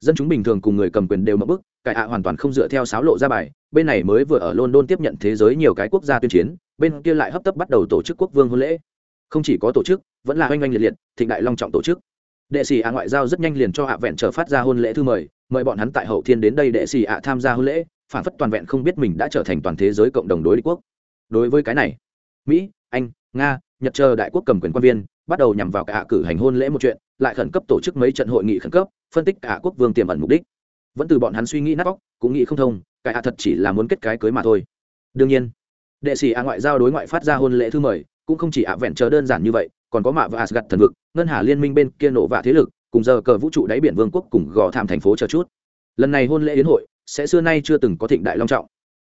Dân chúng bình thường cùng người cầm quyền đều mất bức cải ạ hoàn toàn không dựa theo sáo lộ ra bài, bên này mới vừa ở london tiếp nhận thế giới nhiều cái quốc gia tuyên chiến, bên kia lại hấp tấp bắt đầu tổ chức quốc vương hôn lễ. Không chỉ có tổ chức, vẫn là oanh oanh liệt liệt, thịnh đại long trọng tổ chức đệ sĩ ạ ngoại giao rất nhanh liền cho hạ vẹn trở phát ra hôn lễ thư mời mời bọn hắn tại hậu thiên đến đây đệ sĩ ạ tham gia hôn lễ, phản phất toàn vẹn không biết mình đã trở thành toàn thế giới cộng đồng đối địch quốc. Đối với cái này, mỹ, anh, nga, nhật chờ đại quốc cầm quyền quan viên, bắt đầu nhằm vào cả cử hành hôn lễ một chuyện, lại khẩn cấp tổ chức mấy trận hội nghị khẩn cấp, phân tích cả quốc vương tiềm ẩn mục đích. Vẫn từ bọn hắn suy nghĩ nát óc cũng nghĩ không thông cái hạ thật chỉ là muốn kết cái cưới mà thôi. Đương nhiên, đệ sĩ ạ ngoại giao đối ngoại phát ra hôn lễ thư mời, cũng không chỉ ạ vẹn chờ đơn giản như vậy còn có mạ và asgad thần vực, ngân hà liên minh bên kia nổ vạ thế lực, cùng giờ cờ vũ trụ đáy biển vương quốc cùng gò thảm thành phố chờ chút. Lần này hôn lễ yến hội, sẽ xưa nay chưa từng có thịnh đại long trọng.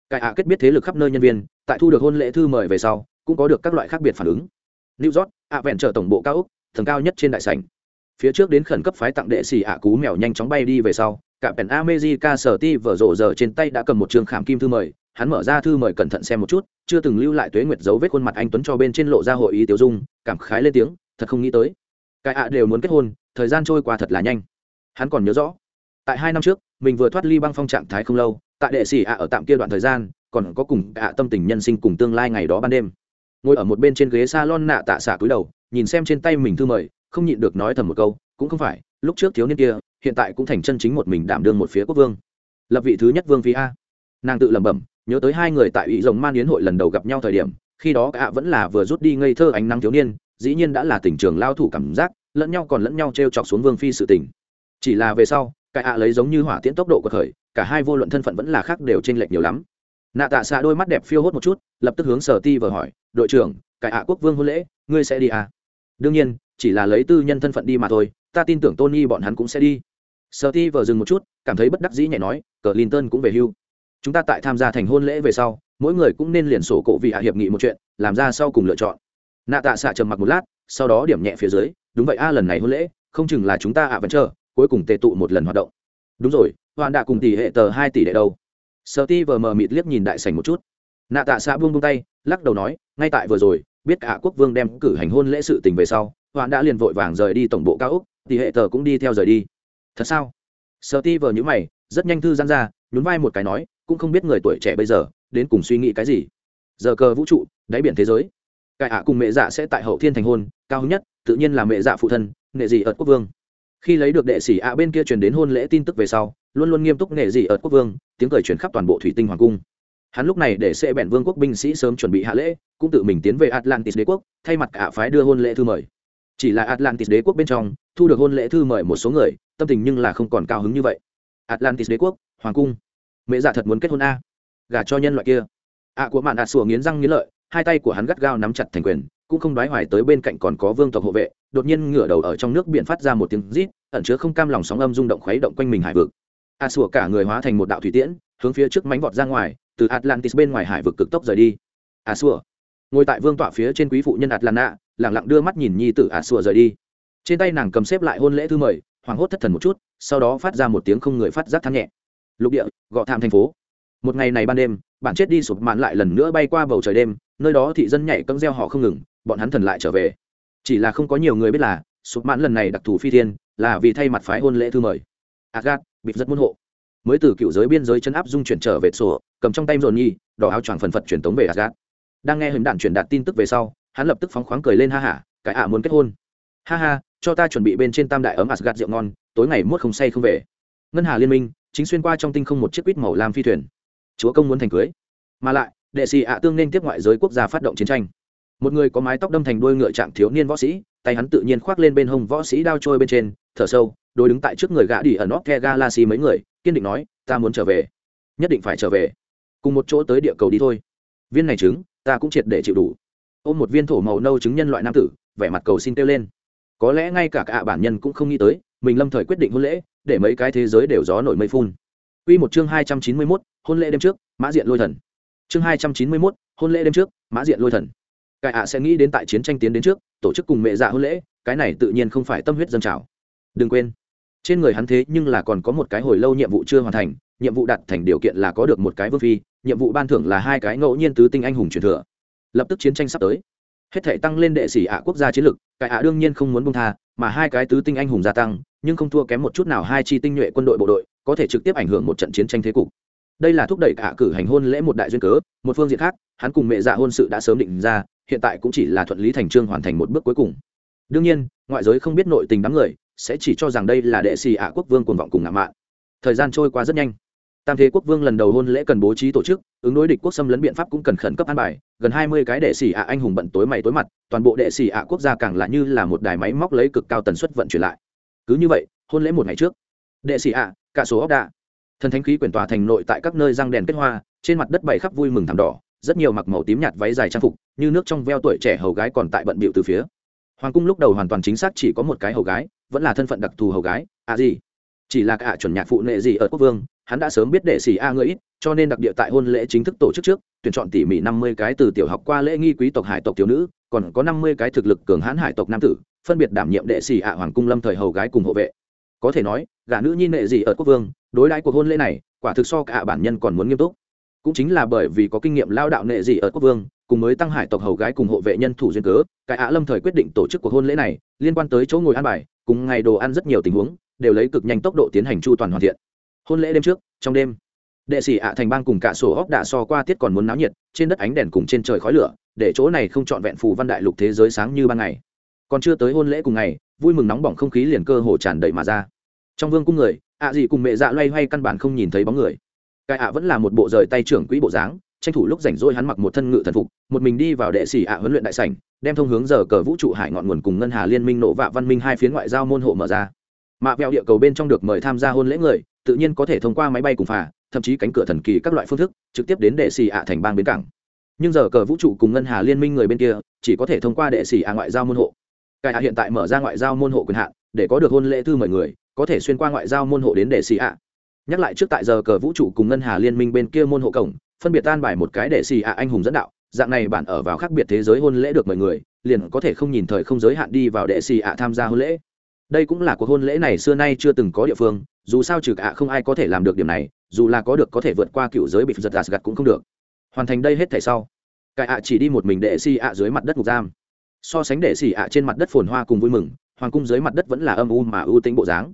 Cải ạ kết biết thế lực khắp nơi nhân viên, tại thu được hôn lễ thư mời về sau, cũng có được các loại khác biệt phản ứng. New york, ạ vẹn trở tổng bộ cao úc, tầng cao nhất trên đại sảnh. Phía trước đến khẩn cấp phái tặng đệ sĩ ạ cú mèo nhanh chóng bay đi về sau, cả pèn amejica sở ti vở rộ giờ trên tay đã cầm một trường khảm kim thư mời, hắn mở ra thư mời cẩn thận xem một chút chưa từng lưu lại tuế nguyệt dấu vết khuôn mặt anh tuấn cho bên trên lộ ra hội ý tiểu dung, cảm khái lên tiếng, thật không nghĩ tới, cái ạ đều muốn kết hôn, thời gian trôi qua thật là nhanh. Hắn còn nhớ rõ, tại hai năm trước, mình vừa thoát ly băng phong trạng thái không lâu, tại đệ sĩ ạ ở tạm kia đoạn thời gian, còn có cùng ạ tâm tình nhân sinh cùng tương lai ngày đó ban đêm. Ngồi ở một bên trên ghế salon nạ tạ xả cúi đầu, nhìn xem trên tay mình thư mời, không nhịn được nói thầm một câu, cũng không phải, lúc trước thiếu niên kia, hiện tại cũng thành chân chính một mình đảm đương một phía quốc vương. Lập vị thứ nhất vương phi a. Nàng tự lẩm bẩm nhớ tới hai người tại ủy rồng man yến hội lần đầu gặp nhau thời điểm, khi đó ạ vẫn là vừa rút đi ngây thơ ánh nắng thiếu niên, dĩ nhiên đã là tỉnh trường lao thủ cảm giác, lẫn nhau còn lẫn nhau t r e o chọc xuống vương phi sự tình. Chỉ là về sau, cái ạ lấy giống như hỏa tiễn tốc độ của khởi cả hai vô luận thân phận vẫn là khác đều t r ê n lệch nhiều lắm. Nạ tạ xạ đôi mắt đẹp phiêu hốt một chút, lập tức hướng sở ti vừa hỏi, đội trưởng, cái ạ quốc vương hôn lễ, ngươi sẽ đi à? Đương nhiên, chỉ là lấy tư nhân thân phận đi mà thôi, ta tin tưởng tony bọn hắn cũng sẽ đi. Sở ti vừa dừng một chút, cảm thấy bất đắc dĩ nhẹ nói, cờ linton cũng về hưu chúng ta tại tham gia thành hôn lễ về sau, mỗi người cũng nên liền sổ cổ vị hạ hiệp nghị một chuyện, làm ra sau cùng lựa chọn. Nạ tạ xạ trầm mặc một lát, sau đó điểm nhẹ phía dưới, đúng vậy a, lần này hôn lễ, không chừng là chúng ta ạ vẫn chờ, cuối cùng tề tụ một lần hoạt động. Đúng rồi hoàn đã cùng tỷ hệ tờ hai tỷ đệ đâu? Sợ ti vờ mờ mịt liếc nhìn đại sành một chút. Nạ tạ xạ buông buông tay, lắc đầu nói, ngay tại vừa rồi, biết cả quốc vương đem cử hành hôn lễ sự tình về sau hoàn đã liền vội vàng rời đi tổng bộ cao úc tỷ hệ tờ cũng đi theo rời đi. Thật sao? Sợ ti vờ nhữ mày, rất nhanh thư gian ra, nhún vai một cái nói cũng không biết người tuổi trẻ bây giờ đến cùng suy nghĩ cái gì. Giờ cờ vũ trụ, đáy biển thế giới. Cải ạ cùng mẹ dạ sẽ tại hậu thiên thành hôn, cao hứng nhất, tự nhiên là mẹ dạ phụ thân, nghệ dị ợt quốc vương. Khi lấy được đệ sĩ ạ bên kia truyền đến hôn lễ tin tức về sau, luôn luôn nghiêm túc nghệ dị ợt quốc vương, tiếng cười truyền khắp toàn bộ thủy tinh hoàng cung. Hắn lúc này để xe bẹn vương quốc binh sĩ sớm chuẩn bị hạ lễ, cũng tự mình tiến về atlantis đế quốc, thay mặt cả phái đưa hôn lễ thư mời. Chỉ là atlantis đế quốc bên trong, thu được hôn lễ thư mời một số người, tâm tình nhưng là không còn cao hứng như vậy. Atlantis đế quốc, hoàng cung mẹ dạ thật muốn kết hôn a. Gả cho nhân loại kia. Ạ của mạn ạ sủa nghiến răng nghiến lợi, hai tay của hắn gắt gao nắm chặt thành quyền, cũng không đoái hoài tới bên cạnh còn có vương tộc hộ vệ, đột nhiên ngửa đầu ở trong nước biển phát ra một tiếng rít, ẩn chứa không cam lòng sóng âm rung động khuấy động quanh mình hải vực. A sủa cả người hóa thành một đạo thủy tiễn, hướng phía trước mánh vọt ra ngoài, từ atlantis bên ngoài hải vực cực tốc rời đi. A sủa. Ngồi tại vương tọa phía trên quý phụ nhân atlanta lẳng lặng đưa mắt nhìn nhi tử a sủa rời đi. Trên tay nàng cầm xếp lại hôn lễ thư mời, hoảng hốt thất thần một chút, sau đó phát ra một tiếng không người phát giác than nhẹ lục địa, gọ thảm thành phố. Một ngày này ban đêm bạn chết đi sụp mạn lại lần nữa bay qua bầu trời đêm, nơi đó thị dân nhảy cẫng reo họ không ngừng, bọn hắn thần lại trở về. Chỉ là không có nhiều người biết là, sụp mạn lần này đặc thù phi thiên, là vì thay mặt phái hôn lễ thư mời. Agat bị rất muốn hộ. Mới từ cựu giới biên giới chân áp dung chuyển trở về sổ, cầm trong tay dồn nhi đỏ áo choàng phần phật truyền tống về agat đang nghe hình đạn truyền đạt tin tức về sau, hắn lập tức phóng khoáng cười lên ha hả, cái ạ muốn kết hôn. Ha ha, cho ta chuẩn bị bên trên tam đại ấm asgad rượu ngon, tối ngày muốt không say không về. Ngân hà liên minh chính xuyên qua trong tinh không một chiếc quýt màu lam phi thuyền. Chúa công muốn thành cưới. Mà lại, đệ sĩ ạ tương nên tiếp ngoại giới quốc gia phát động chiến tranh. Một người có mái tóc đâm thành đôi ngựa trạng thiếu niên võ sĩ, tay hắn tự nhiên khoác lên bên hông võ sĩ đao trôi bên trên, thở sâu đôi đứng tại trước người gã đi ở nóc the galaxy mấy người, kiên định nói, ta muốn trở về. Nhất định phải trở về. Cùng một chỗ tới địa cầu đi thôi. Viên này trứng, ta cũng triệt để chịu đủ. Ôm một viên thổ màu nâu trứng nhân loại nam tử, vẻ mặt cầu xin kêu lên. Có lẽ ngay cả cả bản nhân cũng không nghĩ tới, mình lâm thời quyết định hôn lễ để mấy cái thế giới đều gió nổi mây phun Quy một chương hai trăm chín mươi 291, hôn lễ đêm trước, Mã Diện Lôi Thần. Chương hai trăm chín mươi 291, hôn lễ đêm trước, Mã Diện Lôi Thần. Cái ạ sẽ nghĩ đến tại chiến tranh tiến đến trước, tổ chức cùng mẹ dạ hôn lễ, cái này tự nhiên không phải tâm huyết dân trào. Đừng quên, trên người hắn thế nhưng là còn có một cái hồi lâu nhiệm vụ chưa hoàn thành, nhiệm vụ đặt thành điều kiện là có được một cái vương phi, nhiệm vụ ban thưởng là hai cái ngẫu nhiên tứ tinh anh hùng truyền thừa. Lập tức chiến tranh sắp tới, hết thảy tăng lên đệ sĩ ạ quốc gia chiến lực, cái ạ đương nhiên không muốn buông tha, mà hai cái tứ tinh anh hùng gia tăng, nhưng không thua kém một chút nào hai chi tinh nhuệ quân đội bộ đội, có thể trực tiếp ảnh hưởng một trận chiến tranh thế cục. Đây là thúc đẩy cả cử hành hôn lễ một đại duyên cớ một phương diện khác hắn cùng mẹ dạ hôn sự đã sớm định ra hiện tại cũng chỉ là thuận lý thành trương hoàn thành một bước cuối cùng. Đương nhiên ngoại giới không biết nội tình đám người sẽ chỉ cho rằng đây là đệ sĩ ạ quốc vương cuồng vọng cùng ngạo mạn. Thời gian trôi qua rất nhanh tam thế quốc vương lần đầu hôn lễ cần bố trí tổ chức, ứng đối địch quốc xâm lấn biện pháp cũng cần khẩn cấp an bài, gần hai mươi cái đệ sĩ ạ anh hùng bận tối mày tối mặt, toàn bộ đệ sĩ ạ quốc gia càng là như là một đài máy móc lấy cực cao tần suất vận chuyển lại. Cứ như vậy, hôn lễ một ngày trước, đệ sĩ ạ, cả số óc đạ, thần thánh khí quyển tòa thành nội tại các nơi răng đèn kết hoa, trên mặt đất bày khắp vui mừng thảm đỏ, rất nhiều mặc màu tím nhạt váy dài trang phục, như nước trong veo tuổi trẻ hầu gái còn tại bận bịu từ phía. Hoàng cung lúc đầu hoàn toàn chính xác chỉ có một cái hầu gái, vẫn là thân phận đặc thù hầu gái à gì? Chỉ là cả chuẩn nhạc phụ nệ gì ở quốc vương hắn đã sớm biết đệ sĩ a ngươi ít, cho nên đặc địa tại hôn lễ chính thức tổ chức trước, tuyển chọn tỉ mỉ năm mươi cái từ tiểu học qua lễ nghi quý tộc hải tộc thiếu nữ, còn có năm mươi cái thực lực cường hãn hải tộc nam tử, phân biệt đảm nhiệm đệ sĩ a hoàng cung lâm thời hầu gái cùng hộ vệ. Có thể nói gả nữ nhi nệ gì ở quốc vương, đối đãi cuộc hôn lễ này, quả thực so cả bản nhân còn muốn nghiêm túc. Cũng chính là bởi vì có kinh nghiệm lao đạo nệ gì ở quốc vương, cùng mới tăng hải tộc hầu gái cùng hộ vệ nhân thủ duyên cớ, cái ạ lâm thời quyết định tổ chức cuộc hôn lễ này, liên quan tới chỗ ngồi ăn bài, cùng ngày đồ ăn rất nhiều tình huống, đều lấy cực nhanh tốc độ tiến hành chu toàn hoàn thiện hôn lễ đêm trước, trong đêm, đệ sĩ ạ thành bang cùng cả sổ óc đã so qua tiết còn muốn náo nhiệt, trên đất ánh đèn cùng trên trời khói lửa, để chỗ này không trọn vẹn phù văn đại lục thế giới sáng như ban ngày. Còn chưa tới hôn lễ cùng ngày, vui mừng nóng bỏng không khí liền cơ hồ tràn đầy mà ra. Trong vương cung người, ạ gì cùng mẹ dạ loay hoay căn bản không nhìn thấy bóng người. Cái ạ vẫn là một bộ rời tay trưởng quỹ bộ dáng, tranh thủ lúc rảnh rỗi hắn mặc một thân ngự thần phục, một mình đi vào đệ sĩ ạ huấn luyện đại sảnh, đem thông hướng giờ cờ vũ trụ hải ngọn nguồn cùng ngân hà liên minh nộ vạ văn minh hai phía ngoại giao môn hộ mở ra. Mạ vẹo địa cầu bên trong được mời tham gia hôn lễ người tự nhiên có thể thông qua máy bay cùng phà, thậm chí cánh cửa thần kỳ các loại phương thức, trực tiếp đến đệ xì ạ thành bang bến cảng. Nhưng giờ cờ vũ trụ cùng ngân hà liên minh người bên kia, chỉ có thể thông qua đệ xì ạ ngoại giao môn hộ. Cải hạ hiện tại mở ra ngoại giao môn hộ quyền hạn, để có được hôn lễ thư mời người, có thể xuyên qua ngoại giao môn hộ đến đệ xì ạ. Nhắc lại trước tại giờ cờ vũ trụ cùng ngân hà liên minh bên kia môn hộ cổng, phân biệt tan bài một cái đệ xì ạ anh hùng dẫn đạo, dạng này bản ở vào khác biệt thế giới hôn lễ được mời người, liền có thể không nhìn thời không giới hạn đi vào đệ xì ạ tham gia hôn lễ. Đây cũng là cuộc hôn lễ này xưa nay chưa từng có địa phương dù sao trừ cả không ai có thể làm được điểm này, dù là có được có thể vượt qua cựu giới bị giật gạt gạt cũng không được. Hoàn thành đây hết thể sau, cải ạ chỉ đi một mình đệ xì ạ dưới mặt đất ngục giam. So sánh đệ xì ạ trên mặt đất phồn hoa cùng vui mừng, hoàng cung dưới mặt đất vẫn là âm u mà ưu tính bộ dáng.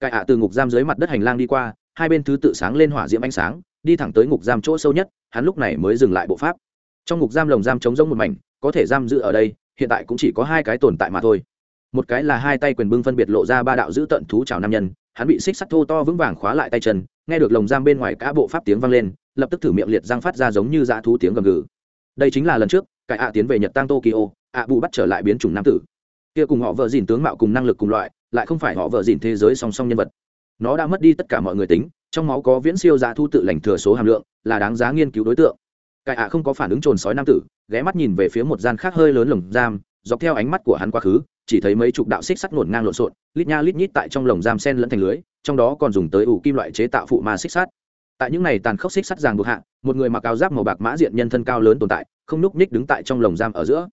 Cải ạ từ ngục giam dưới mặt đất hành lang đi qua, hai bên thứ tự sáng lên hỏa diễm ánh sáng, đi thẳng tới ngục giam chỗ sâu nhất, hắn lúc này mới dừng lại bộ pháp. Trong ngục giam lồng giam chống rỗng một mảnh, có thể giam giữ ở đây, hiện tại cũng chỉ có hai cái tồn tại mà thôi. Một cái là hai tay quyền bưng phân biệt lộ ra ba đạo giữ tận thú chào nam nhân hắn bị xích sắt thô to vững vàng khóa lại tay chân, nghe được lồng giam bên ngoài cả bộ pháp tiếng vang lên, lập tức thử miệng liệt răng phát ra giống như dã thú tiếng gầm gừ. Đây chính là lần trước cái ạ tiến về nhật tăng tokyo, ạ bù bắt trở lại biến chủng nam tử. Kia cùng họ vợ dìn tướng mạo cùng năng lực cùng loại, lại không phải họ vợ dìn thế giới song song nhân vật. Nó đã mất đi tất cả mọi người tính, trong máu có viễn siêu dã thu tự lành thừa số hàm lượng, là đáng giá nghiên cứu đối tượng. Cải ạ không có phản ứng trồn sói nam tử, ghé mắt nhìn về phía một gian khác hơi lớn lồng giam, dọc theo ánh mắt của hắn quá khứ chỉ thấy mấy chục đạo xích sắt ngổn ngang lộn xộn, lít nha lít nhít tại trong lồng giam sen lẫn thành lưới, trong đó còn dùng tới ủ kim loại chế tạo phụ ma xích sắt. Tại những này tàn khốc xích sắt ràng buộc hạ, một người mặc áo giáp màu bạc mã diện nhân thân cao lớn tồn tại, không núc ních đứng tại trong lồng giam ở giữa.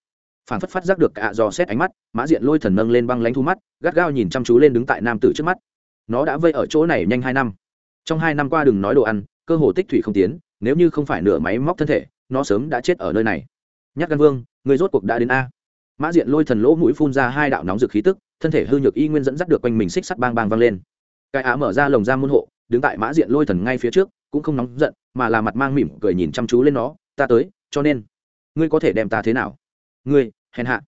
Phản phất phát giác được cả dò xét ánh mắt, mã diện lôi thần nâng lên băng lánh thu mắt, gắt gao nhìn chăm chú lên đứng tại nam tử trước mắt. Nó đã vây ở chỗ này nhanh hai năm. Trong hai năm qua đừng nói đồ ăn, cơ hồ tích thủy không tiến, nếu như không phải nửa máy móc thân thể, nó sớm đã chết ở nơi này. Nhắc gan vương, người rốt cuộc đã đến a mã diện lôi thần lỗ mũi phun ra hai đạo nóng rực khí tức, thân thể hư nhược y nguyên dẫn dắt được quanh mình xích sắt bang bang vang lên. Cái á mở ra lồng ra môn hộ, đứng tại mã diện lôi thần ngay phía trước, cũng không nóng giận, mà là mặt mang mỉm cười nhìn chăm chú lên nó, ta tới, cho nên, ngươi có thể đem ta thế nào? Ngươi, hèn hạ.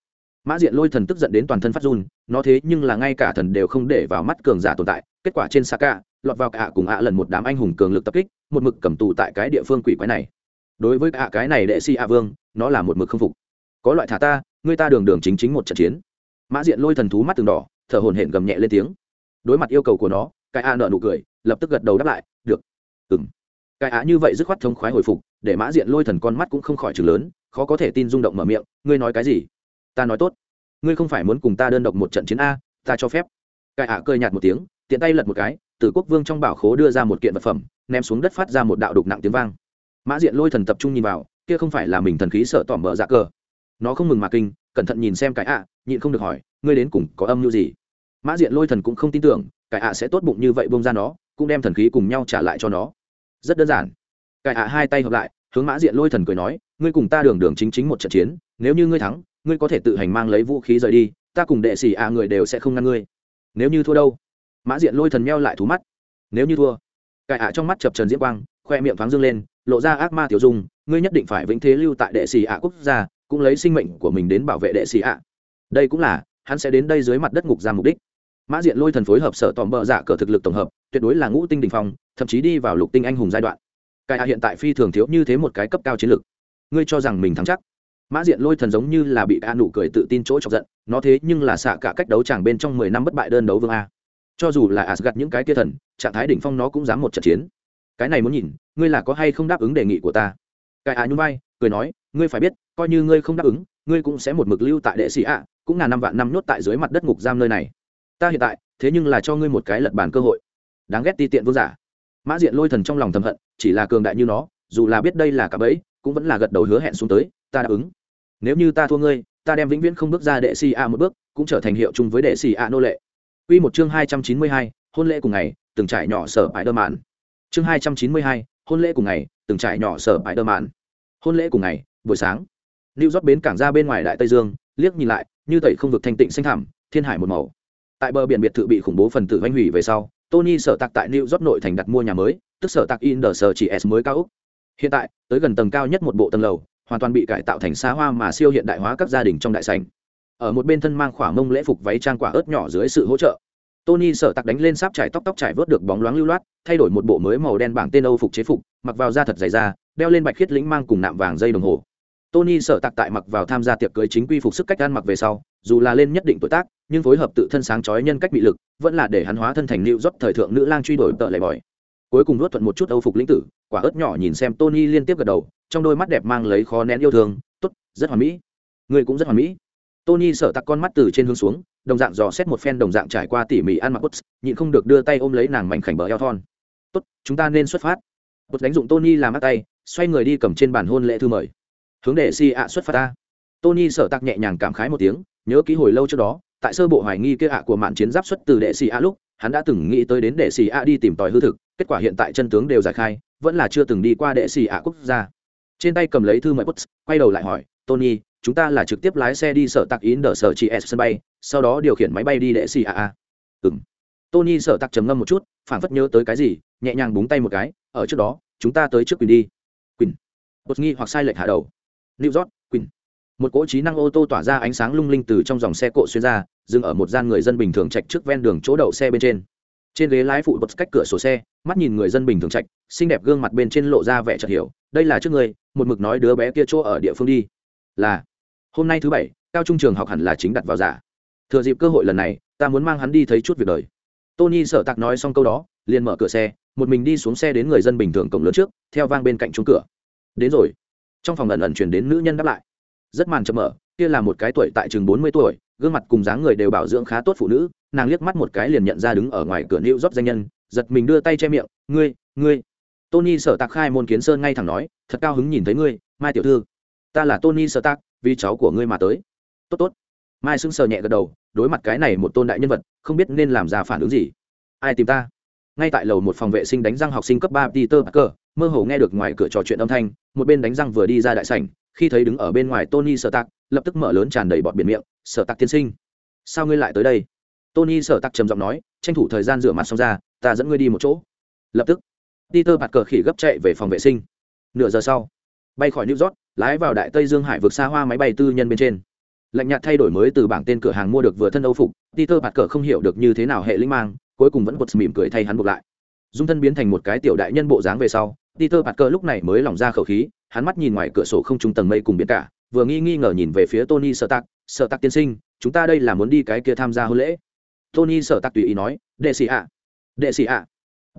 Mã diện lôi thần tức giận đến toàn thân phát run, nó thế nhưng là ngay cả thần đều không để vào mắt cường giả tồn tại, kết quả trên xa cả lọt vào cả cùng ạ lần một đám anh hùng cường lực tập kích, một mực cầm tù tại cái địa phương quỷ quái này. Đối với cả cái này đệ si ạ vương, nó là một mực không phục. Có loại thả ta ngươi ta đường đường chính chính một trận chiến. Mã diện lôi thần thú mắt từng đỏ, thở hồn hển gầm nhẹ lên tiếng. Đối mặt yêu cầu của nó cái a nợ nụ cười, lập tức gật đầu đáp lại, được. Ừng cái á như vậy dứt khoát thông khoái hồi phục, để mã diện lôi thần con mắt cũng không khỏi chừng lớn, khó có thể tin rung động mở miệng, ngươi nói cái gì? Ta nói tốt. Ngươi không phải muốn cùng ta đơn độc một trận chiến a, ta cho phép. Cái á cười nhạt một tiếng, tiện tay lật một cái, từ quốc vương trong bảo khố đưa ra một kiện vật phẩm, ném xuống đất phát ra một đạo đục nặng tiếng vang. Mã diện lôi thần tập trung nhìn vào, kia không phải là mình thần khí sợ tỏm mở dạ cờ nó không mừng mà kinh, cẩn thận nhìn xem cái ạ, nhịn không được hỏi, ngươi đến cùng có âm mưu gì? Mã diện lôi thần cũng không tin tưởng, cái ạ sẽ tốt bụng như vậy bông ra nó, cũng đem thần khí cùng nhau trả lại cho nó. Rất đơn giản. Cái ạ hai tay hợp lại, hướng mã diện lôi thần cười nói, ngươi cùng ta đường đường chính chính một trận chiến, nếu như ngươi thắng, ngươi có thể tự hành mang lấy vũ khí rời đi, ta cùng đệ sĩ ạ người đều sẽ không ngăn ngươi. Nếu như thua đâu? Mã diện lôi thần meo lại thú mắt. Nếu như thua. Cái ạ trong mắt chập trần diễm quang, khoe miệng thoáng dương lên, lộ ra ác ma tiểu dung, ngươi nhất định phải vĩnh thế lưu tại đệ sĩ ạ quốc gia cũng lấy sinh mệnh của mình đến bảo vệ đệ sĩ ạ. Đây cũng là, hắn sẽ đến đây dưới mặt đất ngục ra mục đích. Mã diện lôi thần phối hợp sở tòm bờ giả cờ thực lực tổng hợp, tuyệt đối là ngũ tinh đình phong, thậm chí đi vào lục tinh anh hùng giai đoạn. Cài hạ hiện tại phi thường thiếu như thế một cái cấp cao chiến lược. Ngươi cho rằng mình thắng chắc? Mã diện lôi thần giống như là bị a nụ cười tự tin chỗ chọc giận, nó thế nhưng là xạ cả cách đấu tràng bên trong mười năm bất bại đơn đấu vương a. Cho dù là asgad những cái kia thần, trạng thái đỉnh phong nó cũng dám một trận chiến. Cái này muốn nhìn, ngươi là có hay không đáp ứng đề nghị của ta? Cái a nhún vai, cười nói ngươi phải biết coi như ngươi không đáp ứng ngươi cũng sẽ một mực lưu tại đệ sĩ ạ cũng ngàn năm vạn năm nhốt tại dưới mặt đất ngục giam nơi này. Ta hiện tại thế nhưng là cho ngươi một cái lật bàn cơ hội. Đáng ghét ti tiện vương giả. Mã diện lôi thần trong lòng thầm hận chỉ là cường đại như nó dù là biết đây là cả bẫy cũng vẫn là gật đầu hứa hẹn xuống tới ta đáp ứng. Nếu như ta thua ngươi ta đem vĩnh viễn không bước ra đệ sĩ a một bước cũng trở thành hiệu chung với đệ sĩ a nô lệ. Quy một chương hai trăm chín mươi hai, hôn lễ cùng ngày, từng trải nhỏ sở bãi đơ mạn. Chương hai trăm chín mươi hai, hôn lễ cùng ngày, từng trải nhỏ sở bãi đơ mạn. Hôn lễ cùng ngày, buổi sáng. Lưu rót bến cảng ra bên ngoài đại Tây Dương, liếc nhìn lại, như tẩy không vực thanh tịnh xanh thẳm, thiên hải một màu. Tại bờ biển biệt thự bị khủng bố phần tử hoanh hủy về sau, Tony sở tạc tại New York nội thành đặt mua nhà mới, tức sở tạc in the sở chỉ S mới cao ốc. Hiện tại, tới gần tầng cao nhất một bộ tầng lầu, hoàn toàn bị cải tạo thành xa hoa mà siêu hiện đại hóa các gia đình trong đại sảnh. Ở một bên thân mang khỏa mông lễ phục váy trang quả ớt nhỏ dưới sự hỗ trợ. Tony sở tạc đánh lên sáp trải tóc tóc trải vớt được bóng loáng lưu loát, thay đổi một bộ mới màu đen bảng tên Âu phục chế phục, mặc vào da thật dày da, đeo lên bạch khiết lĩnh mang cùng nạm vàng dây đồng hồ. Tony sở tạc tại mặc vào tham gia tiệc cưới chính quy phục sức cách ăn mặc về sau, dù là lên nhất định tuổi tác, nhưng phối hợp tự thân sáng chói nhân cách bị lực, vẫn là để hắn hóa thân thành lưu rót thời thượng nữ lang truy đuổi tợ lệ bòi. Cuối cùng nuốt thuận một chút Âu phục lĩnh tử, quả ớt nhỏ nhìn xem Tony liên tiếp gật đầu, trong đôi mắt đẹp mang lấy khó nén yêu thương, tốt, rất hoàn mỹ. Người cũng rất hoàn mỹ. Tony sợ tặc con mắt từ trên hướng xuống, đồng dạng dò xét một phen đồng dạng trải qua tỉ mỉ ăn mặc bút, nhịn không được đưa tay ôm lấy nàng mảnh khảnh bờ eo thon. "Tốt, chúng ta nên xuất phát." Bút đánh dụng Tony làm mắt tay, xoay người đi cầm trên bàn hôn lễ thư mời. Hướng để Si ạ xuất phát ta. Tony sở tặc nhẹ nhàng cảm khái một tiếng, nhớ ký hồi lâu trước đó, tại sơ bộ hoài nghi kia ạ của mạn chiến giáp xuất từ đệ Si ạ lúc, hắn đã từng nghĩ tới đến đệ Si ạ đi tìm tòi hư thực, kết quả hiện tại chân tướng đều giải khai, vẫn là chưa từng đi qua đệ Si ạ quốc gia. Trên tay cầm lấy thư mời bút, quay đầu lại hỏi, "Tony, chúng ta là trực tiếp lái xe đi sở tạc in đờ sở chị s sân bay sau đó điều khiển máy bay đi đệ xì ạ à. a ừng tony sở tạc trầm ngâm một chút phản phất nhớ tới cái gì nhẹ nhàng búng tay một cái ở trước đó chúng ta tới trước quyền đi. Quyền bột nghi hoặc sai lệch hạ đầu new york Quỳnh, một cỗ trí năng ô tô tỏa ra ánh sáng lung linh từ trong dòng xe cộ xuyên ra dừng ở một gian người dân bình thường chạy trước ven đường chỗ đậu xe bên trên. Trên ghế lái phụ bật cách cửa sổ xe mắt nhìn người dân bình thường chạy, xinh đẹp gương mặt bên trên lộ ra vẻ chợt hiểu đây là trước người một mực nói đứa bé kia chỗ ở địa phương đi. Là hôm nay thứ bảy cao trung trường học hẳn là chính đặt vào giả. Thừa dịp cơ hội lần này ta muốn mang hắn đi thấy chút việc đời. Tony sợ tặc nói xong câu đó liền mở cửa xe một mình đi xuống xe đến người dân bình thường cổng lớn trước theo vang bên cạnh chung cửa. Đến rồi trong phòng ẩn ẩn chuyển đến nữ nhân đáp lại. Rất màn chậm mở, kia là một cái tuổi tại chừng bốn mươi tuổi, gương mặt cùng dáng người đều bảo dưỡng khá tốt phụ nữ, nàng liếc mắt một cái liền nhận ra đứng ở ngoài cửa nịu dóp danh nhân, giật mình đưa tay che miệng, ngươi ngươi. Tony sở tạc khai môn kiến sơn ngay thẳng nói, thật cao hứng nhìn thấy ngươi, mai tiểu thư. Ta là tony sở tạc, vì cháu của ngươi mà tới. Tốt tốt. Mai sững sờ nhẹ gật đầu, đối mặt cái này một tôn đại nhân vật, không biết nên làm ra phản ứng gì. Ai tìm ta? Ngay tại lầu một phòng vệ sinh đánh răng học sinh cấp ba peter parker mơ hồ nghe được ngoài cửa trò chuyện âm thanh, một bên đánh răng vừa đi ra đại sảnh, khi thấy đứng ở bên ngoài tony sợ tạc, lập tức mở lớn tràn đầy bọt biển miệng sợ tạc tiên sinh, sao ngươi lại tới đây? Tony sợ tạc trầm giọng nói, tranh thủ thời gian rửa mặt xong ra, ta dẫn ngươi đi một chỗ. Lập tức, peter parker khỉ gấp chạy về phòng vệ sinh. Nửa giờ sau, bay khỏi new york, lái vào đại tây dương hải vượt xa hoa máy bay tư nhân bên trên. Lạnh nhạt thay đổi mới từ bảng tên cửa hàng mua được vừa thân âu phục, peter bạt cờ không hiểu được như thế nào hệ linh mang, cuối cùng vẫn bật mỉm cười thay hắn buộc lại dung thân biến thành một cái tiểu đại nhân bộ dáng về sau peter bạt cờ lúc này mới lỏng ra khẩu khí hắn mắt nhìn ngoài cửa sổ không trung tầng mây cùng biển cả vừa nghi nghi ngờ nhìn về phía tony sợ tạc sợ tạc tiên sinh chúng ta đây là muốn đi cái kia tham gia hôn lễ. Tony sợ tạc tùy ý nói đệ sĩ ạ đệ sĩ ạ.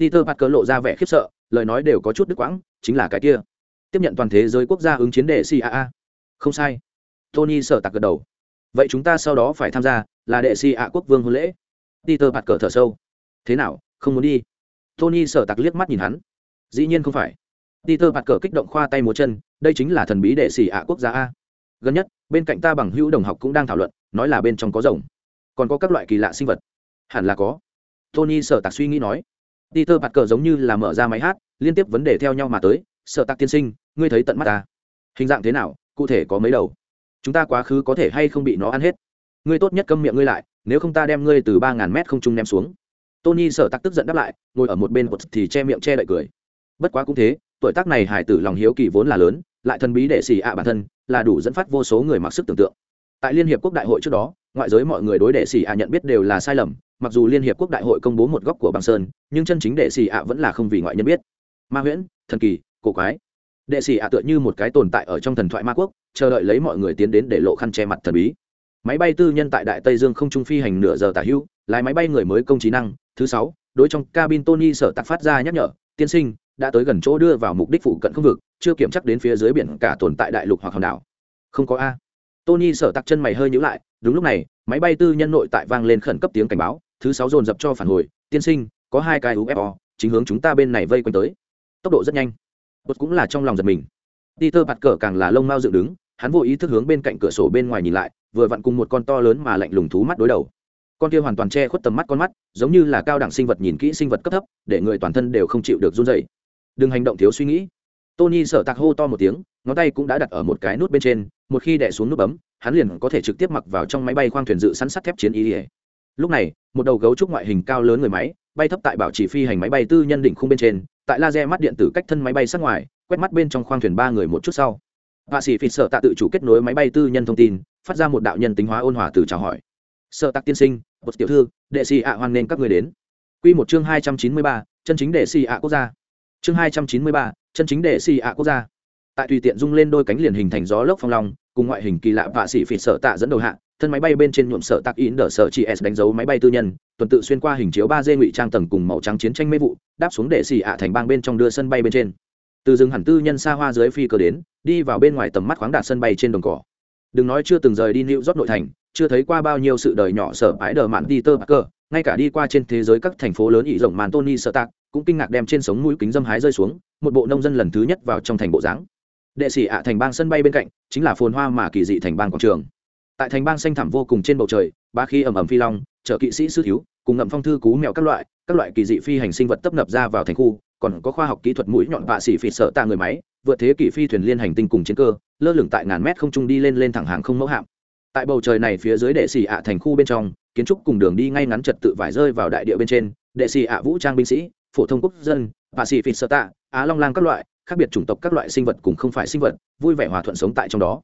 Peter bạt cờ lộ ra vẻ khiếp sợ lời nói đều có chút đứt quãng chính là cái kia. Tiếp nhận toàn thế giới quốc gia ứng chiến đệ sĩ à à, không sai. Tony sợ tặc gật đầu. Vậy chúng ta sau đó phải tham gia là đệ cia quốc vương hôn lễ. Peter bạt cờ thở sâu. Thế nào không muốn đi? Tony sợ tặc liếc mắt nhìn hắn. Dĩ nhiên không phải. Peter bạt cờ kích động khoa tay múa chân, đây chính là thần bí đệ sĩ ạ quốc gia a. Gần nhất, bên cạnh ta bằng hữu đồng học cũng đang thảo luận, nói là bên trong có rồng. Còn có các loại kỳ lạ sinh vật. Hẳn là có. Tony sợ tặc suy nghĩ nói. Peter bạt cờ giống như là mở ra máy hát, liên tiếp vấn đề theo nhau mà tới. Sợ tặc tiên sinh, ngươi thấy tận mắt ta. Hình dạng thế nào, cụ thể có mấy đầu? Chúng ta quá khứ có thể hay không bị nó ăn hết? Ngươi tốt nhất câm miệng ngươi lại, nếu không ta đem ngươi từ ba ngàn mét không trung ném xuống tony sợ Tắc tức giận đáp lại, ngồi ở một bên một thì che miệng che đậy cười. Bất quá cũng thế, tuổi tác này hải tử lòng hiếu kỳ vốn là lớn, lại thần bí đệ xì ạ bản thân, là đủ dẫn phát vô số người mặc sức tưởng tượng. Tại liên hiệp quốc đại hội trước đó, ngoại giới mọi người đối đệ xì ạ nhận biết đều là sai lầm, mặc dù liên hiệp quốc đại hội công bố một góc của băng sơn, nhưng chân chính đệ xì ạ vẫn là không vì ngoại nhân biết. Ma huyễn, thần kỳ, cổ quái. Đệ sĩ ạ tựa như một cái tồn tại ở trong thần thoại ma quốc, chờ đợi lấy mọi người tiến đến để lộ khăn che mặt thần bí. Máy bay tư nhân tại đại tây dương không trung phi hành nửa giờ tả hữu lái máy bay người mới công trí năng. Thứ sáu, đối trong cabin tony sở tạc phát ra nhắc nhở, tiên sinh, đã tới gần chỗ đưa vào mục đích phụ cận không vực, chưa kiểm chắc đến phía dưới biển cả tồn tại đại lục hoặc hòn đảo. Không có a. Tony sở tặc chân mày hơi nhữ lại, đúng lúc này, máy bay tư nhân nội tại vang lên khẩn cấp tiếng cảnh báo, thứ sáu dồn dập cho phản hồi, tiên sinh, có hai cái ufo chính hướng chúng ta bên này vây quanh tới. Tốc độ rất nhanh. Bột cũng là trong lòng giật mình. Peter bạt cờ càng là lông mao dựng đứng, hắn vô ý thức hướng bên cạnh cửa sổ bên ngoài nhìn lại, vừa vặn cùng một con to lớn mà lạnh lùng thú mắt đối đầu con kia hoàn toàn che khuất tầm mắt con mắt, giống như là cao đẳng sinh vật nhìn kỹ sinh vật cấp thấp, để người toàn thân đều không chịu được run dày đừng hành động thiếu suy nghĩ. Tony sợ tạc hô to một tiếng, ngón tay cũng đã đặt ở một cái nút bên trên, một khi đẻ xuống nút bấm, hắn liền có thể trực tiếp mặc vào trong máy bay khoang thuyền dự sẵn sắt thép chiến ý ỉa lúc này, một đầu gấu trúc ngoại hình cao lớn người máy, bay thấp tại bảo chỉ phi hành máy bay tư nhân đỉnh khung bên trên, tại laser mắt điện tử cách thân máy bay sát ngoài, quét mắt bên trong khoang thuyền ba người một chút sau. Họa sĩ phi sợ tạ tự chủ kết nối máy bay tư nhân thông tin, phát ra một đạo nhân tính hóa ôn hòa từ chào hỏi. Sợ tạc tiên sinh một tiểu thư, đệ sĩ ạ hoan nên các người đến. Q một chương hai trăm chín mươi ba, chân chính đệ sĩ ạ quốc gia. Chương hai trăm chín mươi ba, chân chính đệ sĩ ạ quốc gia. Tại tùy tiện rung lên đôi cánh liền hình thành gió lốc phong long, cùng ngoại hình kỳ lạ vạ sĩ phỉ sợ tạ dẫn đầu hạ, thân máy bay bên trên nhuộm sợ tạc in đỡ sợ chị s đánh dấu máy bay tư nhân, tuần tự xuyên qua hình chiếu ba d ngụy trang tầng cùng màu trắng chiến tranh mê vụ, đáp xuống đệ xì ạ thành bang bên trong đưa sân bay bên trên. Từ rừng hẳn tư nhân xa hoa dưới phi cơ đến, đi vào bên ngoài tầm mắt khoáng đạt sân bay trên đồng cỏ. Đừng nói chưa từng rời đi new york nội thành chưa thấy qua bao nhiêu sự đời nhỏ sở ái đờ mạn đi tơ cơ ngay cả đi qua trên thế giới các thành phố lớn ỵ rộng màn tony sợ tạc, cũng kinh ngạc đem trên sống mũi kính dâm hái rơi xuống, một bộ nông dân lần thứ nhất vào trong thành bộ dáng. Đệ sĩ ạ thành bang sân bay bên cạnh, chính là phồn hoa mà kỳ dị thành bang quảng trường. Tại thành bang xanh thẳm vô cùng trên bầu trời, ba khi ầm ầm phi long, chở kỵ sĩ sư thiếu, cùng ngậm phong thư cú mèo các loại các loại kỳ dị phi hành sinh vật tấp nập ra vào thành khu, còn có khoa học kỹ thuật mũi nhọn vạ xỉ phỉ sợ tạ người máy, vượt thế kỷ phi thuyền liên hành tinh cùng chiến cơ, lơ lửng tại ngàn mét không trung đi lên lên thẳng hàng không mẫu hạm tại bầu trời này phía dưới đệ xì ạ thành khu bên trong, kiến trúc cùng đường đi ngay ngắn trật tự vải rơi vào đại địa bên trên, đệ xì ạ vũ trang binh sĩ, phổ thông quốc dân và xì phỉ sơ tạ, á long lang các loại, khác biệt chủng tộc các loại sinh vật cùng không phải sinh vật, vui vẻ hòa thuận sống tại trong đó.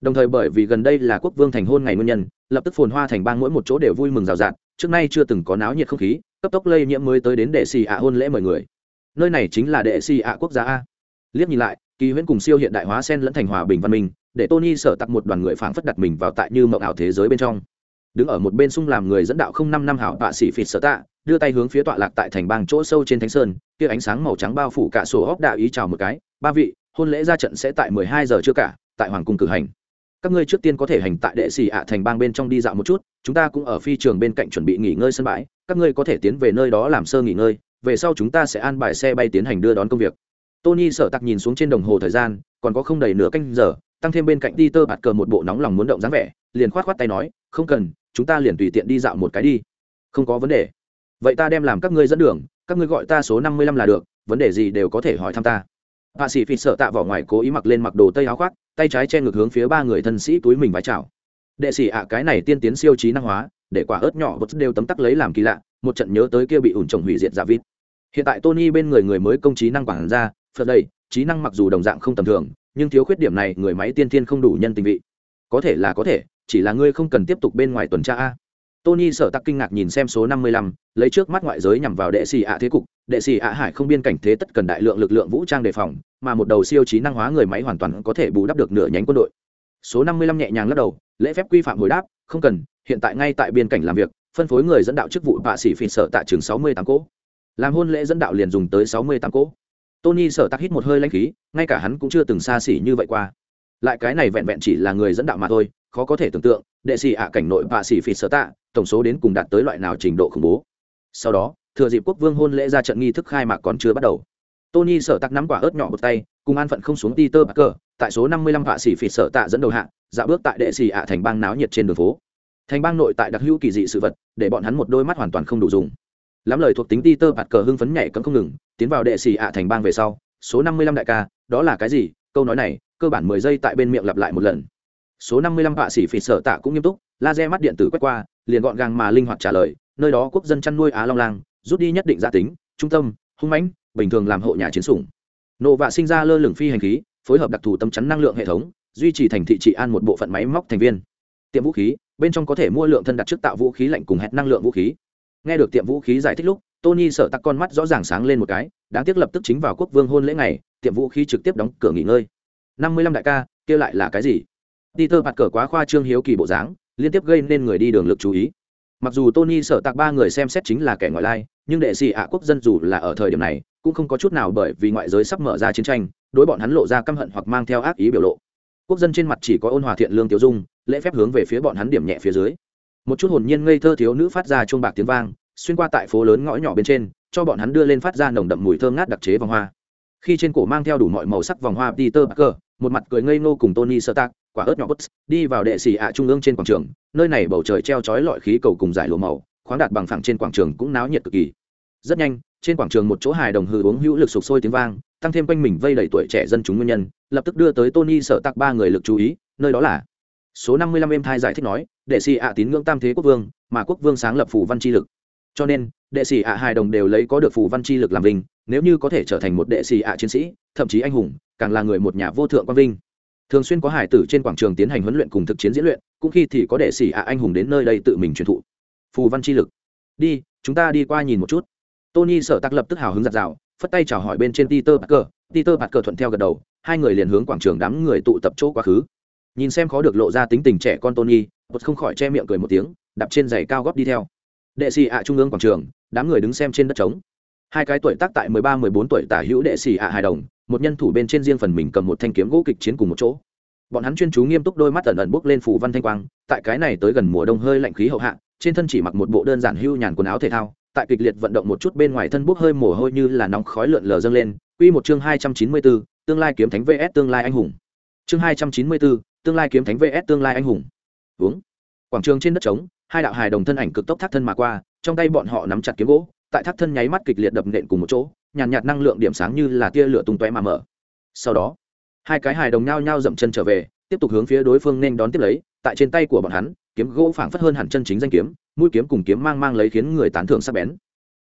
Đồng thời bởi vì gần đây là quốc vương thành hôn ngày nguyên nhân, lập tức phồn hoa thành bang mỗi một chỗ đều vui mừng rào rạt, trước nay chưa từng có náo nhiệt không khí, cấp tốc lây nhiễm mới tới đến đệ xì ạ hôn lễ mời người. Nơi này chính là đệ xì ạ quốc gia a. Liếc nhìn lại, kỳ huyễn cùng siêu hiện đại hóa sen lẫn thành hòa bình văn minh để tony sở tặc một đoàn người phảng phất đặt mình vào tại như mộng ảo thế giới bên trong. Đứng ở một bên sung làm người dẫn đạo không năm năm hảo tạ sĩ phịt sở tạ, đưa tay hướng phía tọa lạc tại thành bang chỗ sâu trên thánh sơn, kia ánh sáng màu trắng bao phủ cả sổ hóc đạo ý chào một cái, ba vị, hôn lễ ra trận sẽ tại mười hai giờ chưa cả, tại hoàng cung cử hành. Các ngươi trước tiên có thể hành tại đệ xì ạ thành bang bên trong đi dạo một chút, chúng ta cũng ở phi trường bên cạnh chuẩn bị nghỉ ngơi sân bãi, các ngươi có thể tiến về nơi đó làm sơ nghỉ ngơi, về sau chúng ta sẽ an bài xe bay tiến hành đưa đón công việc. Tony sợ tặc nhìn xuống trên đồng hồ thời gian, còn có không đầy nửa canh giờ tăng thêm bên cạnh đi tơ bạt cờ một bộ nóng lòng muốn động dáng vẻ, liền khoát khoát tay nói, không cần, chúng ta liền tùy tiện đi dạo một cái đi. Không có vấn đề. Vậy ta đem làm các ngươi dẫn đường, các ngươi gọi ta số năm mươi lăm là được, vấn đề gì đều có thể hỏi thăm ta. Hạ sĩ phịt sợ tạ vỏ ngoài cố ý mặc lên mặc đồ tây áo khoác, tay trái che ngược hướng phía ba người thân sĩ túi mình vái chào. Đệ sĩ ạ, cái này tiên tiến siêu trí năng hóa, để quả ớt nhỏ vật đều tấm tắc lấy làm kỳ lạ, một trận nhớ tới kia bị ủn trồng hủy diệt giả vít hiện tại tony bên người người mới công trí năng quản ra phật đây, trí năng mặc dù đồng dạng không tầm thường nhưng thiếu khuyết điểm này người máy tiên thiên không đủ nhân tình vị. Có thể là có thể, chỉ là ngươi không cần tiếp tục bên ngoài tuần tra a. Tony sở tắc kinh ngạc nhìn xem số năm mươi lăm, lấy trước mắt ngoại giới nhằm vào đệ sĩ ạ thế cục. Đệ sĩ ạ hải không biên cảnh thế tất cần đại lượng lực lượng vũ trang đề phòng, mà một đầu siêu trí năng hóa người máy hoàn toàn có thể bù đắp được nửa nhánh quân đội. Số năm mươi lăm nhẹ nhàng lắc đầu, lễ phép quy phạm hồi đáp, không cần, hiện tại ngay tại biên cảnh làm việc, phân phối người dẫn đạo chức vụ bạ sĩ phỉ sợ tại trường sáu mươi tám cỗ làm hôn lễ dẫn đạo liền dùng tới sáu mươi tám cỗ tony Sở tắc hít một hơi lanh khí, ngay cả hắn cũng chưa từng xa xỉ như vậy qua. Lại cái này vẹn vẹn chỉ là người dẫn đạo mà thôi, khó có thể tưởng tượng, đệ sĩ ạ cảnh nội bạ sĩ phỉ Sở tạ, tổng số đến cùng đạt tới loại nào trình độ khủng bố. Sau đó, thừa dịp quốc vương hôn lễ ra trận nghi thức khai mạc còn chưa bắt đầu. Tony Sở tắc nắm quả ớt nhỏ một tay, cùng an phận không xuống peter cờ tại số năm mươi lăm vạ sĩ phỉ Sở tạ dẫn đầu hạ, dạo bước tại đệ sĩ ạ thành bang náo nhiệt trên đường phố. Thành bang nội tại đặc hữu kỳ dị sự vật, để bọn hắn một đôi mắt hoàn toàn không đủ dùng lắm lời thuộc tính Peter bạt cờ hưng phấn nhảy cấm không ngừng, tiến vào đệ xì ạ thành bang về sau, số năm mươi lăm đại ca, đó là cái gì? Câu nói này, cơ bản mười giây tại bên miệng lặp lại một lần. Số năm mươi lăm vạ xỉ phỉ sở tạ cũng nghiêm túc, laser mắt điện tử quét qua, liền gọn gàng mà linh hoạt trả lời, nơi đó quốc dân chăn nuôi á long lang, rút đi nhất định gia tính, trung tâm, hung mãnh, bình thường làm hộ nhà chiến sủng. Nộ vạ sinh ra lơ lửng phi hành khí, phối hợp đặc thù tâm chắn năng lượng hệ thống, duy trì thành thị trị an một bộ phận máy móc thành viên. Tiệm vũ khí, bên trong có thể mua lượng thân đặt trước tạo vũ khí lạnh cùng hẹn năng lượng vũ khí nghe được tiệm vũ khí giải thích lúc, tony sợ tắc con mắt rõ ràng sáng lên một cái, đáng tiếc lập tức chính vào quốc vương hôn lễ này tiệm vũ khí trực tiếp đóng cửa nghỉ ngơi. Năm mươi lăm đại ca, kia lại là cái gì? Peter bạt cờ quá khoa trương hiếu kỳ bộ dáng, liên tiếp gây nên người đi đường lực chú ý. Mặc dù tony sợ tạc ba người xem xét chính là kẻ ngoại lai, nhưng đệ sĩ ạ quốc dân dù là ở thời điểm này, cũng không có chút nào bởi vì ngoại giới sắp mở ra chiến tranh, đối bọn hắn lộ ra căm hận hoặc mang theo ác ý biểu lộ. Quốc dân trên mặt chỉ có ôn hòa thiện lương tiêu dung, lễ phép hướng về phía bọn hắn điểm nhẹ phía dưới một chút hồn nhiên ngây thơ thiếu nữ phát ra chuông bạc tiếng vang, xuyên qua tại phố lớn ngõ nhỏ bên trên, cho bọn hắn đưa lên phát ra nồng đậm mùi thơm ngát đặc chế vòng hoa. Khi trên cổ mang theo đủ mọi màu sắc vòng hoa peter parker, một mặt cười ngây ngô cùng tony sơ tạc quả ớt nhỏ bút, đi vào đệ xì ạ trung ương trên quảng trường, nơi này bầu trời treo chói lọi khí cầu cùng giải lụa màu, khoáng đạt bằng phẳng trên quảng trường cũng náo nhiệt cực kỳ. Rất nhanh, trên quảng trường một chỗ hài đồng hư uống hữu lực sục sôi tiếng vang, tăng thêm quanh mình vây đầy tuổi trẻ dân chúng nguyên nhân, lập tức đưa tới tony sợ tặc ba người lực chú ý, nơi đó là số năm mươi lăm em thai giải thích nói, đệ sĩ ạ tín ngưỡng tam thế quốc vương, mà quốc vương sáng lập phù văn chi lực. Cho nên, đệ sĩ ạ hài đồng đều lấy có được phù văn chi lực làm vinh, nếu như có thể trở thành một đệ sĩ ạ chiến sĩ, thậm chí anh hùng, càng là người một nhà vô thượng quang vinh. Thường xuyên có hải tử trên quảng trường tiến hành huấn luyện cùng thực chiến diễn luyện, cũng khi thì có đệ sĩ ạ anh hùng đến nơi đây tự mình truyền thụ. Phù văn chi lực. Đi, chúng ta đi qua nhìn một chút. Tony sở tắc lập tức hào hứng giặt rào phất tay chào hỏi bên trên peter parker. Peter parker thuận theo gật đầu, hai người liền hướng quảng trường đám người tụ tập chỗ quá khứ nhìn xem khó được lộ ra tính tình trẻ con tony bật không khỏi che miệng cười một tiếng, đạp trên giày cao góp đi theo. Đệ sĩ ạ trung ương quảng trường, đám người đứng xem trên đất trống. Hai cái tuổi tác tại mười ba, mười bốn tuổi tả hữu đệ sĩ ạ hài đồng, một nhân thủ bên trên riêng phần mình cầm một thanh kiếm gỗ kịch chiến cùng một chỗ. Bọn hắn chuyên chú nghiêm túc đôi mắt ẩn ẩn bốc lên phủ văn thanh quang, tại cái này tới gần mùa đông hơi lạnh khí hậu hạ, trên thân chỉ mặc một bộ đơn giản hưu nhàn quần áo thể thao, tại kịch liệt vận động một chút bên ngoài thân bốc hơi mồ hôi như là nóng khói lượn lờ dâng lên. Quy một chương hai trăm chín mươi bốn, tương lai kiếm thánh vs tương lai anh hùng. Chương hai trăm chín mươi bốn tương lai kiếm thánh vs tương lai anh hùng. Uống. Quảng trường trên đất trống hai đạo hài đồng thân ảnh cực tốc thác thân mà qua trong tay bọn họ nắm chặt kiếm gỗ tại thác thân nháy mắt kịch liệt đập nện cùng một chỗ nhàn nhạt, nhạt năng lượng điểm sáng như là tia lửa tung tóe mà mở. Sau đó hai cái hài đồng nhao nhao dậm chân trở về tiếp tục hướng phía đối phương nên đón tiếp lấy tại trên tay của bọn hắn kiếm gỗ phảng phất hơn hẳn chân chính danh kiếm mũi kiếm cùng kiếm mang mang lấy khiến người tán thưởng sắc bén.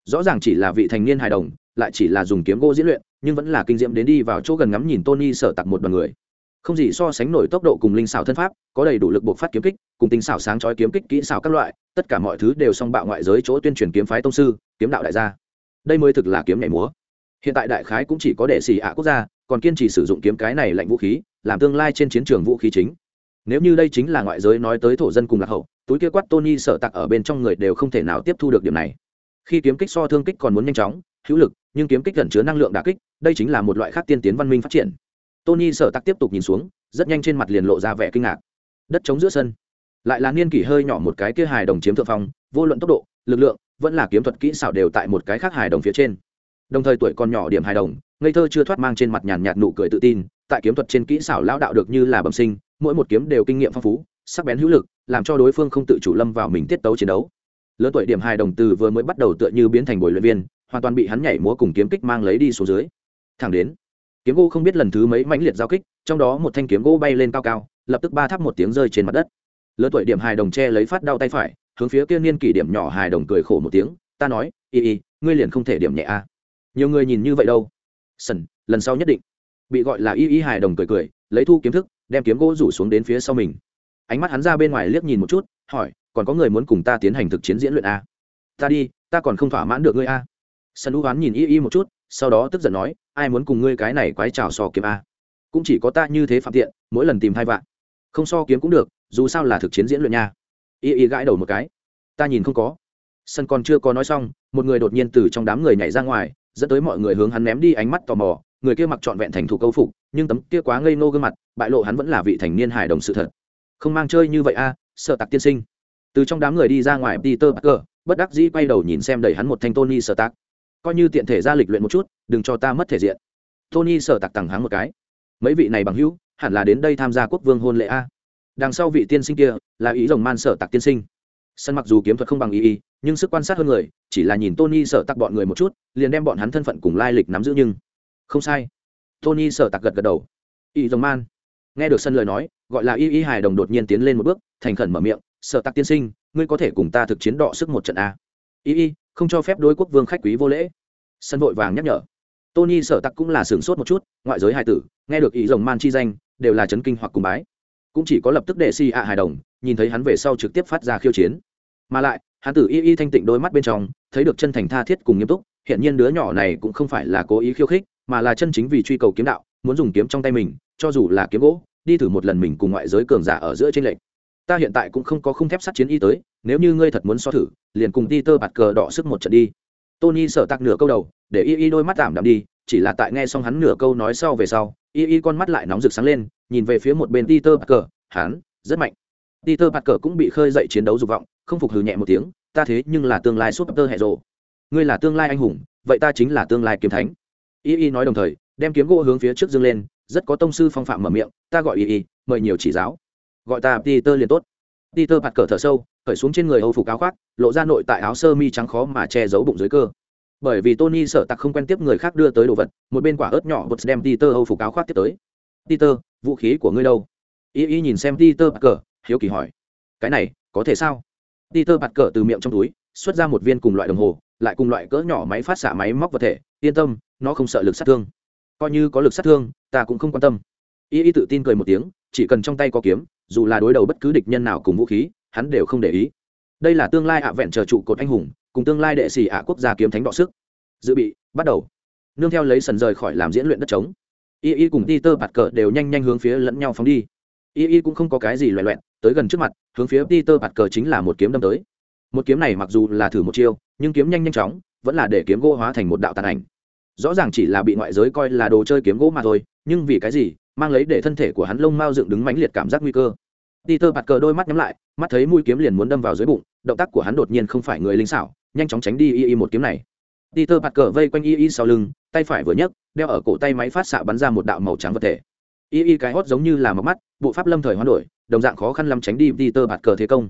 Rõ ràng chỉ là vị thành niên hài đồng lại chỉ là dùng kiếm gỗ diễn luyện nhưng vẫn là kinh diễm đến đi vào chỗ gần ngắm nhìn tony sở tặc một đoàn người không gì so sánh nổi tốc độ cùng linh xảo thân pháp, có đầy đủ lực buộc phát kiếm kích, cùng tinh xảo sáng chói kiếm kích kỹ xảo các loại, tất cả mọi thứ đều song bạo ngoại giới chỗ tuyên truyền kiếm phái tông sư, kiếm đạo đại gia. Đây mới thực là kiếm nhảy múa. Hiện tại đại khái cũng chỉ có để xì ạ quốc gia, còn kiên trì sử dụng kiếm cái này lạnh vũ khí, làm tương lai trên chiến trường vũ khí chính. Nếu như đây chính là ngoại giới nói tới thổ dân cùng lạc hậu, túi kia quát tony sợ tặc ở bên trong người đều không thể nào tiếp thu được điểm này. Khi kiếm kích so thương kích còn muốn nhanh chóng, hữu lực, nhưng kiếm kích gần chứa năng lượng đà kích, đây chính là một loại khác tiên tiến văn minh phát triển tony sở tặc tiếp tục nhìn xuống, rất nhanh trên mặt liền lộ ra vẻ kinh ngạc. Đất trống giữa sân. Lại là niên kỷ hơi nhỏ một cái kia hài đồng chiếm thượng phong, vô luận tốc độ, lực lượng, vẫn là kiếm thuật kỹ xảo đều tại một cái khác hài đồng phía trên. Đồng thời tuổi còn nhỏ điểm hài đồng, ngây thơ chưa thoát mang trên mặt nhàn nhạt nụ cười tự tin, tại kiếm thuật trên kỹ xảo lão đạo được như là bẩm sinh, mỗi một kiếm đều kinh nghiệm phong phú, sắc bén hữu lực, làm cho đối phương không tự chủ lâm vào mình tiết tấu chiến đấu. Lớn tuổi điểm hài đồng từ vừa mới bắt đầu tựa như biến thành bồi luyện viên, hoàn toàn bị hắn nhảy múa cùng kiếm kích mang lấy đi xuống dưới. Thẳng đến kiếm gỗ không biết lần thứ mấy mãnh liệt giao kích, trong đó một thanh kiếm gỗ bay lên cao cao, lập tức ba tháp một tiếng rơi trên mặt đất. Lớn tuổi điểm hài đồng che lấy phát đau tay phải, hướng phía kia niên kỷ điểm nhỏ hài đồng cười khổ một tiếng, ta nói, y y, ngươi liền không thể điểm nhẹ a. À. nhiều người nhìn như vậy đâu? Sần, lần sau nhất định. Bị gọi là y y hài đồng cười cười, lấy thu kiếm thức, đem kiếm gỗ rủ xuống đến phía sau mình. Ánh mắt hắn ra bên ngoài liếc nhìn một chút, hỏi, còn có người muốn cùng ta tiến hành thực chiến diễn luyện a? Ta đi, ta còn không thỏa mãn được ngươi a. Sân u hoán nhìn y y một chút sau đó tức giận nói, ai muốn cùng ngươi cái này quái trào so kiếm a? Cũng chỉ có ta như thế phạm tiện, mỗi lần tìm hai vạn, không so kiếm cũng được, dù sao là thực chiến diễn luyện nha. Y y gãi đầu một cái, ta nhìn không có. Sân còn chưa có nói xong, một người đột nhiên từ trong đám người nhảy ra ngoài, dẫn tới mọi người hướng hắn ném đi ánh mắt tò mò, người kia mặc trọn vẹn thành thủ câu phục, nhưng tấm kia quá ngây ngô gương mặt, bại lộ hắn vẫn là vị thành niên hài đồng sự thật. Không mang chơi như vậy a, sợ tặc tiên sinh. Từ trong đám người đi ra ngoài peter parker, bất đắc dĩ quay đầu nhìn xem đẩy hắn một thanh tony sợ tặc coi như tiện thể ra lịch luyện một chút, đừng cho ta mất thể diện. Tony sợ tặc tằng háng một cái. Mấy vị này bằng hữu, hẳn là đến đây tham gia quốc vương hôn lễ a. Đằng sau vị tiên sinh kia, là ý rồng man sợ tặc tiên sinh. Sân mặc dù kiếm thuật không bằng ý ý nhưng sức quan sát hơn người, chỉ là nhìn tony sợ tặc bọn người một chút, liền đem bọn hắn thân phận cùng lai lịch nắm giữ nhưng không sai. Tony sợ tặc gật gật đầu. Ý rồng man. Nghe được sân lời nói, gọi là y y hài đồng đột nhiên tiến lên một bước, thành khẩn mở miệng, sợ tặc tiên sinh, ngươi có thể cùng ta thực chiến đọ sức một trận a? Y y không cho phép đối quốc vương khách quý vô lễ. Sân vội vàng nhắc nhở. Tony sở tặc cũng là sửng sốt một chút, ngoại giới hài tử, nghe được ý rồng man chi danh, đều là chấn kinh hoặc cùng bái. Cũng chỉ có lập tức đệ si ạ hài đồng, nhìn thấy hắn về sau trực tiếp phát ra khiêu chiến. Mà lại, hắn tử y y thanh tịnh đôi mắt bên trong, thấy được chân thành tha thiết cùng nghiêm túc, hiện nhiên đứa nhỏ này cũng không phải là cố ý khiêu khích, mà là chân chính vì truy cầu kiếm đạo, muốn dùng kiếm trong tay mình, cho dù là kiếm gỗ, đi thử một lần mình cùng ngoại giới cường giả ở giữa trên lệnh ta hiện tại cũng không có khung thép sắt chiến y tới, nếu như ngươi thật muốn so thử, liền cùng đi tơ bạt cờ đỏ sức một trận đi. Tony sợ tặc nửa câu đầu, để y y đôi mắt tạm đạm đi, chỉ là tại nghe xong hắn nửa câu nói sau về sau, y y con mắt lại nóng rực sáng lên, nhìn về phía một bên peter parker hắn, rất mạnh. Peter parker cũng bị khơi dậy chiến đấu dục vọng, không phục hừ nhẹ một tiếng, ta thế nhưng là tương lai super hệ rộ ngươi là tương lai anh hùng, vậy ta chính là tương lai kiếm thánh. Y y nói đồng thời, đem kiếm gỗ hướng phía trước dương lên, rất có tông sư phong phạm mở miệng, ta gọi y y, mời nhiều chỉ giáo gọi ta peter liền tốt. Peter bạt cờ thở sâu khởi xuống trên người âu phục áo khoác, lộ ra nội tại áo sơ mi trắng khó mà che giấu bụng dưới cơ. Bởi vì tony sợ tặc không quen tiếp người khác đưa tới đồ vật, một bên quả ớt nhỏ bật đem peter âu phục áo khoác tiếp tới. Peter, vũ khí của ngươi đâu? Y y nhìn xem peter bạt cờ, hiếu kỳ hỏi. Cái này, có thể sao? Peter bạt cờ từ miệng trong túi, xuất ra một viên cùng loại đồng hồ, lại cùng loại cỡ nhỏ máy phát xạ máy móc vật thể. Yên tâm, nó không sợ lực sát thương. Coi như có lực sát thương, ta cũng không quan tâm. Y y tự tin cười một tiếng chỉ cần trong tay có kiếm, dù là đối đầu bất cứ địch nhân nào cùng vũ khí, hắn đều không để ý. Đây là tương lai ạ vẹn chờ trụ cột anh hùng, cùng tương lai đệ sĩ ạ quốc gia kiếm thánh đọ sức. Dự bị, bắt đầu. Nương theo lấy sần rời khỏi làm diễn luyện đất trống. Y y cùng peter bạt cờ đều nhanh nhanh hướng phía lẫn nhau phóng đi. Y y cũng không có cái gì loẹ loẹn tới gần trước mặt, hướng phía peter bạt cờ chính là một kiếm đâm tới. Một kiếm này mặc dù là thử một chiêu, nhưng kiếm nhanh nhanh chóng, vẫn là để kiếm gỗ hóa thành một đạo tàn ảnh. Rõ ràng chỉ là bị ngoại giới coi là đồ chơi kiếm gỗ mà thôi, nhưng vì cái gì mang lấy để thân thể của hắn lông mao dựng đứng mãnh liệt cảm giác nguy cơ. Peter bạt cờ đôi mắt nhắm lại, mắt thấy mũi kiếm liền muốn đâm vào dưới bụng, động tác của hắn đột nhiên không phải người linh xảo, nhanh chóng tránh đi y y một kiếm này. Peter bạt cờ vây quanh y y sau lưng, tay phải vừa nhấc, đeo ở cổ tay máy phát xạ bắn ra một đạo màu trắng vật thể. Y y cái hót giống như là mọc mắt, bộ pháp lâm thời hoán đổi, đồng dạng khó khăn lắm tránh đi Peter bạt cờ thế công.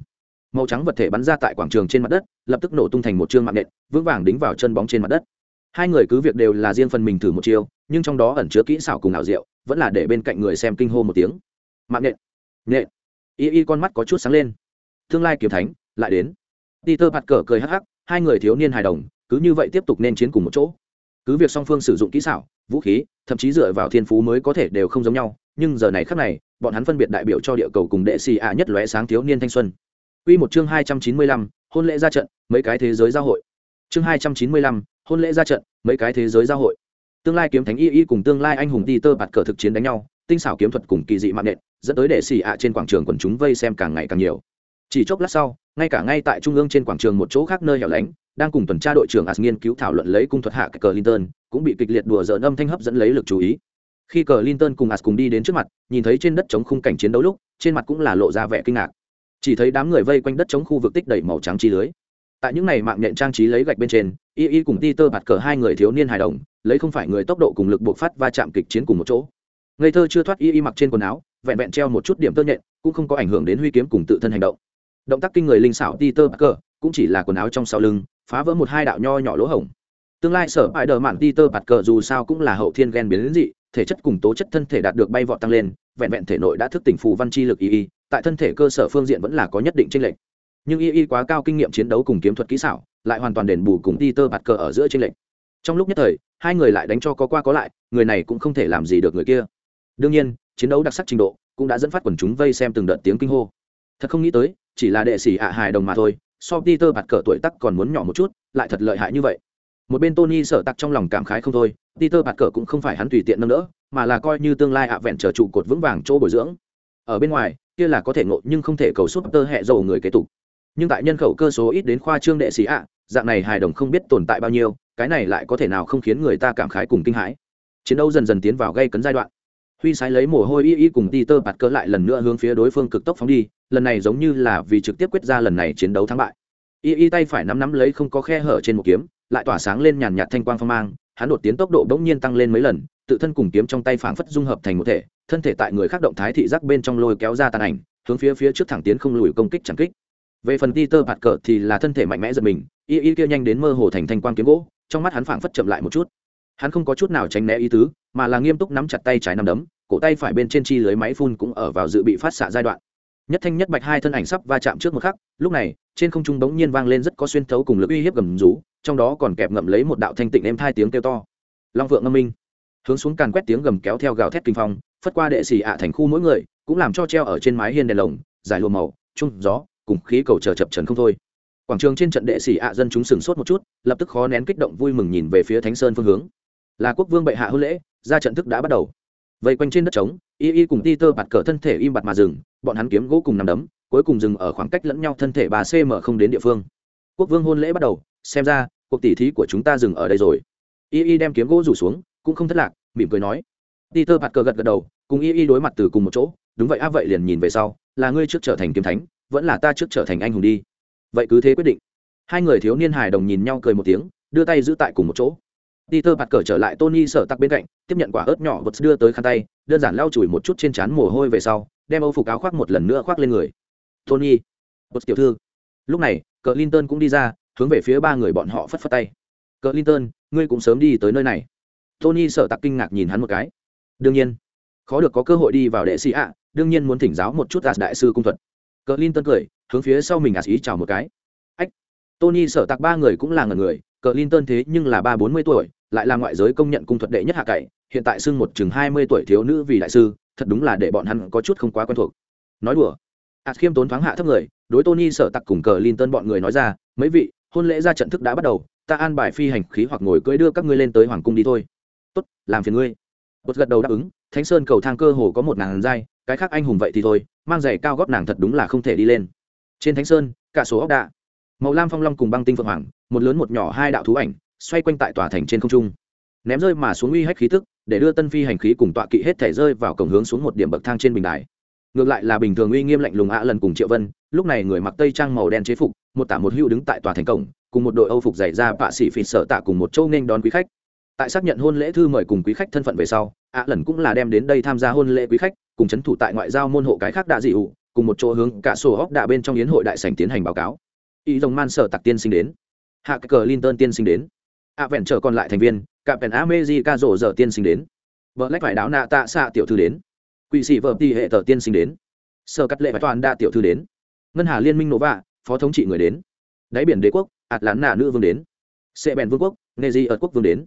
Màu trắng vật thể bắn ra tại quảng trường trên mặt đất, lập tức nổ tung thành một chương mạng nện, vững vàng đính vào chân bóng trên mặt đất. Hai người cứ việc đều là riêng phần mình thử một chiêu nhưng trong đó ẩn chứa kỹ xảo cùng ảo diệu vẫn là để bên cạnh người xem kinh hô một tiếng. Mạng nện nện y y con mắt có chút sáng lên. Tương lai kiếm thánh lại đến. Peter bạt cờ cười hắc hắc hai người thiếu niên hài đồng cứ như vậy tiếp tục nên chiến cùng một chỗ. Cứ việc song phương sử dụng kỹ xảo vũ khí thậm chí dựa vào thiên phú mới có thể đều không giống nhau nhưng giờ này khác này bọn hắn phân biệt đại biểu cho địa cầu cùng đệ xì ạ nhất lóe sáng thiếu niên thanh xuân. Quy một chương 295, hôn lễ ra trận, mấy cái thế giới giao hội. Chương 295, hôn lễ ra trận, mấy cái thế giới giao hội. Tương lai kiếm thánh y y cùng tương lai anh hùng Peter bạt cờ thực chiến đánh nhau, tinh xảo kiếm thuật cùng kỳ dị mạng nện, dẫn tới đệ sĩ ạ trên quảng trường quần chúng vây xem càng ngày càng nhiều. Chỉ chốc lát sau, ngay cả ngay tại trung ương trên quảng trường một chỗ khác nơi hẻo lánh, đang cùng tuần tra đội trưởng As nghiên cứu thảo luận lấy cung thuật hạ cờ Linton, cũng bị kịch liệt đùa giỡn âm thanh hấp dẫn lấy lực chú ý. Khi cờ Linton cùng As cùng đi đến trước mặt, nhìn thấy trên đất chống khung cảnh chiến đấu lúc, trên mặt cũng là lộ ra vẻ kinh ngạc chỉ thấy đám người vây quanh đất chống khu vực tích đầy màu trắng chi lưới tại những này mạng nhện trang trí lấy gạch bên trên y y cùng ti tơ bạt cờ hai người thiếu niên hài đồng lấy không phải người tốc độ cùng lực buộc phát va chạm kịch chiến cùng một chỗ. Ngây thơ chưa thoát y y mặc trên quần áo, vẹn vẹn treo một chút điểm tơ nhện, cũng không có ảnh hưởng đến huy kiếm cùng tự thân hành động. Động tác kinh người linh xảo ti tơ bạt cũng chỉ là quần áo trong sau lưng, phá vỡ một hai đạo nho nhỏ lỗ hổng. Tương lai sở bại đờ mạn ti tơ bạt dù sao cũng là hậu thiên ghen biến đến dị, thể chất cùng tố chất thân thể đạt được bay vọt tăng lên, vẹn vẹn thể nội đã thức tỉnh phù văn chi lực y y, tại thân thể cơ sở phương diện vẫn là có nhất định tranh lệch. Nhưng y y quá cao kinh nghiệm chiến đấu cùng kiếm thuật kỹ xảo, lại hoàn toàn đền bù cùng peter bạt cờ ở giữa tranh lệch. Trong lúc nhất thời hai người lại đánh cho có qua có lại, người này cũng không thể làm gì được người kia. Đương nhiên, chiến đấu đặc sắc trình độ cũng đã dẫn phát quần chúng vây xem từng đợt tiếng kinh hô. Thật không nghĩ tới, chỉ là đệ sĩ ạ à hài đồng mà thôi, so peter bạt cờ tuổi tắc còn muốn nhỏ một chút, lại thật lợi hại như vậy. Một bên tony sợ tặc trong lòng cảm khái không thôi, peter bạt cờ cũng không phải hắn tùy tiện nâng đỡ, mà là coi như tương lai ạ vẹn trở trụ cột vững vàng chỗ bồi dưỡng. Ở bên ngoài, kia là có thể ngộ nhưng không thể cầu suốt tơ hẹ dầu người kế tục. Nhưng tại nhân khẩu cơ số ít đến khoa trương đệ sĩ ạ, dạng này hài đồng không biết tồn tại bao nhiêu cái này lại có thể nào không khiến người ta cảm khái cùng kinh hãi? Chiến đấu dần dần tiến vào gây cấn giai đoạn. Huy sái lấy mồ hôi y y cùng đi tơ bạt cỡ lại lần nữa hướng phía đối phương cực tốc phóng đi, lần này giống như là vì trực tiếp quyết ra lần này chiến đấu thắng bại. Y y tay phải nắm nắm lấy không có khe hở trên một kiếm, lại tỏa sáng lên nhàn nhạt thanh quang phong mang, hắn đột tiến tốc độ bỗng nhiên tăng lên mấy lần, tự thân cùng kiếm trong tay phảng phất dung hợp thành một thể, thân thể tại người khác động thái thị giác bên trong lôi kéo ra tàn ảnh, hướng phía phía trước thẳng tiến không lùi công kích chẳng kích. Về phần Peter bạt cờ thì là thân thể mạnh mẽ giật mình, y y kia nhanh đến mơ hồ thành thanh quang kiếm gỗ trong mắt hắn phảng phất chậm lại một chút. Hắn không có chút nào tránh né ý tứ, mà là nghiêm túc nắm chặt tay trái nắm đấm, cổ tay phải bên trên chi lưới máy phun cũng ở vào dự bị phát xạ giai đoạn. Nhất thanh, nhất bạch hai thân ảnh sắp va chạm trước một khắc, lúc này, trên không trung bỗng nhiên vang lên rất có xuyên thấu cùng lực uy hiếp gầm rú, trong đó còn kẹp ngậm lấy một đạo thanh tịnh êm thai tiếng kêu to. Long vượng ngâm minh. Hướng xuống càn quét tiếng gầm kéo theo gào thét kinh phong, phất qua đệ xì ạ thành khu mỗi người, cũng làm cho treo ở trên mái hiên đèn lồng dài lùa màu, trung gió, cùng khí cầu chờ chập trần không thôi quảng trường trên trận đệ sĩ ạ dân chúng sửng sốt một chút, lập tức khó nén kích động vui mừng nhìn về phía thánh sơn phương hướng. Là quốc vương bệ hạ hôn lễ, ra trận thức đã bắt đầu. Vây quanh trên đất trống, y y cùng ti tơ bạt cờ thân thể im bặt mà dừng, bọn hắn kiếm gỗ cùng nằm đấm, cuối cùng dừng ở khoảng cách lẫn nhau thân thể bà cm không đến địa phương. Quốc vương hôn lễ bắt đầu, xem ra, cuộc tỉ thí của chúng ta dừng ở đây rồi. Y y đem kiếm gỗ rủ xuống, cũng không thất lạc, mỉm cười nói. Ti Tơ bạt cờ gật gật đầu, cùng y y đối mặt từ cùng một chỗ, đúng vậy áp vậy liền nhìn về sau, là ngươi trước trở thành kiếm thánh, vẫn là ta trước trở thành anh hùng đi vậy cứ thế quyết định. Hai người thiếu niên hài đồng nhìn nhau cười một tiếng, đưa tay giữ tại cùng một chỗ. Peter bạt cờ trở lại tony sở tắc bên cạnh, tiếp nhận quả ớt nhỏ vật đưa tới khăn tay, đơn giản lau chùi một chút trên trán mồ hôi về sau, đem âu phục áo khoác một lần nữa khoác lên người. Tony vật tiểu thư. Lúc này cờ linton cũng đi ra, hướng về phía ba người bọn họ phất phất tay. Cờ linton ngươi cũng sớm đi tới nơi này. Tony sở tặc kinh ngạc nhìn hắn một cái. Đương nhiên, khó được có cơ hội đi vào đệ sĩ ạ, đương nhiên muốn thỉnh giáo một chút đạt đại sư cung thuật. Cờ linton cười hướng phía sau mình ạt ý chào một cái. Ách, tony sở tạc ba người cũng là ngần người cờ linton thế nhưng là ba bốn mươi tuổi, lại là ngoại giới công nhận cung thuật đệ nhất hạ cậy hiện tại xưng một chừng hai mươi tuổi thiếu nữ vì đại sư, thật đúng là để bọn hắn có chút không quá quen thuộc. Nói đùa. Ạt khiêm tốn thoáng hạ thấp người, đối tony sở tặc cùng cờ linton bọn người nói ra, mấy vị, hôn lễ ra trận thức đã bắt đầu, ta an bài phi hành khí hoặc ngồi cưỡi đưa các ngươi lên tới hoàng cung đi thôi. Tốt, làm phiền ngươi. Bột gật đầu đáp ứng, thánh sơn cầu thang cơ hồ có một nàng giai, cái khác anh hùng vậy thì thôi, mang giày cao góp nàng thật đúng là không thể đi lên trên thánh sơn, cả số ốc đạ. Màu lam phong long cùng băng tinh phượng hoàng, một lớn một nhỏ hai đạo thú ảnh, xoay quanh tại tòa thành trên không trung. Ném rơi mà xuống uy hách khí tức, để đưa tân phi hành khí cùng tọa kỵ hết thể rơi vào cổng hướng xuống một điểm bậc thang trên bình đài. Ngược lại là bình thường uy nghiêm lạnh lùng ạ lần cùng triệu vân, lúc này người mặc tây trang màu đen chế phục, một tả một hữu đứng tại tòa thành cổng, cùng một đội âu phục dày ra bạ sĩ phì sợ tạ cùng một châu nghênh đón quý khách. Tại xác nhận hôn lễ thư mời cùng quý khách thân phận về sau, ạ lần cũng là đem đến đây tham gia hôn lễ quý khách, cùng c h ấ n thủ tại ngoại giao môn hộ cái khác đạ dị ụ cùng một chỗ hướng cả sổ hóc đạ bên trong yến hội đại sảnh tiến hành báo cáo. Ý dòng man sở tặc tiên sinh đến. Hạ cờ linton tiên sinh đến. Ạ vẹn trở còn lại thành viên cả vẹn a ca rổ dở tiên sinh đến. Vợ lách phải đáo nạ tạ xạ tiểu thư đến. Quỵ sĩ vợ tỷ hệ tờ tiên sinh đến. Sở cắt lệ và toàn đa tiểu thư đến. Ngân hà liên minh nổ vạ, phó thống trị người đến. Đáy biển đế quốc, ạt lán nạ nữ vương đến. Sệ bèn vương quốc nê di ở quốc vương đến.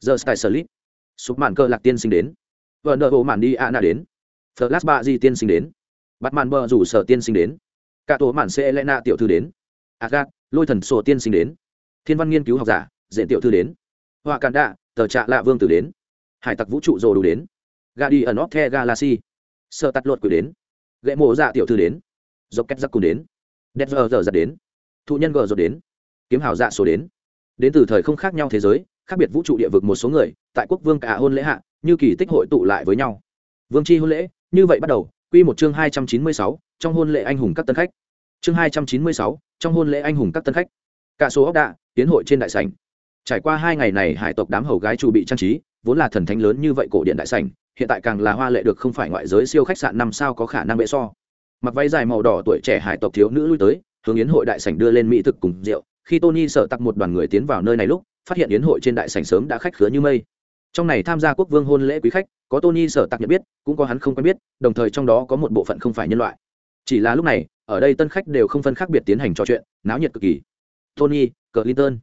Giờ sky slip sụp màn cơ lạc tiên sinh đến. Vợ nợ hồ mạn đi a nạ đến. Flash ba di tiên sinh đến bắt màn bờ rủ sở tiên sinh đến. Cả tổ mạn sẽ lẽ nạ tiểu thư đến. Agat, lôi thần sổ tiên sinh đến. Thiên văn nghiên cứu học giả diện tiểu thư đến. Họa càn đạ, tờ trạ lạ vương tử đến. Hải tặc vũ trụ rồ đủ đến. Gà đi ẩn óc the galaxy sợ tắt luật quỷ đến. Gậy mộ dạ tiểu thư đến. Dốc két giặc cùng đến. Đẹp giờ giờ giật đến. Thụ nhân gờ rột đến. Kiếm hảo dạ số đến. Đến từ thời không khác nhau thế giới, khác biệt vũ trụ địa vực một số người, tại quốc vương cả hôn lễ hạ, như kỳ tích hội tụ lại với nhau. Vương chi hôn lễ, như vậy bắt đầu quy một chương hai trăm chín mươi sáu, trong hôn lễ anh hùng các tân khách. Chương hai trăm chín mươi sáu, trong hôn lễ anh hùng các tân khách. Cả số ốc đạ, tiến hội trên đại sảnh. Trải qua hai ngày này, hải tộc đám hầu gái chủ bị trang trí, vốn là thần thánh lớn như vậy cổ điện đại sảnh, hiện tại càng là hoa lệ được không phải ngoại giới siêu khách sạn năm sao có khả năng bệ so. Mặc váy dài màu đỏ tuổi trẻ hải tộc thiếu nữ lui tới, hướng yến hội đại sảnh đưa lên mỹ thực cùng rượu. Khi tony sợ tặc một đoàn người tiến vào nơi này lúc, phát hiện yến hội trên đại sảnh sớm đã khách khứa như mây. Trong này tham gia quốc vương hôn lễ quý khách có tony sở tạc nhận biết, cũng có hắn không quen biết, đồng thời trong đó có một bộ phận không phải nhân loại. Chỉ là lúc này, ở đây tân khách đều không phân khác biệt tiến hành trò chuyện, náo nhiệt cực kỳ. Tony cờ linton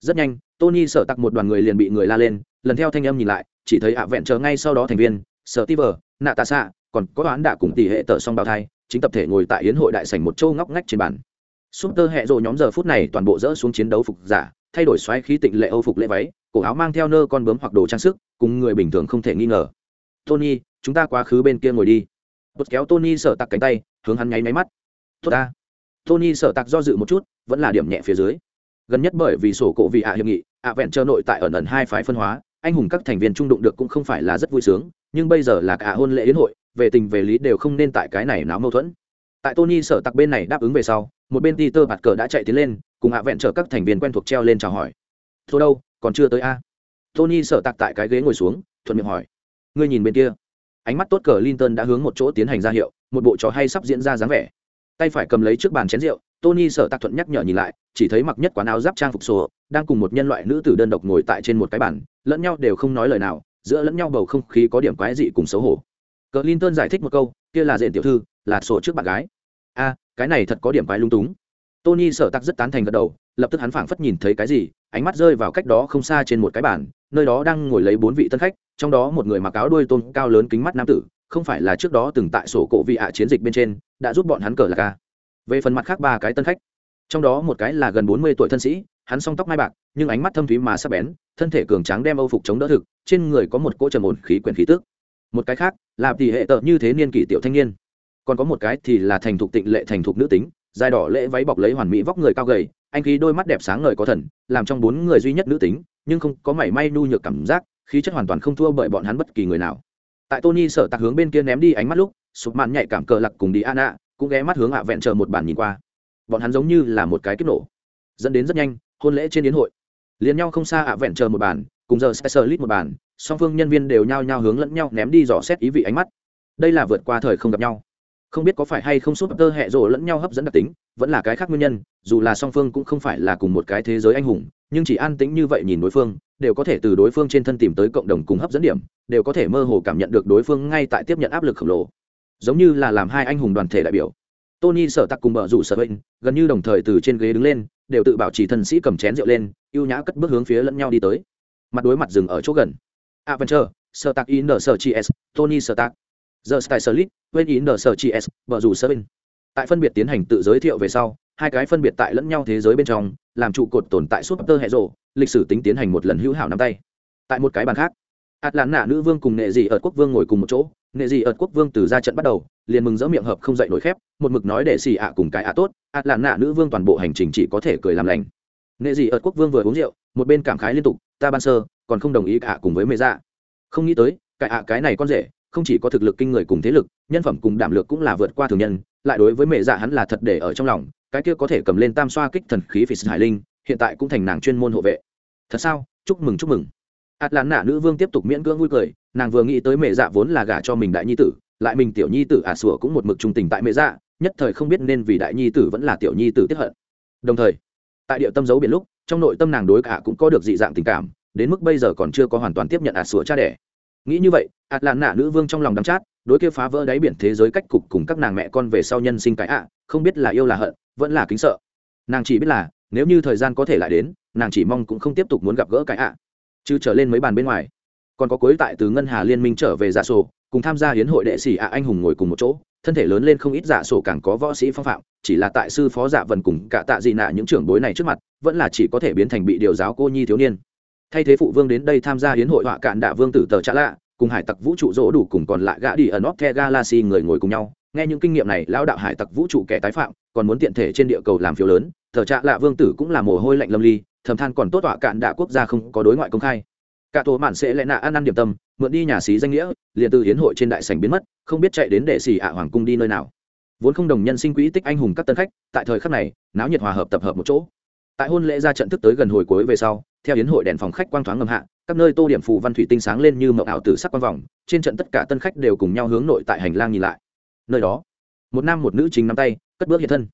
rất nhanh, tony sở tặc một đoàn người liền bị người la lên, lần theo thanh âm nhìn lại, chỉ thấy ạ vẹn chờ ngay sau đó thành viên sở tiver nạ tạ xạ còn có đoán đạ cùng tỷ hệ tờ song bào thai, chính tập thể ngồi tại yến hội đại sảnh một châu ngóc ngách trên bàn. Súp tơ hẹ rộ nhóm giờ phút này toàn bộ dỡ xuống chiến đấu phục giả, thay đổi xoáy khí tịnh lệ âu phục lễ váy, cổ áo mang theo nơ con bướm hoặc đồ trang sức, cùng người bình thường không thể nghi ngờ tony, chúng ta quá khứ bên kia ngồi đi. Bật kéo tony sợ tặc cánh tay, hướng hắn nháy máy mắt. Tốt ta. Tony sợ tặc do dự một chút, vẫn là điểm nhẹ phía dưới. Gần nhất bởi vì sổ cổ vị ạ hiệp nghị, ạ vẹn chờ nội tại ẩn ẩn hai phái phân hóa, anh hùng các thành viên trung đụng được cũng không phải là rất vui sướng, nhưng bây giờ là cả hôn lễ yến hội, về tình về lý đều không nên tại cái này náo mâu thuẫn. Tại tony sở tặc bên này đáp ứng về sau, một bên peter bạt cờ đã chạy tiến lên, cùng hạ vẹn chờ các thành viên quen thuộc treo lên chào hỏi. Thôi đâu, còn chưa tới a? Tony sở tặc tại cái ghế ngồi xuống, thuận miệng hỏi ngươi nhìn bên kia. Ánh mắt tốt cờ linton đã hướng một chỗ tiến hành ra hiệu, một bộ trò hay sắp diễn ra dáng vẻ. Tay phải cầm lấy trước bàn chén rượu, tony sợ tặc thuận nhắc nhở nhìn lại, chỉ thấy mặc nhất quán áo giáp trang phục sổ, đang cùng một nhân loại nữ tử đơn độc ngồi tại trên một cái bàn, lẫn nhau đều không nói lời nào, giữa lẫn nhau bầu không khí có điểm quái dị cùng xấu hổ. Cờ linton giải thích một câu, kia là diện tiểu thư, là sổ trước bạn gái. A, cái này thật có điểm quái lung túng. Tony sợ tặc rất tán thành gật đầu, lập tức hắn phảng phất nhìn thấy cái gì, ánh mắt rơi vào cách đó không xa trên một cái bàn nơi đó đang ngồi lấy bốn vị tân khách, trong đó một người mặc áo đuôi tôn cao lớn kính mắt nam tử, không phải là trước đó từng tại sổ cổ vị ạ chiến dịch bên trên, đã giúp bọn hắn cờ là ca về phần mặt khác ba cái tân khách, trong đó một cái là gần bốn mươi tuổi thân sĩ, hắn song tóc mai bạc, nhưng ánh mắt thâm thúy mà sắc bén, thân thể cường tráng đem âu phục chống đỡ thực, trên người có một cỗ trầm ổn khí quyển khí tức. Một cái khác, là tỷ hệ tợ như thế niên kỷ tiểu thanh niên. Còn có một cái thì là thành thục tịnh lệ thành thục nữ tính dài đỏ lễ váy bọc lấy hoàn mỹ vóc người cao gầy, anh khí đôi mắt đẹp sáng ngời có thần, làm trong bốn người duy nhất nữ tính, nhưng không có mảy may nhu nhược cảm giác, khí chất hoàn toàn không thua bởi bọn hắn bất kỳ người nào. Tại tony sợ tạc hướng bên kia ném đi ánh mắt lúc, sụp màn nhạy cảm cờ lặc cùng đi an ạ cũng ghé mắt hướng ạ vẹn chờ một bàn nhìn qua. Bọn hắn giống như là một cái kích nổ, dẫn đến rất nhanh, hôn lễ trên yến hội. Liền nhau không xa ạ vẹn chờ một bàn cùng giờ specialist một bàn song phương nhân viên đều nhao nhao hướng lẫn nhau ném đi dò xét ý vị ánh mắt. Đây là vượt qua thời không gặp nhau không biết có phải hay không súp tơ hẹ rộ lẫn nhau hấp dẫn đặc tính, vẫn là cái khác nguyên nhân, dù là song phương cũng không phải là cùng một cái thế giới anh hùng, nhưng chỉ an tĩnh như vậy nhìn đối phương, đều có thể từ đối phương trên thân tìm tới cộng đồng cùng hấp dẫn điểm, đều có thể mơ hồ cảm nhận được đối phương ngay tại tiếp nhận áp lực khổng lồ. Giống như là làm hai anh hùng đoàn thể đại biểu. Tony sở tặc cùng bờ rủ sở bệnh, gần như đồng thời từ trên ghế đứng lên, đều tự bảo trì thần sĩ cầm chén rượu lên, ưu nhã cất bước hướng phía lẫn nhau đi tới. Mặt đối mặt dừng ở chỗ gần. Adventure sở tặc in sở chi s tony sở tặc giờ style slit yin in sở chi s bờ rủ sở tại phân biệt tiến hành tự giới thiệu về sau, hai cái phân biệt tại lẫn nhau thế giới bên trong, làm trụ cột tồn tại suốt tơ hệ rộ lịch sử tính tiến hành một lần hữu hảo nắm tay. Tại một cái bàn khác ạt làn nạ nữ vương cùng nệ dị ở quốc vương ngồi cùng một chỗ. Nệ dị ở quốc vương từ ra trận bắt đầu, liền mừng rỡ miệng hợp không dậy nổi khép, một mực nói để xì ạ cùng cái ạ tốt ạt làn nạ nữ vương toàn bộ hành trình chỉ có thể cười làm lành. Nệ dị ở quốc vương vừa uống rượu, một bên cảm khái liên tục, ta ban sơ, còn không đồng ý cả cùng với mẹ ra dạ. không nghĩ tới, cái ạ cái này con rể không chỉ có thực lực kinh người cùng thế lực, nhân phẩm cùng đảm lược cũng là vượt qua thường nhân, lại đối với mẹ dạ hắn là thật để ở trong lòng, cái kia có thể cầm lên tam xoa kích thần khí phỉ hải linh, hiện tại cũng thành nàng chuyên môn hộ vệ. Thật sao? Chúc mừng chúc mừng. Ạt lán nạ nữ vương tiếp tục miễn cưỡng vui cười, nàng vừa nghĩ tới mẹ dạ vốn là gả cho mình đại nhi tử, lại mình tiểu nhi tử ả à sủa cũng một mực trung tình tại mẹ dạ nhất thời không biết nên vì đại nhi tử vẫn là tiểu nhi tử tiếp hận. Đồng thời, tại địa tâm dấu biển lúc, trong nội tâm nàng đối cả cũng có được dị dạng tình cảm, đến mức bây giờ còn chưa có hoàn toàn tiếp nhận ả à sủa cha đẻ nghĩ như vậy ạt lạn nạ nữ vương trong lòng đắm chát, đối kia phá vỡ đáy biển thế giới cách cục cùng các nàng mẹ con về sau nhân sinh cái ạ, không biết là yêu là hận, vẫn là kính sợ. Nàng chỉ biết là, nếu như thời gian có thể lại đến, nàng chỉ mong cũng không tiếp tục muốn gặp gỡ cái ạ. Chứ trở lên mấy bàn bên ngoài. Còn có cuối tại từ ngân hà liên minh trở về giả sổ, cùng tham gia hiến hội đệ sĩ ạ anh hùng ngồi cùng một chỗ, thân thể lớn lên không ít giả sổ càng có võ sĩ phong phạm, chỉ là tại sư phó giả vần cùng cả tạ dị nạ những trưởng bối này trước mặt, vẫn là chỉ có thể biến thành bị điều giáo cô nhi thiếu niên thay thế phụ vương đến đây tham gia hiến hội họa cạn đạ vương tử tờ trạ lạ, cùng hải tặc vũ trụ dỗ đủ cùng còn lại gã đi ở nóc the galaxy người ngồi cùng nhau. Nghe những kinh nghiệm này, lão đạo hải tặc vũ trụ kẻ tái phạm, còn muốn tiện thể trên địa cầu làm phiếu lớn. Thờ trạ lạ vương tử cũng là mồ hôi lạnh lâm ly, thầm than còn tốt tọa cạn đạ quốc gia không có đối ngoại công khai. Cả tổ mạn sẽ lẽ nạ ăn ăn điểm tâm, mượn đi nhà xí danh nghĩa, liền từ hiến hội trên đại sảnh biến mất, không biết chạy đến đệ xì ạ hoàng cung đi nơi nào. Vốn không đồng nhân sinh quỹ tích anh hùng các tân khách, tại thời khắc này, náo nhiệt hòa hợp tập hợp một chỗ. Tại hôn lễ ra trận thức tới gần hồi cuối về sau theo yến hội đèn phòng khách quang thoáng ngầm hạ, các nơi tô điểm phù văn thủy tinh sáng lên như mậu ảo tử sắc quang vòng, trên trận tất cả tân khách đều cùng nhau hướng nội tại hành lang nhìn lại. Nơi đó, một nam một nữ chính nắm tay, cất bước hiện thân.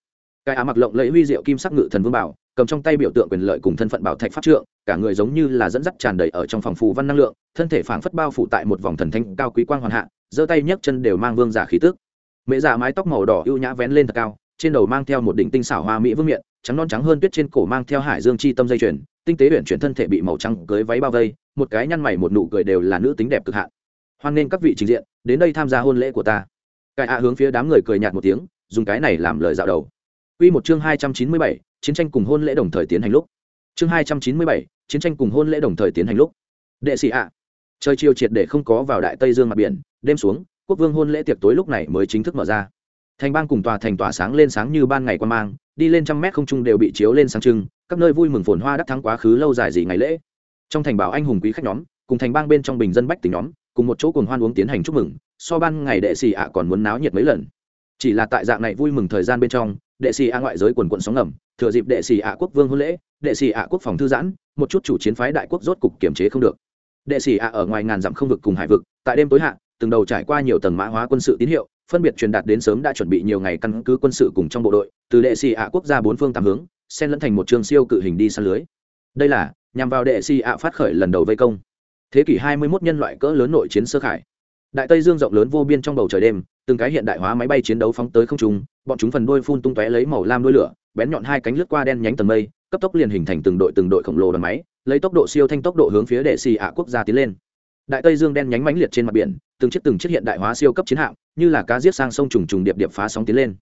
Cái áo mặc lộng lẫy huy diệu kim sắc ngự thần vương bảo, cầm trong tay biểu tượng quyền lợi cùng thân phận bảo thạch pháp trượng, cả người giống như là dẫn dắt tràn đầy ở trong phòng phù văn năng lượng, thân thể phảng phất bao phủ tại một vòng thần thanh cao quý quang hoàn hạ, giơ tay nhấc chân đều mang vương giả khí tước mẹ giả mái tóc màu đỏ ưu nhã vén lên thật cao, trên đầu mang theo một đỉnh tinh xảo hoa mỹ vương miện, trắng non trắng hơn tuyết trên cổ mang theo hải dương chi tâm dây chuyền tinh tế huyện chuyển thân thể bị màu trắng cưới váy bao vây một cái nhăn mày một nụ cười đều là nữ tính đẹp cực hạn hoan nghênh các vị trình diện đến đây tham gia hôn lễ của ta cái ạ hướng phía đám người cười nhạt một tiếng dùng cái này làm lời dạo đầu Quy một chương hai trăm chín mươi bảy, chiến tranh cùng hôn lễ đồng thời tiến hành lúc. Chương hai trăm chín mươi bảy, chiến tranh cùng hôn lễ đồng thời tiến hành lúc. Đệ sĩ ạ. Trời chiều triệt để không có vào đại Tây Dương mặt biển, đêm xuống, quốc vương hôn lễ tiệc tối lúc này mới chính thức mở ra. Thành bang cùng tòa thành tỏa sáng lên sáng như ban ngày quan mang, đi lên trăm mét không trung đều bị chiếu lên sáng trưng, các nơi vui mừng phồn hoa đắc thắng quá khứ lâu dài gì ngày lễ. Trong thành bảo anh hùng quý khách nhóm, cùng thành bang bên trong bình dân bách tính nhóm, cùng một chỗ cùng hoan uống tiến hành chúc mừng, so ban ngày đệ sĩ ạ còn muốn náo nhiệt mấy lần. Chỉ là tại dạng này vui mừng thời gian bên trong, đệ sĩ ạ ngoại giới quần quận sóng ngầm thừa dịp đệ sĩ ạ quốc vương hôn lễ đệ sĩ ạ quốc phòng thư giãn một chút chủ chiến phái đại quốc rốt cục kiểm chế không được đệ sĩ ạ ở ngoài ngàn dặm không vực cùng hải vực tại đêm tối hạ từng đầu trải qua nhiều tầng mã hóa quân sự tín hiệu phân biệt truyền đạt đến sớm đã chuẩn bị nhiều ngày căn cứ quân sự cùng trong bộ đội, từ đệ sĩ ạ quốc gia bốn phương tám hướng, xen lẫn thành một trường siêu cự hình đi săn lưới. Đây là, nhằm vào đệ sĩ ạ phát khởi lần đầu vây công. Thế kỷ 21 nhân loại cỡ lớn nội chiến sơ khải. Đại tây dương rộng lớn vô biên trong bầu trời đêm, từng cái hiện đại hóa máy bay chiến đấu phóng tới không trung, bọn chúng phần đuôi phun tung tóe lấy màu lam đuôi lửa, bén nhọn hai cánh lướt qua đen nhánh tầng mây, cấp tốc liền hình thành từng đội từng đội khổng lồ đoàn máy, lấy tốc độ siêu thanh tốc độ hướng phía đệ xì ạ quốc gia tiến lên đại tây dương đen nhánh mãnh liệt trên mặt biển, từng chiếc từng chiếc hiện đại hóa siêu cấp chiến hạm, như là cá giết sang sông trùng trùng điệp điệp phá sóng tiến lên.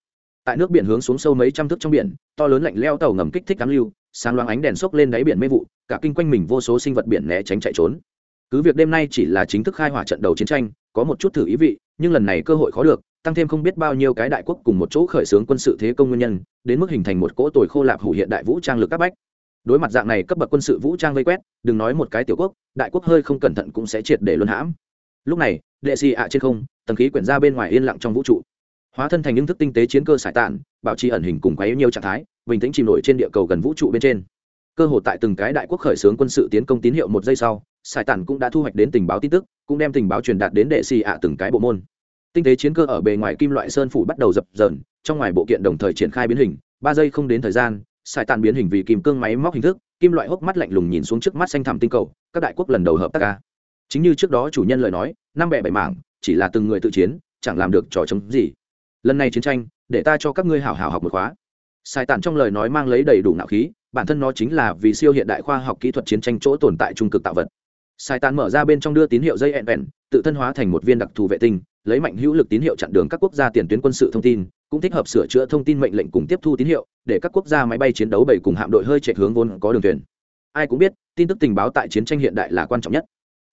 Tại nước biển hướng xuống sâu mấy trăm thước trong biển, to lớn lạnh leo tàu ngầm kích thích cám lưu, sáng loáng ánh đèn xốc lên đáy biển mê vụ, cả kinh quanh mình vô số sinh vật biển né tránh chạy trốn. Cứ việc đêm nay chỉ là chính thức khai hỏa trận đầu chiến tranh, có một chút thử ý vị, nhưng lần này cơ hội khó được, tăng thêm không biết bao nhiêu cái đại quốc cùng một chỗ khởi xướng quân sự thế công nguyên nhân, đến mức hình thành một cỗ tồi khô lạp hủ hiện đại vũ trang lực các bách đối mặt dạng này cấp bậc quân sự vũ trang vây quét, đừng nói một cái tiểu quốc, đại quốc hơi không cẩn thận cũng sẽ triệt để luân hãm. Lúc này, đệ xì ạ trên không, tầng khí quyển ra bên ngoài yên lặng trong vũ trụ. Hóa thân thành những thức tinh tế chiến cơ sải tản bảo trì ẩn hình cùng quấy nhiều trạng thái, bình tĩnh chìm nổi trên địa cầu gần vũ trụ bên trên. Cơ hội tại từng cái đại quốc khởi xướng quân sự tiến công tín hiệu một giây sau, sải tản cũng đã thu hoạch đến tình báo tin tức, cũng đem tình báo truyền đạt đến đệ xì ạ từng cái bộ môn. Tinh tế chiến cơ ở bề ngoài kim loại sơn phủ bắt đầu dập dờn, trong ngoài bộ kiện đồng thời triển khai biến hình, ba giây không đến thời gian Sai tàn biến hình vì kim cương máy móc hình thức, kim loại hốc mắt lạnh lùng nhìn xuống trước mắt xanh thẳm tinh cầu, các đại quốc lần đầu hợp tác ca. Chính như trước đó chủ nhân lời nói, năm bẻ bảy mảng, chỉ là từng người tự chiến, chẳng làm được trò chống gì. Lần này chiến tranh, để ta cho các ngươi hảo hảo học một khóa. Sai tàn trong lời nói mang lấy đầy đủ nạo khí, bản thân nó chính là vì siêu hiện đại khoa học kỹ thuật chiến tranh chỗ tồn tại trung cực tạo vật. Sai tàn mở ra bên trong đưa tín hiệu dây ẹn vẹn, tự thân hóa thành một viên đặc thù vệ tinh, lấy mạnh hữu lực tín hiệu chặn đường các quốc gia tiền tuyến quân sự thông tin cũng thích hợp sửa chữa thông tin mệnh lệnh cùng tiếp thu tín hiệu, để các quốc gia máy bay chiến đấu bảy cùng hạm đội hơi chạy hướng vốn có đường thuyền. Ai cũng biết, tin tức tình báo tại chiến tranh hiện đại là quan trọng nhất.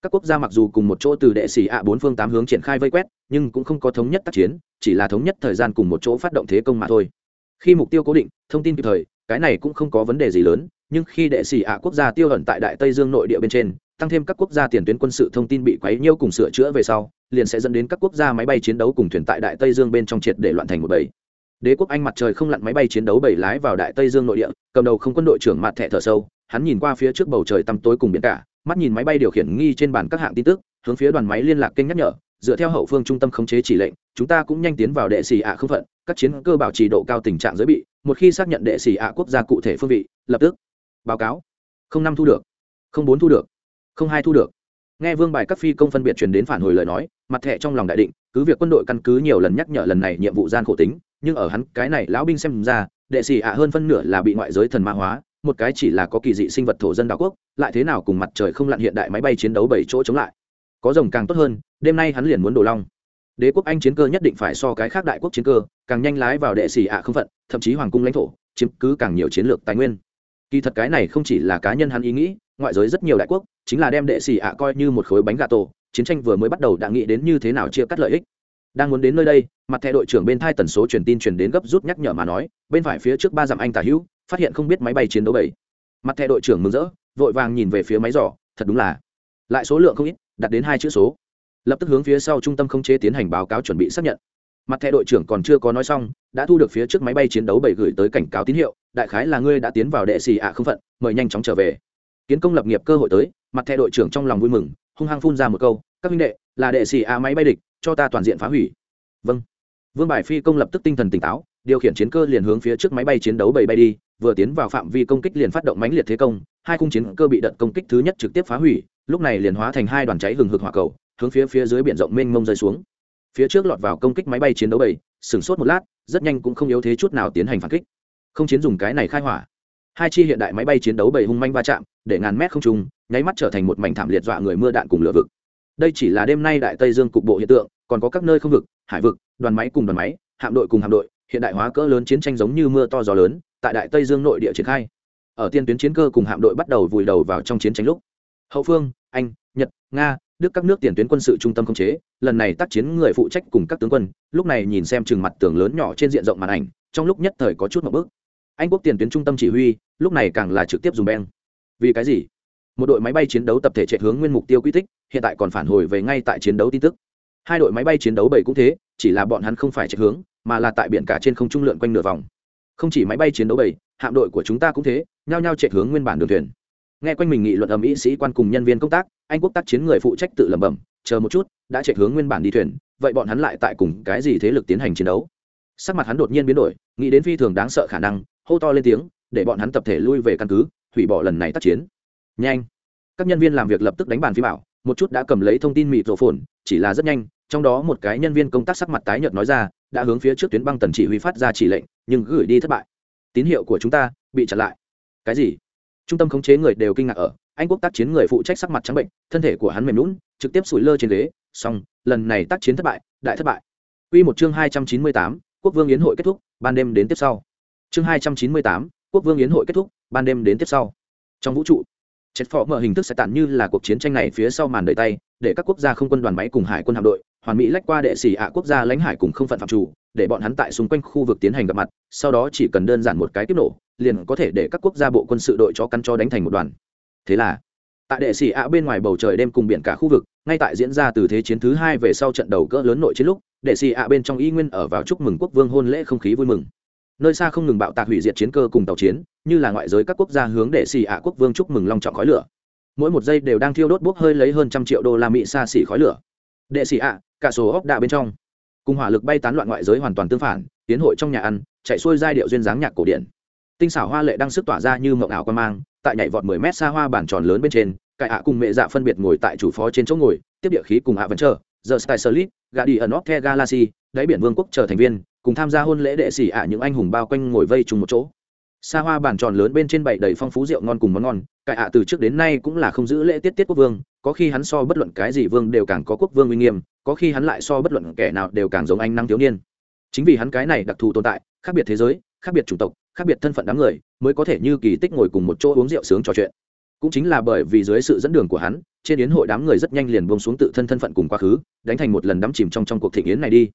Các quốc gia mặc dù cùng một chỗ từ đệ sĩ ạ bốn phương tám hướng triển khai vây quét, nhưng cũng không có thống nhất tác chiến, chỉ là thống nhất thời gian cùng một chỗ phát động thế công mà thôi. Khi mục tiêu cố định, thông tin kịp thời, cái này cũng không có vấn đề gì lớn, nhưng khi đệ sĩ ạ quốc gia tiêu ẩn tại đại tây dương nội địa bên trên tăng thêm các quốc gia tiền tuyến quân sự thông tin bị quấy nhiễu cùng sửa chữa về sau, liền sẽ dẫn đến các quốc gia máy bay chiến đấu cùng thuyền tại đại tây dương bên trong triệt để loạn thành một bầy. Đế quốc anh mặt trời không lặn máy bay chiến đấu bảy lái vào đại tây dương nội địa, cầm đầu không quân đội trưởng mặt thẻ thở sâu, hắn nhìn qua phía trước bầu trời tăm tối cùng biển cả, mắt nhìn máy bay điều khiển nghi trên bàn các hạng tin tức, hướng phía đoàn máy liên lạc kênh nhắc nhở, dựa theo hậu phương trung tâm khống chế chỉ lệnh, chúng ta cũng nhanh tiến vào đệ sĩ ạ không phận, các chiến cơ bảo trì độ cao tình trạng giới bị, một khi xác nhận đệ sĩ ạ quốc gia cụ thể phương vị, lập tức báo cáo. Không năm thu được. Không bốn thu được không hai thu được. Nghe vương bài các phi công phân biệt truyền đến phản hồi lời nói, mặt thẻ trong lòng đại định, cứ việc quân đội căn cứ nhiều lần nhắc nhở lần này nhiệm vụ gian khổ tính, nhưng ở hắn cái này lão binh xem ra, đệ sĩ ạ hơn phân nửa là bị ngoại giới thần ma hóa, một cái chỉ là có kỳ dị sinh vật thổ dân đảo quốc, lại thế nào cùng mặt trời không lặn hiện đại máy bay chiến đấu bảy chỗ chống lại. Có rồng càng tốt hơn, đêm nay hắn liền muốn đổ long. Đế quốc anh chiến cơ nhất định phải so cái khác đại quốc chiến cơ, càng nhanh lái vào đệ sĩ ạ không phận, thậm chí hoàng cung lãnh thổ, chiếm cứ càng nhiều chiến lược tài nguyên kỳ thật cái này không chỉ là cá nhân hắn ý nghĩ, ngoại giới rất nhiều đại quốc chính là đem đệ xì ạ coi như một khối bánh gà tổ, chiến tranh vừa mới bắt đầu đã nghĩ đến như thế nào chia cắt lợi ích. Đang muốn đến nơi đây, mặt thẻ đội trưởng bên thai tần số truyền tin truyền đến gấp rút nhắc nhở mà nói, bên phải phía trước ba dặm anh tả hữu, phát hiện không biết máy bay chiến đấu bảy. Mặt thẻ đội trưởng mừng rỡ, vội vàng nhìn về phía máy giỏ, thật đúng là, lại số lượng không ít đặt đến hai chữ số. Lập tức hướng phía sau trung tâm không chế tiến hành báo cáo chuẩn bị xác nhận. Mặt thẻ đội trưởng còn chưa có nói xong, đã thu được phía trước máy bay chiến đấu bảy gửi tới cảnh cáo tín hiệu đại khái là ngươi đã tiến vào đệ xì ạ không phận, mời nhanh chóng trở về. Kiến công lập nghiệp cơ hội tới, mặt thẻ đội trưởng trong lòng vui mừng, hung hăng phun ra một câu, các minh đệ, là đệ xì ạ máy bay địch, cho ta toàn diện phá hủy. Vâng. Vương bài phi công lập tức tinh thần tỉnh táo, điều khiển chiến cơ liền hướng phía trước máy bay chiến đấu bầy bay đi, vừa tiến vào phạm vi công kích liền phát động mãnh liệt thế công, hai khung chiến cơ bị đợt công kích thứ nhất trực tiếp phá hủy, lúc này liền hóa thành hai đoàn cháy hừng hực hỏa cầu, hướng phía phía dưới biển rộng mênh mông rơi xuống. Phía trước lọt vào công kích máy bay chiến đấu bầy sửng sốt một lát, rất nhanh cũng không yếu thế chút nào tiến hành phản kích không chiến dùng cái này khai hỏa. Hai chi hiện đại máy bay chiến đấu bầy hung manh va chạm, để ngàn mét không trung, nháy mắt trở thành một mảnh thảm liệt dọa người mưa đạn cùng lửa vực. Đây chỉ là đêm nay đại tây dương cục bộ hiện tượng, còn có các nơi không vực, hải vực, đoàn máy cùng đoàn máy, hạm đội cùng hạm đội, hiện đại hóa cỡ lớn chiến tranh giống như mưa to gió lớn, tại đại tây dương nội địa triển khai. Ở tiên tuyến chiến cơ cùng hạm đội bắt đầu vùi đầu vào trong chiến tranh lúc, hậu phương, anh, nhật, nga, đức các nước tiền tuyến quân sự trung tâm khống chế, lần này tác chiến người phụ trách cùng các tướng quân, lúc này nhìn xem chừng mặt tường lớn nhỏ trên diện rộng màn ảnh, trong lúc nhất thời có chút một bước anh quốc tiền tuyến trung tâm chỉ huy, lúc này càng là trực tiếp dùng beng. Vì cái gì? Một đội máy bay chiến đấu tập thể chạy hướng nguyên mục tiêu quy tích, hiện tại còn phản hồi về ngay tại chiến đấu tin tức. Hai đội máy bay chiến đấu bảy cũng thế, chỉ là bọn hắn không phải chạy hướng, mà là tại biển cả trên không trung lượn quanh nửa vòng. Không chỉ máy bay chiến đấu bảy, hạm đội của chúng ta cũng thế, nhao nhao chạy hướng nguyên bản đường thuyền. Nghe quanh mình nghị luận ầm ĩ sĩ quan cùng nhân viên công tác, anh quốc tác chiến người phụ trách tự lẩm bẩm, chờ một chút, đã chạy hướng nguyên bản đi thuyền, vậy bọn hắn lại tại cùng cái gì thế lực tiến hành chiến đấu? Sắc mặt hắn đột nhiên biến đổi, nghĩ đến phi thường đáng sợ khả năng hô to lên tiếng để bọn hắn tập thể lui về căn cứ hủy bỏ lần này tác chiến. Nhanh. Các nhân viên làm việc lập tức đánh bàn phi bảo một chút đã cầm lấy thông tin mịt rổ phồn chỉ là rất nhanh trong đó một cái nhân viên công tác sắc mặt tái nhợt nói ra đã hướng phía trước tuyến băng tần chỉ huy phát ra chỉ lệnh nhưng gửi đi thất bại. Tín hiệu của chúng ta bị chặn lại. Cái gì? Trung tâm khống chế người đều kinh ngạc ở anh quốc tác chiến người phụ trách sắc mặt trắng bệnh thân thể của hắn mềm lún trực tiếp sủi lơ trên ghế xong lần này tác chiến thất bại đại thất bại. Quy một chương hai trăm chín mươi tám, Quốc Vương Yến hội kết thúc, ban đêm đến tiếp sau. Chương hai trăm chín mươi tám, Quốc Vương Yến hội kết thúc, ban đêm đến tiếp sau. Trong vũ trụ, chết phó mở hình thức sẽ tàn như là cuộc chiến tranh này phía sau màn đợi tay để các quốc gia không quân đoàn máy cùng hải quân hạm đội hoàn mỹ lách qua đệ sĩ ạ quốc gia lãnh hải cùng không phận phạm chủ để bọn hắn tại xung quanh khu vực tiến hành gặp mặt sau đó chỉ cần đơn giản một cái tiếp nổ liền có thể để các quốc gia bộ quân sự đội cho căn cho đánh thành một đoàn thế là tại đệ sĩ ạ bên ngoài bầu trời đêm cùng biển cả khu vực ngay tại diễn ra từ thế chiến thứ hai về sau trận đầu cỡ lớn nội chiến lúc đệ sĩ ạ bên trong y nguyên ở vào chúc mừng quốc vương hôn lễ không khí vui mừng nơi xa không ngừng bạo tạc hủy diệt chiến cơ cùng tàu chiến, như là ngoại giới các quốc gia hướng để xì ạ quốc vương chúc mừng long trọng khói lửa. Mỗi một giây đều đang thiêu đốt bốc hơi lấy hơn trăm triệu đô la mỹ xa xỉ khói lửa. Đệ xì ạ, cả số ốc đạ bên trong. Cùng hỏa lực bay tán loạn ngoại giới hoàn toàn tương phản, tiến hội trong nhà ăn, chạy xuôi giai điệu duyên dáng nhạc cổ điển. Tinh xảo hoa lệ đang sức tỏa ra như mộng ảo quan mang, tại nhảy vọt mười mét xa hoa bản tròn lớn bên trên, cải ạ cùng mẹ dạ phân biệt ngồi tại chủ phó trên chỗ ngồi, tiếp địa khí cùng ạ vẫn chờ giờ sky slip gà đi ẩn north the galaxy, đáy biển vương quốc chờ thành viên cùng tham gia hôn lễ đệ sĩ ạ những anh hùng bao quanh ngồi vây chung một chỗ. Xa hoa bàn tròn lớn bên trên bảy đầy phong phú rượu ngon cùng món ngon, cải ạ từ trước đến nay cũng là không giữ lễ tiết tiết quốc vương, có khi hắn so bất luận cái gì vương đều càng có quốc vương uy nghiêm, có khi hắn lại so bất luận kẻ nào đều càng giống anh năng thiếu niên. Chính vì hắn cái này đặc thù tồn tại, khác biệt thế giới, khác biệt chủng tộc, khác biệt thân phận đám người, mới có thể như kỳ tích ngồi cùng một chỗ uống rượu sướng trò chuyện. Cũng chính là bởi vì dưới sự dẫn đường của hắn, trên yến hội đám người rất nhanh liền buông xuống tự thân thân phận cùng quá khứ, đánh thành một lần đắm chìm trong trong cuộc thịnh yến này đi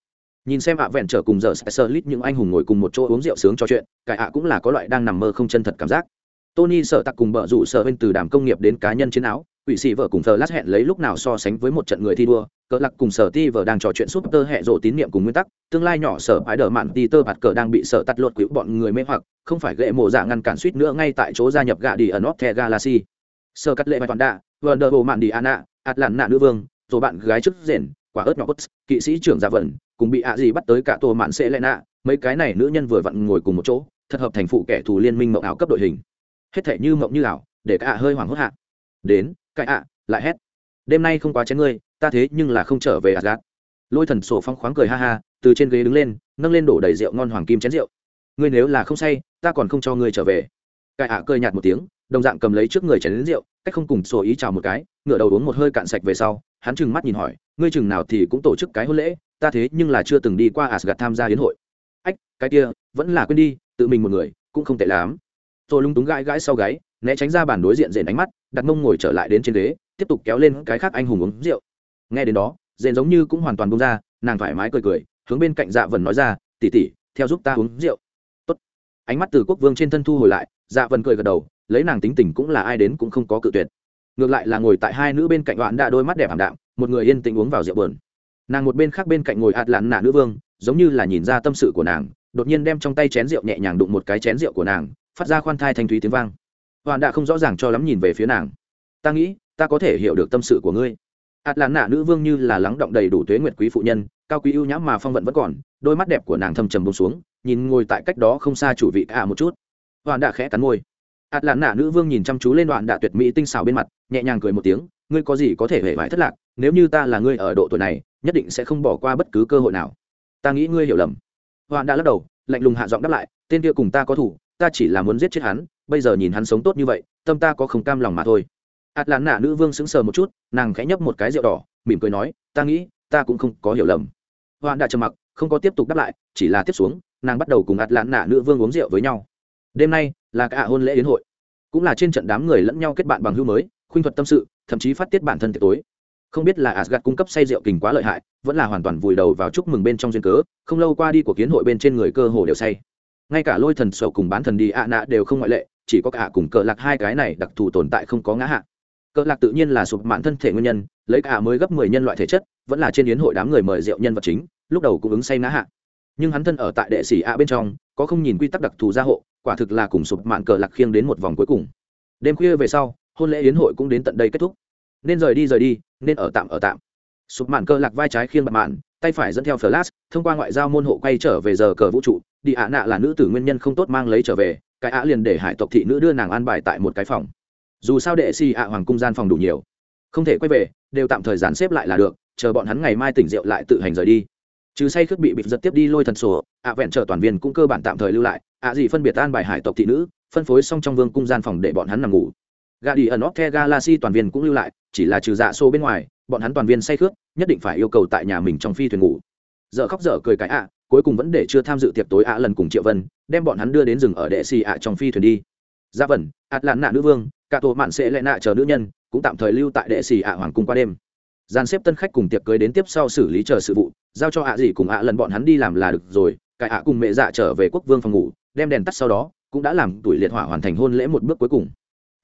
nhìn xem ạ vẹn trở cùng giờ sơ lít những anh hùng ngồi cùng một chỗ uống rượu sướng trò chuyện cải ạ cũng là có loại đang nằm mơ không chân thật cảm giác. Tony sợ tặc cùng bờ rủ sợ bên từ đàm công nghiệp đến cá nhân chiến áo, quỷ sĩ vợ cùng thờ lát hẹn lấy lúc nào so sánh với một trận người thi đua cỡ lặc cùng sở ti vợ đang trò chuyện súp tơ hẹ rộ tín nhiệm cùng nguyên tắc, tương lai nhỏ sở ái đờ mạn ti tơ bạt cờ đang bị sở tắt lột quỹ bọn người mê hoặc, không phải gậy mộ dạ ngăn cản suýt nữa ngay tại chỗ gia nhập gạ đi ở nóc the galaxy sơ cắt lệ bài toàn đạ vợ đờ bộ mạn đi anna ạt lặn nạ nữ vương rồi bạn gái trước rển quả ớt nhỏ cốt kỵ sĩ trưởng gia vẩn cùng bị ạ gì bắt tới cả tổ mạn sẽ lệ nạ, mấy cái này nữ nhân vừa vặn ngồi cùng một chỗ, thật hợp thành phụ kẻ thù liên minh mộng ảo cấp đội hình. Hết thể như mộng như ảo, để cả hơi hoảng hốt hạ. Đến, cái ạ, lại hét. Đêm nay không quá chén ngươi, ta thế nhưng là không trở về asgad lôi thần sổ phong khoáng cười ha ha, từ trên ghế đứng lên, nâng lên đổ đầy rượu ngon hoàng kim chén rượu. Ngươi nếu là không say, ta còn không cho ngươi trở về. Cái ạ cười nhạt một tiếng, đồng dạng cầm lấy trước người chén đến rượu, cách không cùng sổ ý chào một cái, ngửa đầu uống một hơi cạn sạch về sau, hắn chừng mắt nhìn hỏi, ngươi chừng nào thì cũng tổ chức cái hôn lễ ta thế nhưng là chưa từng đi qua Asgard tham gia hiến hội. Ách cái kia vẫn là quên đi tự mình một người cũng không tệ lắm. Rồi lung túng gãi gãi sau gáy né tránh ra bàn đối diện rền ánh mắt đặt mông ngồi trở lại đến trên ghế tiếp tục kéo lên cái khác anh hùng uống rượu. Nghe đến đó rền giống như cũng hoàn toàn buông ra nàng thoải mái cười cười hướng bên cạnh dạ Vân nói ra tỷ tỷ, theo giúp ta uống rượu. Tốt. ánh mắt từ quốc vương trên thân thu hồi lại dạ Vân cười gật đầu lấy nàng tính tình cũng là ai đến cũng không có cự tuyệt. Ngược lại là ngồi tại hai nữ bên cạnh đoạn đã đôi mắt đẹp ảm đạm một người yên tĩnh uống vào rượu buồn nàng một bên khác bên cạnh ngồi ạt lạn nạ nữ vương, giống như là nhìn ra tâm sự của nàng, đột nhiên đem trong tay chén rượu nhẹ nhàng đụng một cái chén rượu của nàng, phát ra khoan thai thanh thúy tiếng vang. Hoàn đã không rõ ràng cho lắm nhìn về phía nàng. Ta nghĩ, ta có thể hiểu được tâm sự của ngươi. Ạt lạn nạ nữ vương như là lắng động đầy đủ tuế nguyệt quý phụ nhân, cao quý ưu nhãm mà phong vận vẫn còn, đôi mắt đẹp của nàng thâm trầm bông xuống, nhìn ngồi tại cách đó không xa chủ vị ạ một chút. Hoàn đã khẽ cắn môi. Ạt lạn nạ nữ vương nhìn chăm chú lên đoạn đạ tuyệt mỹ tinh xảo bên mặt, nhẹ nhàng cười một tiếng, ngươi có gì có thể hề vải thất lạc, nếu như ta là ngươi ở độ tuổi này nhất định sẽ không bỏ qua bất cứ cơ hội nào. Ta nghĩ ngươi hiểu lầm. Hoạn đã lắc đầu, lạnh lùng hạ giọng đáp lại, tên kia cùng ta có thủ, ta chỉ là muốn giết chết hắn, bây giờ nhìn hắn sống tốt như vậy, tâm ta có không cam lòng mà thôi. Ạt lán nạ nữ vương sững sờ một chút, nàng khẽ nhấp một cái rượu đỏ, mỉm cười nói, ta nghĩ, ta cũng không có hiểu lầm. Hoạn đã trầm mặc, không có tiếp tục đáp lại, chỉ là tiếp xuống, nàng bắt đầu cùng ạt lán nạ nữ vương uống rượu với nhau. Đêm nay là cả hôn lễ đến hội, cũng là trên trận đám người lẫn nhau kết bạn bằng hưu mới, khuynh thuật tâm sự, thậm chí phát tiết bản thân tiệc tối không biết là Asgard cung cấp say rượu kình quá lợi hại, vẫn là hoàn toàn vùi đầu vào chúc mừng bên trong duyên cớ, không lâu qua đi của kiến hội bên trên người cơ hồ đều say. Ngay cả Lôi thần sầu cùng bán thần đi ạ nạ đều không ngoại lệ, chỉ có cả cùng cờ lạc hai cái này đặc thù tồn tại không có ngã hạ. Cờ lạc tự nhiên là sụp mạn thân thể nguyên nhân lấy cả mới gấp mười nhân loại thể chất vẫn là trên yến hội đám người mời rượu nhân vật chính lúc đầu cũng ứng say ngã hạ. Nhưng hắn thân ở tại đệ sĩ ạ bên trong có không nhìn quy tắc đặc thù gia hộ quả thực là cùng sụp mạn cờ lạc khiêng đến một vòng cuối cùng. Đêm khuya về sau hôn lễ yến hội cũng đến tận đây kết thúc. Nên rời đi rời đi nên ở tạm ở tạm. Sụp mạn cơ lạc vai trái khiêng bạc mạn, tay phải dẫn theo flash, thông qua ngoại giao môn hộ quay trở về giờ cờ vũ trụ, đi ạ nạ là nữ tử nguyên nhân không tốt mang lấy trở về, cái ạ liền để hải tộc thị nữ đưa nàng an bài tại một cái phòng. Dù sao đệ si ạ hoàng cung gian phòng đủ nhiều. Không thể quay về, đều tạm thời dàn xếp lại là được, chờ bọn hắn ngày mai tỉnh rượu lại tự hành rời đi. Trừ say khước bị bịt giật tiếp đi lôi thần sổ, ạ vẹn trở toàn viên cũng cơ bản tạm thời lưu lại, ạ gì phân biệt an bài hải tộc thị nữ, phân phối xong trong vương cung gian phòng để bọn hắn nằm ngủ gà đi ẩn óc the galaxy toàn viên cũng lưu lại, chỉ là trừ dạ xô bên ngoài, bọn hắn toàn viên say khước, nhất định phải yêu cầu tại nhà mình trong phi thuyền ngủ. Dở khóc dở cười cái ạ, cuối cùng vẫn để chưa tham dự tiệc tối ạ lần cùng triệu vân, đem bọn hắn đưa đến rừng ở đệ xì ạ trong phi thuyền đi. Gia vẩn ạt lạn nạ nữ vương, cả tổ mạn sẽ lệ nạ chờ nữ nhân, cũng tạm thời lưu tại đệ xì ạ hoàng cung qua đêm. Gian xếp tân khách cùng tiệc cưới đến tiếp sau xử lý chờ sự vụ, giao cho ạ gì cùng ạ lần bọn hắn đi làm là được rồi, cái ạ cùng mẹ dạ trở về quốc vương phòng ngủ, đem đèn tắt sau đó, cũng đã làm tuổi liệt hỏa hoàn thành hôn lễ một bước cuối cùng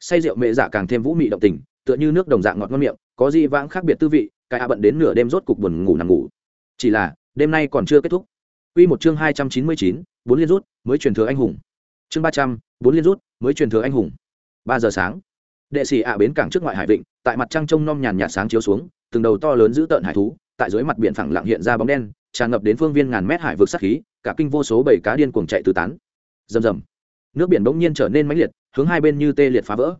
say rượu mẹ dạ càng thêm vũ mị động tình tựa như nước đồng dạng ngọt ngon miệng có gì vãng khác biệt tư vị cải ạ bận đến nửa đêm rốt cục buồn ngủ nằm ngủ chỉ là đêm nay còn chưa kết thúc Quy một chương hai trăm chín mươi chín, bốn liên rút, mới truyền thừa anh hùng. Chương ba trăm, bốn liên rút, mới truyền thừa anh hùng. Ba giờ sáng. Đệ sĩ ạ bến cảng trước ngoại hải vịnh, tại mặt trăng trông nom nhàn nhạt sáng chiếu xuống, từng đầu to lớn giữ tợn hải thú, tại dưới mặt biển phẳng lặng hiện ra bóng đen, tràn ngập đến phương viên ngàn mét hải vực sát khí, cả kinh vô số bầy cá điên cuồng chạy tứ tán. Rầm rầm. Nước biển bỗng nhiên trở nên mãnh liệt, hướng hai bên như tê liệt phá vỡ.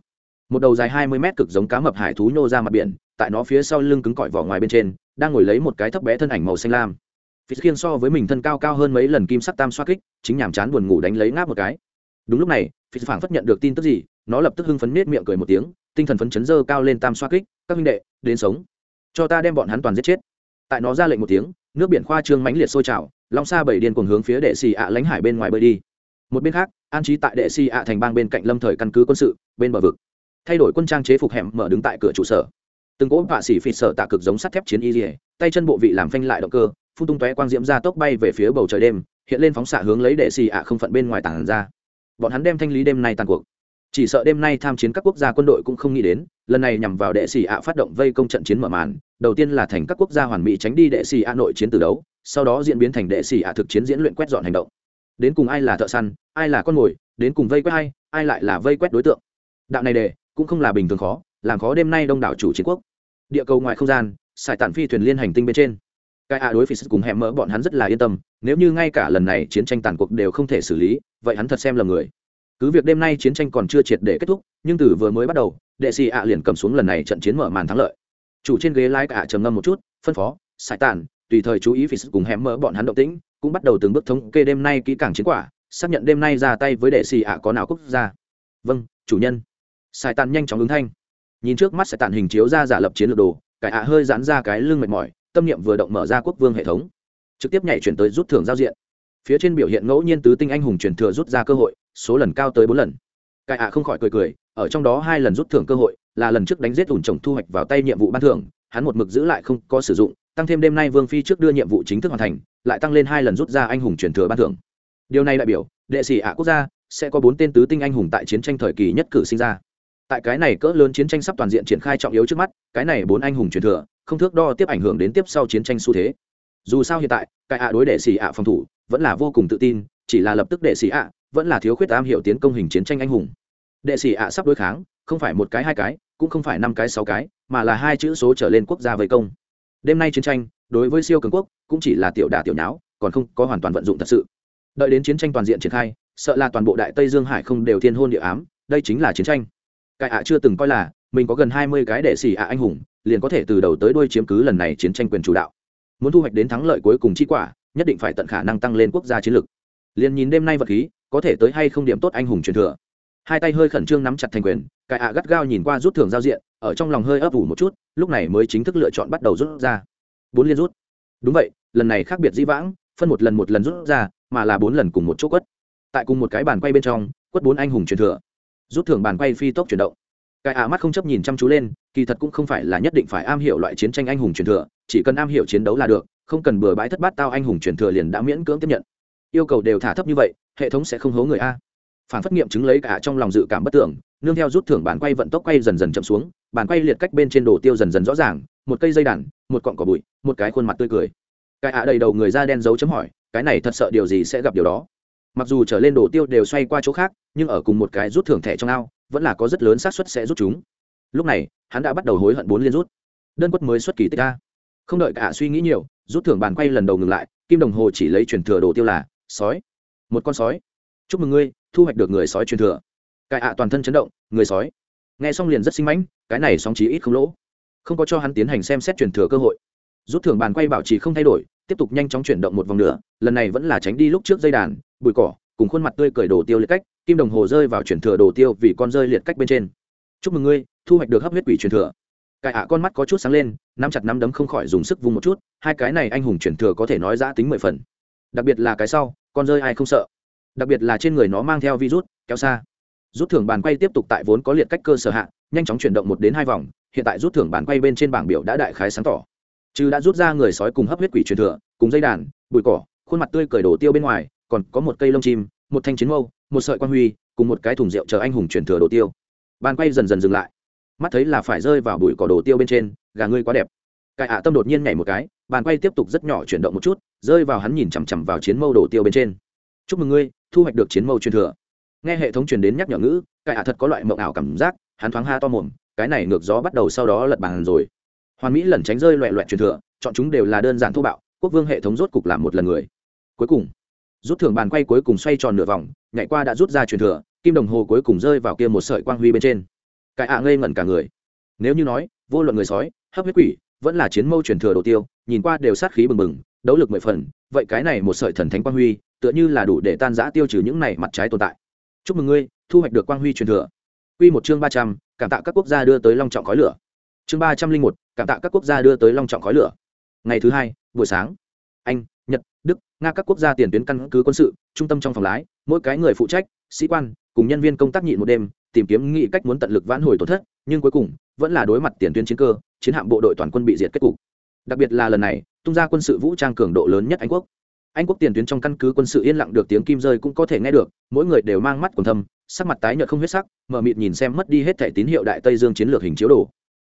Một đầu dài hai mươi mét cực giống cá mập hải thú nhô ra mặt biển, tại nó phía sau lưng cứng cỏi vỏ ngoài bên trên, đang ngồi lấy một cái thấp bé thân ảnh màu xanh lam. Phí khiên so với mình thân cao cao hơn mấy lần kim sắc tam xoa kích chính nhàm chán buồn ngủ đánh lấy ngáp một cái. Đúng lúc này phí phảng phất nhận được tin tức gì nó lập tức hưng phấn nết miệng cười một tiếng tinh thần phấn chấn dơ cao lên tam xoa kích các huynh đệ đến sống. Cho ta đem bọn hắn toàn giết chết. Tại nó ra lệnh một tiếng nước biển khoa trương mãnh liệt sôi trào long xa bảy điên cùng hướng phía đệ xì ạ lãnh hải bên ngoài bơi đi một bên khác, an trí tại đệ si ạ thành bang bên cạnh lâm thời căn cứ quân sự, bên bờ vực. Thay đổi quân trang chế phục hẻm mở đứng tại cửa trụ sở. Từng cỗ vạ xỉ phịt sở tạ cực giống sắt thép chiến y dỉa tay chân bộ vị làm phanh lại động cơ, phun tung tóe quang diễm ra tốc bay về phía bầu trời đêm, hiện lên phóng xạ hướng lấy đệ xì ạ không phận bên ngoài tảng ra. Bọn hắn đem thanh lý đêm nay tàn cuộc. Chỉ sợ đêm nay tham chiến các quốc gia quân đội cũng không nghĩ đến, lần này nhằm vào đệ xì ạ phát động vây công trận chiến mở màn, đầu tiên là thành các quốc gia hoàn mỹ tránh đi đệ xì ạ nội chiến từ đấu, sau đó diễn biến thành đệ xì ạ thực chiến diễn luyện quét dọn hành động đến cùng ai là thợ săn ai là con mồi đến cùng vây quét ai ai lại là vây quét đối tượng. Đạo này đề cũng không là bình thường khó làm khó đêm nay đông đảo chủ chiến quốc. Địa cầu ngoài không gian xài tản phi thuyền liên hành tinh bên trên. Cái a đối phi sức cùng hẹm mỡ bọn hắn rất là yên tâm nếu như ngay cả lần này chiến tranh tàn cuộc đều không thể xử lý vậy hắn thật xem là người. Cứ việc đêm nay chiến tranh còn chưa triệt để kết thúc nhưng từ vừa mới bắt đầu đệ sĩ ạ liền cầm xuống lần này trận chiến mở màn thắng lợi. Chủ trên ghế lái cả trầm ngâm một chút phân phó sải tản, tùy thời chú ý phi sức cùng hẹm mỡ bọn hắn động tĩnh cũng bắt đầu từng bước thống kê đêm nay kỹ càng chiến quả, xác nhận đêm nay ra tay với đệ xì ạ có nào quốc gia. Vâng chủ nhân. Sài tàn nhanh chóng ứng thanh. Nhìn trước mắt sài tàn hình chiếu ra giả lập chiến lược đồ, cải ạ hơi giãn ra cái lưng mệt mỏi, tâm niệm vừa động mở ra quốc vương hệ thống. Trực tiếp nhảy chuyển tới rút thưởng giao diện. Phía trên biểu hiện ngẫu nhiên tứ tinh anh hùng truyền thừa rút ra cơ hội, số lần cao tới bốn lần. Cải ạ không khỏi cười cười, ở trong đó hai lần rút thưởng cơ hội, là lần trước đánh giết ủn trồng thu hoạch vào tay nhiệm vụ ban thưởng, hắn một mực giữ lại không có sử dụng tăng thêm đêm nay vương phi trước đưa nhiệm vụ chính thức hoàn thành, lại tăng lên hai lần rút ra anh hùng truyền thừa ban thưởng. Điều này đại biểu, đệ sĩ ạ quốc gia sẽ có bốn tên tứ tinh anh hùng tại chiến tranh thời kỳ nhất cử sinh ra. Tại cái này cỡ lớn chiến tranh sắp toàn diện triển khai trọng yếu trước mắt, cái này bốn anh hùng truyền thừa không thước đo tiếp ảnh hưởng đến tiếp sau chiến tranh xu thế. Dù sao hiện tại, cái ạ đối đệ sĩ ạ phòng thủ vẫn là vô cùng tự tin, chỉ là lập tức đệ sĩ ạ vẫn là thiếu khuyết am hiểu tiến công hình chiến tranh anh hùng. Đệ sĩ ạ sắp đối kháng, không phải một cái hai cái, cũng không phải năm cái sáu cái, mà là hai chữ số trở lên quốc gia vây công đêm nay chiến tranh, đối với siêu cường quốc, cũng chỉ là tiểu đả tiểu nháo, còn không có hoàn toàn vận dụng thật sự. Đợi đến chiến tranh toàn diện triển khai, sợ là toàn bộ đại tây dương hải không đều thiên hôn địa ám, đây chính là chiến tranh. Cái ạ chưa từng coi là, mình có gần hai mươi cái đệ xỉ ạ anh hùng, liền có thể từ đầu tới đuôi chiếm cứ lần này chiến tranh quyền chủ đạo. Muốn thu hoạch đến thắng lợi cuối cùng chi quả, nhất định phải tận khả năng tăng lên quốc gia chiến lược liền nhìn đêm nay vật khí, có thể tới hay không điểm tốt anh hùng truyền thừa. Hai tay hơi khẩn trương nắm chặt thành quyền, cái ạ gắt gao nhìn qua rút thưởng giao diện ở trong lòng hơi ấp ủ một chút, lúc này mới chính thức lựa chọn bắt đầu rút ra. Bốn liên rút. Đúng vậy, lần này khác biệt dĩ vãng, phân một lần một lần rút ra, mà là bốn lần cùng một chỗ quất. Tại cùng một cái bàn quay bên trong, quất bốn anh hùng truyền thừa. Rút thưởng bàn quay phi tốc chuyển động. Cái ả mắt không chấp nhìn chăm chú lên, kỳ thật cũng không phải là nhất định phải am hiểu loại chiến tranh anh hùng truyền thừa, chỉ cần am hiểu chiến đấu là được, không cần bừa bãi thất bát tao anh hùng truyền thừa liền đã miễn cưỡng tiếp nhận. Yêu cầu đều thả thấp như vậy, hệ thống sẽ không hố người a phản phát nghiệm chứng lấy cả trong lòng dự cảm bất tưởng, nương theo rút thưởng bàn quay vận tốc quay dần dần chậm xuống, bàn quay liệt cách bên trên đồ tiêu dần dần rõ ràng, một cây dây đàn, một cọng cỏ bụi, một cái khuôn mặt tươi cười. Cái ạ đầy đầu người da đen dấu chấm hỏi, cái này thật sợ điều gì sẽ gặp điều đó? Mặc dù trở lên đồ tiêu đều xoay qua chỗ khác, nhưng ở cùng một cái rút thưởng thẻ trong ao, vẫn là có rất lớn xác suất sẽ rút chúng. Lúc này, hắn đã bắt đầu hối hận bốn liên rút. Đơn quất mới xuất kỳ tích a. Không đợi cả suy nghĩ nhiều, rút thưởng bàn quay lần đầu ngừng lại, kim đồng hồ chỉ lấy chuyển thừa đồ tiêu là sói. Một con sói. Chúc mừng ngươi thu hoạch được người sói truyền thừa. Cải ạ toàn thân chấn động, người sói. Nghe xong liền rất sinh mãnh, cái này sóng chí ít không lỗ. Không có cho hắn tiến hành xem xét truyền thừa cơ hội. Rút thưởng bàn quay bảo trì không thay đổi, tiếp tục nhanh chóng chuyển động một vòng nữa, lần này vẫn là tránh đi lúc trước dây đàn, bụi cỏ, cùng khuôn mặt tươi cười đồ tiêu liệt cách, kim đồng hồ rơi vào chuyển thừa đồ tiêu vì con rơi liệt cách bên trên. Chúc mừng ngươi, thu hoạch được hấp huyết quỷ truyền thừa. Cải ạ con mắt có chút sáng lên, nắm chặt nắm đấm không khỏi dùng sức vung một chút, hai cái này anh hùng truyền thừa có thể nói giã tính mười phần. Đặc biệt là cái sau, con rơi ai không sợ đặc biệt là trên người nó mang theo virus, kéo xa. Rút thưởng bàn quay tiếp tục tại vốn có liệt cách cơ sở hạ, nhanh chóng chuyển động một đến hai vòng, hiện tại rút thưởng bàn quay bên trên bảng biểu đã đại khái sáng tỏ. Chứ đã rút ra người sói cùng hấp huyết quỷ truyền thừa, cùng dây đàn, bụi cỏ, khuôn mặt tươi cởi đổ tiêu bên ngoài, còn có một cây lông chim, một thanh chiến mâu, một sợi quan huy, cùng một cái thùng rượu chờ anh hùng truyền thừa đồ tiêu. Bàn quay dần dần dừng lại. Mắt thấy là phải rơi vào bụi cỏ đồ tiêu bên trên, gà ngươi quá đẹp. Cải ạ tâm đột nhiên nhảy một cái, bàn quay tiếp tục rất nhỏ chuyển động một chút, rơi vào hắn nhìn chằm chằm vào chiến mâu đồ tiêu bên trên chúc mừng ngươi, thu hoạch được chiến mâu truyền thừa. Nghe hệ thống truyền đến nhắc nhở ngữ cải ạ thật có loại mộng ảo cảm giác, hắn thoáng ha to mồm, cái này ngược gió bắt đầu sau đó lật bàn rồi. Hoàn mỹ lẩn tránh rơi loẹ loẹt truyền thừa, chọn chúng đều là đơn giản thô bạo, quốc vương hệ thống rốt cục làm một lần người. Cuối cùng, rút thưởng bàn quay cuối cùng xoay tròn nửa vòng, nhảy qua đã rút ra truyền thừa, kim đồng hồ cuối cùng rơi vào kia một sợi quang huy bên trên. Cái ạ ngây ngẩn cả người. Nếu như nói, vô luận người sói, hấp huyết quỷ, vẫn là chiến mâu truyền thừa đồ tiêu, nhìn qua đều sát khí bừng bừng, đấu lực mười phần, vậy cái này một sợi thần thánh quang huy tựa như là đủ để tan giã tiêu trừ những này mặt trái tồn tại. Chúc mừng ngươi, thu hoạch được quang huy truyền thừa. Quy một chương ba trăm, cảm tạ các quốc gia đưa tới long trọng khói lửa. Chương ba trăm linh một, cảm tạ các quốc gia đưa tới long trọng khói lửa. Ngày thứ hai, buổi sáng. Anh, nhật, đức, nga các quốc gia tiền tuyến căn cứ quân sự, trung tâm trong phòng lái, mỗi cái người phụ trách, sĩ quan, cùng nhân viên công tác nhịn một đêm, tìm kiếm nghị cách muốn tận lực vãn hồi tổn thất, nhưng cuối cùng, vẫn là đối mặt tiền tuyến chiến cơ, chiến hạm bộ đội toàn quân bị diệt kết cục. Đặc biệt là lần này, tung ra quân sự vũ trang cường độ lớn nhất anh quốc anh quốc tiền tuyến trong căn cứ quân sự yên lặng được tiếng kim rơi cũng có thể nghe được, mỗi người đều mang mắt còn thâm, sắc mặt tái nhợt không huyết sắc mờ mịt nhìn xem mất đi hết thẻ tín hiệu đại tây dương chiến lược hình chiếu đồ.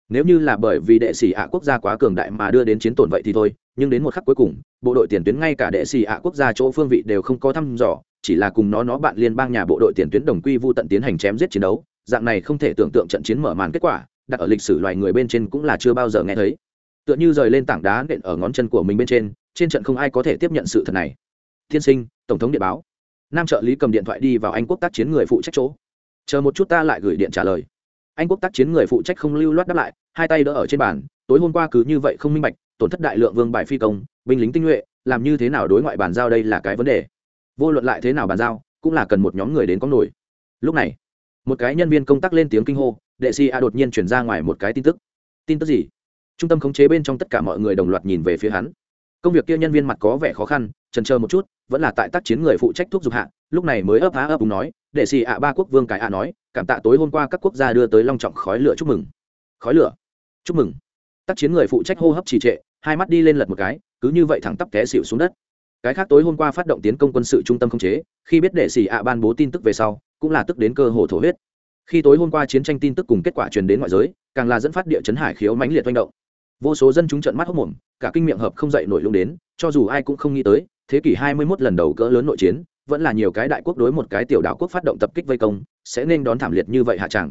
Nếu như là bởi vì đệ sĩ ạ quốc gia quá cường đại mà đưa đến chiến tổn vậy thì thôi, nhưng đến một khắc cuối cùng, bộ đội tiền tuyến ngay cả đệ sĩ ạ quốc gia chỗ phương vị đều không có thăm dò, chỉ là cùng nó nó bạn liên bang nhà bộ đội tiền tuyến đồng quy vu tận tiến hành chém giết chiến đấu, dạng này không thể tưởng tượng trận chiến mở màn kết quả, đặt ở lịch sử loài người bên trên cũng là chưa bao giờ nghe thấy. Tựa như rời lên tảng đá nện ở ngón chân của mình bên trên trên trận không ai có thể tiếp nhận sự thật này. Thiên sinh, tổng thống điện báo. Nam trợ lý cầm điện thoại đi vào anh quốc tác chiến người phụ trách chỗ. Chờ một chút ta lại gửi điện trả lời. Anh quốc tác chiến người phụ trách không lưu loát đáp lại, hai tay đỡ ở trên bàn, tối hôm qua cứ như vậy không minh bạch, tổn thất đại lượng vương bài phi công, binh lính tinh nhuệ, làm như thế nào đối ngoại bàn giao đây là cái vấn đề. Vô luận lại thế nào bàn giao, cũng là cần một nhóm người đến có nổi. Lúc này, một cái nhân viên công tác lên tiếng kinh hô, đệ si a đột nhiên chuyển ra ngoài một cái tin tức. Tin tức gì? Trung tâm khống chế bên trong tất cả mọi người đồng loạt nhìn về phía hắn công việc kia nhân viên mặt có vẻ khó khăn, trần chờ một chút, vẫn là tại tác chiến người phụ trách thuốc dục hạ, lúc này mới ấp á ấp đúng nói, để xì ạ ba quốc vương cái ạ nói, cảm tạ tối hôm qua các quốc gia đưa tới long trọng khói lửa chúc mừng. Khói lửa? Chúc mừng? Tác chiến người phụ trách hô hấp trì trệ, hai mắt đi lên lật một cái, cứ như vậy thẳng tắp té xịu xuống đất. Cái khác tối hôm qua phát động tiến công quân sự trung tâm khống chế, khi biết đệ xì ạ ban bố tin tức về sau, cũng là tức đến cơ hồ thổ huyết. Khi tối hôm qua chiến tranh tin tức cùng kết quả truyền đến ngoại giới, càng là dẫn phát địa chấn hải khiếu mãnh liệt manh động vô số dân chúng trận mắt hốc mồm, cả kinh miệng hợp không dậy nổi lung đến, cho dù ai cũng không nghĩ tới, thế kỷ 21 lần đầu cỡ lớn nội chiến, vẫn là nhiều cái đại quốc đối một cái tiểu đảo quốc phát động tập kích vây công, sẽ nên đón thảm liệt như vậy hạ chẳng?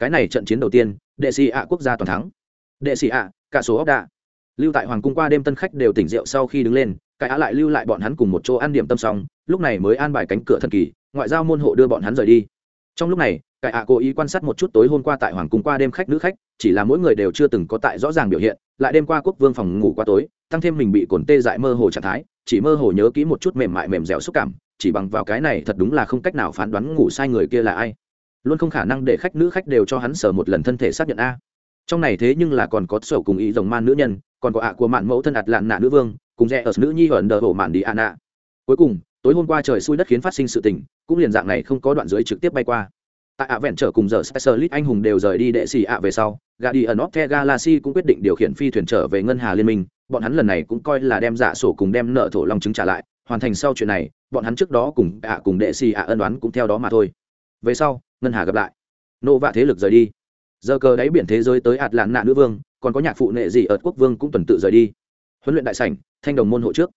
cái này trận chiến đầu tiên, đệ sĩ ạ quốc gia toàn thắng. Đệ sĩ ạ, cả số ốc đạ. Lưu tại hoàng cung qua đêm tân khách đều tỉnh rượu sau khi đứng lên, cái á lại lưu lại bọn hắn cùng một chỗ ăn điểm tâm xong, lúc này mới an bài cánh cửa thần kỳ, ngoại giao môn hộ đưa bọn hắn rời đi trong lúc này, cải ạ cố ý quan sát một chút tối hôm qua tại hoàng cung qua đêm khách nữ khách, chỉ là mỗi người đều chưa từng có tại rõ ràng biểu hiện, lại đêm qua quốc vương phòng ngủ qua tối, tăng thêm mình bị cồn tê dại mơ hồ trạng thái, chỉ mơ hồ nhớ kỹ một chút mềm mại mềm dẻo xúc cảm, chỉ bằng vào cái này thật đúng là không cách nào phán đoán ngủ sai người kia là ai. Luôn không khả năng để khách nữ khách đều cho hắn sờ một lần thân thể xác nhận a. Trong này thế nhưng là còn có sổ cùng ý dòng man nữ nhân, còn có ạ của mạn mẫu thân ạt lạn nạ nữ vương, cùng rẽ ở nữ nhi ẩn đờ hổ mạn đi ạ nạ cuối cùng tối hôm qua trời xui đất khiến phát sinh sự tình, cũng liền dạng này không có đoạn dưới trực tiếp bay qua. Tại ạ vẹn trở cùng giờ specialist anh hùng đều rời đi đệ xì ạ về sau. Gà đi ở the galaxy cũng quyết định điều khiển phi thuyền trở về ngân hà liên minh. Bọn hắn lần này cũng coi là đem dạ sổ cùng đem nợ thổ long chứng trả lại. Hoàn thành sau chuyện này, bọn hắn trước đó cùng ạ cùng đệ xì ạ ân đoán cũng theo đó mà thôi. Về sau, ngân hà gặp lại. Nộ vạ thế lực rời đi. Giờ cờ đáy biển thế giới tới ạt lạn nạ nữ vương, còn có nhạc phụ nệ dị ở quốc vương cũng tuần tự rời đi. Huấn luyện đại sảnh, thanh đồng môn hộ trước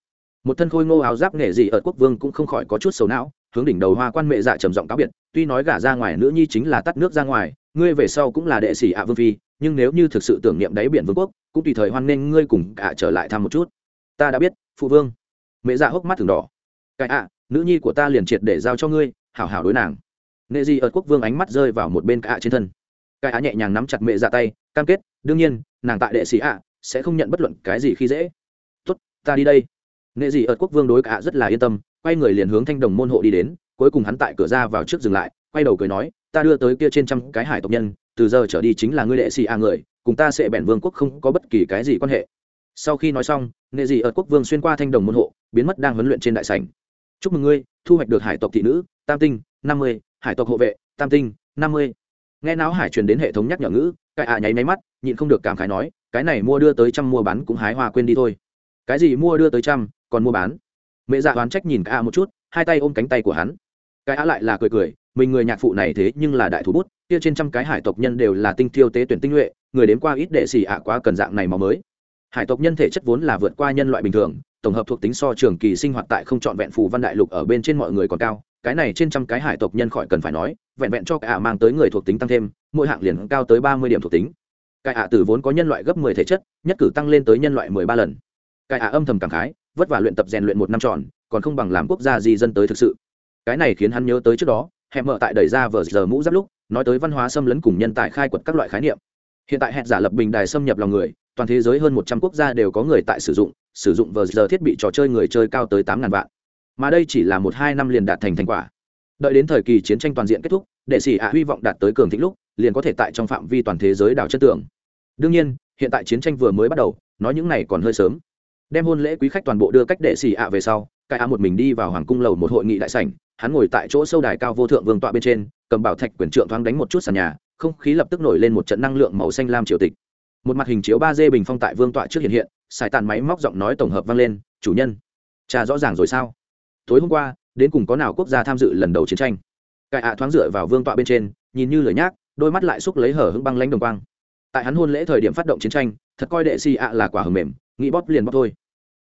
một thân khôi ngô áo giáp nghệ dị ở quốc vương cũng không khỏi có chút sầu não, hướng đỉnh đầu hoa quan mẹ dạ trầm giọng cáo biệt, tuy nói gả ra ngoài nữ nhi chính là tắt nước ra ngoài, ngươi về sau cũng là đệ sĩ ạ vương phi, nhưng nếu như thực sự tưởng niệm đáy biển vương quốc, cũng tùy thời hoan nghênh ngươi cùng ạ trở lại thăm một chút. Ta đã biết, phụ vương. Mẹ dạ hốc mắt thường đỏ. Cái ạ, nữ nhi của ta liền triệt để giao cho ngươi, hảo hảo đối nàng. Nghệ dị ở quốc vương ánh mắt rơi vào một bên cả trên thân. Cái ạ nhẹ nhàng nắm chặt mẹ dạ tay, cam kết, đương nhiên, nàng tại đệ sĩ ạ, sẽ không nhận bất luận cái gì khi dễ. Tốt, ta đi đây. Nghệ dị ở quốc vương đối cả rất là yên tâm, quay người liền hướng thanh đồng môn hộ đi đến, cuối cùng hắn tại cửa ra vào trước dừng lại, quay đầu cười nói, ta đưa tới kia trên trăm cái hải tộc nhân, từ giờ trở đi chính là ngươi đệ sĩ a người, cùng ta sẽ bèn vương quốc không có bất kỳ cái gì quan hệ. Sau khi nói xong, Nghệ dị ở quốc vương xuyên qua thanh đồng môn hộ, biến mất đang huấn luyện trên đại sảnh. Chúc mừng ngươi, thu hoạch được hải tộc thị nữ, tam tinh, năm mươi, hải tộc hộ vệ, tam tinh, năm mươi. Nghe não hải truyền đến hệ thống nhắc nhở ngữ, cái ạ nháy máy mắt, nhịn không được cảm khái nói, cái này mua đưa tới trăm mua bán cũng hái hoa quên đi thôi. Cái gì mua đưa tới trăm còn mua bán. Mẹ dạ oán trách nhìn cả một chút, hai tay ôm cánh tay của hắn. Cái a lại là cười cười, mình người nhạc phụ này thế nhưng là đại thủ bút, kia trên trăm cái hải tộc nhân đều là tinh thiêu tế tuyển tinh nhuệ, người đến qua ít đệ xì ạ quá cần dạng này máu mới. Hải tộc nhân thể chất vốn là vượt qua nhân loại bình thường, tổng hợp thuộc tính so trường kỳ sinh hoạt tại không trọn vẹn phù văn đại lục ở bên trên mọi người còn cao, cái này trên trăm cái hải tộc nhân khỏi cần phải nói, vẹn vẹn cho cái ạ mang tới người thuộc tính tăng thêm, mỗi hạng liền cao tới ba mươi điểm thuộc tính. Cái ạ tử vốn có nhân loại gấp mười thể chất, nhất cử tăng lên tới nhân loại mười ba lần. Cái ạ âm thầm cảm khái vất vả luyện tập rèn luyện một năm tròn, còn không bằng làm quốc gia gì dân tới thực sự. Cái này khiến hắn nhớ tới trước đó hẹn mở tại đẩy ra vờ giờ mũ giáp lúc, nói tới văn hóa xâm lấn cùng nhân tài khai quật các loại khái niệm. Hiện tại hẹn giả lập bình đài xâm nhập lòng người, toàn thế giới hơn một trăm quốc gia đều có người tại sử dụng sử dụng vờ giờ thiết bị trò chơi người chơi cao tới tám ngàn vạn. Mà đây chỉ là một hai năm liền đạt thành thành quả. Đợi đến thời kỳ chiến tranh toàn diện kết thúc, đệ sĩ ạ hy vọng đạt tới cường thịnh lúc, liền có thể tại trong phạm vi toàn thế giới đảo chất tưởng đương nhiên, hiện tại chiến tranh vừa mới bắt đầu, nói những này còn hơi sớm đem hôn lễ quý khách toàn bộ đưa cách đệ sĩ ạ về sau, cái ạ một mình đi vào hoàng cung lầu một hội nghị đại sảnh, hắn ngồi tại chỗ sâu đài cao vô thượng vương tọa bên trên, cầm bảo thạch quyền trượng thoáng đánh một chút sàn nhà, không khí lập tức nổi lên một trận năng lượng màu xanh lam triều tịch. Một mặt hình chiếu ba d bình phong tại vương tọa trước hiện hiện xài tàn máy móc giọng nói tổng hợp vang lên, chủ nhân, cha rõ ràng rồi sao? Tối hôm qua, đến cùng có nào quốc gia tham dự lần đầu chiến tranh? Cải ạ thoáng dựa vào vương tọa bên trên, nhìn như lời nhác, đôi mắt lại xúc lấy hở hững băng lánh đồng quang. Tại hắn hôn lễ thời điểm phát động chiến tranh, thật coi đệ si ạ là quả hầm mềm, nghĩ bóp liền bóp thôi.